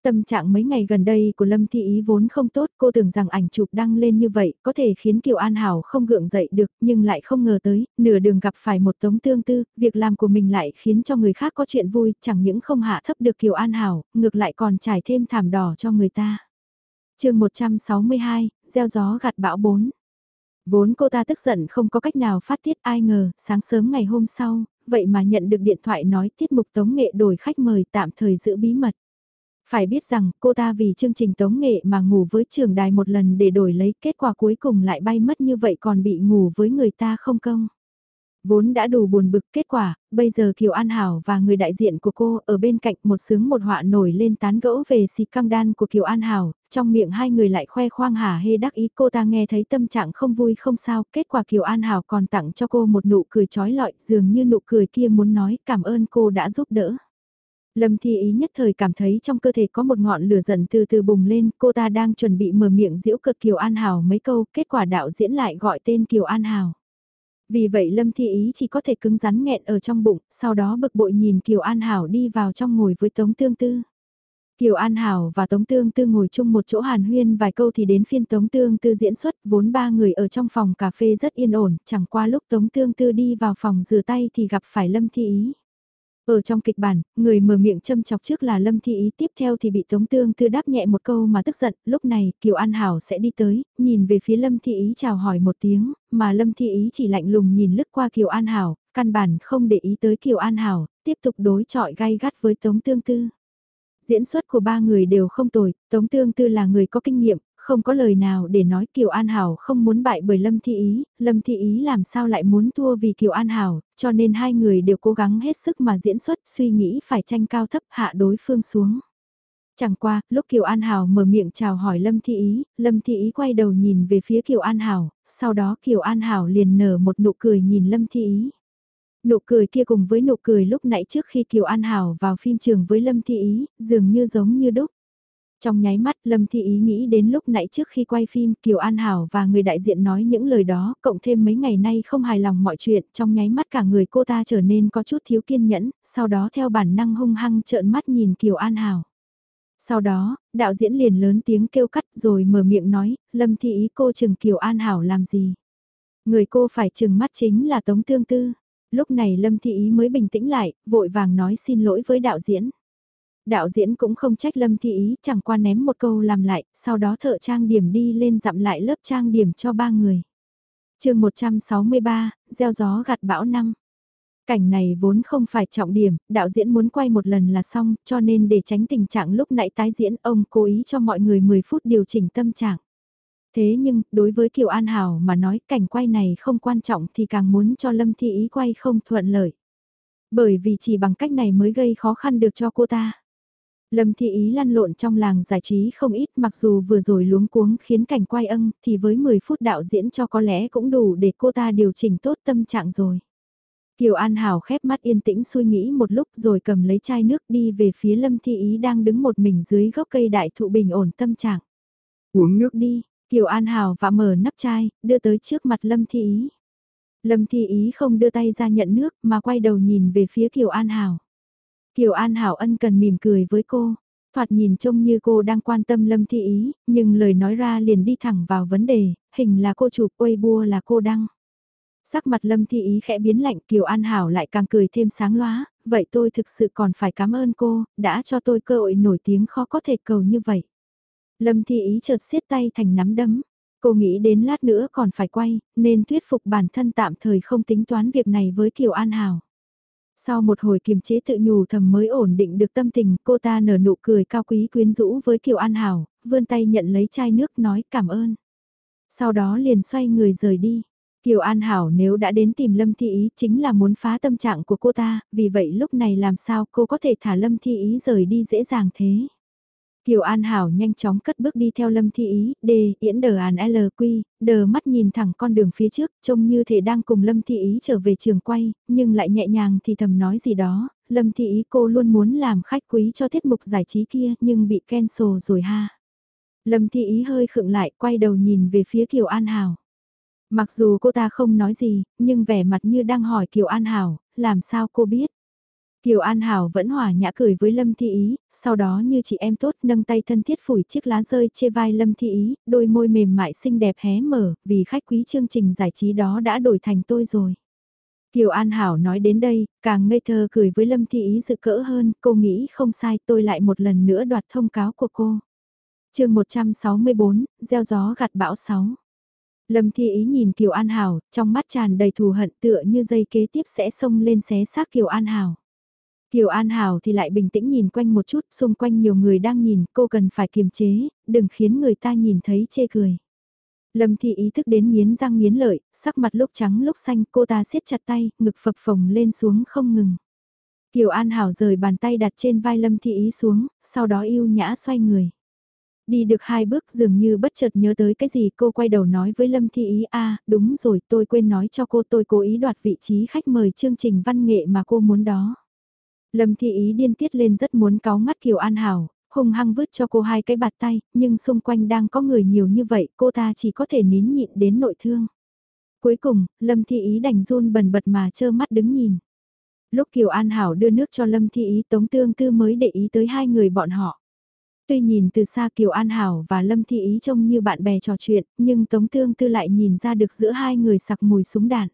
[SPEAKER 1] Tâm trạng mấy ngày gần đây của Lâm Thị Ý vốn không tốt, cô tưởng rằng ảnh chụp đăng lên như vậy có thể khiến Kiều An Hảo không gượng dậy được, nhưng lại không ngờ tới, nửa đường gặp phải một tống tương tư, việc làm của mình lại khiến cho người khác có chuyện vui, chẳng những không hạ thấp được Kiều An Hảo, ngược lại còn trải thêm thảm đỏ cho người ta. chương 162, gieo gió gặt bão 4 Vốn cô ta tức giận không có cách nào phát tiết ai ngờ, sáng sớm ngày hôm sau, vậy mà nhận được điện thoại nói tiết mục tống nghệ đổi khách mời tạm thời giữ bí mật. Phải biết rằng cô ta vì chương trình tống nghệ mà ngủ với trường đài một lần để đổi lấy kết quả cuối cùng lại bay mất như vậy còn bị ngủ với người ta không công. Vốn đã đủ buồn bực kết quả, bây giờ Kiều An Hảo và người đại diện của cô ở bên cạnh một sướng một họa nổi lên tán gẫu về xì căng đan của Kiều An Hảo, trong miệng hai người lại khoe khoang hả hê đắc ý cô ta nghe thấy tâm trạng không vui không sao, kết quả Kiều An Hảo còn tặng cho cô một nụ cười trói lọi, dường như nụ cười kia muốn nói cảm ơn cô đã giúp đỡ. Lâm Thi Ý nhất thời cảm thấy trong cơ thể có một ngọn lửa giận từ từ bùng lên, cô ta đang chuẩn bị mở miệng giễu cợt Kiều An Hảo mấy câu, kết quả đạo diễn lại gọi tên Kiều An Hảo. Vì vậy Lâm Thi Ý chỉ có thể cứng rắn nghẹn ở trong bụng, sau đó bực bội nhìn Kiều An Hảo đi vào trong ngồi với Tống Tương Tư. Kiều An Hảo và Tống Tương Tư ngồi chung một chỗ hàn huyên vài câu thì đến phiên Tống Tương Tư diễn xuất, vốn ba người ở trong phòng cà phê rất yên ổn, chẳng qua lúc Tống Tương Tư đi vào phòng rửa tay thì gặp phải Lâm Thi Ý. Ở trong kịch bản, người mở miệng châm chọc trước là Lâm Thi Ý tiếp theo thì bị Tống Tương Tư đáp nhẹ một câu mà tức giận, lúc này Kiều An Hảo sẽ đi tới, nhìn về phía Lâm Thi Ý chào hỏi một tiếng, mà Lâm Thi Ý chỉ lạnh lùng nhìn lướt qua Kiều An Hảo, căn bản không để ý tới Kiều An Hảo, tiếp tục đối chọi gay gắt với Tống Tương Tư. Diễn xuất của ba người đều không tồi, Tống Tương Tư là người có kinh nghiệm, không có lời nào để nói Kiều An Hảo không muốn bại bởi Lâm Thi Ý, Lâm Thi Ý làm sao lại muốn thua vì Kiều An Hảo, cho nên hai người đều cố gắng hết sức mà diễn xuất suy nghĩ phải tranh cao thấp hạ đối phương xuống. Chẳng qua, lúc Kiều An Hảo mở miệng chào hỏi Lâm Thi Ý, Lâm Thi Ý quay đầu nhìn về phía Kiều An Hảo, sau đó Kiều An Hảo liền nở một nụ cười nhìn Lâm Thi Ý. Nụ cười kia cùng với nụ cười lúc nãy trước khi Kiều An Hảo vào phim trường với Lâm Thi Ý, dường như giống như đúc. Trong nháy mắt Lâm Thi Ý nghĩ đến lúc nãy trước khi quay phim Kiều An Hảo và người đại diện nói những lời đó, cộng thêm mấy ngày nay không hài lòng mọi chuyện, trong nháy mắt cả người cô ta trở nên có chút thiếu kiên nhẫn, sau đó theo bản năng hung hăng trợn mắt nhìn Kiều An Hảo. Sau đó, đạo diễn liền lớn tiếng kêu cắt rồi mở miệng nói, Lâm Thi Ý cô chừng Kiều An Hảo làm gì? Người cô phải chừng mắt chính là Tống Tương Tư. Lúc này Lâm Thi Ý mới bình tĩnh lại, vội vàng nói xin lỗi với đạo diễn. Đạo diễn cũng không trách Lâm Thi Ý, chẳng qua ném một câu làm lại, sau đó thợ trang điểm đi lên dặm lại lớp trang điểm cho ba người. chương 163, gieo gió gặt bão năm. Cảnh này vốn không phải trọng điểm, đạo diễn muốn quay một lần là xong, cho nên để tránh tình trạng lúc nãy tái diễn, ông cố ý cho mọi người 10 phút điều chỉnh tâm trạng. Thế nhưng, đối với Kiều An Hảo mà nói cảnh quay này không quan trọng thì càng muốn cho Lâm Thi Ý quay không thuận lợi. Bởi vì chỉ bằng cách này mới gây khó khăn được cho cô ta. Lâm Thị Ý lăn lộn trong làng giải trí không ít mặc dù vừa rồi luống cuống khiến cảnh quay ân thì với 10 phút đạo diễn cho có lẽ cũng đủ để cô ta điều chỉnh tốt tâm trạng rồi. Kiều An Hảo khép mắt yên tĩnh suy nghĩ một lúc rồi cầm lấy chai nước đi về phía Lâm Thị Ý đang đứng một mình dưới gốc cây đại thụ bình ổn tâm trạng. Uống nước đi, Kiều An Hảo và mở nắp chai, đưa tới trước mặt Lâm Thị Ý. Lâm Thị Ý không đưa tay ra nhận nước mà quay đầu nhìn về phía Kiều An Hảo. Kiều An Hảo ân cần mỉm cười với cô, thoạt nhìn trông như cô đang quan tâm Lâm Thi Ý, nhưng lời nói ra liền đi thẳng vào vấn đề, hình là cô chụp uây bua là cô đăng. Sắc mặt Lâm Thi Ý khẽ biến lạnh Kiều An Hảo lại càng cười thêm sáng loá, vậy tôi thực sự còn phải cảm ơn cô, đã cho tôi cơ hội nổi tiếng khó có thể cầu như vậy. Lâm Thi Ý chợt siết tay thành nắm đấm, cô nghĩ đến lát nữa còn phải quay, nên thuyết phục bản thân tạm thời không tính toán việc này với Kiều An Hảo. Sau một hồi kiềm chế tự nhủ thầm mới ổn định được tâm tình, cô ta nở nụ cười cao quý quyến rũ với Kiều An Hảo, vươn tay nhận lấy chai nước nói cảm ơn. Sau đó liền xoay người rời đi. Kiều An Hảo nếu đã đến tìm Lâm Thi Ý chính là muốn phá tâm trạng của cô ta, vì vậy lúc này làm sao cô có thể thả Lâm Thi Ý rời đi dễ dàng thế. Kiều An Hảo nhanh chóng cất bước đi theo Lâm Thi Ý, D, Yễn Đờ an L Quy, đờ mắt nhìn thẳng con đường phía trước, trông như thể đang cùng Lâm Thi Ý trở về trường quay, nhưng lại nhẹ nhàng thì thầm nói gì đó, Lâm Thi Ý cô luôn muốn làm khách quý cho tiết mục giải trí kia nhưng bị cancel rồi ha. Lâm Thi Ý hơi khựng lại, quay đầu nhìn về phía Kiều An Hảo. Mặc dù cô ta không nói gì, nhưng vẻ mặt như đang hỏi Kiều An Hảo, làm sao cô biết? Kiều An Hảo vẫn hòa nhã cười với Lâm Thi Ý, sau đó như chị em tốt nâng tay thân thiết phủi chiếc lá rơi chê vai Lâm Thi Ý, đôi môi mềm mại xinh đẹp hé mở, vì khách quý chương trình giải trí đó đã đổi thành tôi rồi. Kiều An Hảo nói đến đây, càng ngây thơ cười với Lâm Thi Ý dự cỡ hơn, cô nghĩ không sai tôi lại một lần nữa đoạt thông cáo của cô. chương 164, gieo gió gặt bão 6. Lâm Thi Ý nhìn Kiều An Hảo, trong mắt tràn đầy thù hận tựa như dây kế tiếp sẽ xông lên xé xác Kiều An Hảo. Kiều An Hảo thì lại bình tĩnh nhìn quanh một chút, xung quanh nhiều người đang nhìn, cô cần phải kiềm chế, đừng khiến người ta nhìn thấy chê cười. Lâm Thi ý thức đến nghiến răng nghiến lợi, sắc mặt lúc trắng lúc xanh cô ta siết chặt tay, ngực phập phồng lên xuống không ngừng. Kiều An Hảo rời bàn tay đặt trên vai Lâm Thi ý xuống, sau đó yêu nhã xoay người. Đi được hai bước dường như bất chợt nhớ tới cái gì cô quay đầu nói với Lâm Thi Ý a đúng rồi tôi quên nói cho cô tôi cố ý đoạt vị trí khách mời chương trình văn nghệ mà cô muốn đó. Lâm Thi Ý điên tiết lên rất muốn cáu mắt Kiều An Hảo, hung hăng vứt cho cô hai cái bạt tay, nhưng xung quanh đang có người nhiều như vậy cô ta chỉ có thể nín nhịn đến nội thương. Cuối cùng, Lâm Thi Ý đành run bần bật mà trơ mắt đứng nhìn. Lúc Kiều An Hảo đưa nước cho Lâm Thi Ý Tống Tương Tư mới để ý tới hai người bọn họ. Tuy nhìn từ xa Kiều An Hảo và Lâm Thi Ý trông như bạn bè trò chuyện, nhưng Tống Tương Tư lại nhìn ra được giữa hai người sặc mùi súng đạn.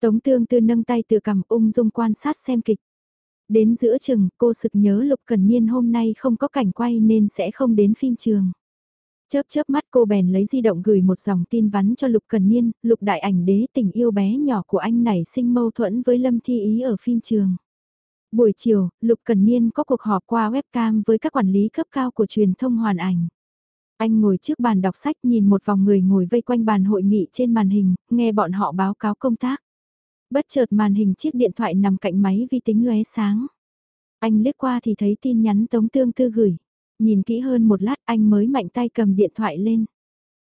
[SPEAKER 1] Tống Tương Tư nâng tay từ cầm ung dung quan sát xem kịch. Đến giữa chừng, cô sực nhớ Lục Cần Niên hôm nay không có cảnh quay nên sẽ không đến phim trường. Chớp chớp mắt cô bèn lấy di động gửi một dòng tin vắn cho Lục Cần Niên, Lục Đại Ảnh Đế tình yêu bé nhỏ của anh này sinh mâu thuẫn với Lâm Thi Ý ở phim trường. Buổi chiều, Lục Cần Niên có cuộc họp qua webcam với các quản lý cấp cao của truyền thông hoàn ảnh. Anh ngồi trước bàn đọc sách nhìn một vòng người ngồi vây quanh bàn hội nghị trên màn hình, nghe bọn họ báo cáo công tác. Bất chợt màn hình chiếc điện thoại nằm cạnh máy vi tính lóe sáng. Anh liếc qua thì thấy tin nhắn Tống Tương Tư gửi. Nhìn kỹ hơn một lát anh mới mạnh tay cầm điện thoại lên.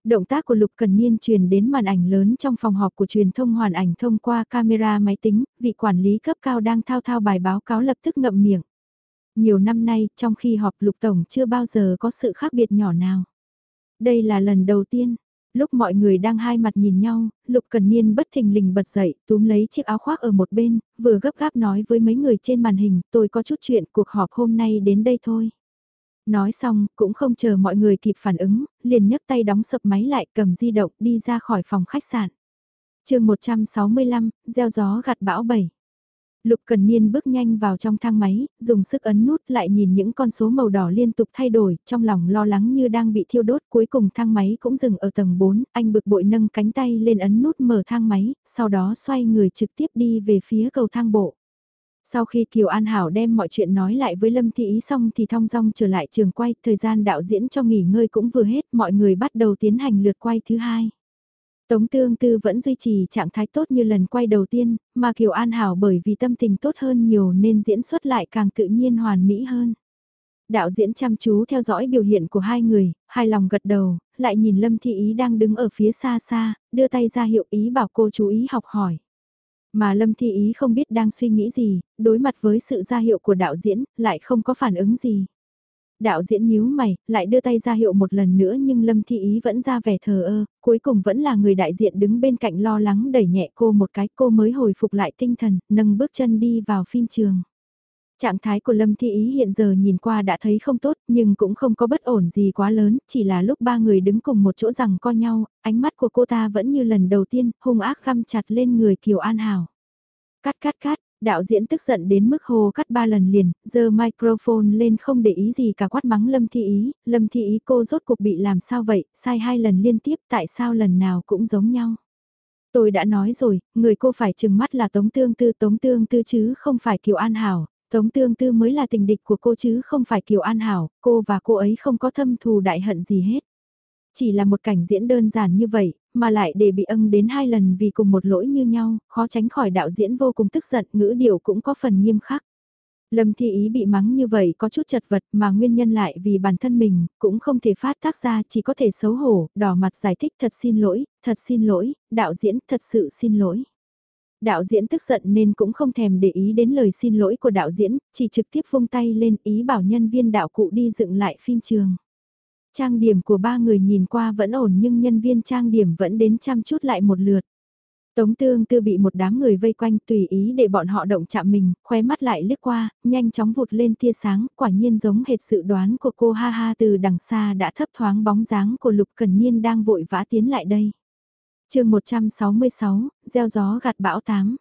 [SPEAKER 1] Động tác của Lục Cần Niên truyền đến màn ảnh lớn trong phòng họp của truyền thông hoàn ảnh thông qua camera máy tính, vị quản lý cấp cao đang thao thao bài báo cáo lập tức ngậm miệng. Nhiều năm nay, trong khi họp Lục Tổng chưa bao giờ có sự khác biệt nhỏ nào. Đây là lần đầu tiên, lúc mọi người đang hai mặt nhìn nhau, Lục Cần Niên bất thình lình bật dậy, túm lấy chiếc áo khoác ở một bên, vừa gấp gáp nói với mấy người trên màn hình, tôi có chút chuyện, cuộc họp hôm nay đến đây thôi. Nói xong, cũng không chờ mọi người kịp phản ứng, liền nhấc tay đóng sập máy lại cầm di động đi ra khỏi phòng khách sạn. chương 165, gieo gió gặt bão 7. Lục Cần Niên bước nhanh vào trong thang máy, dùng sức ấn nút lại nhìn những con số màu đỏ liên tục thay đổi, trong lòng lo lắng như đang bị thiêu đốt. Cuối cùng thang máy cũng dừng ở tầng 4, anh bực bội nâng cánh tay lên ấn nút mở thang máy, sau đó xoay người trực tiếp đi về phía cầu thang bộ. Sau khi Kiều An Hảo đem mọi chuyện nói lại với Lâm Thị Ý xong thì thong dong trở lại trường quay, thời gian đạo diễn cho nghỉ ngơi cũng vừa hết, mọi người bắt đầu tiến hành lượt quay thứ hai. Tống Tương Tư vẫn duy trì trạng thái tốt như lần quay đầu tiên, mà Kiều An Hảo bởi vì tâm tình tốt hơn nhiều nên diễn xuất lại càng tự nhiên hoàn mỹ hơn. Đạo diễn chăm chú theo dõi biểu hiện của hai người, hai lòng gật đầu, lại nhìn Lâm Thị Ý đang đứng ở phía xa xa, đưa tay ra hiệu ý bảo cô chú ý học hỏi. Mà Lâm Thi Ý không biết đang suy nghĩ gì, đối mặt với sự ra hiệu của đạo diễn, lại không có phản ứng gì. Đạo diễn nhíu mày, lại đưa tay ra hiệu một lần nữa nhưng Lâm Thi Ý vẫn ra vẻ thờ ơ, cuối cùng vẫn là người đại diện đứng bên cạnh lo lắng đẩy nhẹ cô một cái cô mới hồi phục lại tinh thần, nâng bước chân đi vào phim trường. Trạng thái của Lâm Thi Ý hiện giờ nhìn qua đã thấy không tốt nhưng cũng không có bất ổn gì quá lớn, chỉ là lúc ba người đứng cùng một chỗ rằng co nhau, ánh mắt của cô ta vẫn như lần đầu tiên, hung ác găm chặt lên người Kiều An Hảo. Cắt cắt cắt, đạo diễn tức giận đến mức hồ cắt ba lần liền, giơ microphone lên không để ý gì cả quát mắng Lâm Thi Ý, Lâm Thi Ý cô rốt cuộc bị làm sao vậy, sai hai lần liên tiếp tại sao lần nào cũng giống nhau. Tôi đã nói rồi, người cô phải chừng mắt là Tống Tương Tư Tống Tương Tư chứ không phải Kiều An Hảo, Tống Tương Tư mới là tình địch của cô chứ không phải Kiều An Hảo, cô và cô ấy không có thâm thù đại hận gì hết. Chỉ là một cảnh diễn đơn giản như vậy, mà lại để bị âng đến hai lần vì cùng một lỗi như nhau, khó tránh khỏi đạo diễn vô cùng tức giận, ngữ điệu cũng có phần nghiêm khắc. Lâm Thi Ý bị mắng như vậy có chút chật vật mà nguyên nhân lại vì bản thân mình, cũng không thể phát tác ra chỉ có thể xấu hổ, đỏ mặt giải thích thật xin lỗi, thật xin lỗi, đạo diễn thật sự xin lỗi. Đạo diễn tức giận nên cũng không thèm để ý đến lời xin lỗi của đạo diễn, chỉ trực tiếp vung tay lên ý bảo nhân viên đạo cụ đi dựng lại phim trường. Trang điểm của ba người nhìn qua vẫn ổn nhưng nhân viên trang điểm vẫn đến chăm chút lại một lượt. Tống tương tư bị một đám người vây quanh tùy ý để bọn họ động chạm mình, khóe mắt lại liếc qua, nhanh chóng vụt lên tia sáng, quả nhiên giống hệt sự đoán của cô ha ha từ đằng xa đã thấp thoáng bóng dáng của Lục Cần Niên đang vội vã tiến lại đây chương 166, gieo gió gặt bão tám.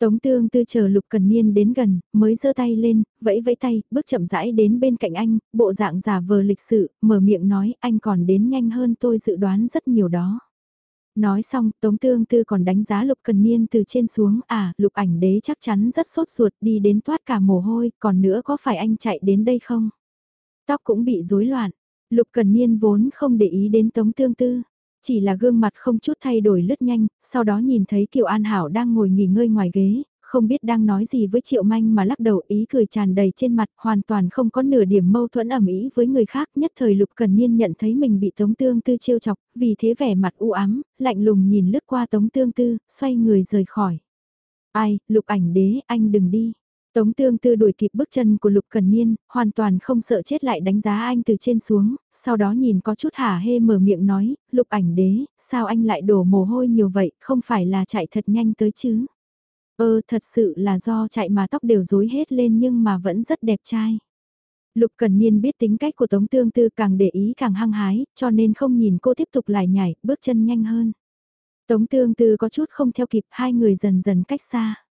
[SPEAKER 1] Tống tương tư chờ lục cần niên đến gần, mới giơ tay lên, vẫy vẫy tay, bước chậm rãi đến bên cạnh anh, bộ dạng giả vờ lịch sự, mở miệng nói anh còn đến nhanh hơn tôi dự đoán rất nhiều đó. Nói xong, Tống Tương Tư còn đánh giá Lục Cần Niên từ trên xuống, à, Lục ảnh đế chắc chắn rất sốt ruột đi đến toát cả mồ hôi, còn nữa có phải anh chạy đến đây không? Tóc cũng bị rối loạn, Lục Cần Niên vốn không để ý đến Tống Tương Tư, chỉ là gương mặt không chút thay đổi lướt nhanh, sau đó nhìn thấy Kiều An Hảo đang ngồi nghỉ ngơi ngoài ghế, không biết đang nói gì với Triệu Manh mà lắc đầu ý cười tràn đầy trên mặt, hoàn toàn không có nửa điểm mâu thuẫn ẩm ý với người khác, nhất thời Lục Cần Niên nhận thấy mình bị Tống Tương Tư trêu chọc, vì thế vẻ mặt u ám, lạnh lùng nhìn lướt qua Tống Tương Tư, xoay người rời khỏi. Ai, Lục ảnh đế, anh đừng đi. Tống tương tư đuổi kịp bước chân của Lục Cần Niên, hoàn toàn không sợ chết lại đánh giá anh từ trên xuống, sau đó nhìn có chút hả hê mở miệng nói, Lục ảnh đế, sao anh lại đổ mồ hôi nhiều vậy, không phải là chạy thật nhanh tới chứ. Ơ thật sự là do chạy mà tóc đều rối hết lên nhưng mà vẫn rất đẹp trai. Lục Cần Niên biết tính cách của Tống Tương Tư càng để ý càng hăng hái, cho nên không nhìn cô tiếp tục lại nhảy, bước chân nhanh hơn. Tống Tương Tư có chút không theo kịp, hai người dần dần cách xa.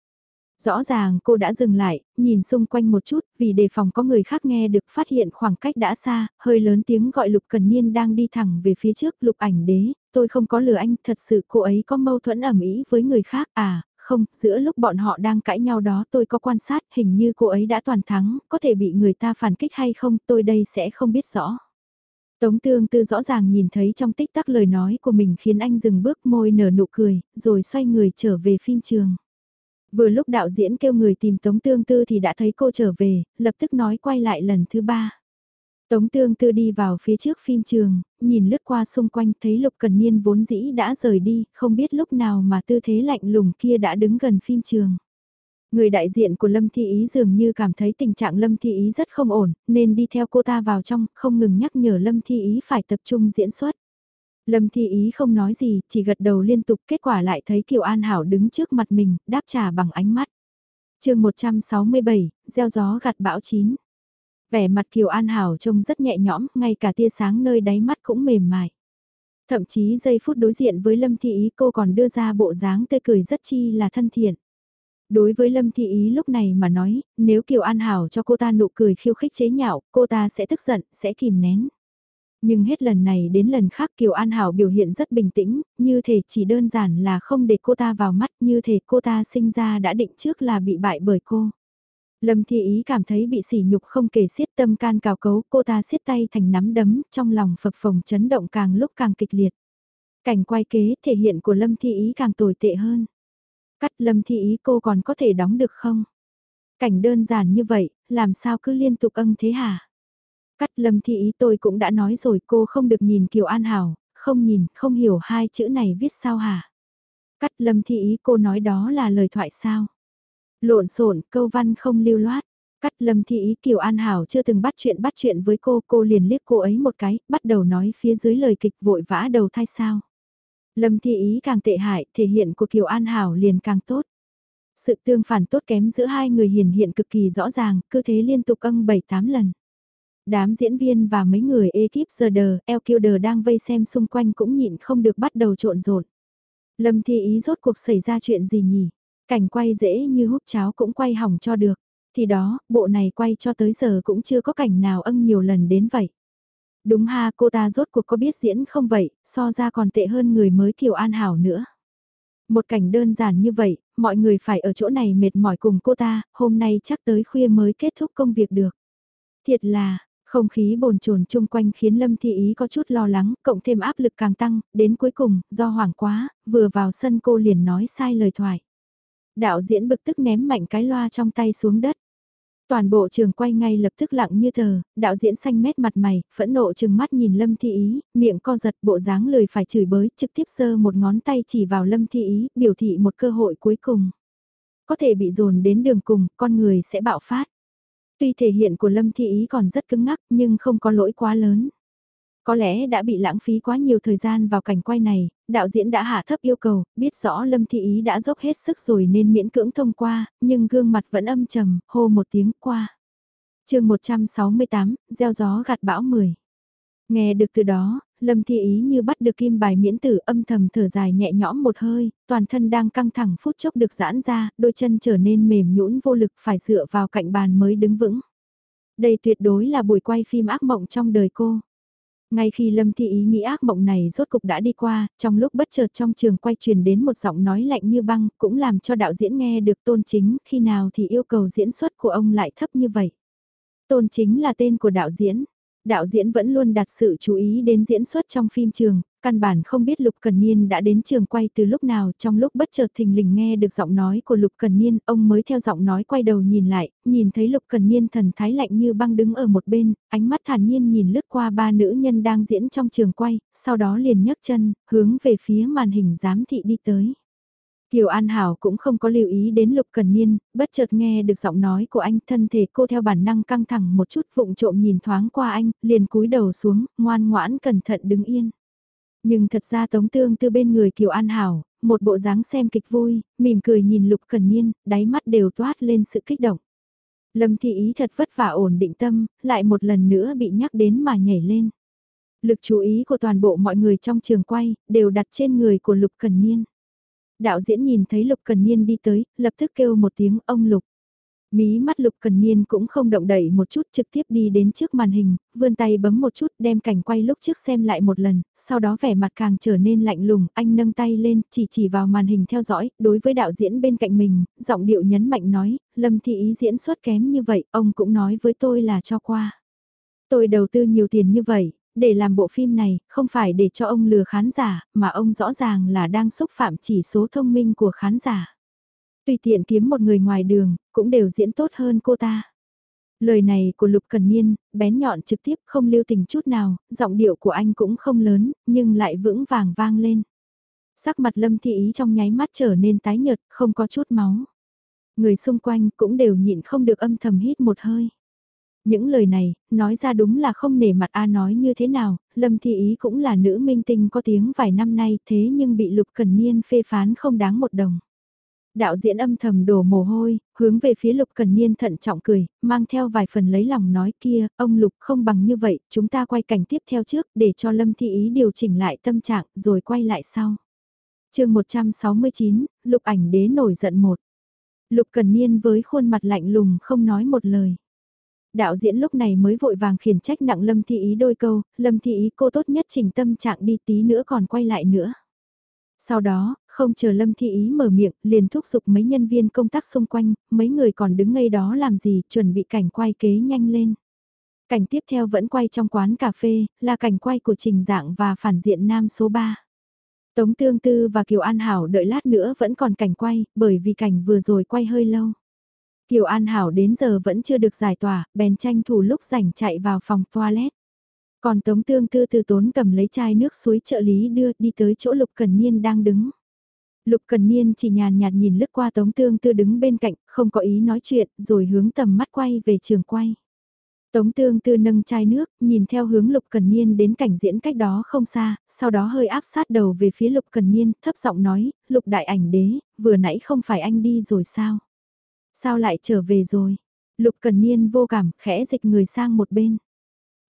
[SPEAKER 1] Rõ ràng cô đã dừng lại, nhìn xung quanh một chút, vì đề phòng có người khác nghe được phát hiện khoảng cách đã xa, hơi lớn tiếng gọi Lục Cần Niên đang đi thẳng về phía trước, Lục ảnh đế, tôi không có lừa anh, thật sự cô ấy có mâu thuẫn ẩm ý với người khác, à, không, giữa lúc bọn họ đang cãi nhau đó tôi có quan sát, hình như cô ấy đã toàn thắng, có thể bị người ta phản kích hay không, tôi đây sẽ không biết rõ. Tống tương tư rõ ràng nhìn thấy trong tích tắc lời nói của mình khiến anh dừng bước môi nở nụ cười, rồi xoay người trở về phim trường. Vừa lúc đạo diễn kêu người tìm Tống Tương Tư thì đã thấy cô trở về, lập tức nói quay lại lần thứ ba. Tống Tương Tư đi vào phía trước phim trường, nhìn lướt qua xung quanh thấy Lục Cần Niên vốn dĩ đã rời đi, không biết lúc nào mà tư thế lạnh lùng kia đã đứng gần phim trường. Người đại diện của Lâm Thi Ý dường như cảm thấy tình trạng Lâm Thi Ý rất không ổn, nên đi theo cô ta vào trong, không ngừng nhắc nhở Lâm Thi Ý phải tập trung diễn xuất. Lâm Thi Ý không nói gì, chỉ gật đầu liên tục kết quả lại thấy Kiều An Hảo đứng trước mặt mình, đáp trả bằng ánh mắt. chương 167, gieo gió gặt bão chín. Vẻ mặt Kiều An Hảo trông rất nhẹ nhõm, ngay cả tia sáng nơi đáy mắt cũng mềm mại. Thậm chí giây phút đối diện với Lâm Thi Ý cô còn đưa ra bộ dáng tươi cười rất chi là thân thiện. Đối với Lâm Thi Ý lúc này mà nói, nếu Kiều An Hảo cho cô ta nụ cười khiêu khích chế nhạo, cô ta sẽ tức giận, sẽ kìm nén. Nhưng hết lần này đến lần khác Kiều An Hảo biểu hiện rất bình tĩnh, như thể chỉ đơn giản là không để cô ta vào mắt, như thể cô ta sinh ra đã định trước là bị bại bởi cô. Lâm Thi Ý cảm thấy bị sỉ nhục không kể xiết tâm can cào cấu, cô ta siết tay thành nắm đấm, trong lòng phập phồng chấn động càng lúc càng kịch liệt. Cảnh quay kế thể hiện của Lâm Thi Ý càng tồi tệ hơn. Cắt Lâm Thi Ý cô còn có thể đóng được không? Cảnh đơn giản như vậy, làm sao cứ liên tục âng thế hả? Cắt lâm thi ý tôi cũng đã nói rồi cô không được nhìn Kiều An Hảo, không nhìn, không hiểu hai chữ này viết sao hả? Cắt lâm thi ý cô nói đó là lời thoại sao? Lộn xộn câu văn không lưu loát. Cắt lâm thi ý Kiều An Hảo chưa từng bắt chuyện bắt chuyện với cô, cô liền liếc cô ấy một cái, bắt đầu nói phía dưới lời kịch vội vã đầu thai sao. Lâm thi ý càng tệ hại, thể hiện của Kiều An Hảo liền càng tốt. Sự tương phản tốt kém giữa hai người hiển hiện cực kỳ rõ ràng, cứ thế liên tục âng 7-8 lần. Đám diễn viên và mấy người ekip giờ đờ, El đang vây xem xung quanh cũng nhịn không được bắt đầu trộn rộn. Lâm Thi Ý rốt cuộc xảy ra chuyện gì nhỉ? Cảnh quay dễ như hút cháo cũng quay hỏng cho được. Thì đó, bộ này quay cho tới giờ cũng chưa có cảnh nào ân nhiều lần đến vậy. Đúng ha cô ta rốt cuộc có biết diễn không vậy, so ra còn tệ hơn người mới Kiều An Hảo nữa. Một cảnh đơn giản như vậy, mọi người phải ở chỗ này mệt mỏi cùng cô ta, hôm nay chắc tới khuya mới kết thúc công việc được. Thiệt là, không khí bồn chồn chung quanh khiến Lâm Thi Ý có chút lo lắng, cộng thêm áp lực càng tăng, đến cuối cùng, do hoảng quá, vừa vào sân cô liền nói sai lời thoại. Đạo diễn bực tức ném mạnh cái loa trong tay xuống đất. Toàn bộ trường quay ngay lập tức lặng như tờ, đạo diễn xanh mét mặt mày, phẫn nộ chừng mắt nhìn Lâm Thi Ý, miệng co giật bộ dáng lời phải chửi bới, trực tiếp sơ một ngón tay chỉ vào Lâm Thi Ý, biểu thị một cơ hội cuối cùng. Có thể bị dồn đến đường cùng, con người sẽ bạo phát. Tuy thể hiện của Lâm Thị Ý còn rất cứng ngắc nhưng không có lỗi quá lớn. Có lẽ đã bị lãng phí quá nhiều thời gian vào cảnh quay này, đạo diễn đã hạ thấp yêu cầu, biết rõ Lâm Thị Ý đã dốc hết sức rồi nên miễn cưỡng thông qua, nhưng gương mặt vẫn âm trầm, hô một tiếng qua. chương 168, gieo gió gạt bão 10. Nghe được từ đó, Lâm Thi Ý như bắt được kim bài miễn tử âm thầm thở dài nhẹ nhõm một hơi, toàn thân đang căng thẳng phút chốc được giãn ra, đôi chân trở nên mềm nhũn vô lực phải dựa vào cạnh bàn mới đứng vững. Đây tuyệt đối là buổi quay phim ác mộng trong đời cô. Ngay khi Lâm Thi Ý nghĩ ác mộng này rốt cục đã đi qua, trong lúc bất chợt trong trường quay truyền đến một giọng nói lạnh như băng, cũng làm cho đạo diễn nghe được tôn chính, khi nào thì yêu cầu diễn xuất của ông lại thấp như vậy. Tôn chính là tên của đạo diễn, Đạo diễn vẫn luôn đặt sự chú ý đến diễn xuất trong phim trường, Căn bản không biết Lục Cần Niên đã đến trường quay từ lúc nào trong lúc bất chợt thình lình nghe được giọng nói của Lục Cần Niên, ông mới theo giọng nói quay đầu nhìn lại, nhìn thấy Lục Cần Niên thần thái lạnh như băng đứng ở một bên, ánh mắt thản nhiên nhìn lướt qua ba nữ nhân đang diễn trong trường quay, sau đó liền nhấc chân, hướng về phía màn hình giám thị đi tới. Kiều An Hảo cũng không có lưu ý đến Lục Cần Niên, bất chợt nghe được giọng nói của anh, thân thể cô theo bản năng căng thẳng một chút vụng trộm nhìn thoáng qua anh, liền cúi đầu xuống, ngoan ngoãn cẩn thận đứng yên. Nhưng thật ra Tống Tương từ bên người Kiều An Hảo, một bộ dáng xem kịch vui, mỉm cười nhìn Lục Cần Niên, đáy mắt đều toát lên sự kích động. Lâm Thị Ý thật vất vả ổn định tâm, lại một lần nữa bị nhắc đến mà nhảy lên. Lực chú ý của toàn bộ mọi người trong trường quay, đều đặt trên người của Lục Cần Niên. Đạo diễn nhìn thấy Lục Cần Niên đi tới, lập tức kêu một tiếng ông Lục. Mí mắt Lục Cần Niên cũng không động đậy một chút trực tiếp đi đến trước màn hình, vươn tay bấm một chút đem cảnh quay lúc trước xem lại một lần, sau đó vẻ mặt càng trở nên lạnh lùng, anh nâng tay lên, chỉ chỉ vào màn hình theo dõi, đối với đạo diễn bên cạnh mình, giọng điệu nhấn mạnh nói, Lâm Thị Ý diễn xuất kém như vậy, ông cũng nói với tôi là cho qua. Tôi đầu tư nhiều tiền như vậy, để làm bộ phim này, không phải để cho ông lừa khán giả, mà ông rõ ràng là đang xúc phạm chỉ số thông minh của khán giả. Tùy tiện kiếm một người ngoài đường, cũng đều diễn tốt hơn cô ta. Lời này của Lục Cần Niên, bén nhọn trực tiếp không lưu tình chút nào, giọng điệu của anh cũng không lớn, nhưng lại vững vàng vang lên. Sắc mặt Lâm Thị Ý trong nháy mắt trở nên tái nhợt, không có chút máu. Người xung quanh cũng đều nhịn không được âm thầm hít một hơi. Những lời này, nói ra đúng là không nể mặt A nói như thế nào, Lâm Thị Ý cũng là nữ minh tinh có tiếng vài năm nay thế nhưng bị Lục Cần Niên phê phán không đáng một đồng. Đạo diễn âm thầm đổ mồ hôi, hướng về phía Lục Cần Niên thận trọng cười, mang theo vài phần lấy lòng nói kia, ông Lục không bằng như vậy, chúng ta quay cảnh tiếp theo trước để cho Lâm Thị Ý điều chỉnh lại tâm trạng rồi quay lại sau. chương 169, Lục ảnh đế nổi giận một. Lục Cần Niên với khuôn mặt lạnh lùng không nói một lời. Đạo diễn lúc này mới vội vàng khiển trách nặng Lâm Thị Ý đôi câu, Lâm Thị Ý cô tốt nhất chỉnh tâm trạng đi tí nữa còn quay lại nữa. Sau đó, không chờ Lâm Thị Ý mở miệng, liền thúc giục mấy nhân viên công tác xung quanh, mấy người còn đứng ngay đó làm gì, chuẩn bị cảnh quay kế nhanh lên. Cảnh tiếp theo vẫn quay trong quán cà phê, là cảnh quay của Trình Dạng và phản diện nam số 3. Tống Tương Tư và Kiều An Hảo đợi lát nữa vẫn còn cảnh quay, bởi vì cảnh vừa rồi quay hơi lâu. Kiều An Hảo đến giờ vẫn chưa được giải tỏa, bèn tranh thủ lúc rảnh chạy vào phòng toilet. Còn Tống Tương Tư từ tốn cầm lấy chai nước suối trợ lý đưa đi tới chỗ Lục Cần Niên đang đứng. Lục Cần Niên chỉ nhàn nhạt nhìn lướt qua Tống Tương Tư đứng bên cạnh, không có ý nói chuyện, rồi hướng tầm mắt quay về trường quay. Tống Tương Tư nâng chai nước, nhìn theo hướng Lục Cần Niên đến cảnh diễn cách đó không xa, sau đó hơi áp sát đầu về phía Lục Cần Niên, thấp giọng nói, Lục Đại Ảnh Đế, vừa nãy không phải anh đi rồi sao? Sao lại trở về rồi? Lục Cần Niên vô cảm, khẽ dịch người sang một bên.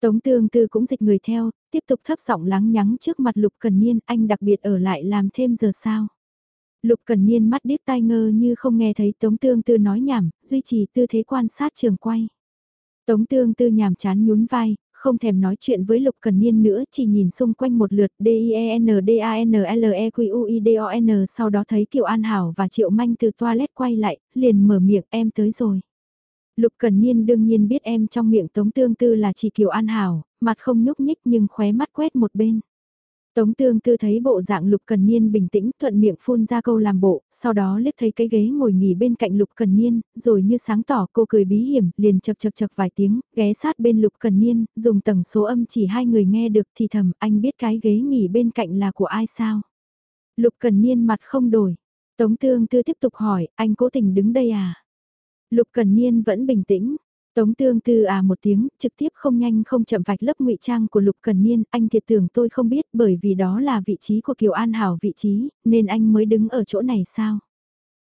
[SPEAKER 1] Tống Tương Tư cũng dịch người theo, tiếp tục thấp giọng lắng nhắng trước mặt Lục Cần Niên, anh đặc biệt ở lại làm thêm giờ sao? Lục Cần Niên mắt điếc tai ngơ như không nghe thấy Tống Tương Tư nói nhảm, duy trì tư thế quan sát trường quay. Tống Tương Tư nhàm chán nhún vai, không thèm nói chuyện với Lục Cần Niên nữa, chỉ nhìn xung quanh một lượt D-I-E-N-D-A-N-L-E-Q-U-I-D-O-N sau đó thấy Kiều An Hảo và Triệu Manh từ toilet quay lại, liền mở miệng em tới rồi. Lục Cần Niên đương nhiên biết em trong miệng Tống Tương Tư là chỉ Kiều An Hảo, mặt không nhúc nhích nhưng khóe mắt quét một bên. Tống tương tư thấy bộ dạng lục cần niên bình tĩnh thuận miệng phun ra câu làm bộ, sau đó liếc thấy cái ghế ngồi nghỉ bên cạnh lục cần niên, rồi như sáng tỏ cô cười bí hiểm, liền chật chật chật vài tiếng, ghé sát bên lục cần niên, dùng tầng số âm chỉ hai người nghe được thì thầm anh biết cái ghế nghỉ bên cạnh là của ai sao. Lục cần niên mặt không đổi, tống tương tư tiếp tục hỏi, anh cố tình đứng đây à? Lục cần niên vẫn bình tĩnh, Tống tương tư à một tiếng, trực tiếp không nhanh không chậm vạch lớp ngụy trang của Lục Cần Niên, anh thiệt tưởng tôi không biết bởi vì đó là vị trí của Kiều An Hảo vị trí, nên anh mới đứng ở chỗ này sao?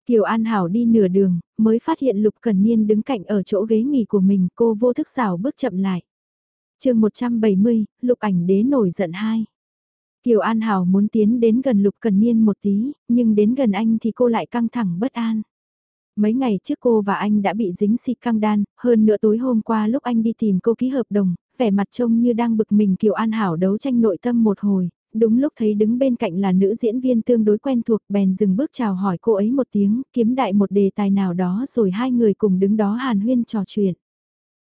[SPEAKER 1] Kiều An Hảo đi nửa đường, mới phát hiện Lục Cần Niên đứng cạnh ở chỗ ghế nghỉ của mình, cô vô thức xảo bước chậm lại. chương 170, Lục ảnh đế nổi giận hai. Kiều An Hảo muốn tiến đến gần Lục Cần Niên một tí, nhưng đến gần anh thì cô lại căng thẳng bất an. Mấy ngày trước cô và anh đã bị dính xịt căng đan, hơn nữa tối hôm qua lúc anh đi tìm cô ký hợp đồng, vẻ mặt trông như đang bực mình Kiều An Hảo đấu tranh nội tâm một hồi, đúng lúc thấy đứng bên cạnh là nữ diễn viên tương đối quen thuộc bèn dừng bước chào hỏi cô ấy một tiếng, kiếm đại một đề tài nào đó rồi hai người cùng đứng đó hàn huyên trò chuyện.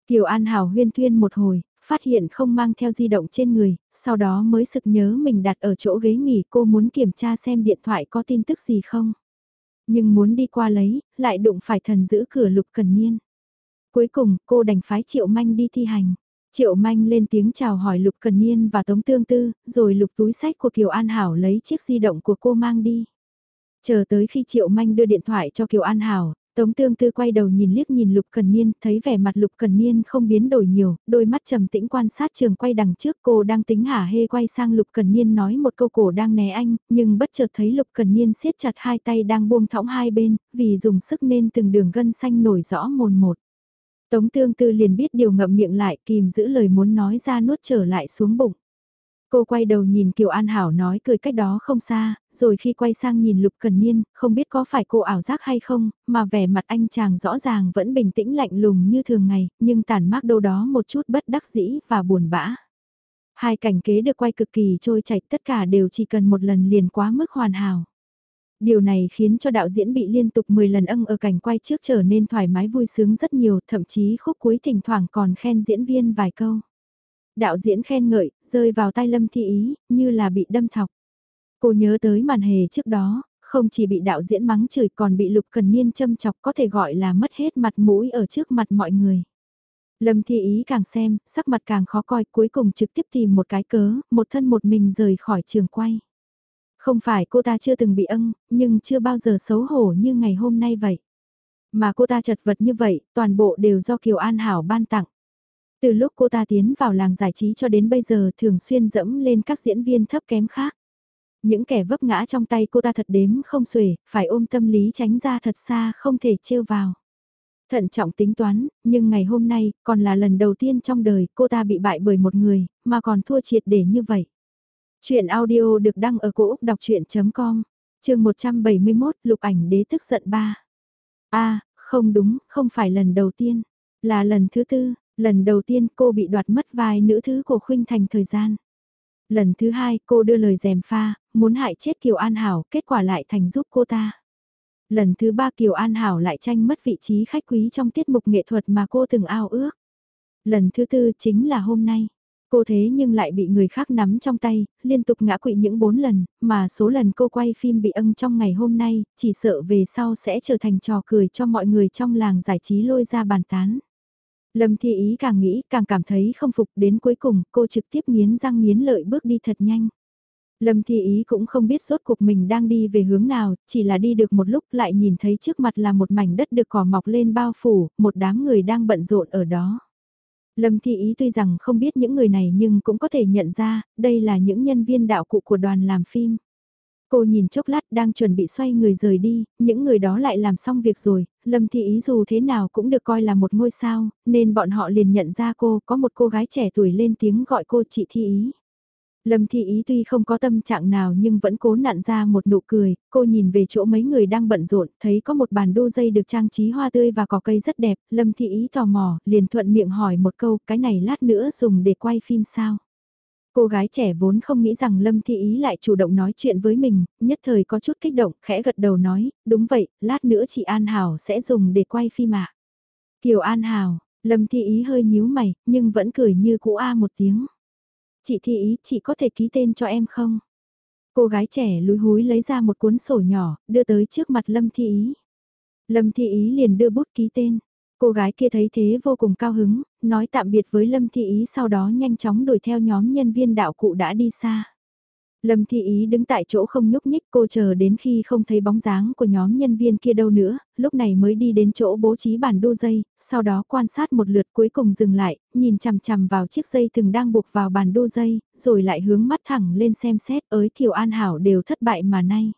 [SPEAKER 1] Kiều An Hảo huyên thuyên một hồi, phát hiện không mang theo di động trên người, sau đó mới sực nhớ mình đặt ở chỗ ghế nghỉ cô muốn kiểm tra xem điện thoại có tin tức gì không. Nhưng muốn đi qua lấy, lại đụng phải thần giữ cửa Lục Cần Niên. Cuối cùng, cô đành phái Triệu Manh đi thi hành. Triệu Manh lên tiếng chào hỏi Lục Cần Niên và Tống Tương Tư, rồi lục túi sách của Kiều An Hảo lấy chiếc di động của cô mang đi. Chờ tới khi Triệu Manh đưa điện thoại cho Kiều An Hảo, Tống Tương Tư quay đầu nhìn liếc nhìn Lục Cần Niên, thấy vẻ mặt Lục Cần Niên không biến đổi nhiều, đôi mắt trầm tĩnh quan sát trường quay đằng trước cô đang tính hả hê quay sang Lục Cần Niên nói một câu cổ đang né anh, nhưng bất chợt thấy Lục Cần Niên siết chặt hai tay đang buông thõng hai bên, vì dùng sức nên từng đường gân xanh nổi rõ mồn một. Tống Tương Tư liền biết điều ngậm miệng lại kìm giữ lời muốn nói ra nuốt trở lại xuống bụng. Cô quay đầu nhìn Kiều An Hảo nói cười cách đó không xa, rồi khi quay sang nhìn Lục Cần Niên, không biết có phải cô ảo giác hay không, mà vẻ mặt anh chàng rõ ràng vẫn bình tĩnh lạnh lùng như thường ngày, nhưng tản mát đâu đó một chút bất đắc dĩ và buồn bã. Hai cảnh kế được quay cực kỳ trôi chảy tất cả đều chỉ cần một lần liền quá mức hoàn hảo. Điều này khiến cho đạo diễn bị liên tục 10 lần âng ở cảnh quay trước trở nên thoải mái vui sướng rất nhiều, thậm chí khúc cuối thỉnh thoảng còn khen diễn viên vài câu. Đạo diễn khen ngợi, rơi vào tay Lâm Thi Ý, như là bị đâm thọc. Cô nhớ tới màn hề trước đó, không chỉ bị đạo diễn mắng chửi còn bị Lục Cần Niên châm chọc có thể gọi là mất hết mặt mũi ở trước mặt mọi người. Lâm Thi Ý càng xem, sắc mặt càng khó coi cuối cùng trực tiếp tìm một cái cớ, một thân một mình rời khỏi trường quay. Không phải cô ta chưa từng bị âng, nhưng chưa bao giờ xấu hổ như ngày hôm nay vậy. Mà cô ta chật vật như vậy, toàn bộ đều do Kiều An Hảo ban tặng. Từ lúc cô ta tiến vào làng giải trí cho đến bây giờ thường xuyên dẫm lên các diễn viên thấp kém khác. Những kẻ vấp ngã trong tay cô ta thật đếm không xuể, phải ôm tâm lý tránh ra thật xa không thể trêu vào. Thận trọng tính toán, nhưng ngày hôm nay còn là lần đầu tiên trong đời cô ta bị bại bởi một người, mà còn thua triệt để như vậy. Chuyện audio được đăng ở cổ Úc đọc chuyện.com, trường 171 lục ảnh đế tức giận ba. a không đúng, không phải lần đầu tiên, là lần thứ tư, lần đầu tiên cô bị đoạt mất vai nữ thứ của Khuynh Thành thời gian. Lần thứ hai cô đưa lời dèm pha, muốn hại chết Kiều An Hảo, kết quả lại thành giúp cô ta. Lần thứ ba Kiều An Hảo lại tranh mất vị trí khách quý trong tiết mục nghệ thuật mà cô từng ao ước. Lần thứ tư chính là hôm nay. Cô thế nhưng lại bị người khác nắm trong tay, liên tục ngã quỵ những bốn lần, mà số lần cô quay phim bị âng trong ngày hôm nay, chỉ sợ về sau sẽ trở thành trò cười cho mọi người trong làng giải trí lôi ra bàn tán. Lâm Thi Ý càng nghĩ càng cảm thấy không phục đến cuối cùng cô trực tiếp miến răng miến lợi bước đi thật nhanh. Lâm Thi Ý cũng không biết rốt cuộc mình đang đi về hướng nào, chỉ là đi được một lúc lại nhìn thấy trước mặt là một mảnh đất được cỏ mọc lên bao phủ, một đám người đang bận rộn ở đó. Lâm Thi Ý tuy rằng không biết những người này nhưng cũng có thể nhận ra, đây là những nhân viên đạo cụ của đoàn làm phim. Cô nhìn chốc lát đang chuẩn bị xoay người rời đi, những người đó lại làm xong việc rồi, Lâm thị Ý dù thế nào cũng được coi là một ngôi sao, nên bọn họ liền nhận ra cô, có một cô gái trẻ tuổi lên tiếng gọi cô chị Thi Ý. Lâm Thi Ý tuy không có tâm trạng nào nhưng vẫn cố nặn ra một nụ cười, cô nhìn về chỗ mấy người đang bận rộn, thấy có một bàn đu dây được trang trí hoa tươi và cỏ cây rất đẹp, Lâm Thi Ý tò mò, liền thuận miệng hỏi một câu, cái này lát nữa dùng để quay phim sao? Cô gái trẻ vốn không nghĩ rằng Lâm Thi Ý lại chủ động nói chuyện với mình, nhất thời có chút kích động, khẽ gật đầu nói, đúng vậy, lát nữa chị An Hảo sẽ dùng để quay phim ạ. Kiều An Hảo, Lâm Thi Ý hơi nhíu mày, nhưng vẫn cười như cũ A một tiếng. Chị Thi Ý, chị có thể ký tên cho em không? Cô gái trẻ lúi húi lấy ra một cuốn sổ nhỏ, đưa tới trước mặt Lâm Thi Ý. Lâm Thi Ý liền đưa bút ký tên. Cô gái kia thấy thế vô cùng cao hứng, nói tạm biệt với Lâm Thị Ý sau đó nhanh chóng đuổi theo nhóm nhân viên đạo cụ đã đi xa. Lâm Thị Ý đứng tại chỗ không nhúc nhích cô chờ đến khi không thấy bóng dáng của nhóm nhân viên kia đâu nữa, lúc này mới đi đến chỗ bố trí bản đu dây, sau đó quan sát một lượt cuối cùng dừng lại, nhìn chằm chằm vào chiếc dây từng đang buộc vào bản đu dây, rồi lại hướng mắt thẳng lên xem xét ới Kiều An Hảo đều thất bại mà nay.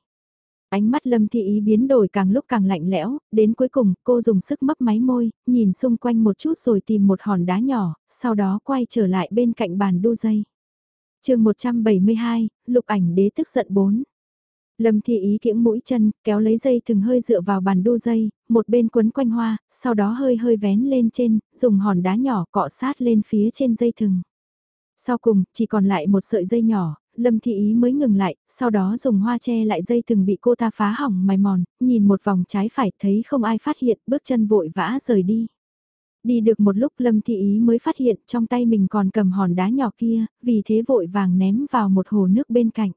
[SPEAKER 1] Ánh mắt Lâm Thi Ý biến đổi càng lúc càng lạnh lẽo, đến cuối cùng cô dùng sức mấp máy môi, nhìn xung quanh một chút rồi tìm một hòn đá nhỏ, sau đó quay trở lại bên cạnh bàn đu dây. chương 172, lục ảnh đế tức giận 4. Lâm Thi Ý kiễng mũi chân, kéo lấy dây thừng hơi dựa vào bàn đu dây, một bên quấn quanh hoa, sau đó hơi hơi vén lên trên, dùng hòn đá nhỏ cọ sát lên phía trên dây thừng. Sau cùng, chỉ còn lại một sợi dây nhỏ, Lâm Thị Ý mới ngừng lại, sau đó dùng hoa che lại dây từng bị cô ta phá hỏng mài mòn, nhìn một vòng trái phải thấy không ai phát hiện, bước chân vội vã rời đi. Đi được một lúc Lâm Thị Ý mới phát hiện trong tay mình còn cầm hòn đá nhỏ kia, vì thế vội vàng ném vào một hồ nước bên cạnh.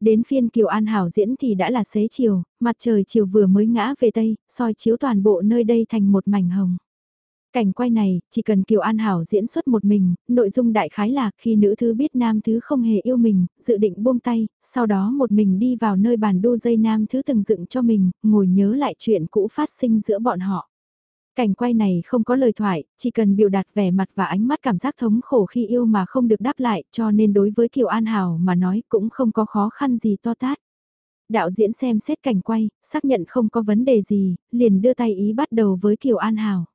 [SPEAKER 1] Đến phiên Kiều An Hảo diễn thì đã là xế chiều, mặt trời chiều vừa mới ngã về Tây, soi chiếu toàn bộ nơi đây thành một mảnh hồng. Cảnh quay này, chỉ cần Kiều An Hảo diễn xuất một mình, nội dung đại khái là khi nữ thứ biết nam thứ không hề yêu mình, dự định buông tay, sau đó một mình đi vào nơi bàn đu dây nam thứ từng dựng cho mình, ngồi nhớ lại chuyện cũ phát sinh giữa bọn họ. Cảnh quay này không có lời thoại, chỉ cần biểu đạt vẻ mặt và ánh mắt cảm giác thống khổ khi yêu mà không được đáp lại cho nên đối với Kiều An Hảo mà nói cũng không có khó khăn gì to tát. Đạo diễn xem xét cảnh quay, xác nhận không có vấn đề gì, liền đưa tay ý bắt đầu với Kiều An Hảo.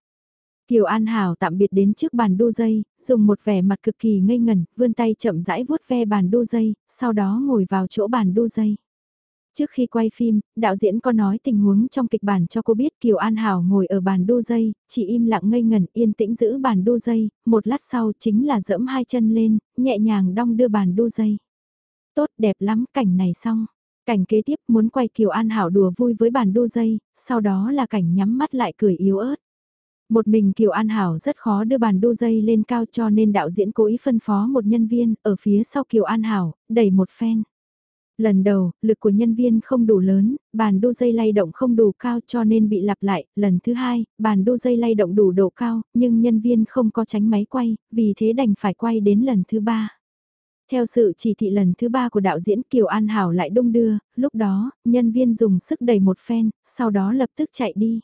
[SPEAKER 1] Kiều An Hảo tạm biệt đến trước bàn đu dây, dùng một vẻ mặt cực kỳ ngây ngẩn, vươn tay chậm rãi vuốt ve bàn đu dây, sau đó ngồi vào chỗ bàn đu dây. Trước khi quay phim, đạo diễn có nói tình huống trong kịch bản cho cô biết Kiều An Hảo ngồi ở bàn đu dây, chỉ im lặng ngây ngẩn yên tĩnh giữ bàn đu dây, một lát sau chính là dẫm hai chân lên, nhẹ nhàng đong đưa bàn đu dây. Tốt đẹp lắm cảnh này xong. Cảnh kế tiếp muốn quay Kiều An Hảo đùa vui với bàn đu dây, sau đó là cảnh nhắm mắt lại cười yếu ớt. Một mình Kiều An Hảo rất khó đưa bàn đu dây lên cao cho nên đạo diễn cố ý phân phó một nhân viên ở phía sau Kiều An Hảo, đẩy một phen. Lần đầu, lực của nhân viên không đủ lớn, bàn đu dây lay động không đủ cao cho nên bị lặp lại. Lần thứ hai, bàn đu dây lay động đủ độ cao, nhưng nhân viên không có tránh máy quay, vì thế đành phải quay đến lần thứ ba. Theo sự chỉ thị lần thứ ba của đạo diễn Kiều An Hảo lại đông đưa, lúc đó, nhân viên dùng sức đẩy một phen, sau đó lập tức chạy đi.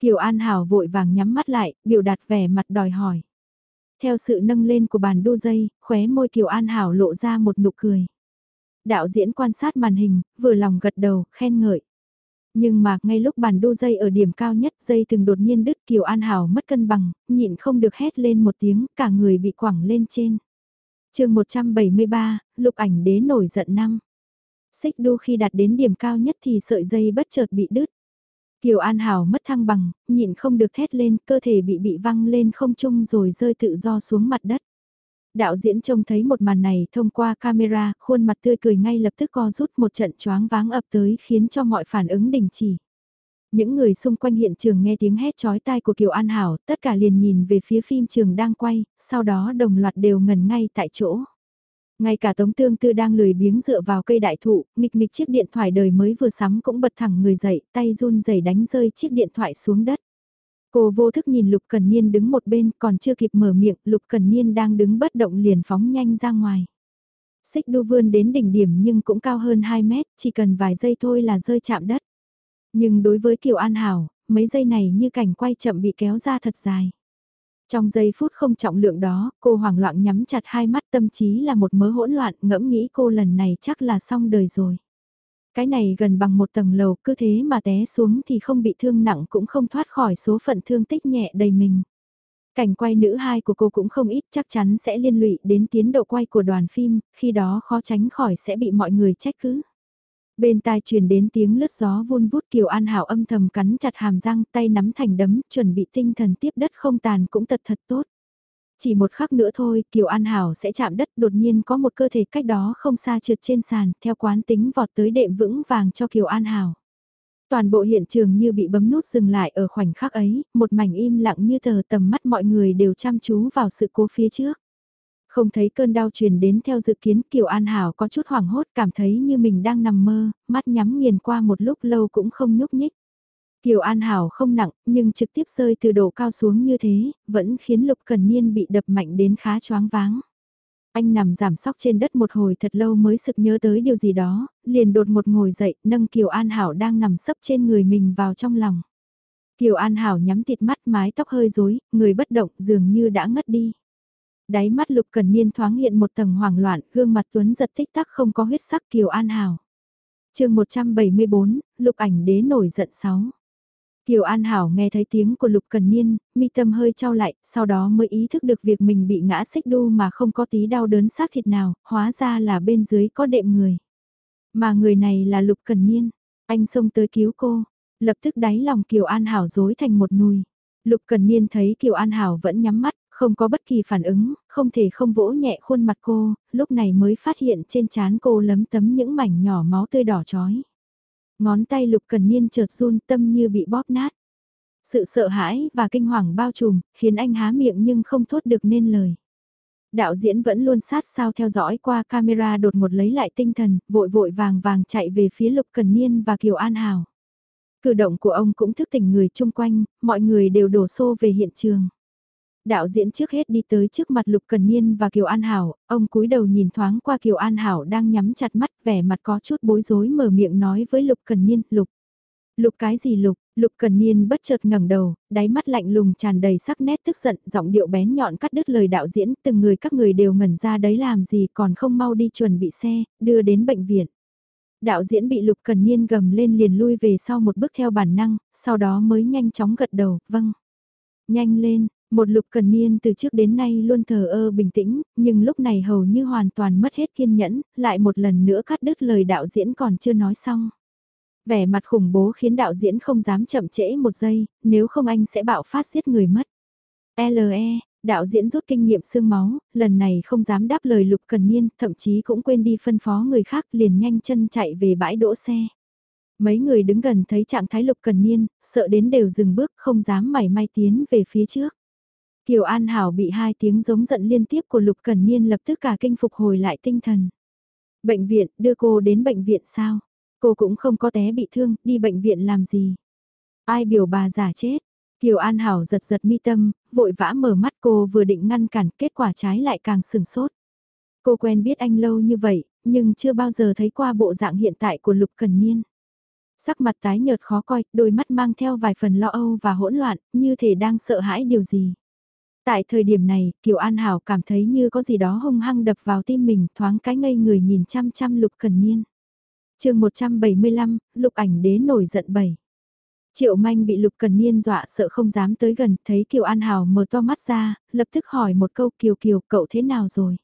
[SPEAKER 1] Kiều An Hảo vội vàng nhắm mắt lại, biểu đạt vẻ mặt đòi hỏi. Theo sự nâng lên của bàn đu dây, khóe môi Kiều An Hảo lộ ra một nụ cười. Đạo diễn quan sát màn hình, vừa lòng gật đầu, khen ngợi. Nhưng mà ngay lúc bàn đu dây ở điểm cao nhất dây từng đột nhiên đứt Kiều An Hảo mất cân bằng, nhịn không được hét lên một tiếng, cả người bị quẳng lên trên. chương 173, lục ảnh đế nổi giận năm. Xích đu khi đạt đến điểm cao nhất thì sợi dây bất chợt bị đứt. Kiều An Hảo mất thăng bằng, nhịn không được thét lên, cơ thể bị bị văng lên không trung rồi rơi tự do xuống mặt đất. Đạo diễn trông thấy một màn này thông qua camera, khuôn mặt tươi cười ngay lập tức co rút một trận choáng váng ập tới khiến cho mọi phản ứng đình chỉ. Những người xung quanh hiện trường nghe tiếng hét chói tai của Kiều An Hảo, tất cả liền nhìn về phía phim trường đang quay, sau đó đồng loạt đều ngần ngay tại chỗ. Ngay cả Tống Tương Tư đang lười biếng dựa vào cây đại thụ, nghịch nghịch chiếc điện thoại đời mới vừa sắm cũng bật thẳng người dậy, tay run rẩy đánh rơi chiếc điện thoại xuống đất. Cô vô thức nhìn Lục Cần Niên đứng một bên, còn chưa kịp mở miệng, Lục Cần Niên đang đứng bất động liền phóng nhanh ra ngoài. Xích đu vươn đến đỉnh điểm nhưng cũng cao hơn 2 mét, chỉ cần vài giây thôi là rơi chạm đất. Nhưng đối với Kiều An Hảo, mấy giây này như cảnh quay chậm bị kéo ra thật dài. Trong giây phút không trọng lượng đó, cô hoảng loạn nhắm chặt hai mắt tâm trí là một mớ hỗn loạn ngẫm nghĩ cô lần này chắc là xong đời rồi. Cái này gần bằng một tầng lầu cứ thế mà té xuống thì không bị thương nặng cũng không thoát khỏi số phận thương tích nhẹ đầy mình. Cảnh quay nữ hai của cô cũng không ít chắc chắn sẽ liên lụy đến tiến độ quay của đoàn phim, khi đó khó tránh khỏi sẽ bị mọi người trách cứ. Bên tai truyền đến tiếng lướt gió vun vút Kiều An Hảo âm thầm cắn chặt hàm răng tay nắm thành đấm chuẩn bị tinh thần tiếp đất không tàn cũng thật thật tốt. Chỉ một khắc nữa thôi Kiều An Hảo sẽ chạm đất đột nhiên có một cơ thể cách đó không xa trượt trên sàn theo quán tính vọt tới đệm vững vàng cho Kiều An Hảo. Toàn bộ hiện trường như bị bấm nút dừng lại ở khoảnh khắc ấy, một mảnh im lặng như tờ tầm mắt mọi người đều chăm chú vào sự cố phía trước. Không thấy cơn đau truyền đến theo dự kiến Kiều An Hảo có chút hoảng hốt cảm thấy như mình đang nằm mơ, mắt nhắm nghiền qua một lúc lâu cũng không nhúc nhích. Kiều An Hảo không nặng, nhưng trực tiếp rơi từ độ cao xuống như thế, vẫn khiến Lục Cần Niên bị đập mạnh đến khá choáng váng. Anh nằm giảm sóc trên đất một hồi thật lâu mới sực nhớ tới điều gì đó, liền đột một ngồi dậy, nâng Kiều An Hảo đang nằm sấp trên người mình vào trong lòng. Kiều An Hảo nhắm tịt mắt mái tóc hơi rối, người bất động dường như đã ngất đi. Đáy mắt Lục Cần Niên thoáng hiện một tầng hoảng loạn, gương mặt Tuấn giật tích tắc không có huyết sắc Kiều An Hảo. chương 174, Lục ảnh đế nổi giận 6. Kiều An Hảo nghe thấy tiếng của Lục Cần Niên, mi tâm hơi trao lại, sau đó mới ý thức được việc mình bị ngã xích đu mà không có tí đau đớn xác thịt nào, hóa ra là bên dưới có đệm người. Mà người này là Lục Cần Niên, anh xông tới cứu cô, lập tức đáy lòng Kiều An Hảo dối thành một nùi. Lục Cần Niên thấy Kiều An Hảo vẫn nhắm mắt, không có bất kỳ phản ứng, không thể không vỗ nhẹ khuôn mặt cô, lúc này mới phát hiện trên trán cô lấm tấm những mảnh nhỏ máu tươi đỏ chói. Ngón tay lục cần niên chợt run tâm như bị bóp nát. Sự sợ hãi và kinh hoàng bao trùm, khiến anh há miệng nhưng không thốt được nên lời. Đạo diễn vẫn luôn sát sao theo dõi qua camera đột ngột lấy lại tinh thần, vội vội vàng vàng chạy về phía Lục Cần Niên và Kiều An Hảo. Cử động của ông cũng thức tỉnh người chung quanh, mọi người đều đổ xô về hiện trường. Đạo diễn trước hết đi tới trước mặt Lục Cần Niên và Kiều An Hảo, ông cúi đầu nhìn thoáng qua Kiều An Hảo đang nhắm chặt mắt vẻ mặt có chút bối rối mở miệng nói với Lục Cần Niên, Lục. Lục cái gì Lục, Lục Cần Niên bất chợt ngẩng đầu, đáy mắt lạnh lùng tràn đầy sắc nét tức giận, giọng điệu bén nhọn cắt đứt lời đạo diễn, từng người các người đều ngẩn ra đấy làm gì còn không mau đi chuẩn bị xe, đưa đến bệnh viện. Đạo diễn bị Lục Cần Niên gầm lên liền lui về sau một bước theo bản năng, sau đó mới nhanh chóng gật đầu, vâng. Nhanh lên, một Lục Cần Niên từ trước đến nay luôn thờ ơ bình tĩnh, nhưng lúc này hầu như hoàn toàn mất hết kiên nhẫn, lại một lần nữa cắt đứt lời đạo diễn còn chưa nói xong. Vẻ mặt khủng bố khiến đạo diễn không dám chậm trễ một giây, nếu không anh sẽ bạo phát giết người mất. LE, đạo diễn rút kinh nghiệm xương máu, lần này không dám đáp lời Lục Cần Niên, thậm chí cũng quên đi phân phó người khác liền nhanh chân chạy về bãi đỗ xe. Mấy người đứng gần thấy trạng thái Lục Cần Niên, sợ đến đều dừng bước không dám mảy may tiến về phía trước. Kiều An Hảo bị hai tiếng giống giận liên tiếp của Lục Cần Niên lập tức cả kinh phục hồi lại tinh thần. Bệnh viện, đưa cô đến bệnh viện sao? Cô cũng không có té bị thương, đi bệnh viện làm gì? Ai biểu bà giả chết? Kiều An Hảo giật giật mi tâm, vội vã mở mắt cô vừa định ngăn cản, kết quả trái lại càng sừng sốt. Cô quen biết anh lâu như vậy, nhưng chưa bao giờ thấy qua bộ dạng hiện tại của Lục Cần Niên. Sắc mặt tái nhợt khó coi, đôi mắt mang theo vài phần lo âu và hỗn loạn, như thể đang sợ hãi điều gì. Tại thời điểm này, Kiều An Hảo cảm thấy như có gì đó hung hăng đập vào tim mình, thoáng cái ngây người nhìn chăm chăm Lục Cần Niên. chương 175, Lục ảnh đế nổi giận bảy. Triệu Manh bị Lục Cần Niên dọa sợ không dám tới gần, thấy Kiều An Hảo mở to mắt ra, lập tức hỏi một câu Kiều Kiều cậu thế nào rồi?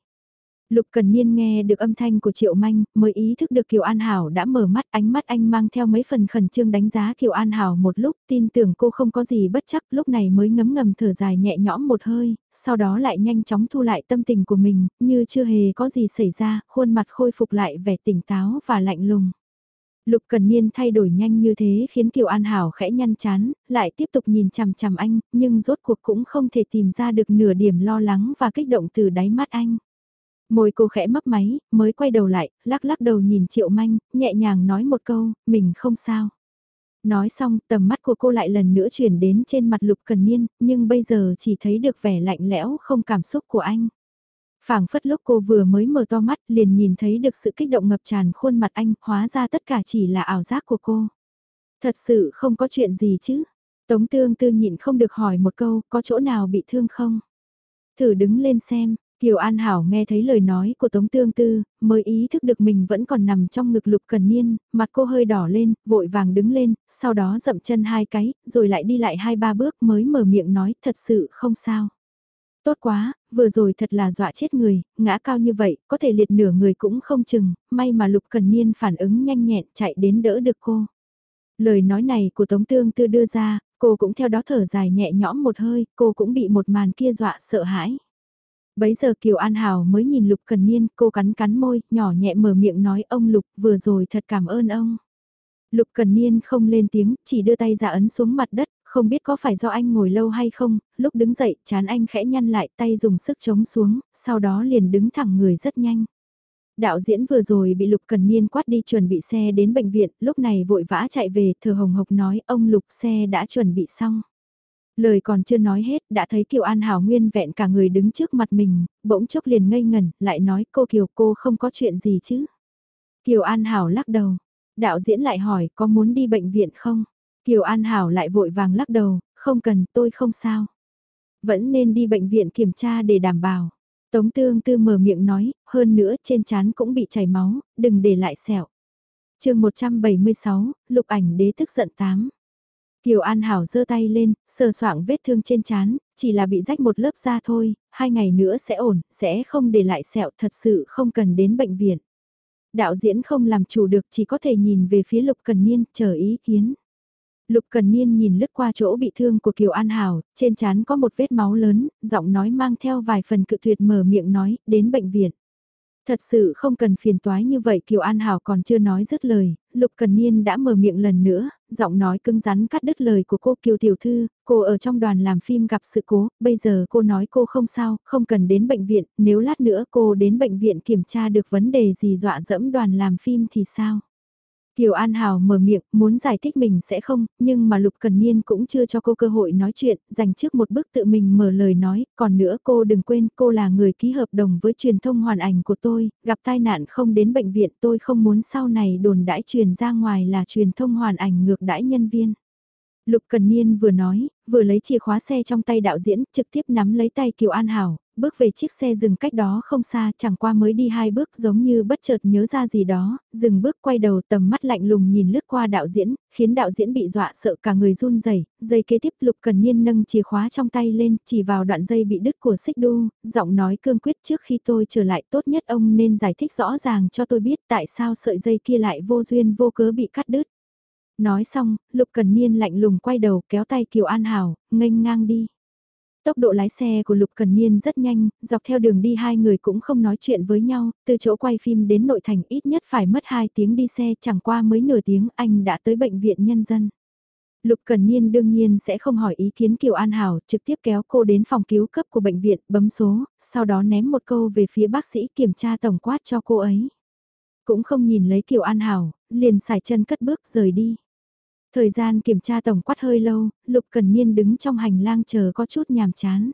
[SPEAKER 1] Lục Cần Niên nghe được âm thanh của Triệu Manh, mới ý thức được Kiều An Hảo đã mở mắt, ánh mắt anh mang theo mấy phần khẩn trương đánh giá Kiều An Hảo một lúc, tin tưởng cô không có gì bất chắc, lúc này mới ngấm ngầm thở dài nhẹ nhõm một hơi, sau đó lại nhanh chóng thu lại tâm tình của mình, như chưa hề có gì xảy ra, khuôn mặt khôi phục lại vẻ tỉnh táo và lạnh lùng. Lục Cần Niên thay đổi nhanh như thế khiến Kiều An Hảo khẽ nhăn chán, lại tiếp tục nhìn chằm chằm anh, nhưng rốt cuộc cũng không thể tìm ra được nửa điểm lo lắng và kích động từ đáy mắt anh. Môi cô khẽ mấp máy, mới quay đầu lại, lắc lắc đầu nhìn Triệu Manh, nhẹ nhàng nói một câu, mình không sao. Nói xong, tầm mắt của cô lại lần nữa chuyển đến trên mặt Lục Cần Niên, nhưng bây giờ chỉ thấy được vẻ lạnh lẽo không cảm xúc của anh. phảng phất lúc cô vừa mới mở to mắt liền nhìn thấy được sự kích động ngập tràn khuôn mặt anh, hóa ra tất cả chỉ là ảo giác của cô. Thật sự không có chuyện gì chứ. Tống tương tư nhịn không được hỏi một câu, có chỗ nào bị thương không? Thử đứng lên xem, Kiều An Hảo nghe thấy lời nói của Tống Tương Tư, mới ý thức được mình vẫn còn nằm trong ngực Lục Cần Niên, mặt cô hơi đỏ lên, vội vàng đứng lên, sau đó dậm chân hai cái, rồi lại đi lại hai ba bước mới mở miệng nói thật sự không sao. Tốt quá, vừa rồi thật là dọa chết người, ngã cao như vậy, có thể liệt nửa người cũng không chừng, may mà Lục Cần Niên phản ứng nhanh nhẹn chạy đến đỡ được cô. Lời nói này của Tống Tương Tư đưa ra, cô cũng theo đó thở dài nhẹ nhõm một hơi, cô cũng bị một màn kia dọa sợ hãi. Bấy giờ Kiều An Hảo mới nhìn Lục Cần Niên, cô cắn cắn môi, nhỏ nhẹ mở miệng nói ông Lục vừa rồi thật cảm ơn ông. Lục Cần Niên không lên tiếng, chỉ đưa tay ra ấn xuống mặt đất, không biết có phải do anh ngồi lâu hay không, lúc đứng dậy chán anh khẽ nhăn lại tay dùng sức chống xuống, sau đó liền đứng thẳng người rất nhanh. Đạo diễn vừa rồi bị Lục Cần Niên quát đi chuẩn bị xe đến bệnh viện, lúc này vội vã chạy về, thờ hồng hộc nói ông Lục xe đã chuẩn bị xong. Lời còn chưa nói hết, đã thấy Kiều An Hảo nguyên vẹn cả người đứng trước mặt mình, bỗng chốc liền ngây ngẩn, lại nói cô Kiều cô không có chuyện gì chứ. Kiều An Hảo lắc đầu, đạo diễn lại hỏi có muốn đi bệnh viện không? Kiều An Hảo lại vội vàng lắc đầu, không cần tôi không sao. Vẫn nên đi bệnh viện kiểm tra để đảm bảo. Tống tương tư mở miệng nói, hơn nữa trên chán cũng bị chảy máu, đừng để lại sẹo. chương 176, lục ảnh đế tức giận tám. Kiều An Hảo giơ tay lên, sờ soạng vết thương trên chán, chỉ là bị rách một lớp da thôi, hai ngày nữa sẽ ổn, sẽ không để lại sẹo thật sự không cần đến bệnh viện. Đạo diễn không làm chủ được chỉ có thể nhìn về phía Lục Cần Niên, chờ ý kiến. Lục Cần Niên nhìn lướt qua chỗ bị thương của Kiều An Hảo, trên chán có một vết máu lớn, giọng nói mang theo vài phần cự tuyệt mở miệng nói, đến bệnh viện. Thật sự không cần phiền toái như vậy Kiều An Hảo còn chưa nói dứt lời, Lục Cần Niên đã mở miệng lần nữa, giọng nói cứng rắn cắt đứt lời của cô Kiều Tiểu Thư, cô ở trong đoàn làm phim gặp sự cố, bây giờ cô nói cô không sao, không cần đến bệnh viện, nếu lát nữa cô đến bệnh viện kiểm tra được vấn đề gì dọa dẫm đoàn làm phim thì sao? Kiều An Hảo mở miệng, muốn giải thích mình sẽ không, nhưng mà Lục Cần Niên cũng chưa cho cô cơ hội nói chuyện, dành trước một bước tự mình mở lời nói, còn nữa cô đừng quên cô là người ký hợp đồng với truyền thông hoàn ảnh của tôi, gặp tai nạn không đến bệnh viện tôi không muốn sau này đồn đãi truyền ra ngoài là truyền thông hoàn ảnh ngược đãi nhân viên. Lục Cần Niên vừa nói, vừa lấy chìa khóa xe trong tay đạo diễn, trực tiếp nắm lấy tay Kiều An Hảo, bước về chiếc xe dừng cách đó không xa, chẳng qua mới đi hai bước giống như bất chợt nhớ ra gì đó, dừng bước quay đầu tầm mắt lạnh lùng nhìn lướt qua đạo diễn, khiến đạo diễn bị dọa sợ cả người run rẩy. dây kế tiếp Lục Cần Niên nâng chìa khóa trong tay lên, chỉ vào đoạn dây bị đứt của xích đu, giọng nói cương quyết trước khi tôi trở lại tốt nhất ông nên giải thích rõ ràng cho tôi biết tại sao sợi dây kia lại vô duyên vô cớ bị cắt đứt. Nói xong, Lục Cần Niên lạnh lùng quay đầu kéo tay Kiều An Hảo, nghênh ngang đi. Tốc độ lái xe của Lục Cần Niên rất nhanh, dọc theo đường đi hai người cũng không nói chuyện với nhau, từ chỗ quay phim đến nội thành ít nhất phải mất 2 tiếng đi xe chẳng qua mới nửa tiếng anh đã tới bệnh viện nhân dân. Lục Cần Niên đương nhiên sẽ không hỏi ý kiến Kiều An Hảo, trực tiếp kéo cô đến phòng cứu cấp của bệnh viện, bấm số, sau đó ném một câu về phía bác sĩ kiểm tra tổng quát cho cô ấy. Cũng không nhìn lấy Kiều An Hảo, liền xài chân cất bước rời đi. Thời gian kiểm tra tổng quát hơi lâu, Lục Cần Niên đứng trong hành lang chờ có chút nhàm chán.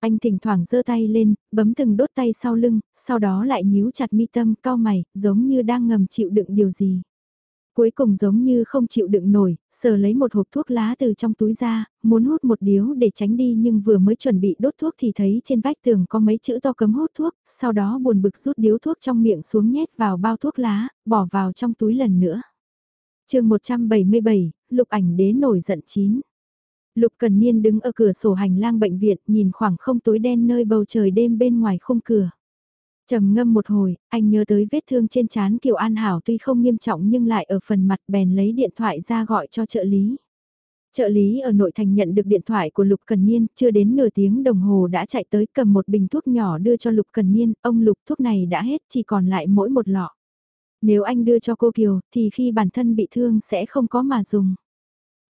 [SPEAKER 1] Anh thỉnh thoảng giơ tay lên, bấm từng đốt tay sau lưng, sau đó lại nhíu chặt mi tâm, cao mày, giống như đang ngầm chịu đựng điều gì. Cuối cùng giống như không chịu đựng nổi, sờ lấy một hộp thuốc lá từ trong túi ra, muốn hút một điếu để tránh đi nhưng vừa mới chuẩn bị đốt thuốc thì thấy trên vách tường có mấy chữ to cấm hút thuốc, sau đó buồn bực rút điếu thuốc trong miệng xuống nhét vào bao thuốc lá, bỏ vào trong túi lần nữa chương 177, lục ảnh đế nổi giận chín. Lục Cần Niên đứng ở cửa sổ hành lang bệnh viện nhìn khoảng không tối đen nơi bầu trời đêm bên ngoài khung cửa. trầm ngâm một hồi, anh nhớ tới vết thương trên trán Kiều An Hảo tuy không nghiêm trọng nhưng lại ở phần mặt bèn lấy điện thoại ra gọi cho trợ lý. Trợ lý ở nội thành nhận được điện thoại của Lục Cần Niên, chưa đến nửa tiếng đồng hồ đã chạy tới cầm một bình thuốc nhỏ đưa cho Lục Cần Niên, ông Lục thuốc này đã hết chỉ còn lại mỗi một lọ. Nếu anh đưa cho cô Kiều, thì khi bản thân bị thương sẽ không có mà dùng.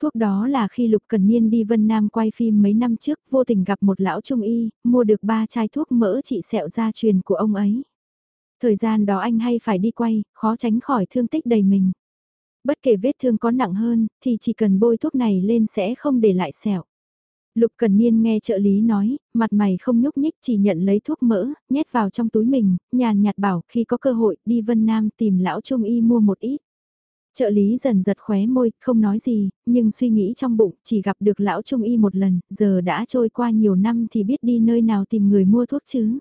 [SPEAKER 1] Thuốc đó là khi Lục Cần Niên đi Vân Nam quay phim mấy năm trước, vô tình gặp một lão trung y, mua được ba chai thuốc mỡ trị sẹo da truyền của ông ấy. Thời gian đó anh hay phải đi quay, khó tránh khỏi thương tích đầy mình. Bất kể vết thương có nặng hơn, thì chỉ cần bôi thuốc này lên sẽ không để lại sẹo. Lục Cần Niên nghe trợ lý nói, mặt mày không nhúc nhích chỉ nhận lấy thuốc mỡ, nhét vào trong túi mình, nhàn nhạt bảo khi có cơ hội đi Vân Nam tìm lão trung y mua một ít. Trợ lý dần giật khóe môi, không nói gì, nhưng suy nghĩ trong bụng chỉ gặp được lão trung y một lần, giờ đã trôi qua nhiều năm thì biết đi nơi nào tìm người mua thuốc chứ.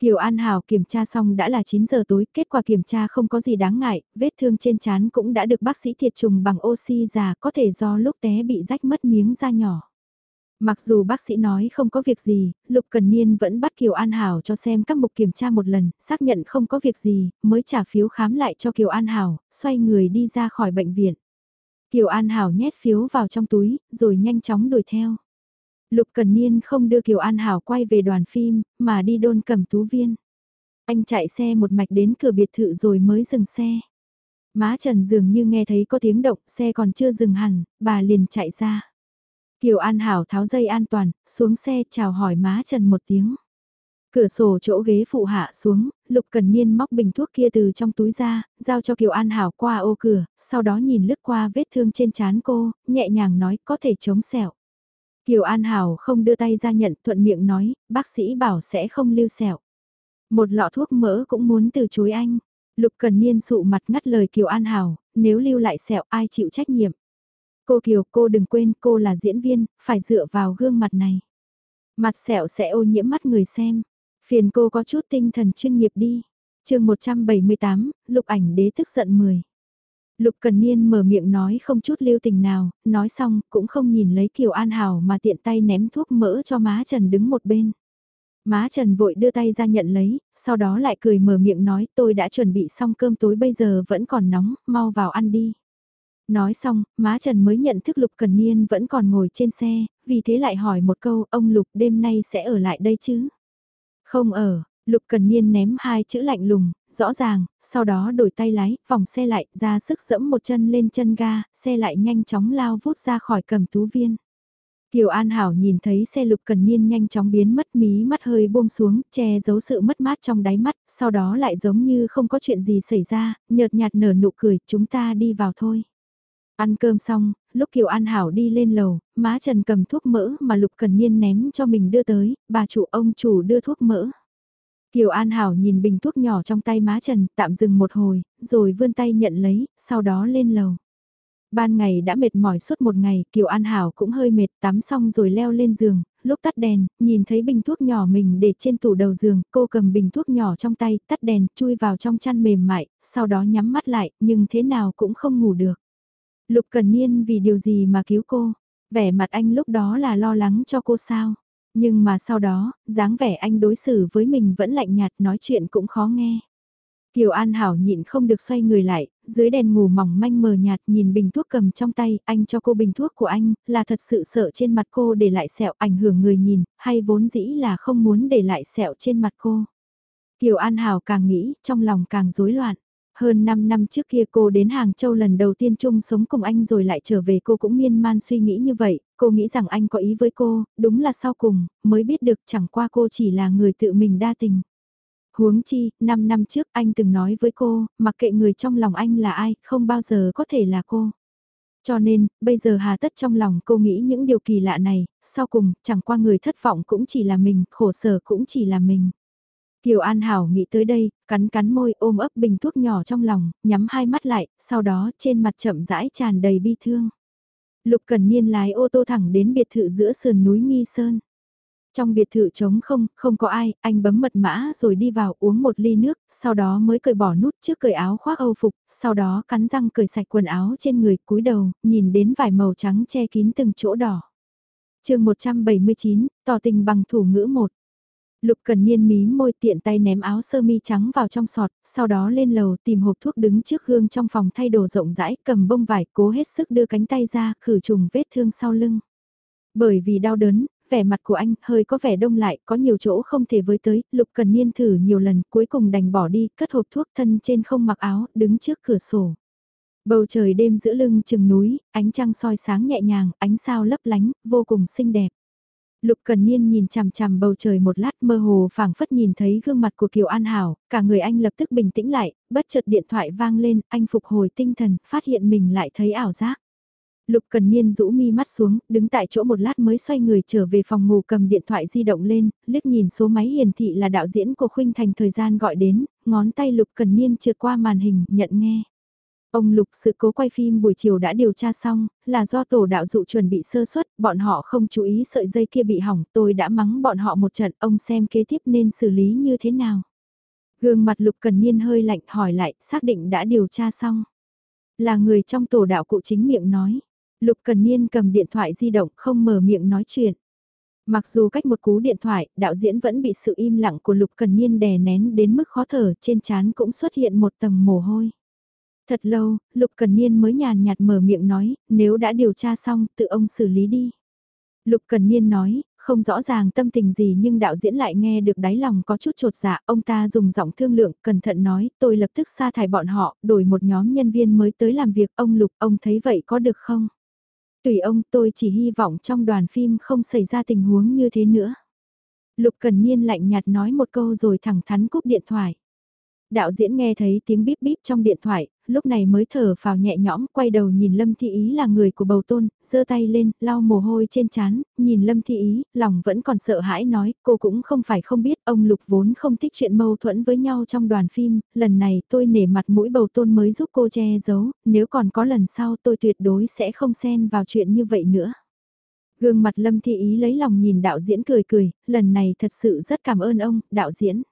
[SPEAKER 1] Kiều An Hảo kiểm tra xong đã là 9 giờ tối, kết quả kiểm tra không có gì đáng ngại, vết thương trên trán cũng đã được bác sĩ thiệt trùng bằng oxy già có thể do lúc té bị rách mất miếng da nhỏ. Mặc dù bác sĩ nói không có việc gì, Lục Cần Niên vẫn bắt Kiều An Hảo cho xem các mục kiểm tra một lần, xác nhận không có việc gì, mới trả phiếu khám lại cho Kiều An Hảo, xoay người đi ra khỏi bệnh viện. Kiều An Hảo nhét phiếu vào trong túi, rồi nhanh chóng đuổi theo. Lục Cần Niên không đưa Kiều An Hảo quay về đoàn phim, mà đi đôn cầm tú viên. Anh chạy xe một mạch đến cửa biệt thự rồi mới dừng xe. Má Trần dường như nghe thấy có tiếng động, xe còn chưa dừng hẳn, bà liền chạy ra. Kiều An Hảo tháo dây an toàn, xuống xe chào hỏi má Trần một tiếng. Cửa sổ chỗ ghế phụ hạ xuống, Lục Cần Niên móc bình thuốc kia từ trong túi ra, giao cho Kiều An Hảo qua ô cửa, sau đó nhìn lướt qua vết thương trên trán cô, nhẹ nhàng nói có thể chống sẹo. Kiều An Hảo không đưa tay ra nhận thuận miệng nói, bác sĩ bảo sẽ không lưu sẹo. Một lọ thuốc mỡ cũng muốn từ chối anh. Lục Cần Niên sụ mặt ngắt lời Kiều An Hảo, nếu lưu lại sẹo ai chịu trách nhiệm. Cô Kiều, cô đừng quên cô là diễn viên, phải dựa vào gương mặt này. Mặt sẹo sẽ ô nhiễm mắt người xem. Phiền cô có chút tinh thần chuyên nghiệp đi. chương 178, lục ảnh đế tức giận 10. Lục Cần Niên mở miệng nói không chút lưu tình nào, nói xong cũng không nhìn lấy Kiều An Hảo mà tiện tay ném thuốc mỡ cho má Trần đứng một bên. Má Trần vội đưa tay ra nhận lấy, sau đó lại cười mở miệng nói tôi đã chuẩn bị xong cơm tối bây giờ vẫn còn nóng, mau vào ăn đi. Nói xong, má Trần mới nhận thức Lục Cần Niên vẫn còn ngồi trên xe, vì thế lại hỏi một câu, ông Lục đêm nay sẽ ở lại đây chứ? Không ở, Lục Cần Niên ném hai chữ lạnh lùng, rõ ràng, sau đó đổi tay lái, vòng xe lại, ra sức dẫm một chân lên chân ga, xe lại nhanh chóng lao vút ra khỏi cầm tú viên. Kiều An Hảo nhìn thấy xe Lục Cần Niên nhanh chóng biến mất mí mắt hơi buông xuống, che giấu sự mất mát trong đáy mắt, sau đó lại giống như không có chuyện gì xảy ra, nhợt nhạt nở nụ cười, chúng ta đi vào thôi. Ăn cơm xong, lúc Kiều An Hảo đi lên lầu, má Trần cầm thuốc mỡ mà Lục Cần Niên ném cho mình đưa tới, bà chủ ông chủ đưa thuốc mỡ. Kiều An Hảo nhìn bình thuốc nhỏ trong tay má Trần, tạm dừng một hồi, rồi vươn tay nhận lấy, sau đó lên lầu. Ban ngày đã mệt mỏi suốt một ngày, Kiều An Hảo cũng hơi mệt, tắm xong rồi leo lên giường, lúc tắt đèn, nhìn thấy bình thuốc nhỏ mình để trên tủ đầu giường, cô cầm bình thuốc nhỏ trong tay, tắt đèn, chui vào trong chăn mềm mại, sau đó nhắm mắt lại, nhưng thế nào cũng không ngủ được. Lục Cần Niên vì điều gì mà cứu cô? Vẻ mặt anh lúc đó là lo lắng cho cô sao? Nhưng mà sau đó, dáng vẻ anh đối xử với mình vẫn lạnh nhạt nói chuyện cũng khó nghe. Kiều An Hảo nhịn không được xoay người lại, dưới đèn ngủ mỏng manh mờ nhạt nhìn bình thuốc cầm trong tay, anh cho cô bình thuốc của anh, là thật sự sợ trên mặt cô để lại sẹo ảnh hưởng người nhìn, hay vốn dĩ là không muốn để lại sẹo trên mặt cô. Kiều An Hảo càng nghĩ, trong lòng càng rối loạn. Hơn 5 năm trước kia cô đến Hàng Châu lần đầu tiên chung sống cùng anh rồi lại trở về cô cũng miên man suy nghĩ như vậy, cô nghĩ rằng anh có ý với cô, đúng là sau cùng, mới biết được chẳng qua cô chỉ là người tự mình đa tình. Huống chi, 5 năm trước anh từng nói với cô, mặc kệ người trong lòng anh là ai, không bao giờ có thể là cô. Cho nên, bây giờ hà tất trong lòng cô nghĩ những điều kỳ lạ này, sau cùng, chẳng qua người thất vọng cũng chỉ là mình, khổ sở cũng chỉ là mình. Kiều An Hảo nghĩ tới đây, cắn cắn môi ôm ấp bình thuốc nhỏ trong lòng, nhắm hai mắt lại, sau đó trên mặt chậm rãi tràn đầy bi thương. Lục Cần Niên lái ô tô thẳng đến biệt thự giữa sườn núi Nghi Sơn. Trong biệt thự trống không, không có ai, anh bấm mật mã rồi đi vào uống một ly nước, sau đó mới cởi bỏ nút trước cởi áo khoác âu phục, sau đó cắn răng cởi sạch quần áo trên người cúi đầu, nhìn đến vải màu trắng che kín từng chỗ đỏ. chương 179, tỏ tình bằng thủ ngữ 1. Lục Cần Niên mí môi tiện tay ném áo sơ mi trắng vào trong sọt, sau đó lên lầu tìm hộp thuốc đứng trước gương trong phòng thay đồ rộng rãi, cầm bông vải cố hết sức đưa cánh tay ra, khử trùng vết thương sau lưng. Bởi vì đau đớn, vẻ mặt của anh hơi có vẻ đông lại, có nhiều chỗ không thể với tới, Lục Cần Niên thử nhiều lần, cuối cùng đành bỏ đi, cất hộp thuốc thân trên không mặc áo, đứng trước cửa sổ. Bầu trời đêm giữa lưng chừng núi, ánh trăng soi sáng nhẹ nhàng, ánh sao lấp lánh, vô cùng xinh đẹp. Lục Cần Niên nhìn chằm chằm bầu trời một lát mơ hồ phảng phất nhìn thấy gương mặt của Kiều An Hảo, cả người anh lập tức bình tĩnh lại, bất chợt điện thoại vang lên, anh phục hồi tinh thần, phát hiện mình lại thấy ảo giác. Lục Cần Niên rũ mi mắt xuống, đứng tại chỗ một lát mới xoay người trở về phòng ngủ cầm điện thoại di động lên, liếc nhìn số máy hiển thị là đạo diễn của Khuynh Thành thời gian gọi đến, ngón tay Lục Cần Niên trượt qua màn hình, nhận nghe. Ông Lục sự cố quay phim buổi chiều đã điều tra xong, là do tổ đạo dụ chuẩn bị sơ suất, bọn họ không chú ý sợi dây kia bị hỏng, tôi đã mắng bọn họ một trận, ông xem kế tiếp nên xử lý như thế nào. Gương mặt Lục Cần Niên hơi lạnh hỏi lại, xác định đã điều tra xong. Là người trong tổ đạo cụ chính miệng nói. Lục Cần Niên cầm điện thoại di động không mở miệng nói chuyện. Mặc dù cách một cú điện thoại, đạo diễn vẫn bị sự im lặng của Lục Cần Niên đè nén đến mức khó thở, trên trán cũng xuất hiện một tầng mồ hôi. Thật lâu, Lục Cần Niên mới nhàn nhạt mở miệng nói, nếu đã điều tra xong, tự ông xử lý đi. Lục Cần Niên nói, không rõ ràng tâm tình gì nhưng đạo diễn lại nghe được đáy lòng có chút trột dạ, ông ta dùng giọng thương lượng, cẩn thận nói, tôi lập tức sa thải bọn họ, đổi một nhóm nhân viên mới tới làm việc, ông Lục, ông thấy vậy có được không? Tùy ông, tôi chỉ hy vọng trong đoàn phim không xảy ra tình huống như thế nữa. Lục Cần Niên lạnh nhạt nói một câu rồi thẳng thắn cúp điện thoại. Đạo diễn nghe thấy tiếng bíp bíp trong điện thoại, lúc này mới thở phào nhẹ nhõm, quay đầu nhìn Lâm Thị Ý là người của bầu tôn, giơ tay lên, lau mồ hôi trên trán, nhìn Lâm Thị Ý, lòng vẫn còn sợ hãi nói, cô cũng không phải không biết, ông Lục vốn không thích chuyện mâu thuẫn với nhau trong đoàn phim, lần này tôi nể mặt mũi bầu tôn mới giúp cô che giấu, nếu còn có lần sau tôi tuyệt đối sẽ không xen vào chuyện như vậy nữa. Gương mặt Lâm Thị Ý lấy lòng nhìn đạo diễn cười cười, lần này thật sự rất cảm ơn ông, đạo diễn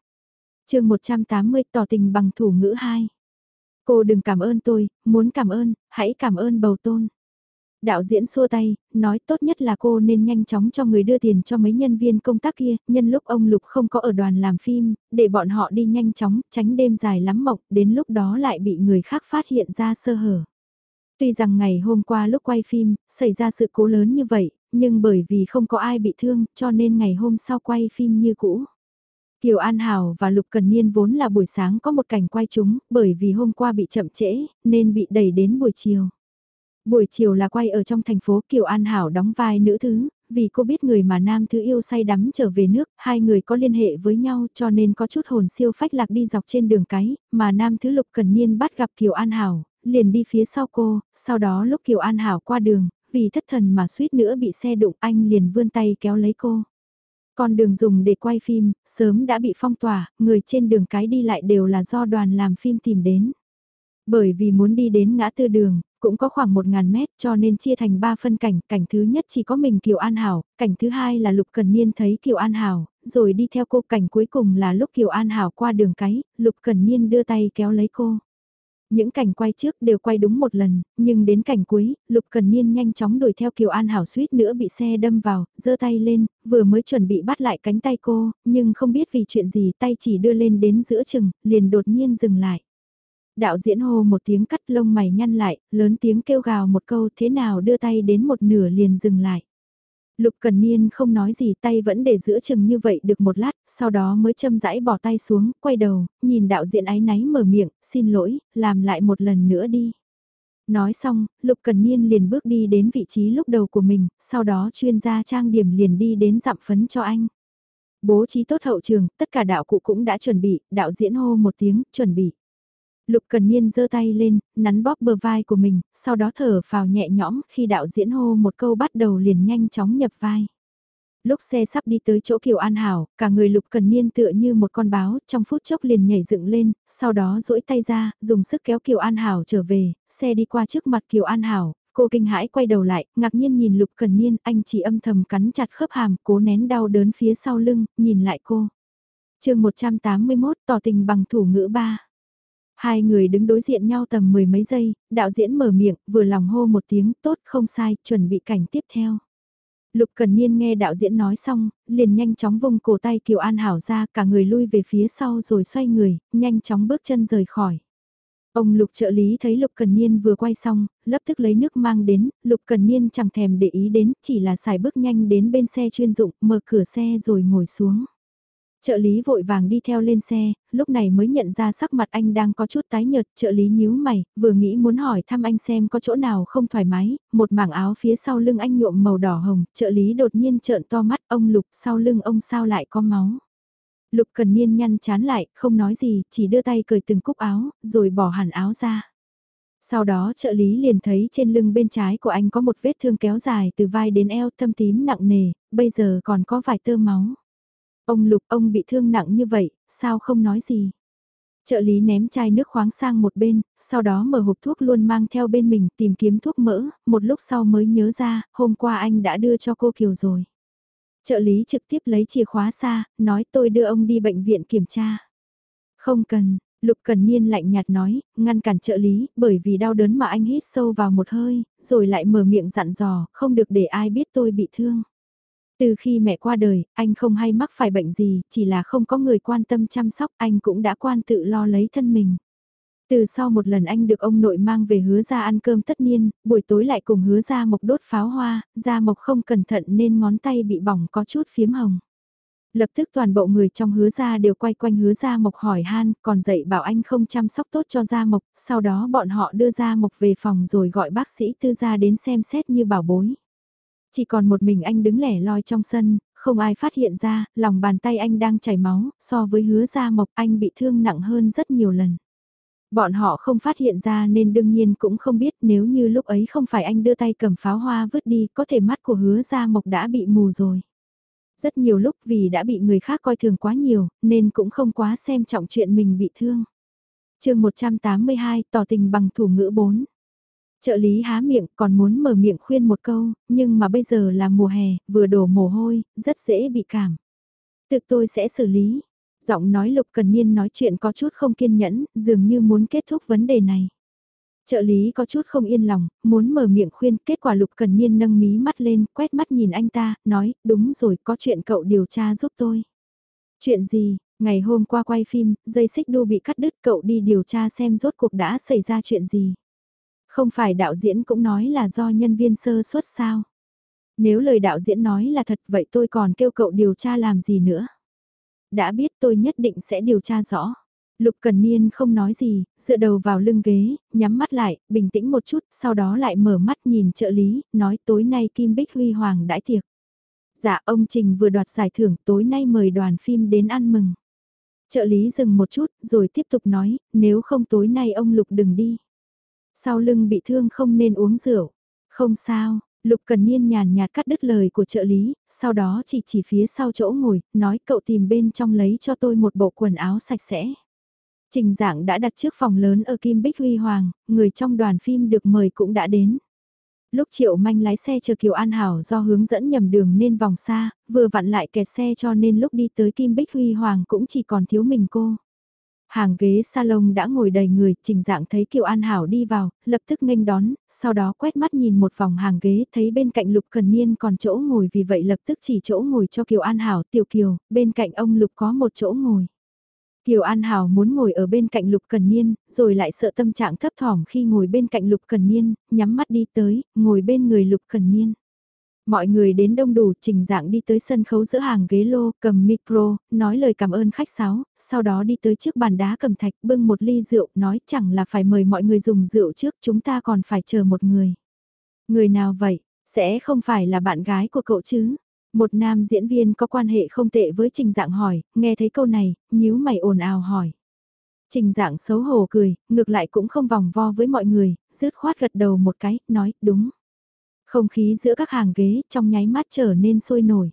[SPEAKER 1] chương 180 tỏ tình bằng thủ ngữ 2. Cô đừng cảm ơn tôi, muốn cảm ơn, hãy cảm ơn bầu tôn. Đạo diễn xua tay, nói tốt nhất là cô nên nhanh chóng cho người đưa tiền cho mấy nhân viên công tác kia, nhân lúc ông Lục không có ở đoàn làm phim, để bọn họ đi nhanh chóng, tránh đêm dài lắm mộng, đến lúc đó lại bị người khác phát hiện ra sơ hở. Tuy rằng ngày hôm qua lúc quay phim, xảy ra sự cố lớn như vậy, nhưng bởi vì không có ai bị thương, cho nên ngày hôm sau quay phim như cũ. Kiều An Hảo và Lục Cần Niên vốn là buổi sáng có một cảnh quay chúng, bởi vì hôm qua bị chậm trễ, nên bị đẩy đến buổi chiều. Buổi chiều là quay ở trong thành phố Kiều An Hảo đóng vai nữ thứ, vì cô biết người mà nam thứ yêu say đắm trở về nước, hai người có liên hệ với nhau cho nên có chút hồn siêu phách lạc đi dọc trên đường cái, mà nam thứ Lục Cần Niên bắt gặp Kiều An Hảo, liền đi phía sau cô, sau đó lúc Kiều An Hảo qua đường, vì thất thần mà suýt nữa bị xe đụng anh liền vươn tay kéo lấy cô. Con đường dùng để quay phim, sớm đã bị phong tỏa, người trên đường cái đi lại đều là do đoàn làm phim tìm đến. Bởi vì muốn đi đến ngã tư đường, cũng có khoảng 1.000 mét cho nên chia thành 3 phân cảnh, cảnh thứ nhất chỉ có mình Kiều An Hảo, cảnh thứ hai là Lục Cần Niên thấy Kiều An Hảo, rồi đi theo cô cảnh cuối cùng là lúc Kiều An Hảo qua đường cái, Lục Cần Niên đưa tay kéo lấy cô. Những cảnh quay trước đều quay đúng một lần, nhưng đến cảnh cuối, Lục Cần Niên nhanh chóng đuổi theo Kiều An Hảo suýt nữa bị xe đâm vào, giơ tay lên, vừa mới chuẩn bị bắt lại cánh tay cô, nhưng không biết vì chuyện gì tay chỉ đưa lên đến giữa chừng, liền đột nhiên dừng lại. Đạo diễn hô một tiếng cắt lông mày nhăn lại, lớn tiếng kêu gào một câu thế nào đưa tay đến một nửa liền dừng lại. Lục Cần Niên không nói gì tay vẫn để giữa chừng như vậy được một lát, sau đó mới châm rãi bỏ tay xuống, quay đầu, nhìn đạo diễn ái náy mở miệng, xin lỗi, làm lại một lần nữa đi. Nói xong, Lục Cần Niên liền bước đi đến vị trí lúc đầu của mình, sau đó chuyên gia trang điểm liền đi đến dặm phấn cho anh. Bố trí tốt hậu trường, tất cả đạo cụ cũng đã chuẩn bị, đạo diễn hô một tiếng, chuẩn bị. Lục Cần Niên giơ tay lên, nắn bóp bờ vai của mình, sau đó thở phào nhẹ nhõm khi đạo diễn hô một câu bắt đầu liền nhanh chóng nhập vai. Lúc xe sắp đi tới chỗ Kiều An Hảo, cả người Lục Cần Niên tựa như một con báo, trong phút chốc liền nhảy dựng lên, sau đó duỗi tay ra, dùng sức kéo Kiều An Hảo trở về, xe đi qua trước mặt Kiều An Hảo, cô kinh hãi quay đầu lại, ngạc nhiên nhìn Lục Cần Niên, anh chỉ âm thầm cắn chặt khớp hàm, cố nén đau đớn phía sau lưng, nhìn lại cô. chương 181 tỏ tình bằng thủ ngữ ba. Hai người đứng đối diện nhau tầm mười mấy giây, đạo diễn mở miệng, vừa lòng hô một tiếng, tốt không sai, chuẩn bị cảnh tiếp theo. Lục Cần Niên nghe đạo diễn nói xong, liền nhanh chóng vung cổ tay Kiều An Hảo ra, cả người lui về phía sau rồi xoay người, nhanh chóng bước chân rời khỏi. Ông Lục trợ lý thấy Lục Cần Niên vừa quay xong, lập tức lấy nước mang đến, Lục Cần Niên chẳng thèm để ý đến, chỉ là xài bước nhanh đến bên xe chuyên dụng, mở cửa xe rồi ngồi xuống. Trợ lý vội vàng đi theo lên xe, lúc này mới nhận ra sắc mặt anh đang có chút tái nhợt, trợ lý nhíu mày, vừa nghĩ muốn hỏi thăm anh xem có chỗ nào không thoải mái, một mảng áo phía sau lưng anh nhuộm màu đỏ hồng, trợ lý đột nhiên trợn to mắt, ông Lục sau lưng ông sao lại có máu. Lục cần niên nhăn chán lại, không nói gì, chỉ đưa tay cởi từng cúc áo, rồi bỏ hẳn áo ra. Sau đó trợ lý liền thấy trên lưng bên trái của anh có một vết thương kéo dài từ vai đến eo thâm tím nặng nề, bây giờ còn có vài tơ máu. Ông Lục ông bị thương nặng như vậy, sao không nói gì? Trợ lý ném chai nước khoáng sang một bên, sau đó mở hộp thuốc luôn mang theo bên mình tìm kiếm thuốc mỡ, một lúc sau mới nhớ ra, hôm qua anh đã đưa cho cô Kiều rồi. Trợ lý trực tiếp lấy chìa khóa xa, nói tôi đưa ông đi bệnh viện kiểm tra. Không cần, Lục Cần Niên lạnh nhạt nói, ngăn cản trợ lý, bởi vì đau đớn mà anh hít sâu vào một hơi, rồi lại mở miệng dặn dò, không được để ai biết tôi bị thương. Từ khi mẹ qua đời, anh không hay mắc phải bệnh gì, chỉ là không có người quan tâm chăm sóc, anh cũng đã quan tự lo lấy thân mình. Từ sau một lần anh được ông nội mang về hứa ra ăn cơm tất niên, buổi tối lại cùng hứa ra mộc đốt pháo hoa, ra mộc không cẩn thận nên ngón tay bị bỏng có chút phiếm hồng. Lập tức toàn bộ người trong hứa ra đều quay quanh hứa ra mộc hỏi han, còn dạy bảo anh không chăm sóc tốt cho gia mộc, sau đó bọn họ đưa gia mộc về phòng rồi gọi bác sĩ tư gia đến xem xét như bảo bối. Chỉ còn một mình anh đứng lẻ loi trong sân, không ai phát hiện ra, lòng bàn tay anh đang chảy máu, so với hứa gia mộc anh bị thương nặng hơn rất nhiều lần. Bọn họ không phát hiện ra nên đương nhiên cũng không biết nếu như lúc ấy không phải anh đưa tay cầm pháo hoa vứt đi có thể mắt của hứa gia mộc đã bị mù rồi. Rất nhiều lúc vì đã bị người khác coi thường quá nhiều nên cũng không quá xem trọng chuyện mình bị thương. chương 182 tỏ tình bằng thủ ngữ 4 Trợ lý há miệng còn muốn mở miệng khuyên một câu, nhưng mà bây giờ là mùa hè, vừa đổ mồ hôi, rất dễ bị cảm. Tự tôi sẽ xử lý. Giọng nói Lục Cần Niên nói chuyện có chút không kiên nhẫn, dường như muốn kết thúc vấn đề này. Trợ lý có chút không yên lòng, muốn mở miệng khuyên, kết quả Lục Cần Niên nâng mí mắt lên, quét mắt nhìn anh ta, nói, đúng rồi, có chuyện cậu điều tra giúp tôi. Chuyện gì, ngày hôm qua quay phim, dây xích đu bị cắt đứt cậu đi điều tra xem rốt cuộc đã xảy ra chuyện gì. Không phải đạo diễn cũng nói là do nhân viên sơ suất sao? Nếu lời đạo diễn nói là thật vậy tôi còn kêu cậu điều tra làm gì nữa? đã biết tôi nhất định sẽ điều tra rõ. Lục Cần Niên không nói gì, dựa đầu vào lưng ghế, nhắm mắt lại, bình tĩnh một chút, sau đó lại mở mắt nhìn trợ lý, nói tối nay Kim Bích Huy Hoàng đãi tiệc. Dạ ông Trình vừa đoạt giải thưởng tối nay mời đoàn phim đến ăn mừng. Trợ lý dừng một chút rồi tiếp tục nói, nếu không tối nay ông Lục đừng đi. Sau lưng bị thương không nên uống rượu. Không sao, Lục Cần Niên nhàn nhạt cắt đứt lời của trợ lý, sau đó chỉ chỉ phía sau chỗ ngồi, nói cậu tìm bên trong lấy cho tôi một bộ quần áo sạch sẽ. Trình dạng đã đặt trước phòng lớn ở Kim Bích Huy Hoàng, người trong đoàn phim được mời cũng đã đến. Lúc Triệu Manh lái xe chờ Kiều An Hảo do hướng dẫn nhầm đường nên vòng xa, vừa vặn lại kẹt xe cho nên lúc đi tới Kim Bích Huy Hoàng cũng chỉ còn thiếu mình cô. Hàng ghế salon đã ngồi đầy người, trình dạng thấy Kiều An Hảo đi vào, lập tức nghênh đón, sau đó quét mắt nhìn một vòng hàng ghế thấy bên cạnh Lục Cần Niên còn chỗ ngồi vì vậy lập tức chỉ chỗ ngồi cho Kiều An Hảo, Tiểu Kiều, bên cạnh ông Lục có một chỗ ngồi. Kiều An Hảo muốn ngồi ở bên cạnh Lục Cần Niên, rồi lại sợ tâm trạng thấp thỏm khi ngồi bên cạnh Lục Cần Niên, nhắm mắt đi tới, ngồi bên người Lục Cần Niên. Mọi người đến đông đủ, trình dạng đi tới sân khấu giữa hàng ghế lô, cầm micro, nói lời cảm ơn khách sáo, sau đó đi tới trước bàn đá cầm thạch bưng một ly rượu, nói chẳng là phải mời mọi người dùng rượu trước, chúng ta còn phải chờ một người. Người nào vậy, sẽ không phải là bạn gái của cậu chứ? Một nam diễn viên có quan hệ không tệ với trình dạng hỏi, nghe thấy câu này, nhíu mày ồn ào hỏi. Trình dạng xấu hổ cười, ngược lại cũng không vòng vo với mọi người, rứt khoát gật đầu một cái, nói, đúng. Không khí giữa các hàng ghế trong nháy mắt trở nên sôi nổi.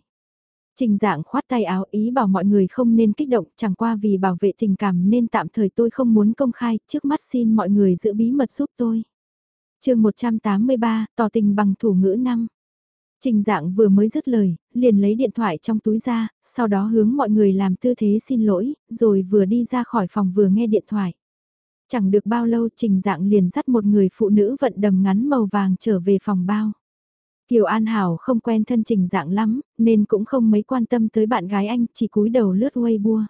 [SPEAKER 1] Trình dạng khoát tay áo ý bảo mọi người không nên kích động, chẳng qua vì bảo vệ tình cảm nên tạm thời tôi không muốn công khai, trước mắt xin mọi người giữ bí mật giúp tôi. chương 183, tỏ tình bằng thủ ngữ năm. Trình dạng vừa mới dứt lời, liền lấy điện thoại trong túi ra, sau đó hướng mọi người làm tư thế xin lỗi, rồi vừa đi ra khỏi phòng vừa nghe điện thoại. Chẳng được bao lâu trình dạng liền dắt một người phụ nữ vận đầm ngắn màu vàng trở về phòng bao. Kiều An Hảo không quen thân trình dạng lắm, nên cũng không mấy quan tâm tới bạn gái anh, chỉ cúi đầu lướt Weibo.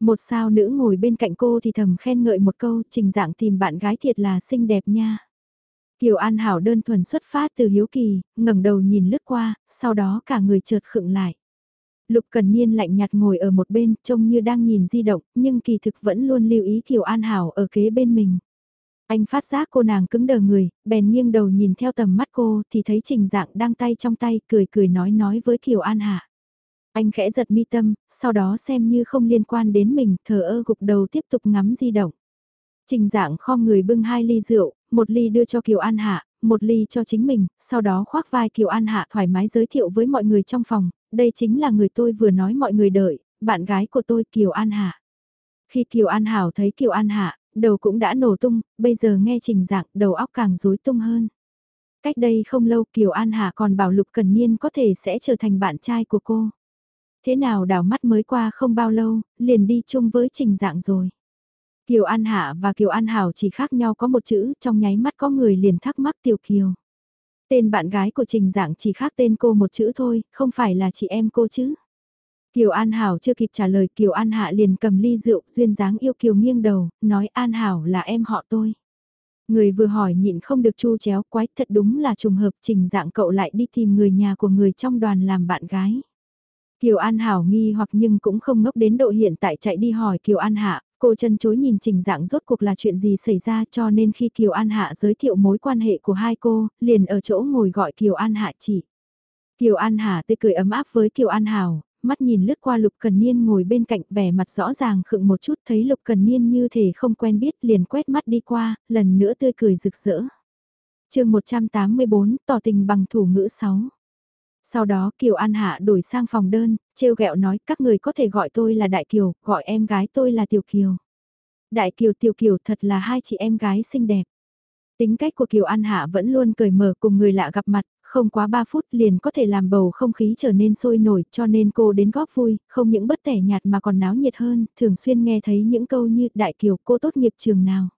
[SPEAKER 1] Một sao nữ ngồi bên cạnh cô thì thầm khen ngợi một câu, trình dạng tìm bạn gái thiệt là xinh đẹp nha. Kiều An Hảo đơn thuần xuất phát từ hiếu kỳ, ngẩng đầu nhìn lướt qua, sau đó cả người chợt khựng lại. Lục Cần Niên lạnh nhạt ngồi ở một bên, trông như đang nhìn di động, nhưng kỳ thực vẫn luôn lưu ý Kiều An Hảo ở kế bên mình. Anh phát giác cô nàng cứng đờ người, bèn nghiêng đầu nhìn theo tầm mắt cô thì thấy trình dạng đang tay trong tay cười cười nói nói với Kiều An Hạ. Anh khẽ giật mi tâm, sau đó xem như không liên quan đến mình, thờ ơ gục đầu tiếp tục ngắm di động. Trình dạng khom người bưng hai ly rượu, một ly đưa cho Kiều An Hạ, một ly cho chính mình, sau đó khoác vai Kiều An Hạ thoải mái giới thiệu với mọi người trong phòng, đây chính là người tôi vừa nói mọi người đợi, bạn gái của tôi Kiều An Hạ. Khi Kiều An Hảo thấy Kiều An Hạ, đầu cũng đã nổ tung, bây giờ nghe trình dạng đầu óc càng rối tung hơn. Cách đây không lâu Kiều An hà còn bảo Lục Cần Niên có thể sẽ trở thành bạn trai của cô. Thế nào đảo mắt mới qua không bao lâu, liền đi chung với trình dạng rồi. Kiều An Hạ và Kiều An Hảo chỉ khác nhau có một chữ, trong nháy mắt có người liền thắc mắc Tiểu Kiều. Tên bạn gái của Trình Dạng chỉ khác tên cô một chữ thôi, không phải là chị em cô chứ. Kiều An Hảo chưa kịp trả lời Kiều An Hạ liền cầm ly rượu duyên dáng yêu Kiều nghiêng đầu, nói An Hảo là em họ tôi. Người vừa hỏi nhịn không được chu chéo quái thật đúng là trùng hợp trình dạng cậu lại đi tìm người nhà của người trong đoàn làm bạn gái. Kiều An Hảo nghi hoặc nhưng cũng không ngốc đến độ hiện tại chạy đi hỏi Kiều An Hạ, cô chân chối nhìn trình dạng rốt cuộc là chuyện gì xảy ra cho nên khi Kiều An Hạ giới thiệu mối quan hệ của hai cô, liền ở chỗ ngồi gọi Kiều An Hạ chỉ. Kiều An Hạ tươi cười ấm áp với Kiều An Hảo, mắt nhìn lướt qua Lục Cần Niên ngồi bên cạnh vẻ mặt rõ ràng khựng một chút thấy Lục Cần Niên như thể không quen biết liền quét mắt đi qua, lần nữa tươi cười rực rỡ. chương 184 tỏ tình bằng thủ ngữ 6. Sau đó Kiều An Hạ đổi sang phòng đơn, trêu ghẹo nói các người có thể gọi tôi là Đại Kiều, gọi em gái tôi là Tiểu Kiều. Đại Kiều Tiểu Kiều thật là hai chị em gái xinh đẹp. Tính cách của Kiều An Hạ vẫn luôn cởi mở cùng người lạ gặp mặt, không quá 3 phút liền có thể làm bầu không khí trở nên sôi nổi cho nên cô đến góp vui, không những bất tẻ nhạt mà còn náo nhiệt hơn, thường xuyên nghe thấy những câu như Đại Kiều cô tốt nghiệp trường nào.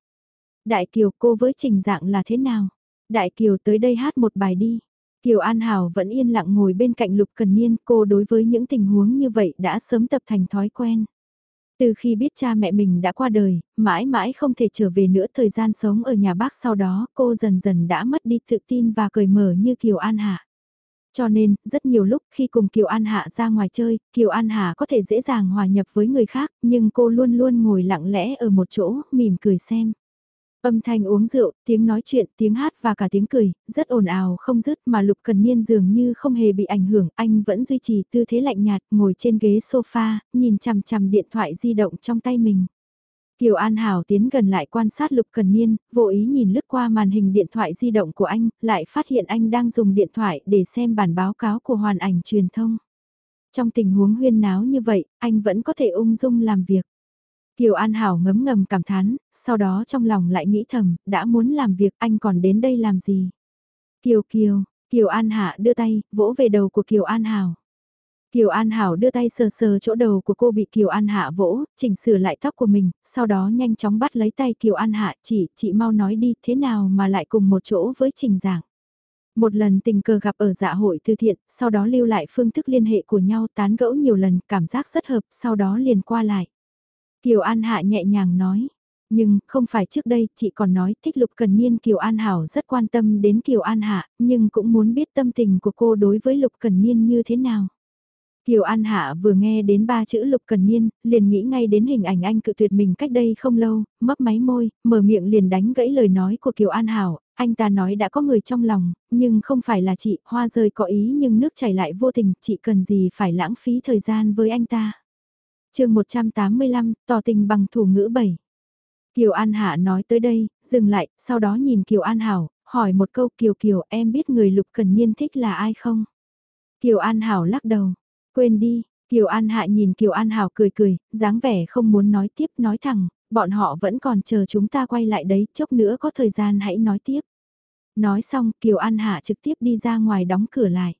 [SPEAKER 1] Đại Kiều cô với trình dạng là thế nào? Đại Kiều tới đây hát một bài đi. Kiều An Hảo vẫn yên lặng ngồi bên cạnh Lục Cần Niên, cô đối với những tình huống như vậy đã sớm tập thành thói quen. Từ khi biết cha mẹ mình đã qua đời, mãi mãi không thể trở về nữa thời gian sống ở nhà bác sau đó, cô dần dần đã mất đi tự tin và cởi mở như Kiều An Hạ. Cho nên, rất nhiều lúc khi cùng Kiều An Hạ ra ngoài chơi, Kiều An Hạ có thể dễ dàng hòa nhập với người khác, nhưng cô luôn luôn ngồi lặng lẽ ở một chỗ, mỉm cười xem. Âm thanh uống rượu, tiếng nói chuyện, tiếng hát và cả tiếng cười, rất ồn ào không dứt mà Lục Cần Niên dường như không hề bị ảnh hưởng, anh vẫn duy trì tư thế lạnh nhạt, ngồi trên ghế sofa, nhìn chằm chằm điện thoại di động trong tay mình. Kiều An Hảo tiến gần lại quan sát Lục Cần Niên, vô ý nhìn lướt qua màn hình điện thoại di động của anh, lại phát hiện anh đang dùng điện thoại để xem bản báo cáo của hoàn ảnh truyền thông. Trong tình huống huyên náo như vậy, anh vẫn có thể ung dung làm việc. Kiều An Hảo ngấm ngầm cảm thán, sau đó trong lòng lại nghĩ thầm, đã muốn làm việc anh còn đến đây làm gì. Kiều Kiều, Kiều An Hạ đưa tay, vỗ về đầu của Kiều An Hảo. Kiều An Hảo đưa tay sờ sờ chỗ đầu của cô bị Kiều An Hạ vỗ, chỉnh sửa lại tóc của mình, sau đó nhanh chóng bắt lấy tay Kiều An Hạ chỉ, chị mau nói đi, thế nào mà lại cùng một chỗ với trình giảng. Một lần tình cờ gặp ở dạ hội từ thiện, sau đó lưu lại phương thức liên hệ của nhau tán gẫu nhiều lần, cảm giác rất hợp, sau đó liền qua lại. Kiều An Hạ nhẹ nhàng nói, nhưng không phải trước đây chị còn nói thích Lục Cần Niên Kiều An Hảo rất quan tâm đến Kiều An Hạ, nhưng cũng muốn biết tâm tình của cô đối với Lục Cần Niên như thế nào. Kiều An Hạ vừa nghe đến ba chữ Lục Cần Niên, liền nghĩ ngay đến hình ảnh anh cự tuyệt mình cách đây không lâu, mấp máy môi, mở miệng liền đánh gãy lời nói của Kiều An Hảo, anh ta nói đã có người trong lòng, nhưng không phải là chị, hoa rơi có ý nhưng nước chảy lại vô tình, chị cần gì phải lãng phí thời gian với anh ta chương 185, tỏ tình bằng thủ ngữ 7. Kiều An Hạ nói tới đây, dừng lại, sau đó nhìn Kiều An Hảo, hỏi một câu Kiều Kiều em biết người Lục Cần Niên thích là ai không? Kiều An Hảo lắc đầu, Quên đi, Kiều An Hạ nhìn Kiều An Hảo cười cười, dáng vẻ không muốn nói tiếp nói thẳng, bọn họ vẫn còn chờ chúng ta quay lại đấy, chốc nữa có thời gian hãy nói tiếp. Nói xong Kiều An Hạ trực tiếp đi ra ngoài đóng cửa lại.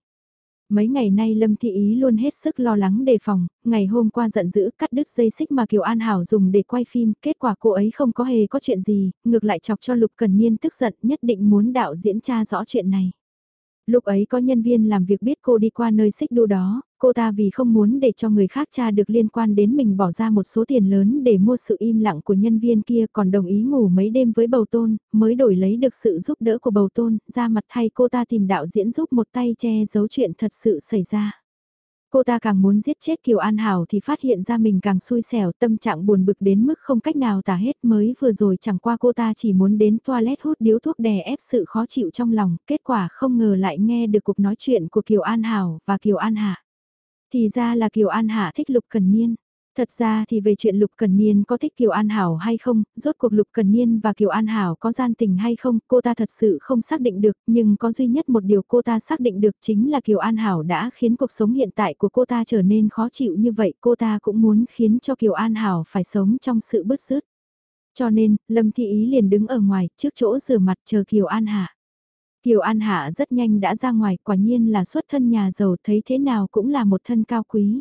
[SPEAKER 1] Mấy ngày nay Lâm Thị Ý luôn hết sức lo lắng đề phòng, ngày hôm qua giận dữ cắt đứt dây xích mà Kiều An Hảo dùng để quay phim, kết quả cô ấy không có hề có chuyện gì, ngược lại chọc cho Lục Cần Niên tức giận nhất định muốn đạo diễn tra rõ chuyện này. Lúc ấy có nhân viên làm việc biết cô đi qua nơi xích đu đó, cô ta vì không muốn để cho người khác tra được liên quan đến mình bỏ ra một số tiền lớn để mua sự im lặng của nhân viên kia còn đồng ý ngủ mấy đêm với bầu tôn, mới đổi lấy được sự giúp đỡ của bầu tôn, ra mặt thay cô ta tìm đạo diễn giúp một tay che giấu chuyện thật sự xảy ra. Cô ta càng muốn giết chết Kiều An Hảo thì phát hiện ra mình càng xui xẻo tâm trạng buồn bực đến mức không cách nào tả hết mới vừa rồi chẳng qua cô ta chỉ muốn đến toilet hút điếu thuốc đè ép sự khó chịu trong lòng, kết quả không ngờ lại nghe được cuộc nói chuyện của Kiều An Hảo và Kiều An Hạ. Thì ra là Kiều An Hạ thích Lục Cần Niên. Thật ra thì về chuyện Lục Cần Niên có thích Kiều An Hảo hay không, rốt cuộc Lục Cần Niên và Kiều An Hảo có gian tình hay không, cô ta thật sự không xác định được, nhưng có duy nhất một điều cô ta xác định được chính là Kiều An Hảo đã khiến cuộc sống hiện tại của cô ta trở nên khó chịu như vậy, cô ta cũng muốn khiến cho Kiều An Hảo phải sống trong sự bứt rứt. Cho nên, Lâm Thị Ý liền đứng ở ngoài, trước chỗ rửa mặt chờ Kiều An Hạ. Kiều An Hạ rất nhanh đã ra ngoài, quả nhiên là xuất thân nhà giàu thấy thế nào cũng là một thân cao quý.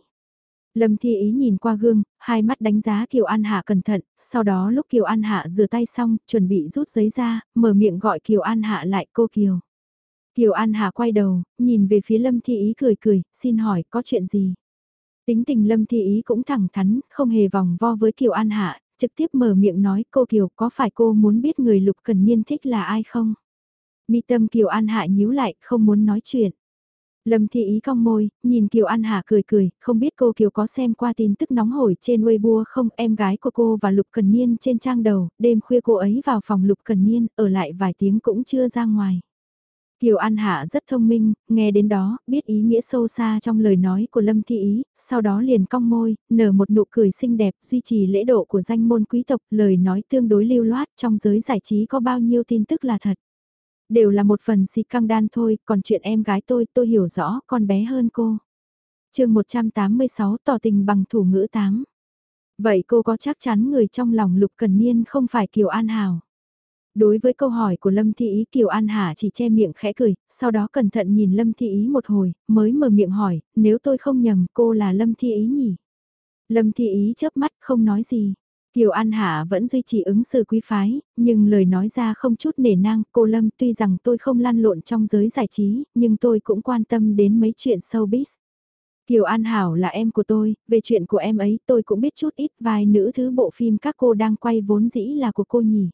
[SPEAKER 1] Lâm Thi Ý nhìn qua gương, hai mắt đánh giá Kiều An Hạ cẩn thận, sau đó lúc Kiều An Hạ rửa tay xong, chuẩn bị rút giấy ra, mở miệng gọi Kiều An Hạ lại cô Kiều. Kiều An Hạ quay đầu, nhìn về phía Lâm Thi Ý cười cười, xin hỏi có chuyện gì? Tính tình Lâm Thi Ý cũng thẳng thắn, không hề vòng vo với Kiều An Hạ, trực tiếp mở miệng nói cô Kiều có phải cô muốn biết người Lục Cần Niên thích là ai không? Mi tâm Kiều An Hạ nhíu lại, không muốn nói chuyện. Lâm Thị Ý cong môi, nhìn Kiều An Hà cười cười, không biết cô Kiều có xem qua tin tức nóng hổi trên Weibo không, em gái của cô và Lục Cần Niên trên trang đầu, đêm khuya cô ấy vào phòng Lục Cần Niên, ở lại vài tiếng cũng chưa ra ngoài. Kiều An Hạ rất thông minh, nghe đến đó, biết ý nghĩa sâu xa trong lời nói của Lâm Thị Ý, sau đó liền cong môi, nở một nụ cười xinh đẹp, duy trì lễ độ của danh môn quý tộc, lời nói tương đối lưu loát trong giới giải trí có bao nhiêu tin tức là thật. Đều là một phần xịt căng đan thôi, còn chuyện em gái tôi, tôi hiểu rõ, con bé hơn cô. chương 186 tỏ tình bằng thủ ngữ 8. Vậy cô có chắc chắn người trong lòng Lục Cần Niên không phải Kiều An Hảo? Đối với câu hỏi của Lâm Thị Ý Kiều An Hà chỉ che miệng khẽ cười, sau đó cẩn thận nhìn Lâm Thị Ý một hồi, mới mở miệng hỏi, nếu tôi không nhầm cô là Lâm Thị Ý nhỉ? Lâm Thị Ý chớp mắt không nói gì. Kiều An Hạ vẫn duy trì ứng xử quý phái, nhưng lời nói ra không chút nể nang, cô Lâm tuy rằng tôi không lăn lộn trong giới giải trí, nhưng tôi cũng quan tâm đến mấy chuyện showbiz. Kiều An Hảo là em của tôi, về chuyện của em ấy tôi cũng biết chút ít vài nữ thứ bộ phim các cô đang quay vốn dĩ là của cô nhỉ.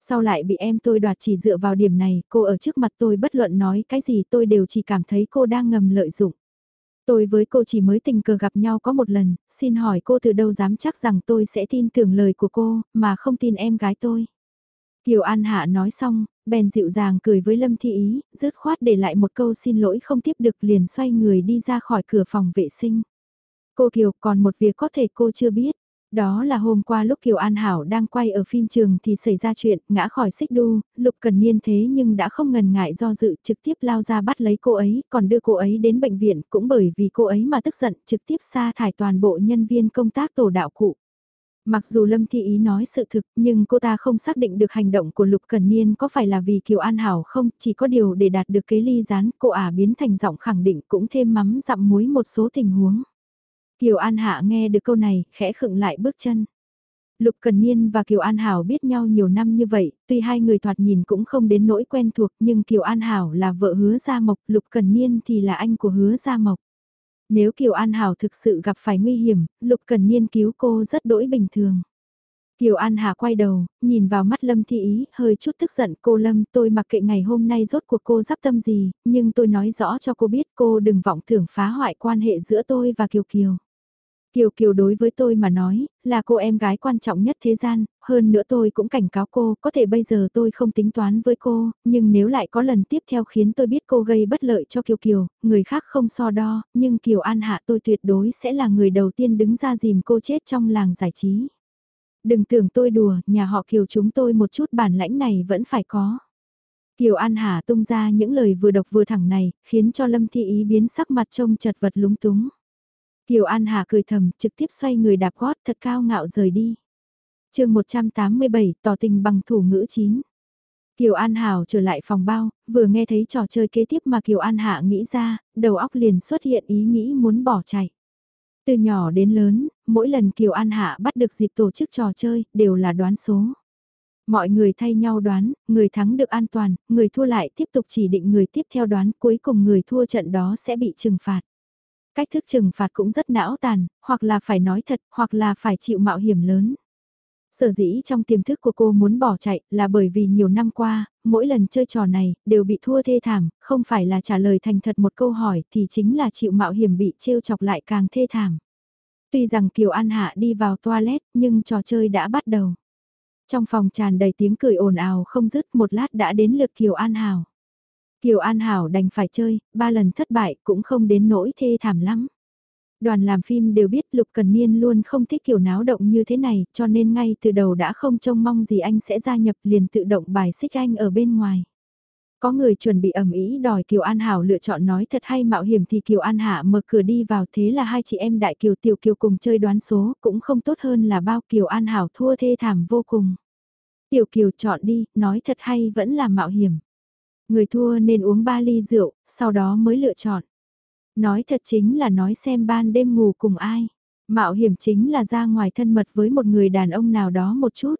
[SPEAKER 1] Sau lại bị em tôi đoạt chỉ dựa vào điểm này, cô ở trước mặt tôi bất luận nói cái gì tôi đều chỉ cảm thấy cô đang ngầm lợi dụng. Tôi với cô chỉ mới tình cờ gặp nhau có một lần, xin hỏi cô từ đâu dám chắc rằng tôi sẽ tin tưởng lời của cô, mà không tin em gái tôi. Kiều An Hạ nói xong, bèn dịu dàng cười với Lâm Thi Ý, dứt khoát để lại một câu xin lỗi không tiếp được liền xoay người đi ra khỏi cửa phòng vệ sinh. Cô Kiều còn một việc có thể cô chưa biết. Đó là hôm qua lúc Kiều An Hảo đang quay ở phim trường thì xảy ra chuyện, ngã khỏi xích đu, Lục Cần Niên thế nhưng đã không ngần ngại do dự trực tiếp lao ra bắt lấy cô ấy, còn đưa cô ấy đến bệnh viện cũng bởi vì cô ấy mà tức giận trực tiếp sa thải toàn bộ nhân viên công tác tổ đạo cụ. Mặc dù Lâm Thi Ý nói sự thực nhưng cô ta không xác định được hành động của Lục Cần Niên có phải là vì Kiều An Hảo không, chỉ có điều để đạt được kế ly gián cô ả biến thành giọng khẳng định cũng thêm mắm dặm muối một số tình huống. Kiều An Hạ nghe được câu này, khẽ khựng lại bước chân. Lục Cần Niên và Kiều An Hảo biết nhau nhiều năm như vậy, tuy hai người thoạt nhìn cũng không đến nỗi quen thuộc nhưng Kiều An Hảo là vợ hứa Gia Mộc, Lục Cần Niên thì là anh của hứa Gia Mộc. Nếu Kiều An Hảo thực sự gặp phải nguy hiểm, Lục Cần Niên cứu cô rất đỗi bình thường. Kiều An Hà quay đầu, nhìn vào mắt Lâm Thi Ý, hơi chút tức giận cô Lâm tôi mặc kệ ngày hôm nay rốt cuộc cô dắp tâm gì, nhưng tôi nói rõ cho cô biết cô đừng vọng tưởng phá hoại quan hệ giữa tôi và Kiều Kiều. Kiều Kiều đối với tôi mà nói, là cô em gái quan trọng nhất thế gian, hơn nữa tôi cũng cảnh cáo cô, có thể bây giờ tôi không tính toán với cô, nhưng nếu lại có lần tiếp theo khiến tôi biết cô gây bất lợi cho Kiều Kiều, người khác không so đo, nhưng Kiều An Hạ tôi tuyệt đối sẽ là người đầu tiên đứng ra dìm cô chết trong làng giải trí. Đừng tưởng tôi đùa, nhà họ Kiều chúng tôi một chút bản lãnh này vẫn phải có. Kiều An Hà tung ra những lời vừa độc vừa thẳng này, khiến cho Lâm Thi Ý biến sắc mặt trông chật vật lúng túng. Kiều An Hà cười thầm, trực tiếp xoay người đạp gót thật cao ngạo rời đi. chương 187 tỏ tình bằng thủ ngữ 9. Kiều An Hảo trở lại phòng bao, vừa nghe thấy trò chơi kế tiếp mà Kiều An Hạ nghĩ ra, đầu óc liền xuất hiện ý nghĩ muốn bỏ chạy. Từ nhỏ đến lớn, mỗi lần Kiều An Hạ bắt được dịp tổ chức trò chơi, đều là đoán số. Mọi người thay nhau đoán, người thắng được an toàn, người thua lại tiếp tục chỉ định người tiếp theo đoán, cuối cùng người thua trận đó sẽ bị trừng phạt. Cách thức trừng phạt cũng rất não tàn, hoặc là phải nói thật, hoặc là phải chịu mạo hiểm lớn. Sở dĩ trong tiềm thức của cô muốn bỏ chạy là bởi vì nhiều năm qua, mỗi lần chơi trò này, đều bị thua thê thảm, không phải là trả lời thành thật một câu hỏi thì chính là chịu mạo hiểm bị trêu chọc lại càng thê thảm. Tuy rằng Kiều An Hạ đi vào toilet nhưng trò chơi đã bắt đầu. Trong phòng tràn đầy tiếng cười ồn ào không dứt một lát đã đến lượt Kiều An Hảo. Kiều An Hảo đành phải chơi, ba lần thất bại cũng không đến nỗi thê thảm lắm. Đoàn làm phim đều biết Lục Cần Niên luôn không thích kiểu náo động như thế này, cho nên ngay từ đầu đã không trông mong gì anh sẽ gia nhập liền tự động bài xích anh ở bên ngoài. Có người chuẩn bị ẩm ý đòi Kiều An Hảo lựa chọn nói thật hay mạo hiểm thì Kiều An Hạ mở cửa đi vào thế là hai chị em Đại Kiều Tiểu Kiều cùng chơi đoán số cũng không tốt hơn là bao Kiều An Hảo thua thê thảm vô cùng. Tiểu Kiều chọn đi, nói thật hay vẫn là mạo hiểm. Người thua nên uống ba ly rượu, sau đó mới lựa chọn. Nói thật chính là nói xem ban đêm ngủ cùng ai. Mạo hiểm chính là ra ngoài thân mật với một người đàn ông nào đó một chút.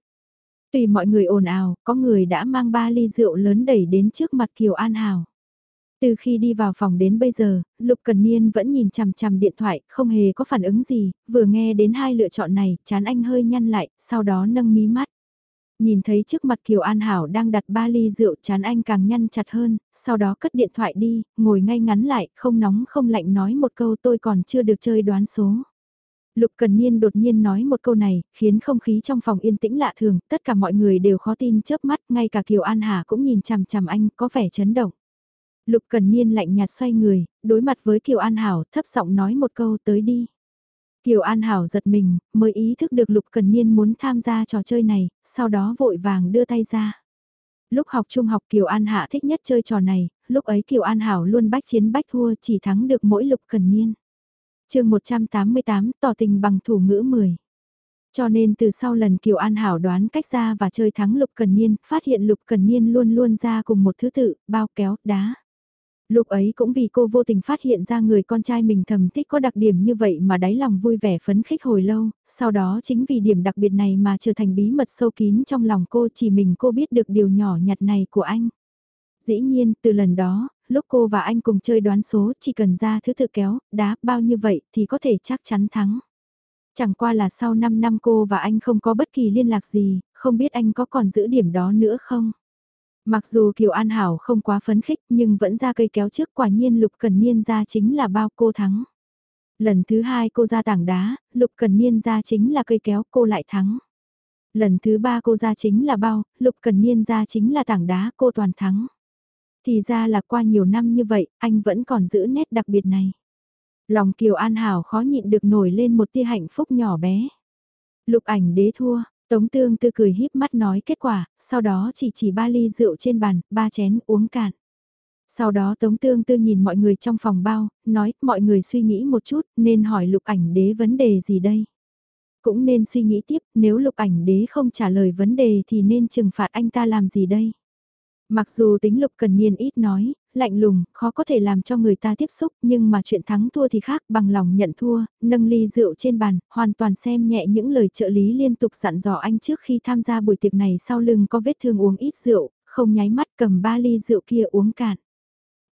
[SPEAKER 1] Tùy mọi người ồn ào, có người đã mang ba ly rượu lớn đẩy đến trước mặt Kiều An Hảo. Từ khi đi vào phòng đến bây giờ, Lục Cần Niên vẫn nhìn chằm chằm điện thoại, không hề có phản ứng gì, vừa nghe đến hai lựa chọn này, chán anh hơi nhăn lại, sau đó nâng mí mắt. Nhìn thấy trước mặt Kiều An Hảo đang đặt ba ly rượu chán anh càng nhăn chặt hơn, sau đó cất điện thoại đi, ngồi ngay ngắn lại, không nóng không lạnh nói một câu tôi còn chưa được chơi đoán số. Lục Cần Niên đột nhiên nói một câu này, khiến không khí trong phòng yên tĩnh lạ thường, tất cả mọi người đều khó tin chớp mắt, ngay cả Kiều An Hà cũng nhìn chằm chằm anh, có vẻ chấn động. Lục Cần Niên lạnh nhạt xoay người, đối mặt với Kiều An Hảo, thấp giọng nói một câu tới đi. Kiều An Hảo giật mình, mới ý thức được Lục Cần Niên muốn tham gia trò chơi này, sau đó vội vàng đưa tay ra. Lúc học trung học Kiều An Hạ thích nhất chơi trò này, lúc ấy Kiều An Hảo luôn bách chiến bách thua chỉ thắng được mỗi Lục Cần Niên chương 188 tỏ tình bằng thủ ngữ 10. Cho nên từ sau lần Kiều An Hảo đoán cách ra và chơi thắng Lục Cần Niên, phát hiện Lục Cần Niên luôn luôn ra cùng một thứ tự, bao kéo, đá lúc ấy cũng vì cô vô tình phát hiện ra người con trai mình thầm thích có đặc điểm như vậy mà đáy lòng vui vẻ phấn khích hồi lâu, sau đó chính vì điểm đặc biệt này mà trở thành bí mật sâu kín trong lòng cô chỉ mình cô biết được điều nhỏ nhặt này của anh. Dĩ nhiên, từ lần đó, lúc cô và anh cùng chơi đoán số chỉ cần ra thứ tự kéo, đá bao như vậy thì có thể chắc chắn thắng. Chẳng qua là sau 5 năm cô và anh không có bất kỳ liên lạc gì, không biết anh có còn giữ điểm đó nữa không? Mặc dù Kiều An Hảo không quá phấn khích nhưng vẫn ra cây kéo trước quả nhiên Lục Cần Niên ra chính là bao cô thắng. Lần thứ hai cô ra tảng đá, Lục Cần Niên ra chính là cây kéo cô lại thắng. Lần thứ ba cô ra chính là bao, Lục Cần Niên ra chính là tảng đá cô toàn thắng. Thì ra là qua nhiều năm như vậy, anh vẫn còn giữ nét đặc biệt này. Lòng Kiều An Hảo khó nhịn được nổi lên một tia hạnh phúc nhỏ bé. Lục ảnh đế thua, Tống Tương Tư cười híp mắt nói kết quả, sau đó chỉ chỉ ba ly rượu trên bàn, ba chén uống cạn. Sau đó Tống Tương Tư nhìn mọi người trong phòng bao, nói mọi người suy nghĩ một chút nên hỏi lục ảnh đế vấn đề gì đây. Cũng nên suy nghĩ tiếp nếu lục ảnh đế không trả lời vấn đề thì nên trừng phạt anh ta làm gì đây. Mặc dù tính lục cần niên ít nói, lạnh lùng, khó có thể làm cho người ta tiếp xúc, nhưng mà chuyện thắng thua thì khác, bằng lòng nhận thua, nâng ly rượu trên bàn, hoàn toàn xem nhẹ những lời trợ lý liên tục dặn dò anh trước khi tham gia buổi tiệc này sau lưng có vết thương uống ít rượu, không nháy mắt cầm ba ly rượu kia uống cạn.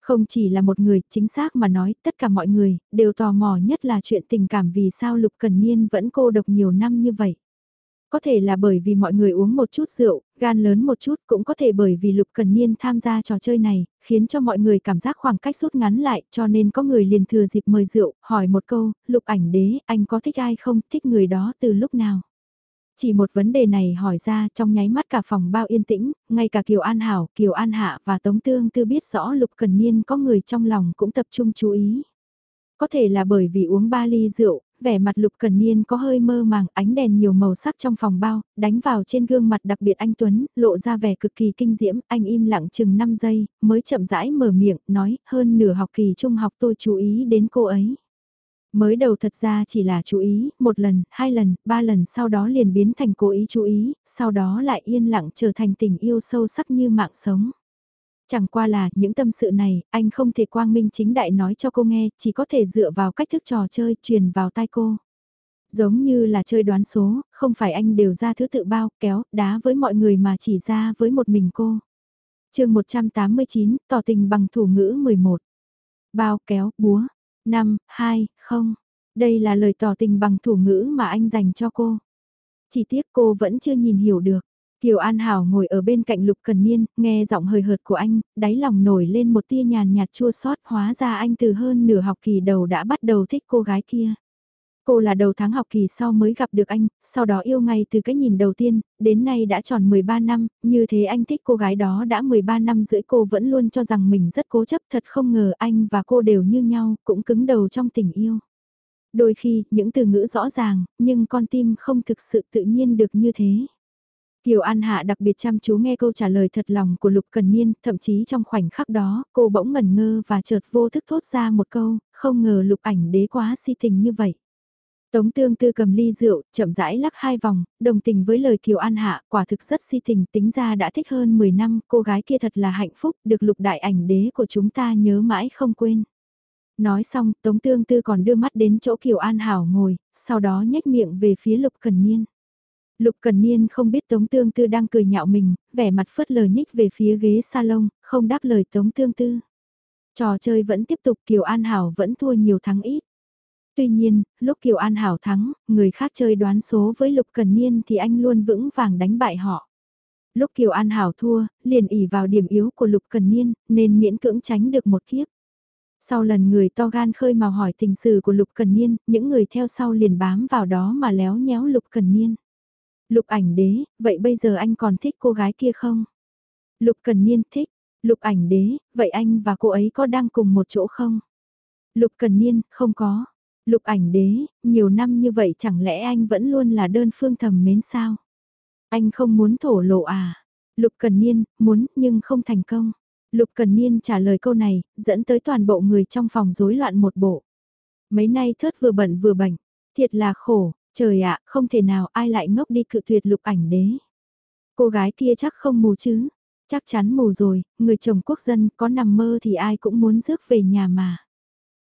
[SPEAKER 1] Không chỉ là một người, chính xác mà nói, tất cả mọi người, đều tò mò nhất là chuyện tình cảm vì sao Lục Cần Niên vẫn cô độc nhiều năm như vậy. Có thể là bởi vì mọi người uống một chút rượu, gan lớn một chút, cũng có thể bởi vì Lục Cần Niên tham gia trò chơi này, khiến cho mọi người cảm giác khoảng cách rút ngắn lại, cho nên có người liền thừa dịp mời rượu, hỏi một câu, Lục ảnh đế, anh có thích ai không, thích người đó từ lúc nào? Chỉ một vấn đề này hỏi ra trong nháy mắt cả phòng bao yên tĩnh, ngay cả Kiều An Hảo, Kiều An Hạ và Tống Tương Tư biết rõ Lục Cần Niên có người trong lòng cũng tập trung chú ý. Có thể là bởi vì uống ba ly rượu, vẻ mặt Lục Cần Niên có hơi mơ màng, ánh đèn nhiều màu sắc trong phòng bao, đánh vào trên gương mặt đặc biệt anh Tuấn, lộ ra vẻ cực kỳ kinh diễm, anh im lặng chừng 5 giây, mới chậm rãi mở miệng, nói, hơn nửa học kỳ trung học tôi chú ý đến cô ấy. Mới đầu thật ra chỉ là chú ý, một lần, hai lần, ba lần sau đó liền biến thành cố ý chú ý, sau đó lại yên lặng trở thành tình yêu sâu sắc như mạng sống. Chẳng qua là những tâm sự này, anh không thể quang minh chính đại nói cho cô nghe, chỉ có thể dựa vào cách thức trò chơi truyền vào tai cô. Giống như là chơi đoán số, không phải anh đều ra thứ tự bao, kéo, đá với mọi người mà chỉ ra với một mình cô. chương 189, tỏ tình bằng thủ ngữ 11. Bao, kéo, búa. 5, 2, 0. Đây là lời tỏ tình bằng thủ ngữ mà anh dành cho cô. Chỉ tiếc cô vẫn chưa nhìn hiểu được. Kiều An Hảo ngồi ở bên cạnh Lục Cần Niên, nghe giọng hơi hợt của anh, đáy lòng nổi lên một tia nhàn nhạt chua xót hóa ra anh từ hơn nửa học kỳ đầu đã bắt đầu thích cô gái kia. Cô là đầu tháng học kỳ sau mới gặp được anh, sau đó yêu ngay từ cái nhìn đầu tiên, đến nay đã tròn 13 năm, như thế anh thích cô gái đó đã 13 năm rưỡi cô vẫn luôn cho rằng mình rất cố chấp thật không ngờ anh và cô đều như nhau, cũng cứng đầu trong tình yêu. Đôi khi, những từ ngữ rõ ràng, nhưng con tim không thực sự tự nhiên được như thế. Kiều An Hạ đặc biệt chăm chú nghe câu trả lời thật lòng của Lục Cần Niên, thậm chí trong khoảnh khắc đó, cô bỗng ngẩn ngơ và chợt vô thức thốt ra một câu, không ngờ Lục ảnh đế quá si tình như vậy. Tống tương tư cầm ly rượu, chậm rãi lắc hai vòng, đồng tình với lời Kiều An Hạ, quả thực rất si tình, tính ra đã thích hơn 10 năm, cô gái kia thật là hạnh phúc, được lục đại ảnh đế của chúng ta nhớ mãi không quên. Nói xong, Tống tương tư còn đưa mắt đến chỗ Kiều An Hảo ngồi, sau đó nhếch miệng về phía lục cần niên. Lục Cần Niên không biết Tống Tương Tư đang cười nhạo mình, vẻ mặt phớt lờ nhích về phía ghế salon, không đáp lời Tống Tương Tư. Trò chơi vẫn tiếp tục Kiều An Hảo vẫn thua nhiều thắng ít. Tuy nhiên, lúc Kiều An Hảo thắng, người khác chơi đoán số với Lục Cần Niên thì anh luôn vững vàng đánh bại họ. Lúc Kiều An Hảo thua, liền ỉ vào điểm yếu của Lục Cần Niên, nên miễn cưỡng tránh được một kiếp. Sau lần người to gan khơi mào hỏi tình sử của Lục Cần Niên, những người theo sau liền bám vào đó mà léo nhéo Lục Cần Niên. Lục ảnh đế, vậy bây giờ anh còn thích cô gái kia không? Lục Cần Niên thích, Lục ảnh đế, vậy anh và cô ấy có đang cùng một chỗ không? Lục Cần Niên, không có. Lục ảnh đế, nhiều năm như vậy chẳng lẽ anh vẫn luôn là đơn phương thầm mến sao? Anh không muốn thổ lộ à? Lục Cần Niên, muốn nhưng không thành công. Lục Cần Niên trả lời câu này, dẫn tới toàn bộ người trong phòng rối loạn một bộ. Mấy nay thớt vừa bận vừa bệnh, thiệt là khổ, trời ạ, không thể nào ai lại ngốc đi cự tuyệt lục ảnh đế. Cô gái kia chắc không mù chứ, chắc chắn mù rồi, người chồng quốc dân có nằm mơ thì ai cũng muốn rước về nhà mà.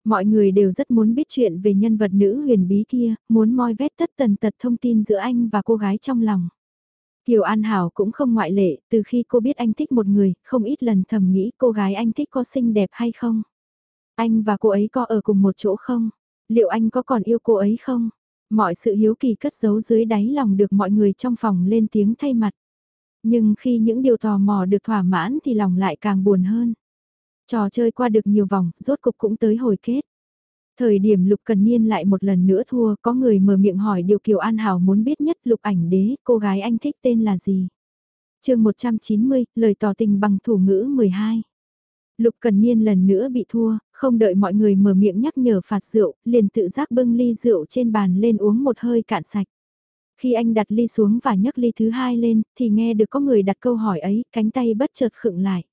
[SPEAKER 1] Mọi người đều rất muốn biết chuyện về nhân vật nữ huyền bí kia, muốn moi vét tất tần tật thông tin giữa anh và cô gái trong lòng. Kiều An Hảo cũng không ngoại lệ, từ khi cô biết anh thích một người, không ít lần thầm nghĩ cô gái anh thích có xinh đẹp hay không. Anh và cô ấy có ở cùng một chỗ không? Liệu anh có còn yêu cô ấy không? Mọi sự hiếu kỳ cất giấu dưới đáy lòng được mọi người trong phòng lên tiếng thay mặt. Nhưng khi những điều tò mò được thỏa mãn thì lòng lại càng buồn hơn. Trò chơi qua được nhiều vòng, rốt cục cũng tới hồi kết. Thời điểm Lục Cần Niên lại một lần nữa thua, có người mở miệng hỏi điều Kiều An Hảo muốn biết nhất Lục ảnh đế, cô gái anh thích tên là gì? chương 190, lời tỏ tình bằng thủ ngữ 12. Lục Cần Niên lần nữa bị thua, không đợi mọi người mở miệng nhắc nhở phạt rượu, liền tự giác bưng ly rượu trên bàn lên uống một hơi cạn sạch. Khi anh đặt ly xuống và nhấc ly thứ hai lên, thì nghe được có người đặt câu hỏi ấy, cánh tay bất chợt khựng lại.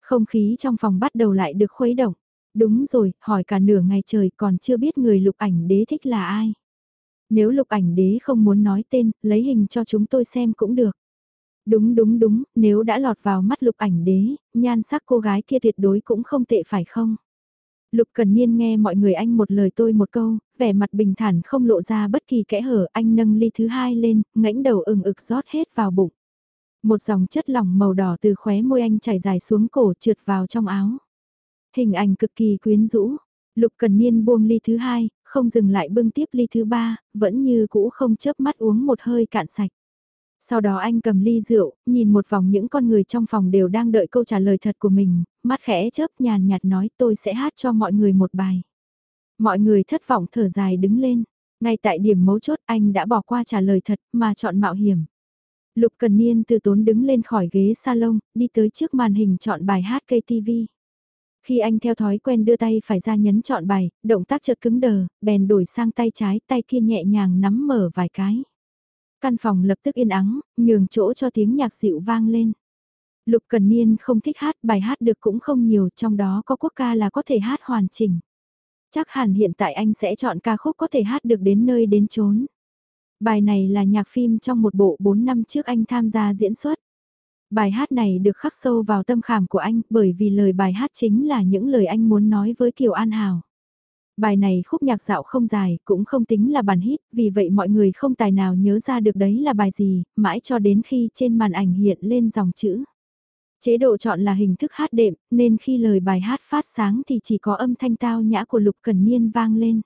[SPEAKER 1] Không khí trong phòng bắt đầu lại được khuấy động. Đúng rồi, hỏi cả nửa ngày trời còn chưa biết người lục ảnh đế thích là ai. Nếu lục ảnh đế không muốn nói tên, lấy hình cho chúng tôi xem cũng được. Đúng đúng đúng, nếu đã lọt vào mắt lục ảnh đế, nhan sắc cô gái kia tuyệt đối cũng không tệ phải không? Lục Cần Niên nghe mọi người anh một lời tôi một câu, vẻ mặt bình thản không lộ ra bất kỳ kẽ hở, anh nâng ly thứ hai lên, ngãnh đầu ừng ực rót hết vào bụng. Một dòng chất lỏng màu đỏ từ khóe môi anh chảy dài xuống cổ trượt vào trong áo. Hình ảnh cực kỳ quyến rũ. Lục Cần Niên buông ly thứ hai, không dừng lại bưng tiếp ly thứ ba, vẫn như cũ không chớp mắt uống một hơi cạn sạch. Sau đó anh cầm ly rượu, nhìn một vòng những con người trong phòng đều đang đợi câu trả lời thật của mình, mắt khẽ chớp nhàn nhạt nói tôi sẽ hát cho mọi người một bài. Mọi người thất vọng thở dài đứng lên, ngay tại điểm mấu chốt anh đã bỏ qua trả lời thật mà chọn mạo hiểm. Lục Cần Niên từ tốn đứng lên khỏi ghế salon, đi tới trước màn hình chọn bài hát KTV. Khi anh theo thói quen đưa tay phải ra nhấn chọn bài, động tác chợt cứng đờ, bèn đổi sang tay trái, tay kia nhẹ nhàng nắm mở vài cái. Căn phòng lập tức yên ắng, nhường chỗ cho tiếng nhạc dịu vang lên. Lục Cần Niên không thích hát bài hát được cũng không nhiều, trong đó có quốc ca là có thể hát hoàn chỉnh. Chắc hẳn hiện tại anh sẽ chọn ca khúc có thể hát được đến nơi đến chốn. Bài này là nhạc phim trong một bộ 4 năm trước anh tham gia diễn xuất. Bài hát này được khắc sâu vào tâm khảm của anh bởi vì lời bài hát chính là những lời anh muốn nói với Kiều An Hảo. Bài này khúc nhạc dạo không dài, cũng không tính là bản hit, vì vậy mọi người không tài nào nhớ ra được đấy là bài gì, mãi cho đến khi trên màn ảnh hiện lên dòng chữ. Chế độ chọn là hình thức hát đệm, nên khi lời bài hát phát sáng thì chỉ có âm thanh tao nhã của Lục Cần Niên vang lên.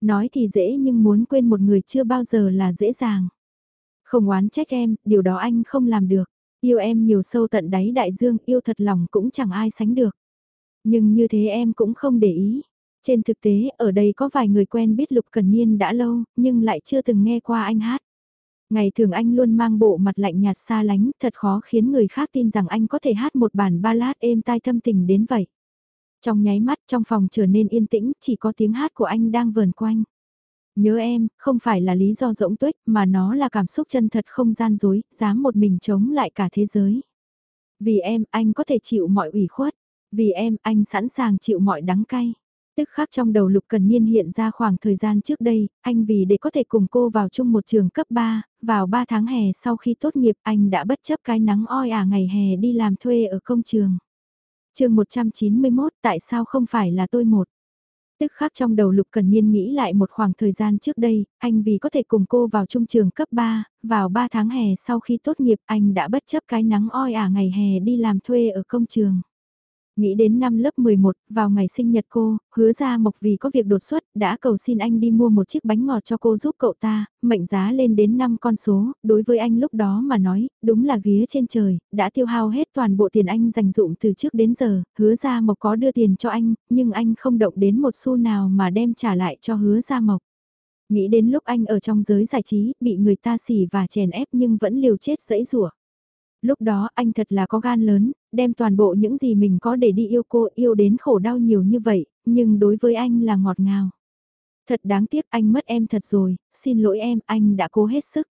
[SPEAKER 1] Nói thì dễ nhưng muốn quên một người chưa bao giờ là dễ dàng. Không oán trách em, điều đó anh không làm được. Yêu em nhiều sâu tận đáy đại dương, yêu thật lòng cũng chẳng ai sánh được. Nhưng như thế em cũng không để ý. Trên thực tế, ở đây có vài người quen biết Lục Cần Niên đã lâu, nhưng lại chưa từng nghe qua anh hát. Ngày thường anh luôn mang bộ mặt lạnh nhạt xa lánh, thật khó khiến người khác tin rằng anh có thể hát một bản ballad êm tai thâm tình đến vậy. Trong nháy mắt trong phòng trở nên yên tĩnh, chỉ có tiếng hát của anh đang vờn quanh. Nhớ em, không phải là lý do rỗng tuếch, mà nó là cảm xúc chân thật không gian dối, dám một mình chống lại cả thế giới. Vì em, anh có thể chịu mọi ủy khuất. Vì em, anh sẵn sàng chịu mọi đắng cay. Tức khác trong đầu Lục Cần Niên hiện ra khoảng thời gian trước đây, anh vì để có thể cùng cô vào chung một trường cấp 3, vào 3 tháng hè sau khi tốt nghiệp anh đã bất chấp cái nắng oi ả ngày hè đi làm thuê ở công trường. chương 191 tại sao không phải là tôi một? Tức khác trong đầu Lục Cần Niên nghĩ lại một khoảng thời gian trước đây, anh vì có thể cùng cô vào trung trường cấp 3, vào 3 tháng hè sau khi tốt nghiệp anh đã bất chấp cái nắng oi ả ngày hè đi làm thuê ở công trường. Nghĩ đến năm lớp 11, vào ngày sinh nhật cô, hứa ra mộc vì có việc đột xuất, đã cầu xin anh đi mua một chiếc bánh ngọt cho cô giúp cậu ta, mệnh giá lên đến 5 con số, đối với anh lúc đó mà nói, đúng là ghía trên trời, đã tiêu hao hết toàn bộ tiền anh dành dụng từ trước đến giờ, hứa ra mộc có đưa tiền cho anh, nhưng anh không động đến một xu nào mà đem trả lại cho hứa ra mộc. Nghĩ đến lúc anh ở trong giới giải trí, bị người ta xỉ và chèn ép nhưng vẫn liều chết dẫy rủa Lúc đó anh thật là có gan lớn, đem toàn bộ những gì mình có để đi yêu cô yêu đến khổ đau nhiều như vậy, nhưng đối với anh là ngọt ngào. Thật đáng tiếc anh mất em thật rồi, xin lỗi em, anh đã cố hết sức.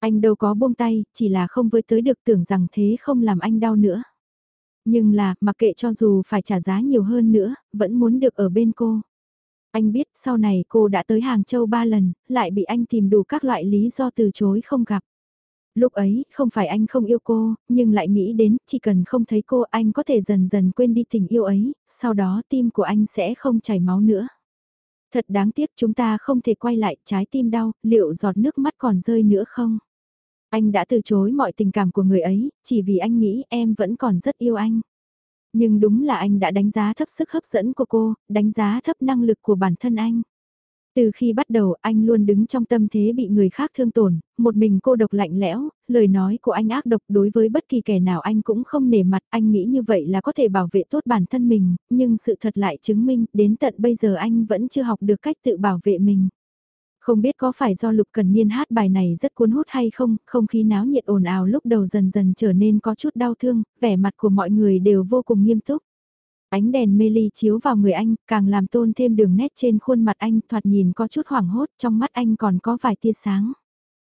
[SPEAKER 1] Anh đâu có buông tay, chỉ là không với tới được tưởng rằng thế không làm anh đau nữa. Nhưng là, mặc kệ cho dù phải trả giá nhiều hơn nữa, vẫn muốn được ở bên cô. Anh biết sau này cô đã tới Hàng Châu ba lần, lại bị anh tìm đủ các loại lý do từ chối không gặp. Lúc ấy, không phải anh không yêu cô, nhưng lại nghĩ đến, chỉ cần không thấy cô anh có thể dần dần quên đi tình yêu ấy, sau đó tim của anh sẽ không chảy máu nữa. Thật đáng tiếc chúng ta không thể quay lại trái tim đau, liệu giọt nước mắt còn rơi nữa không? Anh đã từ chối mọi tình cảm của người ấy, chỉ vì anh nghĩ em vẫn còn rất yêu anh. Nhưng đúng là anh đã đánh giá thấp sức hấp dẫn của cô, đánh giá thấp năng lực của bản thân anh. Từ khi bắt đầu anh luôn đứng trong tâm thế bị người khác thương tổn, một mình cô độc lạnh lẽo, lời nói của anh ác độc đối với bất kỳ kẻ nào anh cũng không nể mặt, anh nghĩ như vậy là có thể bảo vệ tốt bản thân mình, nhưng sự thật lại chứng minh đến tận bây giờ anh vẫn chưa học được cách tự bảo vệ mình. Không biết có phải do Lục Cần Niên hát bài này rất cuốn hút hay không, không khí náo nhiệt ồn ào lúc đầu dần dần trở nên có chút đau thương, vẻ mặt của mọi người đều vô cùng nghiêm túc. Ánh đèn mê ly chiếu vào người anh, càng làm tôn thêm đường nét trên khuôn mặt anh thoạt nhìn có chút hoảng hốt, trong mắt anh còn có vài tia sáng.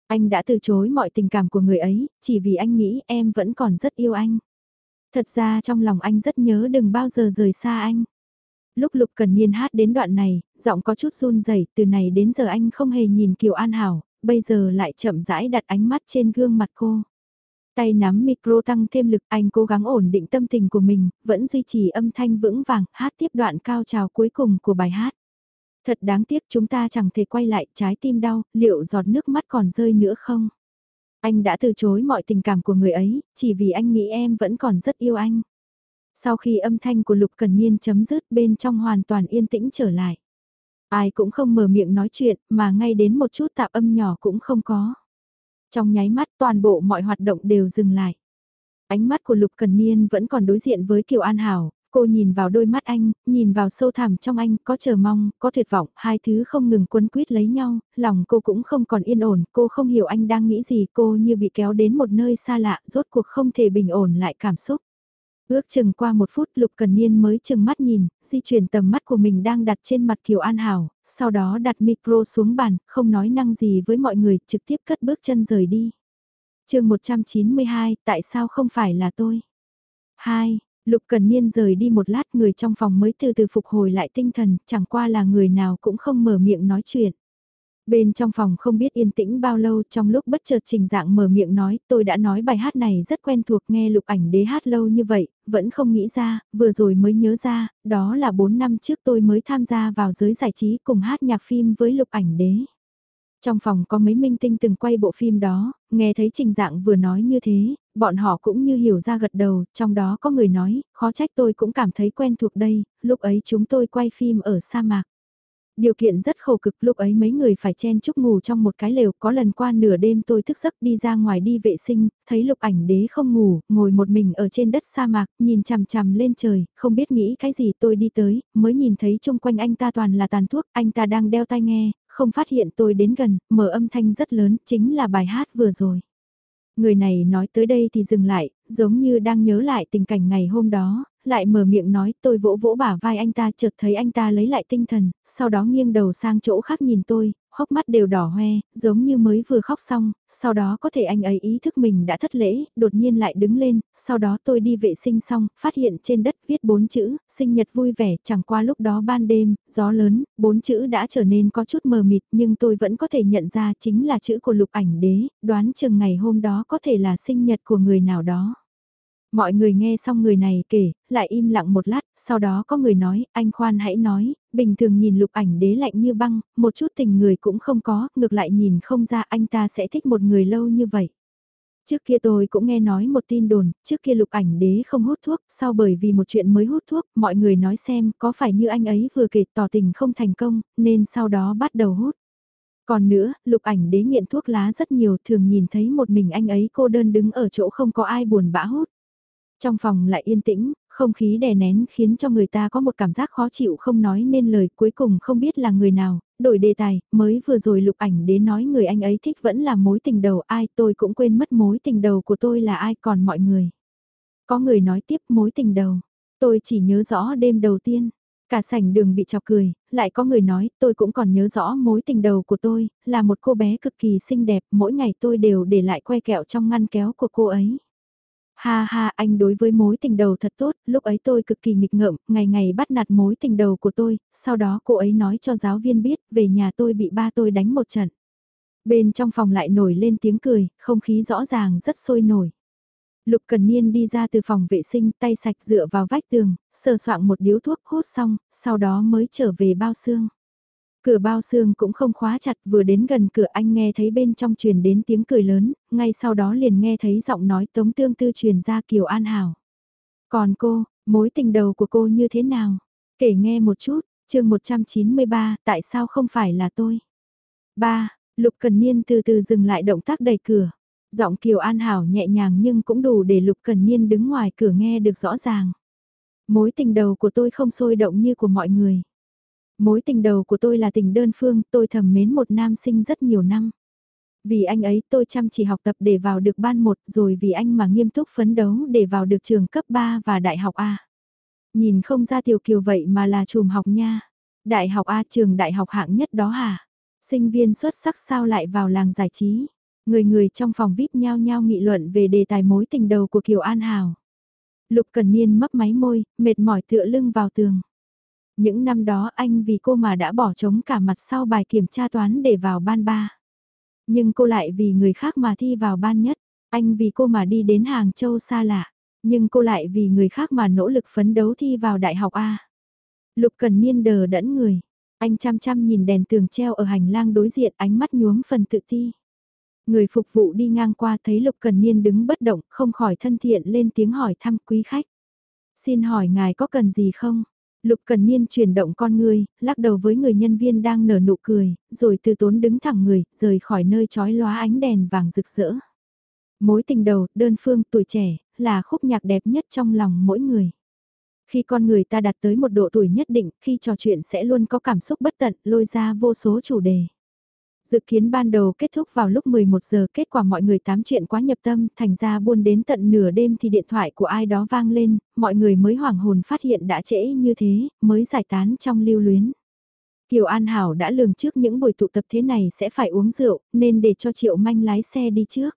[SPEAKER 1] Anh đã từ chối mọi tình cảm của người ấy, chỉ vì anh nghĩ em vẫn còn rất yêu anh. Thật ra trong lòng anh rất nhớ đừng bao giờ rời xa anh. Lúc Lục Cần Niên hát đến đoạn này, giọng có chút run rẩy từ này đến giờ anh không hề nhìn Kiều An Hảo, bây giờ lại chậm rãi đặt ánh mắt trên gương mặt cô. Tay nắm micro tăng thêm lực anh cố gắng ổn định tâm tình của mình, vẫn duy trì âm thanh vững vàng, hát tiếp đoạn cao trào cuối cùng của bài hát. Thật đáng tiếc chúng ta chẳng thể quay lại trái tim đau, liệu giọt nước mắt còn rơi nữa không? Anh đã từ chối mọi tình cảm của người ấy, chỉ vì anh nghĩ em vẫn còn rất yêu anh. Sau khi âm thanh của Lục Cần Niên chấm dứt bên trong hoàn toàn yên tĩnh trở lại. Ai cũng không mở miệng nói chuyện mà ngay đến một chút tạp âm nhỏ cũng không có. Trong nháy mắt toàn bộ mọi hoạt động đều dừng lại. Ánh mắt của Lục Cần Niên vẫn còn đối diện với Kiều An Hảo, cô nhìn vào đôi mắt anh, nhìn vào sâu thẳm trong anh, có chờ mong, có tuyệt vọng, hai thứ không ngừng cuốn quýt lấy nhau, lòng cô cũng không còn yên ổn, cô không hiểu anh đang nghĩ gì, cô như bị kéo đến một nơi xa lạ, rốt cuộc không thể bình ổn lại cảm xúc. Ước chừng qua một phút Lục Cần Niên mới chừng mắt nhìn, di chuyển tầm mắt của mình đang đặt trên mặt Kiều An Hảo, sau đó đặt micro xuống bàn, không nói năng gì với mọi người, trực tiếp cất bước chân rời đi. chương 192, tại sao không phải là tôi? 2. Lục Cần Niên rời đi một lát người trong phòng mới từ từ phục hồi lại tinh thần, chẳng qua là người nào cũng không mở miệng nói chuyện. Bên trong phòng không biết yên tĩnh bao lâu trong lúc bất chợt trình dạng mở miệng nói tôi đã nói bài hát này rất quen thuộc nghe lục ảnh đế hát lâu như vậy, vẫn không nghĩ ra, vừa rồi mới nhớ ra, đó là 4 năm trước tôi mới tham gia vào giới giải trí cùng hát nhạc phim với lục ảnh đế. Trong phòng có mấy minh tinh từng quay bộ phim đó, nghe thấy trình dạng vừa nói như thế, bọn họ cũng như hiểu ra gật đầu, trong đó có người nói, khó trách tôi cũng cảm thấy quen thuộc đây, lúc ấy chúng tôi quay phim ở sa mạc. Điều kiện rất khổ cực lúc ấy mấy người phải chen chúc ngủ trong một cái lều có lần qua nửa đêm tôi thức giấc đi ra ngoài đi vệ sinh, thấy lục ảnh đế không ngủ, ngồi một mình ở trên đất sa mạc, nhìn chằm chằm lên trời, không biết nghĩ cái gì tôi đi tới, mới nhìn thấy chung quanh anh ta toàn là tàn thuốc, anh ta đang đeo tai nghe, không phát hiện tôi đến gần, mở âm thanh rất lớn, chính là bài hát vừa rồi. Người này nói tới đây thì dừng lại, giống như đang nhớ lại tình cảnh ngày hôm đó, lại mở miệng nói tôi vỗ vỗ bả vai anh ta chợt thấy anh ta lấy lại tinh thần, sau đó nghiêng đầu sang chỗ khác nhìn tôi, hốc mắt đều đỏ hoe, giống như mới vừa khóc xong, sau đó có thể anh ấy ý thức mình đã thất lễ, đột nhiên lại đứng lên, sau đó tôi đi vệ sinh xong, phát hiện trên đất viết bốn chữ, sinh nhật vui vẻ, chẳng qua lúc đó ban đêm, gió lớn, bốn chữ đã trở nên có chút mờ mịt nhưng tôi vẫn có thể nhận ra chính là chữ của lục ảnh đế, đoán chừng ngày hôm đó có thể là sinh nhật của người nào đó. Mọi người nghe xong người này kể, lại im lặng một lát, sau đó có người nói, anh khoan hãy nói, bình thường nhìn lục ảnh đế lạnh như băng, một chút tình người cũng không có, ngược lại nhìn không ra anh ta sẽ thích một người lâu như vậy. Trước kia tôi cũng nghe nói một tin đồn, trước kia lục ảnh đế không hút thuốc, sau bởi vì một chuyện mới hút thuốc, mọi người nói xem có phải như anh ấy vừa kể tỏ tình không thành công, nên sau đó bắt đầu hút. Còn nữa, lục ảnh đế nghiện thuốc lá rất nhiều, thường nhìn thấy một mình anh ấy cô đơn đứng ở chỗ không có ai buồn bã hút. Trong phòng lại yên tĩnh, không khí đè nén khiến cho người ta có một cảm giác khó chịu không nói nên lời cuối cùng không biết là người nào, đổi đề tài, mới vừa rồi lục ảnh đến nói người anh ấy thích vẫn là mối tình đầu ai tôi cũng quên mất mối tình đầu của tôi là ai còn mọi người. Có người nói tiếp mối tình đầu, tôi chỉ nhớ rõ đêm đầu tiên. Cả sảnh đường bị chọc cười, lại có người nói tôi cũng còn nhớ rõ mối tình đầu của tôi, là một cô bé cực kỳ xinh đẹp, mỗi ngày tôi đều để lại que kẹo trong ngăn kéo của cô ấy. Ha ha anh đối với mối tình đầu thật tốt, lúc ấy tôi cực kỳ nghịch ngợm, ngày ngày bắt nạt mối tình đầu của tôi, sau đó cô ấy nói cho giáo viên biết về nhà tôi bị ba tôi đánh một trận. Bên trong phòng lại nổi lên tiếng cười, không khí rõ ràng rất sôi nổi. Lục Cần Niên đi ra từ phòng vệ sinh tay sạch dựa vào vách tường, sờ soạn một điếu thuốc hút xong, sau đó mới trở về bao xương. Cửa bao xương cũng không khóa chặt vừa đến gần cửa anh nghe thấy bên trong truyền đến tiếng cười lớn, ngay sau đó liền nghe thấy giọng nói tống tương tư truyền ra Kiều An Hảo. Còn cô, mối tình đầu của cô như thế nào? Kể nghe một chút, chương 193, tại sao không phải là tôi? 3. Lục Cần Niên từ từ dừng lại động tác đẩy cửa. Giọng Kiều An Hảo nhẹ nhàng nhưng cũng đủ để Lục Cần Niên đứng ngoài cửa nghe được rõ ràng. Mối tình đầu của tôi không sôi động như của mọi người. Mối tình đầu của tôi là tình đơn phương, tôi thầm mến một nam sinh rất nhiều năm. Vì anh ấy tôi chăm chỉ học tập để vào được ban 1 rồi vì anh mà nghiêm túc phấn đấu để vào được trường cấp 3 và đại học A. Nhìn không ra tiểu kiều vậy mà là chùm học nha. Đại học A trường đại học hạng nhất đó hả? Sinh viên xuất sắc sao lại vào làng giải trí? Người người trong phòng VIP nhao nhao nghị luận về đề tài mối tình đầu của Kiều An Hảo. Lục Cần Niên mấp máy môi, mệt mỏi tựa lưng vào tường. Những năm đó anh vì cô mà đã bỏ trống cả mặt sau bài kiểm tra toán để vào ban ba. Nhưng cô lại vì người khác mà thi vào ban nhất. Anh vì cô mà đi đến Hàng Châu xa lạ. Nhưng cô lại vì người khác mà nỗ lực phấn đấu thi vào đại học A. Lục Cần Niên đờ đẫn người. Anh chăm chăm nhìn đèn tường treo ở hành lang đối diện ánh mắt nhuốm phần tự ti. Người phục vụ đi ngang qua thấy Lục Cần Niên đứng bất động, không khỏi thân thiện lên tiếng hỏi thăm quý khách. Xin hỏi ngài có cần gì không? Lục Cần Niên chuyển động con người, lắc đầu với người nhân viên đang nở nụ cười, rồi từ tốn đứng thẳng người, rời khỏi nơi chói lóa ánh đèn vàng rực rỡ. Mối tình đầu, đơn phương, tuổi trẻ, là khúc nhạc đẹp nhất trong lòng mỗi người. Khi con người ta đạt tới một độ tuổi nhất định, khi trò chuyện sẽ luôn có cảm xúc bất tận, lôi ra vô số chủ đề. Dự kiến ban đầu kết thúc vào lúc 11 giờ, kết quả mọi người tám chuyện quá nhập tâm, thành ra buôn đến tận nửa đêm thì điện thoại của ai đó vang lên, mọi người mới hoảng hồn phát hiện đã trễ như thế, mới giải tán trong lưu luyến. Kiều An Hảo đã lường trước những buổi tụ tập thế này sẽ phải uống rượu, nên để cho Triệu Manh lái xe đi trước.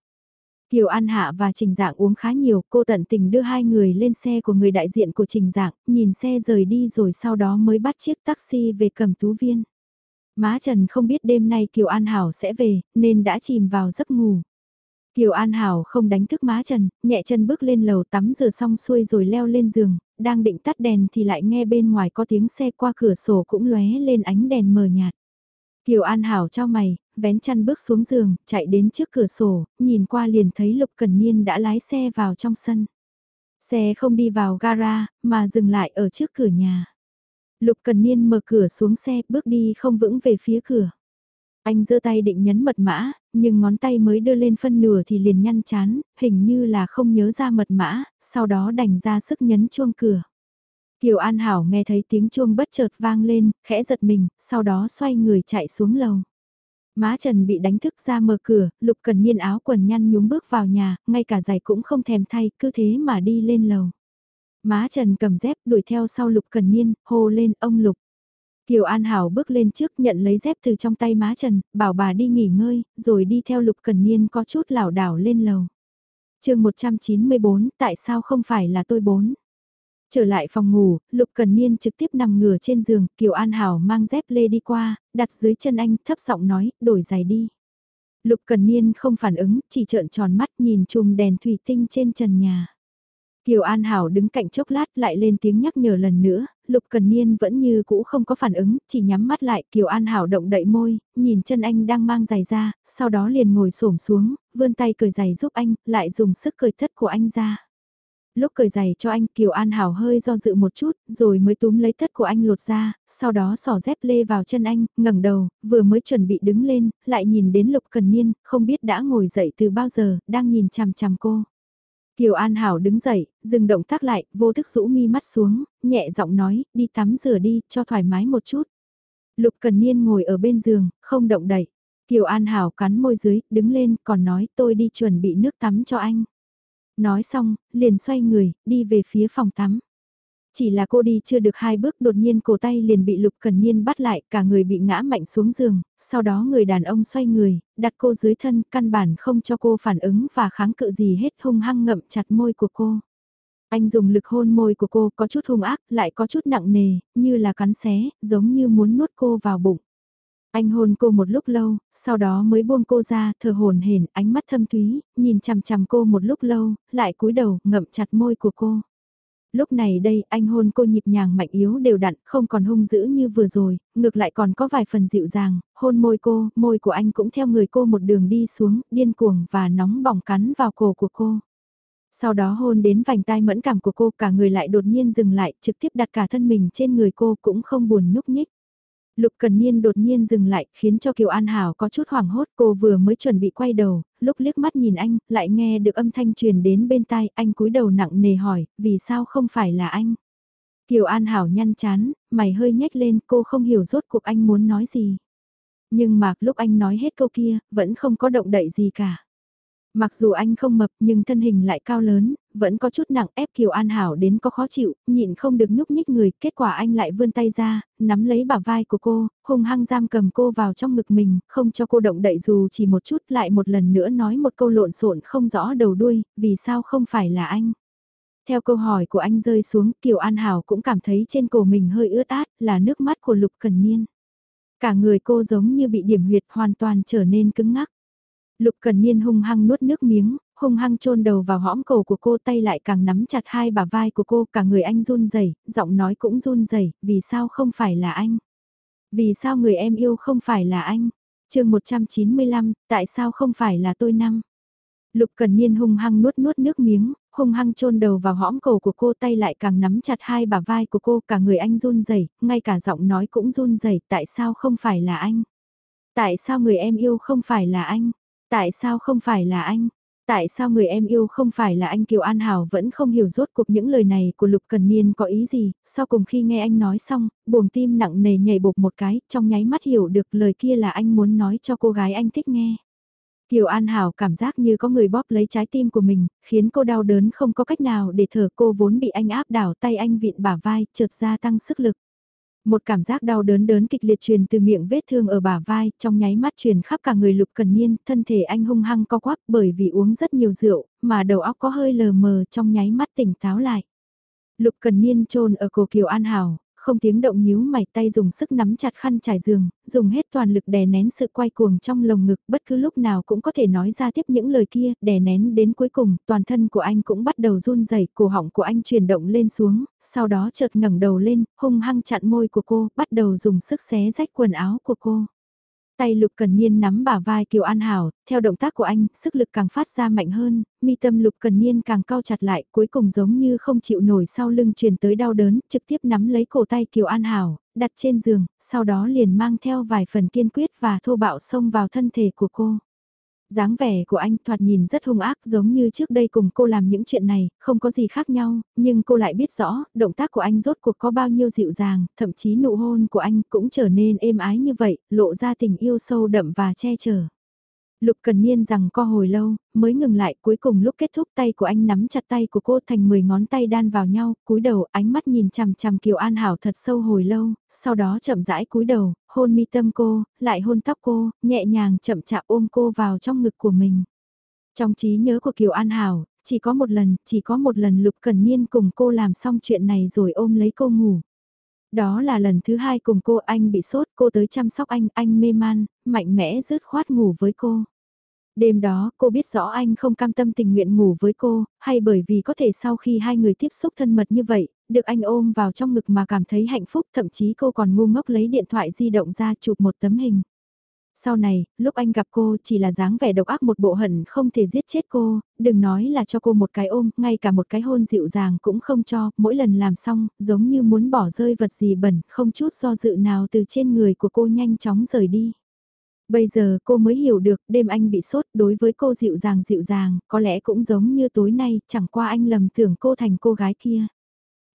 [SPEAKER 1] Kiều An Hạ và Trình Dạng uống khá nhiều, cô tận tình đưa hai người lên xe của người đại diện của Trình Dạng, nhìn xe rời đi rồi sau đó mới bắt chiếc taxi về cầm tú viên. Má Trần không biết đêm nay Kiều An Hảo sẽ về, nên đã chìm vào giấc ngủ. Kiều An Hảo không đánh thức má Trần, nhẹ chân bước lên lầu tắm rửa xong xuôi rồi leo lên giường, đang định tắt đèn thì lại nghe bên ngoài có tiếng xe qua cửa sổ cũng lóe lên ánh đèn mờ nhạt. Kiều An Hảo cho mày, vén chăn bước xuống giường, chạy đến trước cửa sổ, nhìn qua liền thấy Lục Cần Niên đã lái xe vào trong sân. Xe không đi vào gara, mà dừng lại ở trước cửa nhà. Lục Cần Niên mở cửa xuống xe, bước đi không vững về phía cửa. Anh giơ tay định nhấn mật mã, nhưng ngón tay mới đưa lên phân nửa thì liền nhăn chán, hình như là không nhớ ra mật mã, sau đó đành ra sức nhấn chuông cửa. Kiều An Hảo nghe thấy tiếng chuông bất chợt vang lên, khẽ giật mình, sau đó xoay người chạy xuống lầu. Má Trần bị đánh thức ra mở cửa, Lục Cần Niên áo quần nhăn nhúm bước vào nhà, ngay cả giày cũng không thèm thay, cứ thế mà đi lên lầu. Má Trần cầm dép đuổi theo sau Lục Cần Niên, hô lên ông Lục. Kiều An Hảo bước lên trước nhận lấy dép từ trong tay má Trần, bảo bà đi nghỉ ngơi, rồi đi theo Lục Cần Niên có chút lảo đảo lên lầu. chương 194, tại sao không phải là tôi bốn? Trở lại phòng ngủ, Lục Cần Niên trực tiếp nằm ngửa trên giường, Kiều An Hảo mang dép lê đi qua, đặt dưới chân anh, thấp giọng nói, đổi giày đi. Lục Cần Niên không phản ứng, chỉ trợn tròn mắt nhìn chùm đèn thủy tinh trên trần nhà. Kiều An Hảo đứng cạnh chốc lát lại lên tiếng nhắc nhở lần nữa, Lục Cần Niên vẫn như cũ không có phản ứng, chỉ nhắm mắt lại, Kiều An Hảo động đậy môi, nhìn chân anh đang mang giày ra, sau đó liền ngồi xổm xuống, vươn tay cởi giày giúp anh, lại dùng sức cởi thất của anh ra. Lúc cởi giày cho anh Kiều An Hảo hơi do dự một chút, rồi mới túm lấy thất của anh lột ra, sau đó sỏ dép lê vào chân anh, ngẩng đầu, vừa mới chuẩn bị đứng lên, lại nhìn đến Lục Cần Niên, không biết đã ngồi dậy từ bao giờ, đang nhìn chằm chằm cô. Kiều An Hảo đứng dậy, dừng động tác lại, vô thức rũ mi mắt xuống, nhẹ giọng nói, đi tắm rửa đi, cho thoải mái một chút. Lục Cần Niên ngồi ở bên giường, không động đậy. Kiều An Hảo cắn môi dưới, đứng lên, còn nói tôi đi chuẩn bị nước tắm cho anh. Nói xong, liền xoay người, đi về phía phòng tắm. Chỉ là cô đi chưa được hai bước đột nhiên cổ tay liền bị Lục Cần Niên bắt lại, cả người bị ngã mạnh xuống giường, sau đó người đàn ông xoay người, đặt cô dưới thân, căn bản không cho cô phản ứng và kháng cự gì hết hung hăng ngậm chặt môi của cô. Anh dùng lực hôn môi của cô có chút hung ác, lại có chút nặng nề, như là cắn xé, giống như muốn nuốt cô vào bụng. Anh hôn cô một lúc lâu, sau đó mới buông cô ra, thở hồn hển, ánh mắt thâm thúy, nhìn chằm chằm cô một lúc lâu, lại cúi đầu, ngậm chặt môi của cô. Lúc này đây, anh hôn cô nhịp nhàng mạnh yếu đều đặn, không còn hung dữ như vừa rồi, ngược lại còn có vài phần dịu dàng, hôn môi cô, môi của anh cũng theo người cô một đường đi xuống, điên cuồng và nóng bỏng cắn vào cổ của cô. Sau đó hôn đến vành tai mẫn cảm của cô cả người lại đột nhiên dừng lại trực tiếp đặt cả thân mình trên người cô cũng không buồn nhúc nhích. Lục Cần Niên đột nhiên dừng lại, khiến cho Kiều An Hảo có chút hoảng hốt, cô vừa mới chuẩn bị quay đầu, lúc liếc mắt nhìn anh, lại nghe được âm thanh truyền đến bên tai, anh cúi đầu nặng nề hỏi, vì sao không phải là anh? Kiều An Hảo nhăn chán, mày hơi nhếch lên, cô không hiểu rốt cuộc anh muốn nói gì. Nhưng mà lúc anh nói hết câu kia, vẫn không có động đậy gì cả. Mặc dù anh không mập nhưng thân hình lại cao lớn, vẫn có chút nặng ép Kiều An Hảo đến có khó chịu, nhịn không được nhúc nhích người, kết quả anh lại vươn tay ra, nắm lấy bả vai của cô, hung hăng giam cầm cô vào trong ngực mình, không cho cô động đậy dù chỉ một chút lại một lần nữa nói một câu lộn xộn không rõ đầu đuôi, vì sao không phải là anh. Theo câu hỏi của anh rơi xuống, Kiều An Hảo cũng cảm thấy trên cổ mình hơi ướt át, là nước mắt của Lục Cần Niên. Cả người cô giống như bị điểm huyệt hoàn toàn trở nên cứng ngắc. Lục Cần Niên hung hăng nuốt nước miếng, hung hăng chôn đầu vào hõm cổ của cô tay lại càng nắm chặt hai bả vai của cô, cả người anh run rẩy, giọng nói cũng run rẩy, vì sao không phải là anh? Vì sao người em yêu không phải là anh? chương 195, tại sao không phải là tôi năm? Lục Cần Niên hung hăng nuốt nuốt nước miếng, hung hăng chôn đầu vào hõm cổ của cô tay lại càng nắm chặt hai bả vai của cô, cả người anh run rẩy, ngay cả giọng nói cũng run rẩy, tại sao không phải là anh? Tại sao người em yêu không phải là anh? Tại sao không phải là anh? Tại sao người em yêu không phải là anh Kiều An Hảo vẫn không hiểu rốt cuộc những lời này của Lục Cần Niên có ý gì, sau cùng khi nghe anh nói xong, buồng tim nặng nề nhảy bột một cái, trong nháy mắt hiểu được lời kia là anh muốn nói cho cô gái anh thích nghe. Kiều An Hảo cảm giác như có người bóp lấy trái tim của mình, khiến cô đau đớn không có cách nào để thở cô vốn bị anh áp đảo tay anh vịn bả vai, trượt ra tăng sức lực. Một cảm giác đau đớn đớn kịch liệt truyền từ miệng vết thương ở bả vai, trong nháy mắt truyền khắp cả người lục cần niên, thân thể anh hung hăng co quắp bởi vì uống rất nhiều rượu, mà đầu óc có hơi lờ mờ trong nháy mắt tỉnh táo lại. Lục cần niên trôn ở cổ Kiều An Hảo, không tiếng động nhíu mày tay dùng sức nắm chặt khăn trải giường, dùng hết toàn lực đè nén sự quay cuồng trong lồng ngực bất cứ lúc nào cũng có thể nói ra tiếp những lời kia, đè nén đến cuối cùng, toàn thân của anh cũng bắt đầu run rẩy, cổ họng của anh chuyển động lên xuống, sau đó chợt ngẩng đầu lên, hung hăng chặn môi của cô, bắt đầu dùng sức xé rách quần áo của cô. Tay Lục Cần Niên nắm bả vai Kiều An Hảo, theo động tác của anh, sức lực càng phát ra mạnh hơn, mi tâm Lục Cần Niên càng cao chặt lại, cuối cùng giống như không chịu nổi sau lưng truyền tới đau đớn, trực tiếp nắm lấy cổ tay Kiều An Hảo, đặt trên giường, sau đó liền mang theo vài phần kiên quyết và thô bạo xông vào thân thể của cô dáng vẻ của anh thoạt nhìn rất hung ác giống như trước đây cùng cô làm những chuyện này, không có gì khác nhau, nhưng cô lại biết rõ, động tác của anh rốt cuộc có bao nhiêu dịu dàng, thậm chí nụ hôn của anh cũng trở nên êm ái như vậy, lộ ra tình yêu sâu đậm và che chở. Lục Cần Niên rằng co hồi lâu, mới ngừng lại cuối cùng lúc kết thúc tay của anh nắm chặt tay của cô thành 10 ngón tay đan vào nhau, cúi đầu ánh mắt nhìn chằm chằm Kiều An Hảo thật sâu hồi lâu, sau đó chậm rãi cúi đầu, hôn mi tâm cô, lại hôn tóc cô, nhẹ nhàng chậm chạp ôm cô vào trong ngực của mình. Trong trí nhớ của Kiều An Hảo, chỉ có một lần, chỉ có một lần Lục Cần Niên cùng cô làm xong chuyện này rồi ôm lấy cô ngủ. Đó là lần thứ hai cùng cô anh bị sốt, cô tới chăm sóc anh, anh mê man, mạnh mẽ rứt khoát ngủ với cô. Đêm đó, cô biết rõ anh không cam tâm tình nguyện ngủ với cô, hay bởi vì có thể sau khi hai người tiếp xúc thân mật như vậy, được anh ôm vào trong ngực mà cảm thấy hạnh phúc, thậm chí cô còn ngu ngốc lấy điện thoại di động ra chụp một tấm hình. Sau này, lúc anh gặp cô chỉ là dáng vẻ độc ác một bộ hận không thể giết chết cô, đừng nói là cho cô một cái ôm, ngay cả một cái hôn dịu dàng cũng không cho, mỗi lần làm xong, giống như muốn bỏ rơi vật gì bẩn, không chút do dự nào từ trên người của cô nhanh chóng rời đi. Bây giờ cô mới hiểu được đêm anh bị sốt đối với cô dịu dàng dịu dàng, có lẽ cũng giống như tối nay, chẳng qua anh lầm tưởng cô thành cô gái kia.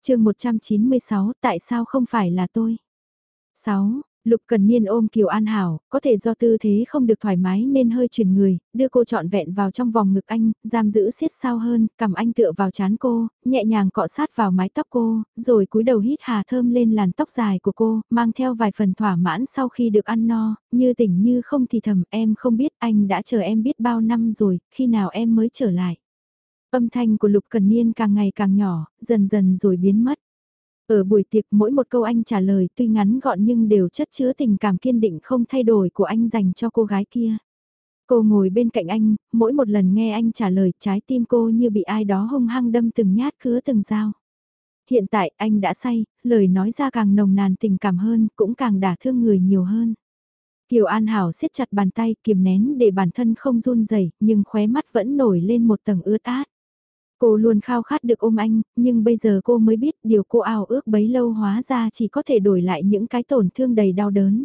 [SPEAKER 1] chương 196, tại sao không phải là tôi? 6. Lục Cần Niên ôm Kiều An Hảo, có thể do tư thế không được thoải mái nên hơi chuyển người, đưa cô trọn vẹn vào trong vòng ngực anh, giam giữ siết sao hơn, cầm anh tựa vào chán cô, nhẹ nhàng cọ sát vào mái tóc cô, rồi cúi đầu hít hà thơm lên làn tóc dài của cô, mang theo vài phần thỏa mãn sau khi được ăn no, như tỉnh như không thì thầm em không biết anh đã chờ em biết bao năm rồi, khi nào em mới trở lại. Âm thanh của Lục Cần Niên càng ngày càng nhỏ, dần dần rồi biến mất. Ở buổi tiệc mỗi một câu anh trả lời tuy ngắn gọn nhưng đều chất chứa tình cảm kiên định không thay đổi của anh dành cho cô gái kia. Cô ngồi bên cạnh anh, mỗi một lần nghe anh trả lời trái tim cô như bị ai đó hung hăng đâm từng nhát cứa từng dao. Hiện tại anh đã say, lời nói ra càng nồng nàn tình cảm hơn, cũng càng đả thương người nhiều hơn. Kiều An Hảo siết chặt bàn tay kiềm nén để bản thân không run rẩy nhưng khóe mắt vẫn nổi lên một tầng ướt át. Cô luôn khao khát được ôm anh, nhưng bây giờ cô mới biết điều cô ao ước bấy lâu hóa ra chỉ có thể đổi lại những cái tổn thương đầy đau đớn.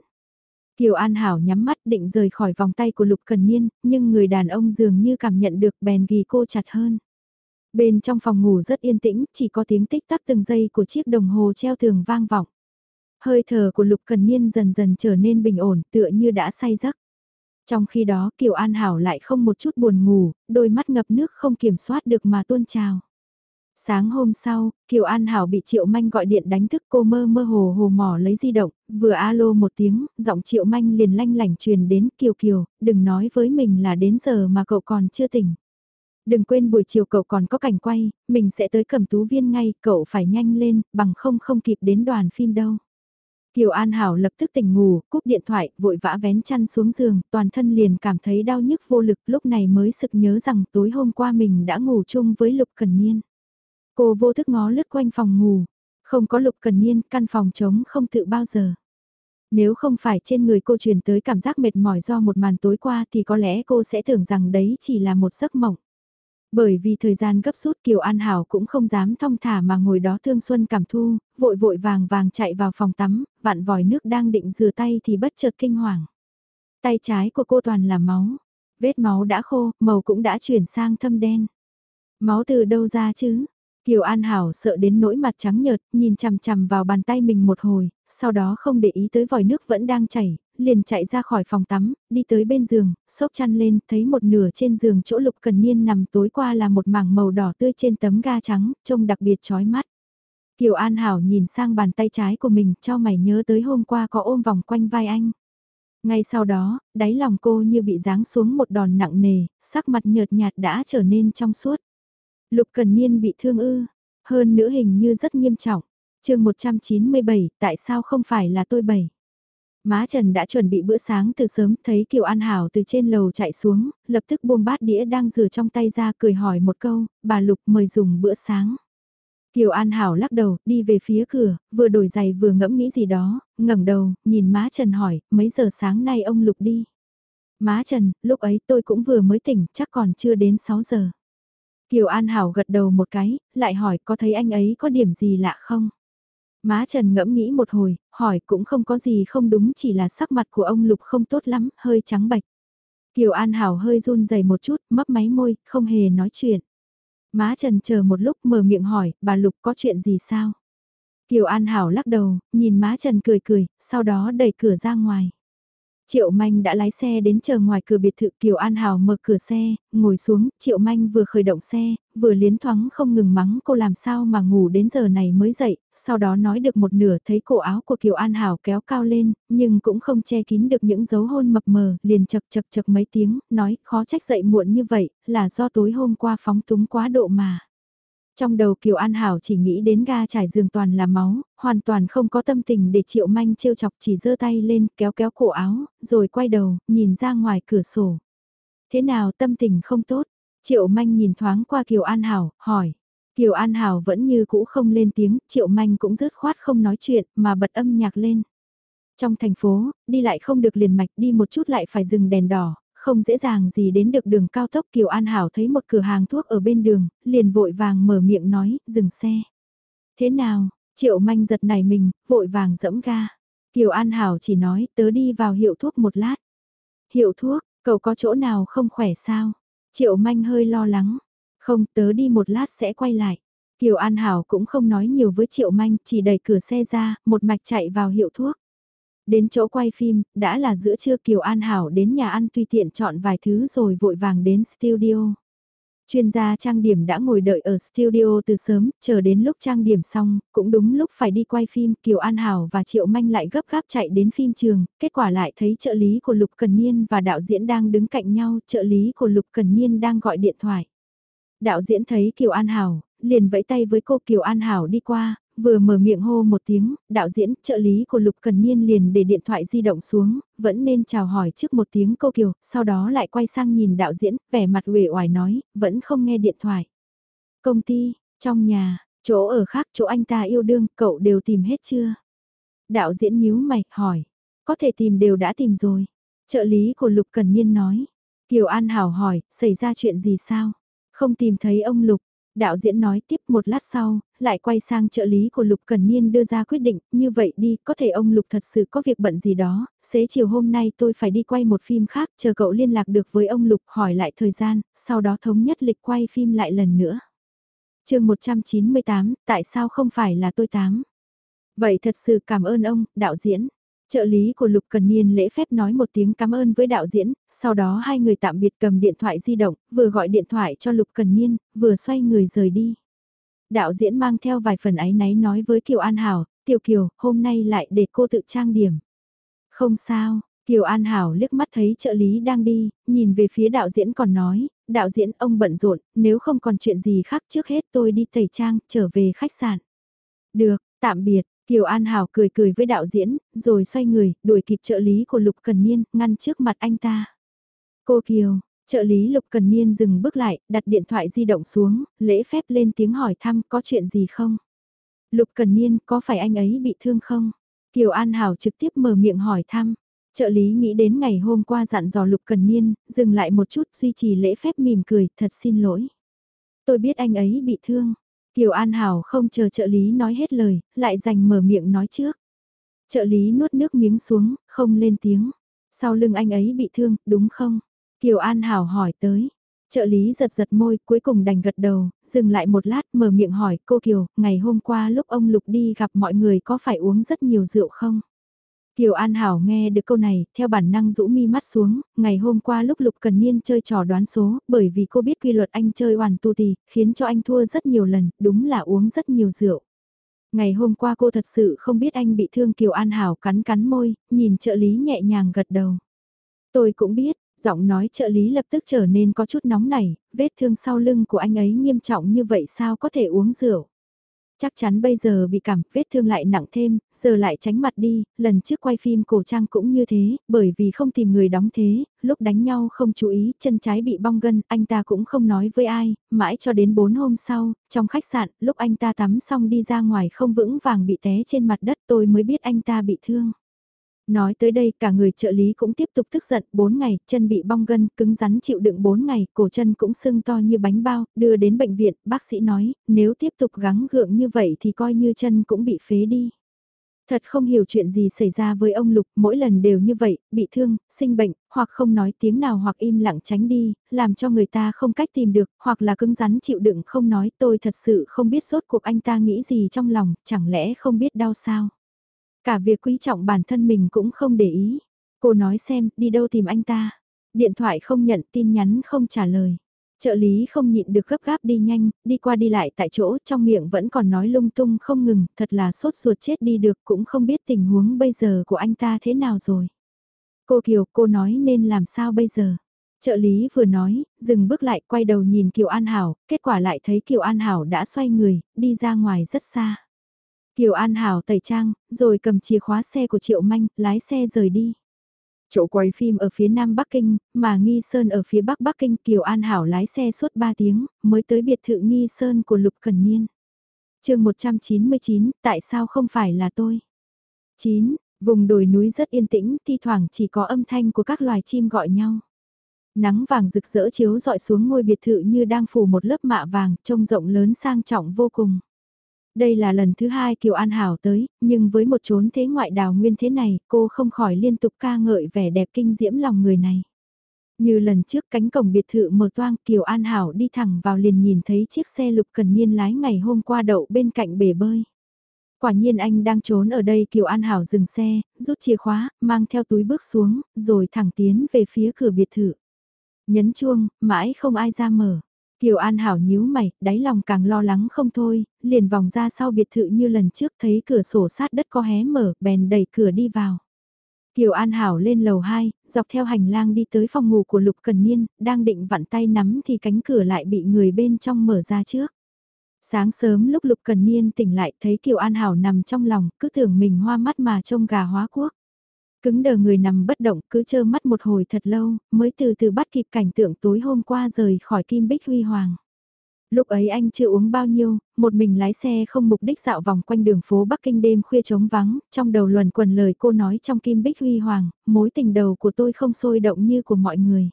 [SPEAKER 1] Kiều An Hảo nhắm mắt định rời khỏi vòng tay của Lục Cần Niên, nhưng người đàn ông dường như cảm nhận được bèn ghi cô chặt hơn. Bên trong phòng ngủ rất yên tĩnh, chỉ có tiếng tích tắc từng giây của chiếc đồng hồ treo tường vang vọng. Hơi thở của Lục Cần Niên dần dần trở nên bình ổn, tựa như đã say giấc. Trong khi đó Kiều An Hảo lại không một chút buồn ngủ, đôi mắt ngập nước không kiểm soát được mà tuôn trào. Sáng hôm sau, Kiều An Hảo bị Triệu Manh gọi điện đánh thức cô mơ mơ hồ hồ mò lấy di động, vừa alo một tiếng, giọng Triệu Manh liền lanh lảnh truyền đến Kiều Kiều, đừng nói với mình là đến giờ mà cậu còn chưa tỉnh. Đừng quên buổi chiều cậu còn có cảnh quay, mình sẽ tới cầm tú viên ngay, cậu phải nhanh lên, bằng không không kịp đến đoàn phim đâu. Kiều An Hảo lập tức tỉnh ngủ, cúp điện thoại, vội vã vén chăn xuống giường, toàn thân liền cảm thấy đau nhức vô lực, lúc này mới sực nhớ rằng tối hôm qua mình đã ngủ chung với Lục Cần Niên. Cô vô thức ngó lướt quanh phòng ngủ, không có Lục Cần Niên, căn phòng trống không tự bao giờ. Nếu không phải trên người cô truyền tới cảm giác mệt mỏi do một màn tối qua thì có lẽ cô sẽ tưởng rằng đấy chỉ là một giấc mộng. Bởi vì thời gian gấp rút Kiều An Hảo cũng không dám thong thả mà ngồi đó thương xuân cảm thu, vội vội vàng vàng chạy vào phòng tắm, vạn vòi nước đang định rửa tay thì bất chợt kinh hoàng. Tay trái của cô toàn là máu, vết máu đã khô, màu cũng đã chuyển sang thâm đen. Máu từ đâu ra chứ? Kiều An Hảo sợ đến nỗi mặt trắng nhợt, nhìn chằm chằm vào bàn tay mình một hồi, sau đó không để ý tới vòi nước vẫn đang chảy, liền chạy ra khỏi phòng tắm, đi tới bên giường, xốc chăn lên, thấy một nửa trên giường chỗ Lục Cần Niên nằm tối qua là một mảng màu đỏ tươi trên tấm ga trắng, trông đặc biệt chói mắt. Kiều An Hảo nhìn sang bàn tay trái của mình, cho mày nhớ tới hôm qua có ôm vòng quanh vai anh. Ngay sau đó, đáy lòng cô như bị giáng xuống một đòn nặng nề, sắc mặt nhợt nhạt đã trở nên trong suốt. Lục Cần Niên bị thương ư, hơn nữa hình như rất nghiêm trọng chương 197, tại sao không phải là tôi bảy? Má Trần đã chuẩn bị bữa sáng từ sớm, thấy Kiều An Hảo từ trên lầu chạy xuống, lập tức buông bát đĩa đang rửa trong tay ra cười hỏi một câu, bà Lục mời dùng bữa sáng. Kiều An Hảo lắc đầu, đi về phía cửa, vừa đổi giày vừa ngẫm nghĩ gì đó, ngẩng đầu, nhìn má Trần hỏi, mấy giờ sáng nay ông Lục đi? Má Trần, lúc ấy tôi cũng vừa mới tỉnh, chắc còn chưa đến 6 giờ. Kiều An Hảo gật đầu một cái, lại hỏi có thấy anh ấy có điểm gì lạ không? Má Trần ngẫm nghĩ một hồi, hỏi cũng không có gì không đúng chỉ là sắc mặt của ông Lục không tốt lắm, hơi trắng bạch. Kiều An Hảo hơi run rẩy một chút, mấp máy môi, không hề nói chuyện. Má Trần chờ một lúc mở miệng hỏi, bà Lục có chuyện gì sao? Kiều An Hảo lắc đầu, nhìn má Trần cười cười, sau đó đẩy cửa ra ngoài. Triệu Manh đã lái xe đến chờ ngoài cửa biệt thự Kiều An Hảo mở cửa xe, ngồi xuống, Triệu Manh vừa khởi động xe, vừa liến thoáng không ngừng mắng cô làm sao mà ngủ đến giờ này mới dậy, sau đó nói được một nửa thấy cổ áo của Kiều An Hảo kéo cao lên, nhưng cũng không che kín được những dấu hôn mập mờ, liền chật chật chật mấy tiếng, nói khó trách dậy muộn như vậy, là do tối hôm qua phóng túng quá độ mà. Trong đầu Kiều An Hảo chỉ nghĩ đến ga trải giường toàn là máu, hoàn toàn không có tâm tình để Triệu Manh trêu chọc chỉ giơ tay lên kéo kéo cổ áo, rồi quay đầu, nhìn ra ngoài cửa sổ. Thế nào tâm tình không tốt? Triệu Manh nhìn thoáng qua Kiều An Hảo, hỏi. Kiều An Hảo vẫn như cũ không lên tiếng, Triệu Manh cũng rớt khoát không nói chuyện mà bật âm nhạc lên. Trong thành phố, đi lại không được liền mạch đi một chút lại phải dừng đèn đỏ, không dễ dàng gì đến được đường cao tốc Kiều An Hảo thấy một cửa hàng thuốc ở bên đường, liền vội vàng mở miệng nói, dừng xe. Thế nào, triệu manh giật này mình, vội vàng dẫm ga. Kiều An Hảo chỉ nói, tớ đi vào hiệu thuốc một lát. Hiệu thuốc, cậu có chỗ nào không khỏe sao? Triệu manh hơi lo lắng. Không, tớ đi một lát sẽ quay lại. Kiều An Hảo cũng không nói nhiều với Triệu Manh, chỉ đẩy cửa xe ra, một mạch chạy vào hiệu thuốc. Đến chỗ quay phim, đã là giữa trưa Kiều An Hảo đến nhà ăn tùy tiện chọn vài thứ rồi vội vàng đến studio. Chuyên gia trang điểm đã ngồi đợi ở studio từ sớm, chờ đến lúc trang điểm xong, cũng đúng lúc phải đi quay phim, Kiều An Hảo và Triệu Manh lại gấp gáp chạy đến phim trường, kết quả lại thấy trợ lý của Lục Cần Niên và đạo diễn đang đứng cạnh nhau, trợ lý của Lục Cần Niên đang gọi điện thoại. Đạo diễn thấy Kiều An Hảo, liền vẫy tay với cô Kiều An Hảo đi qua, vừa mở miệng hô một tiếng, đạo diễn, trợ lý của Lục Cần Niên liền để điện thoại di động xuống, vẫn nên chào hỏi trước một tiếng câu Kiều, sau đó lại quay sang nhìn đạo diễn, vẻ mặt uể oải nói, vẫn không nghe điện thoại. Công ty, trong nhà, chỗ ở khác chỗ anh ta yêu đương, cậu đều tìm hết chưa? Đạo diễn nhíu mày, hỏi, có thể tìm đều đã tìm rồi. Trợ lý của Lục Cần Niên nói, Kiều An Hảo hỏi, xảy ra chuyện gì sao? Không tìm thấy ông Lục, Đạo diễn nói tiếp một lát sau, lại quay sang trợ lý của Lục Cần Niên đưa ra quyết định, như vậy đi, có thể ông Lục thật sự có việc bận gì đó, xế chiều hôm nay tôi phải đi quay một phim khác, chờ cậu liên lạc được với ông Lục hỏi lại thời gian, sau đó thống nhất lịch quay phim lại lần nữa. chương 198, tại sao không phải là tôi tám? Vậy thật sự cảm ơn ông, đạo diễn. Trợ lý của Lục Cần Niên lễ phép nói một tiếng cảm ơn với đạo diễn, sau đó hai người tạm biệt cầm điện thoại di động, vừa gọi điện thoại cho Lục Cần Niên, vừa xoay người rời đi. Đạo diễn mang theo vài phần áy náy nói với Kiều An Hảo, Tiểu Kiều, hôm nay lại để cô tự trang điểm. Không sao, Kiều An Hảo liếc mắt thấy trợ lý đang đi, nhìn về phía đạo diễn còn nói, đạo diễn ông bận rộn, nếu không còn chuyện gì khác trước hết tôi đi tẩy trang, trở về khách sạn. Được, tạm biệt, Kiều An Hảo cười cười với đạo diễn, rồi xoay người, đuổi kịp trợ lý của Lục Cần Niên, ngăn trước mặt anh ta. Cô Kiều, trợ lý Lục Cần Niên dừng bước lại, đặt điện thoại di động xuống, lễ phép lên tiếng hỏi thăm có chuyện gì không? Lục Cần Niên, có phải anh ấy bị thương không? Kiều An Hảo trực tiếp mở miệng hỏi thăm. Trợ lý nghĩ đến ngày hôm qua dặn dò Lục Cần Niên, dừng lại một chút duy trì lễ phép mỉm cười, thật xin lỗi. Tôi biết anh ấy bị thương. Kiều An Hảo không chờ trợ lý nói hết lời, lại dành mở miệng nói trước. Trợ lý nuốt nước miếng xuống, không lên tiếng. Sau lưng anh ấy bị thương, đúng không? Kiều An Hảo hỏi tới. Trợ lý giật giật môi, cuối cùng đành gật đầu, dừng lại một lát mở miệng hỏi cô Kiều, ngày hôm qua lúc ông Lục đi gặp mọi người có phải uống rất nhiều rượu không? Kiều An Hảo nghe được câu này, theo bản năng rũ mi mắt xuống, ngày hôm qua lúc Lục Cần Niên chơi trò đoán số, bởi vì cô biết quy luật anh chơi hoàn tu tì, khiến cho anh thua rất nhiều lần, đúng là uống rất nhiều rượu. Ngày hôm qua cô thật sự không biết anh bị thương Kiều An Hảo cắn cắn môi, nhìn trợ lý nhẹ nhàng gật đầu. Tôi cũng biết, giọng nói trợ lý lập tức trở nên có chút nóng nảy, vết thương sau lưng của anh ấy nghiêm trọng như vậy sao có thể uống rượu. Chắc chắn bây giờ bị cảm, vết thương lại nặng thêm, giờ lại tránh mặt đi, lần trước quay phim cổ trang cũng như thế, bởi vì không tìm người đóng thế, lúc đánh nhau không chú ý, chân trái bị bong gân, anh ta cũng không nói với ai, mãi cho đến 4 hôm sau, trong khách sạn, lúc anh ta tắm xong đi ra ngoài không vững vàng bị té trên mặt đất tôi mới biết anh ta bị thương. Nói tới đây cả người trợ lý cũng tiếp tục tức giận, 4 ngày, chân bị bong gân, cứng rắn chịu đựng 4 ngày, cổ chân cũng sưng to như bánh bao, đưa đến bệnh viện, bác sĩ nói, nếu tiếp tục gắng gượng như vậy thì coi như chân cũng bị phế đi. Thật không hiểu chuyện gì xảy ra với ông Lục, mỗi lần đều như vậy, bị thương, sinh bệnh, hoặc không nói tiếng nào hoặc im lặng tránh đi, làm cho người ta không cách tìm được, hoặc là cứng rắn chịu đựng không nói tôi thật sự không biết sốt cuộc anh ta nghĩ gì trong lòng, chẳng lẽ không biết đau sao. Cả việc quý trọng bản thân mình cũng không để ý. Cô nói xem, đi đâu tìm anh ta. Điện thoại không nhận tin nhắn không trả lời. Trợ lý không nhịn được gấp gáp đi nhanh, đi qua đi lại tại chỗ trong miệng vẫn còn nói lung tung không ngừng, thật là sốt ruột chết đi được cũng không biết tình huống bây giờ của anh ta thế nào rồi. Cô Kiều, cô nói nên làm sao bây giờ? Trợ lý vừa nói, dừng bước lại quay đầu nhìn Kiều An Hảo, kết quả lại thấy Kiều An Hảo đã xoay người, đi ra ngoài rất xa. Kiều An Hảo tẩy trang, rồi cầm chìa khóa xe của Triệu Manh, lái xe rời đi. Chỗ quay phim ở phía nam Bắc Kinh, mà Nghi Sơn ở phía bắc Bắc Kinh Kiều An Hảo lái xe suốt 3 tiếng, mới tới biệt thự Nghi Sơn của Lục Cần Niên. chương 199, tại sao không phải là tôi? 9. Vùng đồi núi rất yên tĩnh, thi thoảng chỉ có âm thanh của các loài chim gọi nhau. Nắng vàng rực rỡ chiếu dọi xuống ngôi biệt thự như đang phủ một lớp mạ vàng, trông rộng lớn sang trọng vô cùng. Đây là lần thứ hai Kiều An Hảo tới, nhưng với một chốn thế ngoại đào nguyên thế này, cô không khỏi liên tục ca ngợi vẻ đẹp kinh diễm lòng người này. Như lần trước cánh cổng biệt thự mở toang Kiều An Hảo đi thẳng vào liền nhìn thấy chiếc xe lục cần niên lái ngày hôm qua đậu bên cạnh bể bơi. Quả nhiên anh đang trốn ở đây Kiều An Hảo dừng xe, rút chìa khóa, mang theo túi bước xuống, rồi thẳng tiến về phía cửa biệt thự. Nhấn chuông, mãi không ai ra mở. Kiều An Hảo nhíu mày, đáy lòng càng lo lắng không thôi, liền vòng ra sau biệt thự như lần trước thấy cửa sổ sát đất có hé mở, bèn đẩy cửa đi vào. Kiều An Hảo lên lầu 2, dọc theo hành lang đi tới phòng ngủ của Lục Cần Niên, đang định vặn tay nắm thì cánh cửa lại bị người bên trong mở ra trước. Sáng sớm lúc Lục Cần Niên tỉnh lại thấy Kiều An Hảo nằm trong lòng, cứ tưởng mình hoa mắt mà trông gà hóa quốc. Cứng đờ người nằm bất động cứ chơ mắt một hồi thật lâu, mới từ từ bắt kịp cảnh tượng tối hôm qua rời khỏi Kim Bích Huy Hoàng. Lúc ấy anh chưa uống bao nhiêu, một mình lái xe không mục đích dạo vòng quanh đường phố Bắc Kinh đêm khuya trống vắng, trong đầu luẩn quần lời cô nói trong Kim Bích Huy Hoàng, mối tình đầu của tôi không sôi động như của mọi người.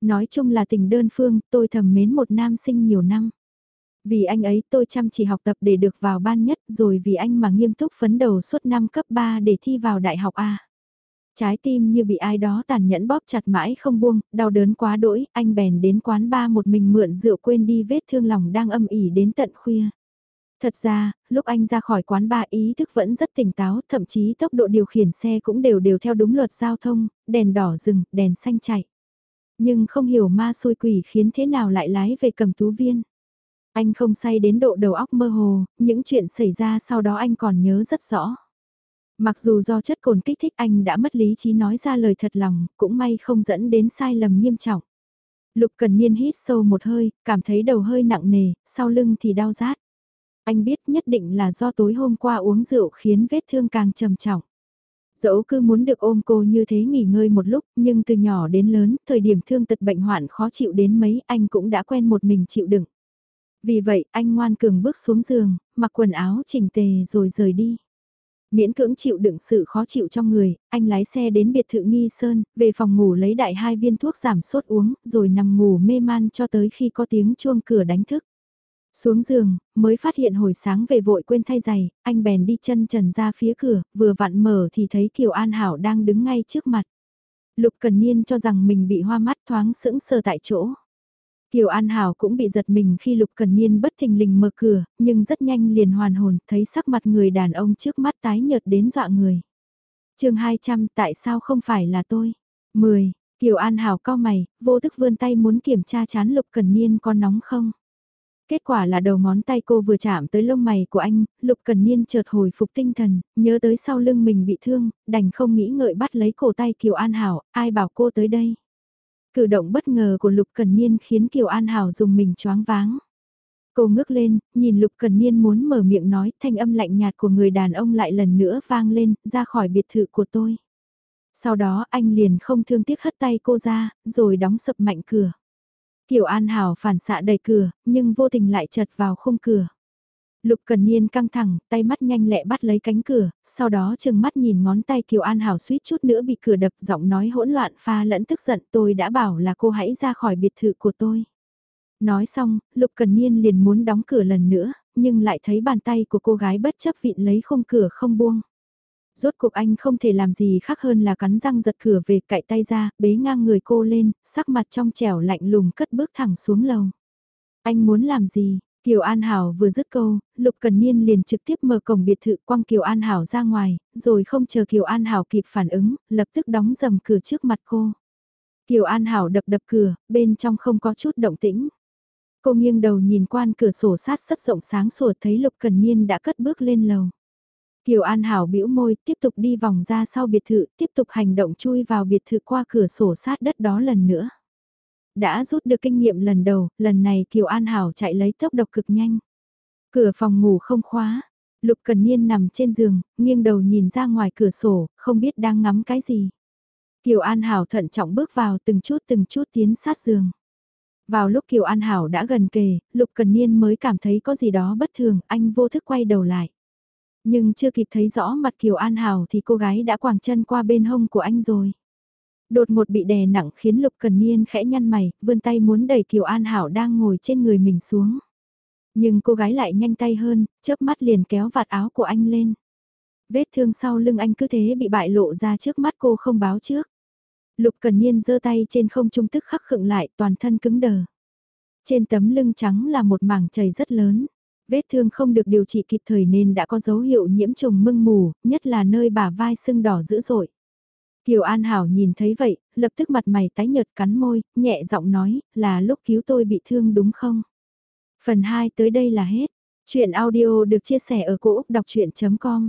[SPEAKER 1] Nói chung là tình đơn phương, tôi thầm mến một nam sinh nhiều năm. Vì anh ấy tôi chăm chỉ học tập để được vào ban nhất rồi vì anh mà nghiêm túc phấn đầu suốt năm cấp 3 để thi vào đại học A. Trái tim như bị ai đó tàn nhẫn bóp chặt mãi không buông, đau đớn quá đỗi, anh bèn đến quán ba một mình mượn rượu quên đi vết thương lòng đang âm ỉ đến tận khuya. Thật ra, lúc anh ra khỏi quán ba ý thức vẫn rất tỉnh táo, thậm chí tốc độ điều khiển xe cũng đều đều theo đúng luật giao thông, đèn đỏ dừng, đèn xanh chạy. Nhưng không hiểu ma xôi quỷ khiến thế nào lại lái về cầm tú viên. Anh không say đến độ đầu óc mơ hồ, những chuyện xảy ra sau đó anh còn nhớ rất rõ. Mặc dù do chất cồn kích thích anh đã mất lý trí nói ra lời thật lòng, cũng may không dẫn đến sai lầm nghiêm trọng. Lục Cần Niên hít sâu một hơi, cảm thấy đầu hơi nặng nề, sau lưng thì đau rát. Anh biết nhất định là do tối hôm qua uống rượu khiến vết thương càng trầm trọng. Dẫu cứ muốn được ôm cô như thế nghỉ ngơi một lúc, nhưng từ nhỏ đến lớn, thời điểm thương tật bệnh hoạn khó chịu đến mấy, anh cũng đã quen một mình chịu đựng. Vì vậy, anh ngoan cường bước xuống giường, mặc quần áo chỉnh tề rồi rời đi. Miễn cưỡng chịu đựng sự khó chịu trong người, anh lái xe đến biệt thự nghi sơn, về phòng ngủ lấy đại hai viên thuốc giảm sốt uống, rồi nằm ngủ mê man cho tới khi có tiếng chuông cửa đánh thức. Xuống giường, mới phát hiện hồi sáng về vội quên thay giày, anh bèn đi chân trần ra phía cửa, vừa vặn mở thì thấy Kiều An Hảo đang đứng ngay trước mặt. Lục Cần Niên cho rằng mình bị hoa mắt thoáng sững sờ tại chỗ. Kiều An Hảo cũng bị giật mình khi Lục Cần Niên bất thình lình mở cửa, nhưng rất nhanh liền hoàn hồn, thấy sắc mặt người đàn ông trước mắt tái nhợt đến dọa người. chương 200 tại sao không phải là tôi? 10. Kiều An Hảo cao mày, vô thức vươn tay muốn kiểm tra chán Lục Cần Niên có nóng không? Kết quả là đầu ngón tay cô vừa chạm tới lông mày của anh, Lục Cần Niên chợt hồi phục tinh thần, nhớ tới sau lưng mình bị thương, đành không nghĩ ngợi bắt lấy cổ tay Kiều An Hảo, ai bảo cô tới đây. Cử động bất ngờ của Lục Cần Niên khiến Kiều An Hảo dùng mình choáng váng. Cô ngước lên, nhìn Lục Cần Niên muốn mở miệng nói, thanh âm lạnh nhạt của người đàn ông lại lần nữa vang lên, ra khỏi biệt thự của tôi. Sau đó anh liền không thương tiếc hất tay cô ra, rồi đóng sập mạnh cửa. Kiều An Hảo phản xạ đẩy cửa, nhưng vô tình lại chật vào khung cửa. Lục Cần Niên căng thẳng, tay mắt nhanh lẹ bắt lấy cánh cửa, sau đó chừng mắt nhìn ngón tay Kiều An Hảo suýt chút nữa bị cửa đập giọng nói hỗn loạn pha lẫn tức giận tôi đã bảo là cô hãy ra khỏi biệt thự của tôi. Nói xong, Lục Cần Niên liền muốn đóng cửa lần nữa, nhưng lại thấy bàn tay của cô gái bất chấp vịn lấy khung cửa không buông. Rốt cuộc anh không thể làm gì khác hơn là cắn răng giật cửa về cạy tay ra, bế ngang người cô lên, sắc mặt trong trẻo lạnh lùng cất bước thẳng xuống lầu. Anh muốn làm gì? Kiều An Hảo vừa dứt câu, Lục Cần Niên liền trực tiếp mở cổng biệt thự quăng Kiều An Hảo ra ngoài, rồi không chờ Kiều An Hảo kịp phản ứng, lập tức đóng dầm cửa trước mặt cô. Kiều An Hảo đập đập cửa, bên trong không có chút động tĩnh. Cô nghiêng đầu nhìn quan cửa sổ sát rất rộng sáng sủa thấy Lục Cần Niên đã cất bước lên lầu. Kiều An Hảo bĩu môi, tiếp tục đi vòng ra sau biệt thự, tiếp tục hành động chui vào biệt thự qua cửa sổ sát đất đó lần nữa. Đã rút được kinh nghiệm lần đầu, lần này Kiều An Hảo chạy lấy tốc độc cực nhanh. Cửa phòng ngủ không khóa, Lục Cần Niên nằm trên giường, nghiêng đầu nhìn ra ngoài cửa sổ, không biết đang ngắm cái gì. Kiều An Hảo thận trọng bước vào từng chút từng chút tiến sát giường. Vào lúc Kiều An Hảo đã gần kề, Lục Cần Niên mới cảm thấy có gì đó bất thường, anh vô thức quay đầu lại. Nhưng chưa kịp thấy rõ mặt Kiều An Hảo thì cô gái đã quàng chân qua bên hông của anh rồi. Đột một bị đè nặng khiến Lục Cần Niên khẽ nhăn mày, vươn tay muốn đẩy Kiều An Hảo đang ngồi trên người mình xuống. Nhưng cô gái lại nhanh tay hơn, chớp mắt liền kéo vạt áo của anh lên. Vết thương sau lưng anh cứ thế bị bại lộ ra trước mắt cô không báo trước. Lục Cần Niên giơ tay trên không trung tức khắc khựng lại toàn thân cứng đờ. Trên tấm lưng trắng là một mảng chảy rất lớn. Vết thương không được điều trị kịp thời nên đã có dấu hiệu nhiễm trùng mưng mù, nhất là nơi bả vai sưng đỏ dữ dội. Kiều An Hảo nhìn thấy vậy, lập tức mặt mày tái nhợt cắn môi, nhẹ giọng nói, là lúc cứu tôi bị thương đúng không? Phần 2 tới đây là hết. Chuyện audio được chia sẻ ở cỗ đọc chuyện.com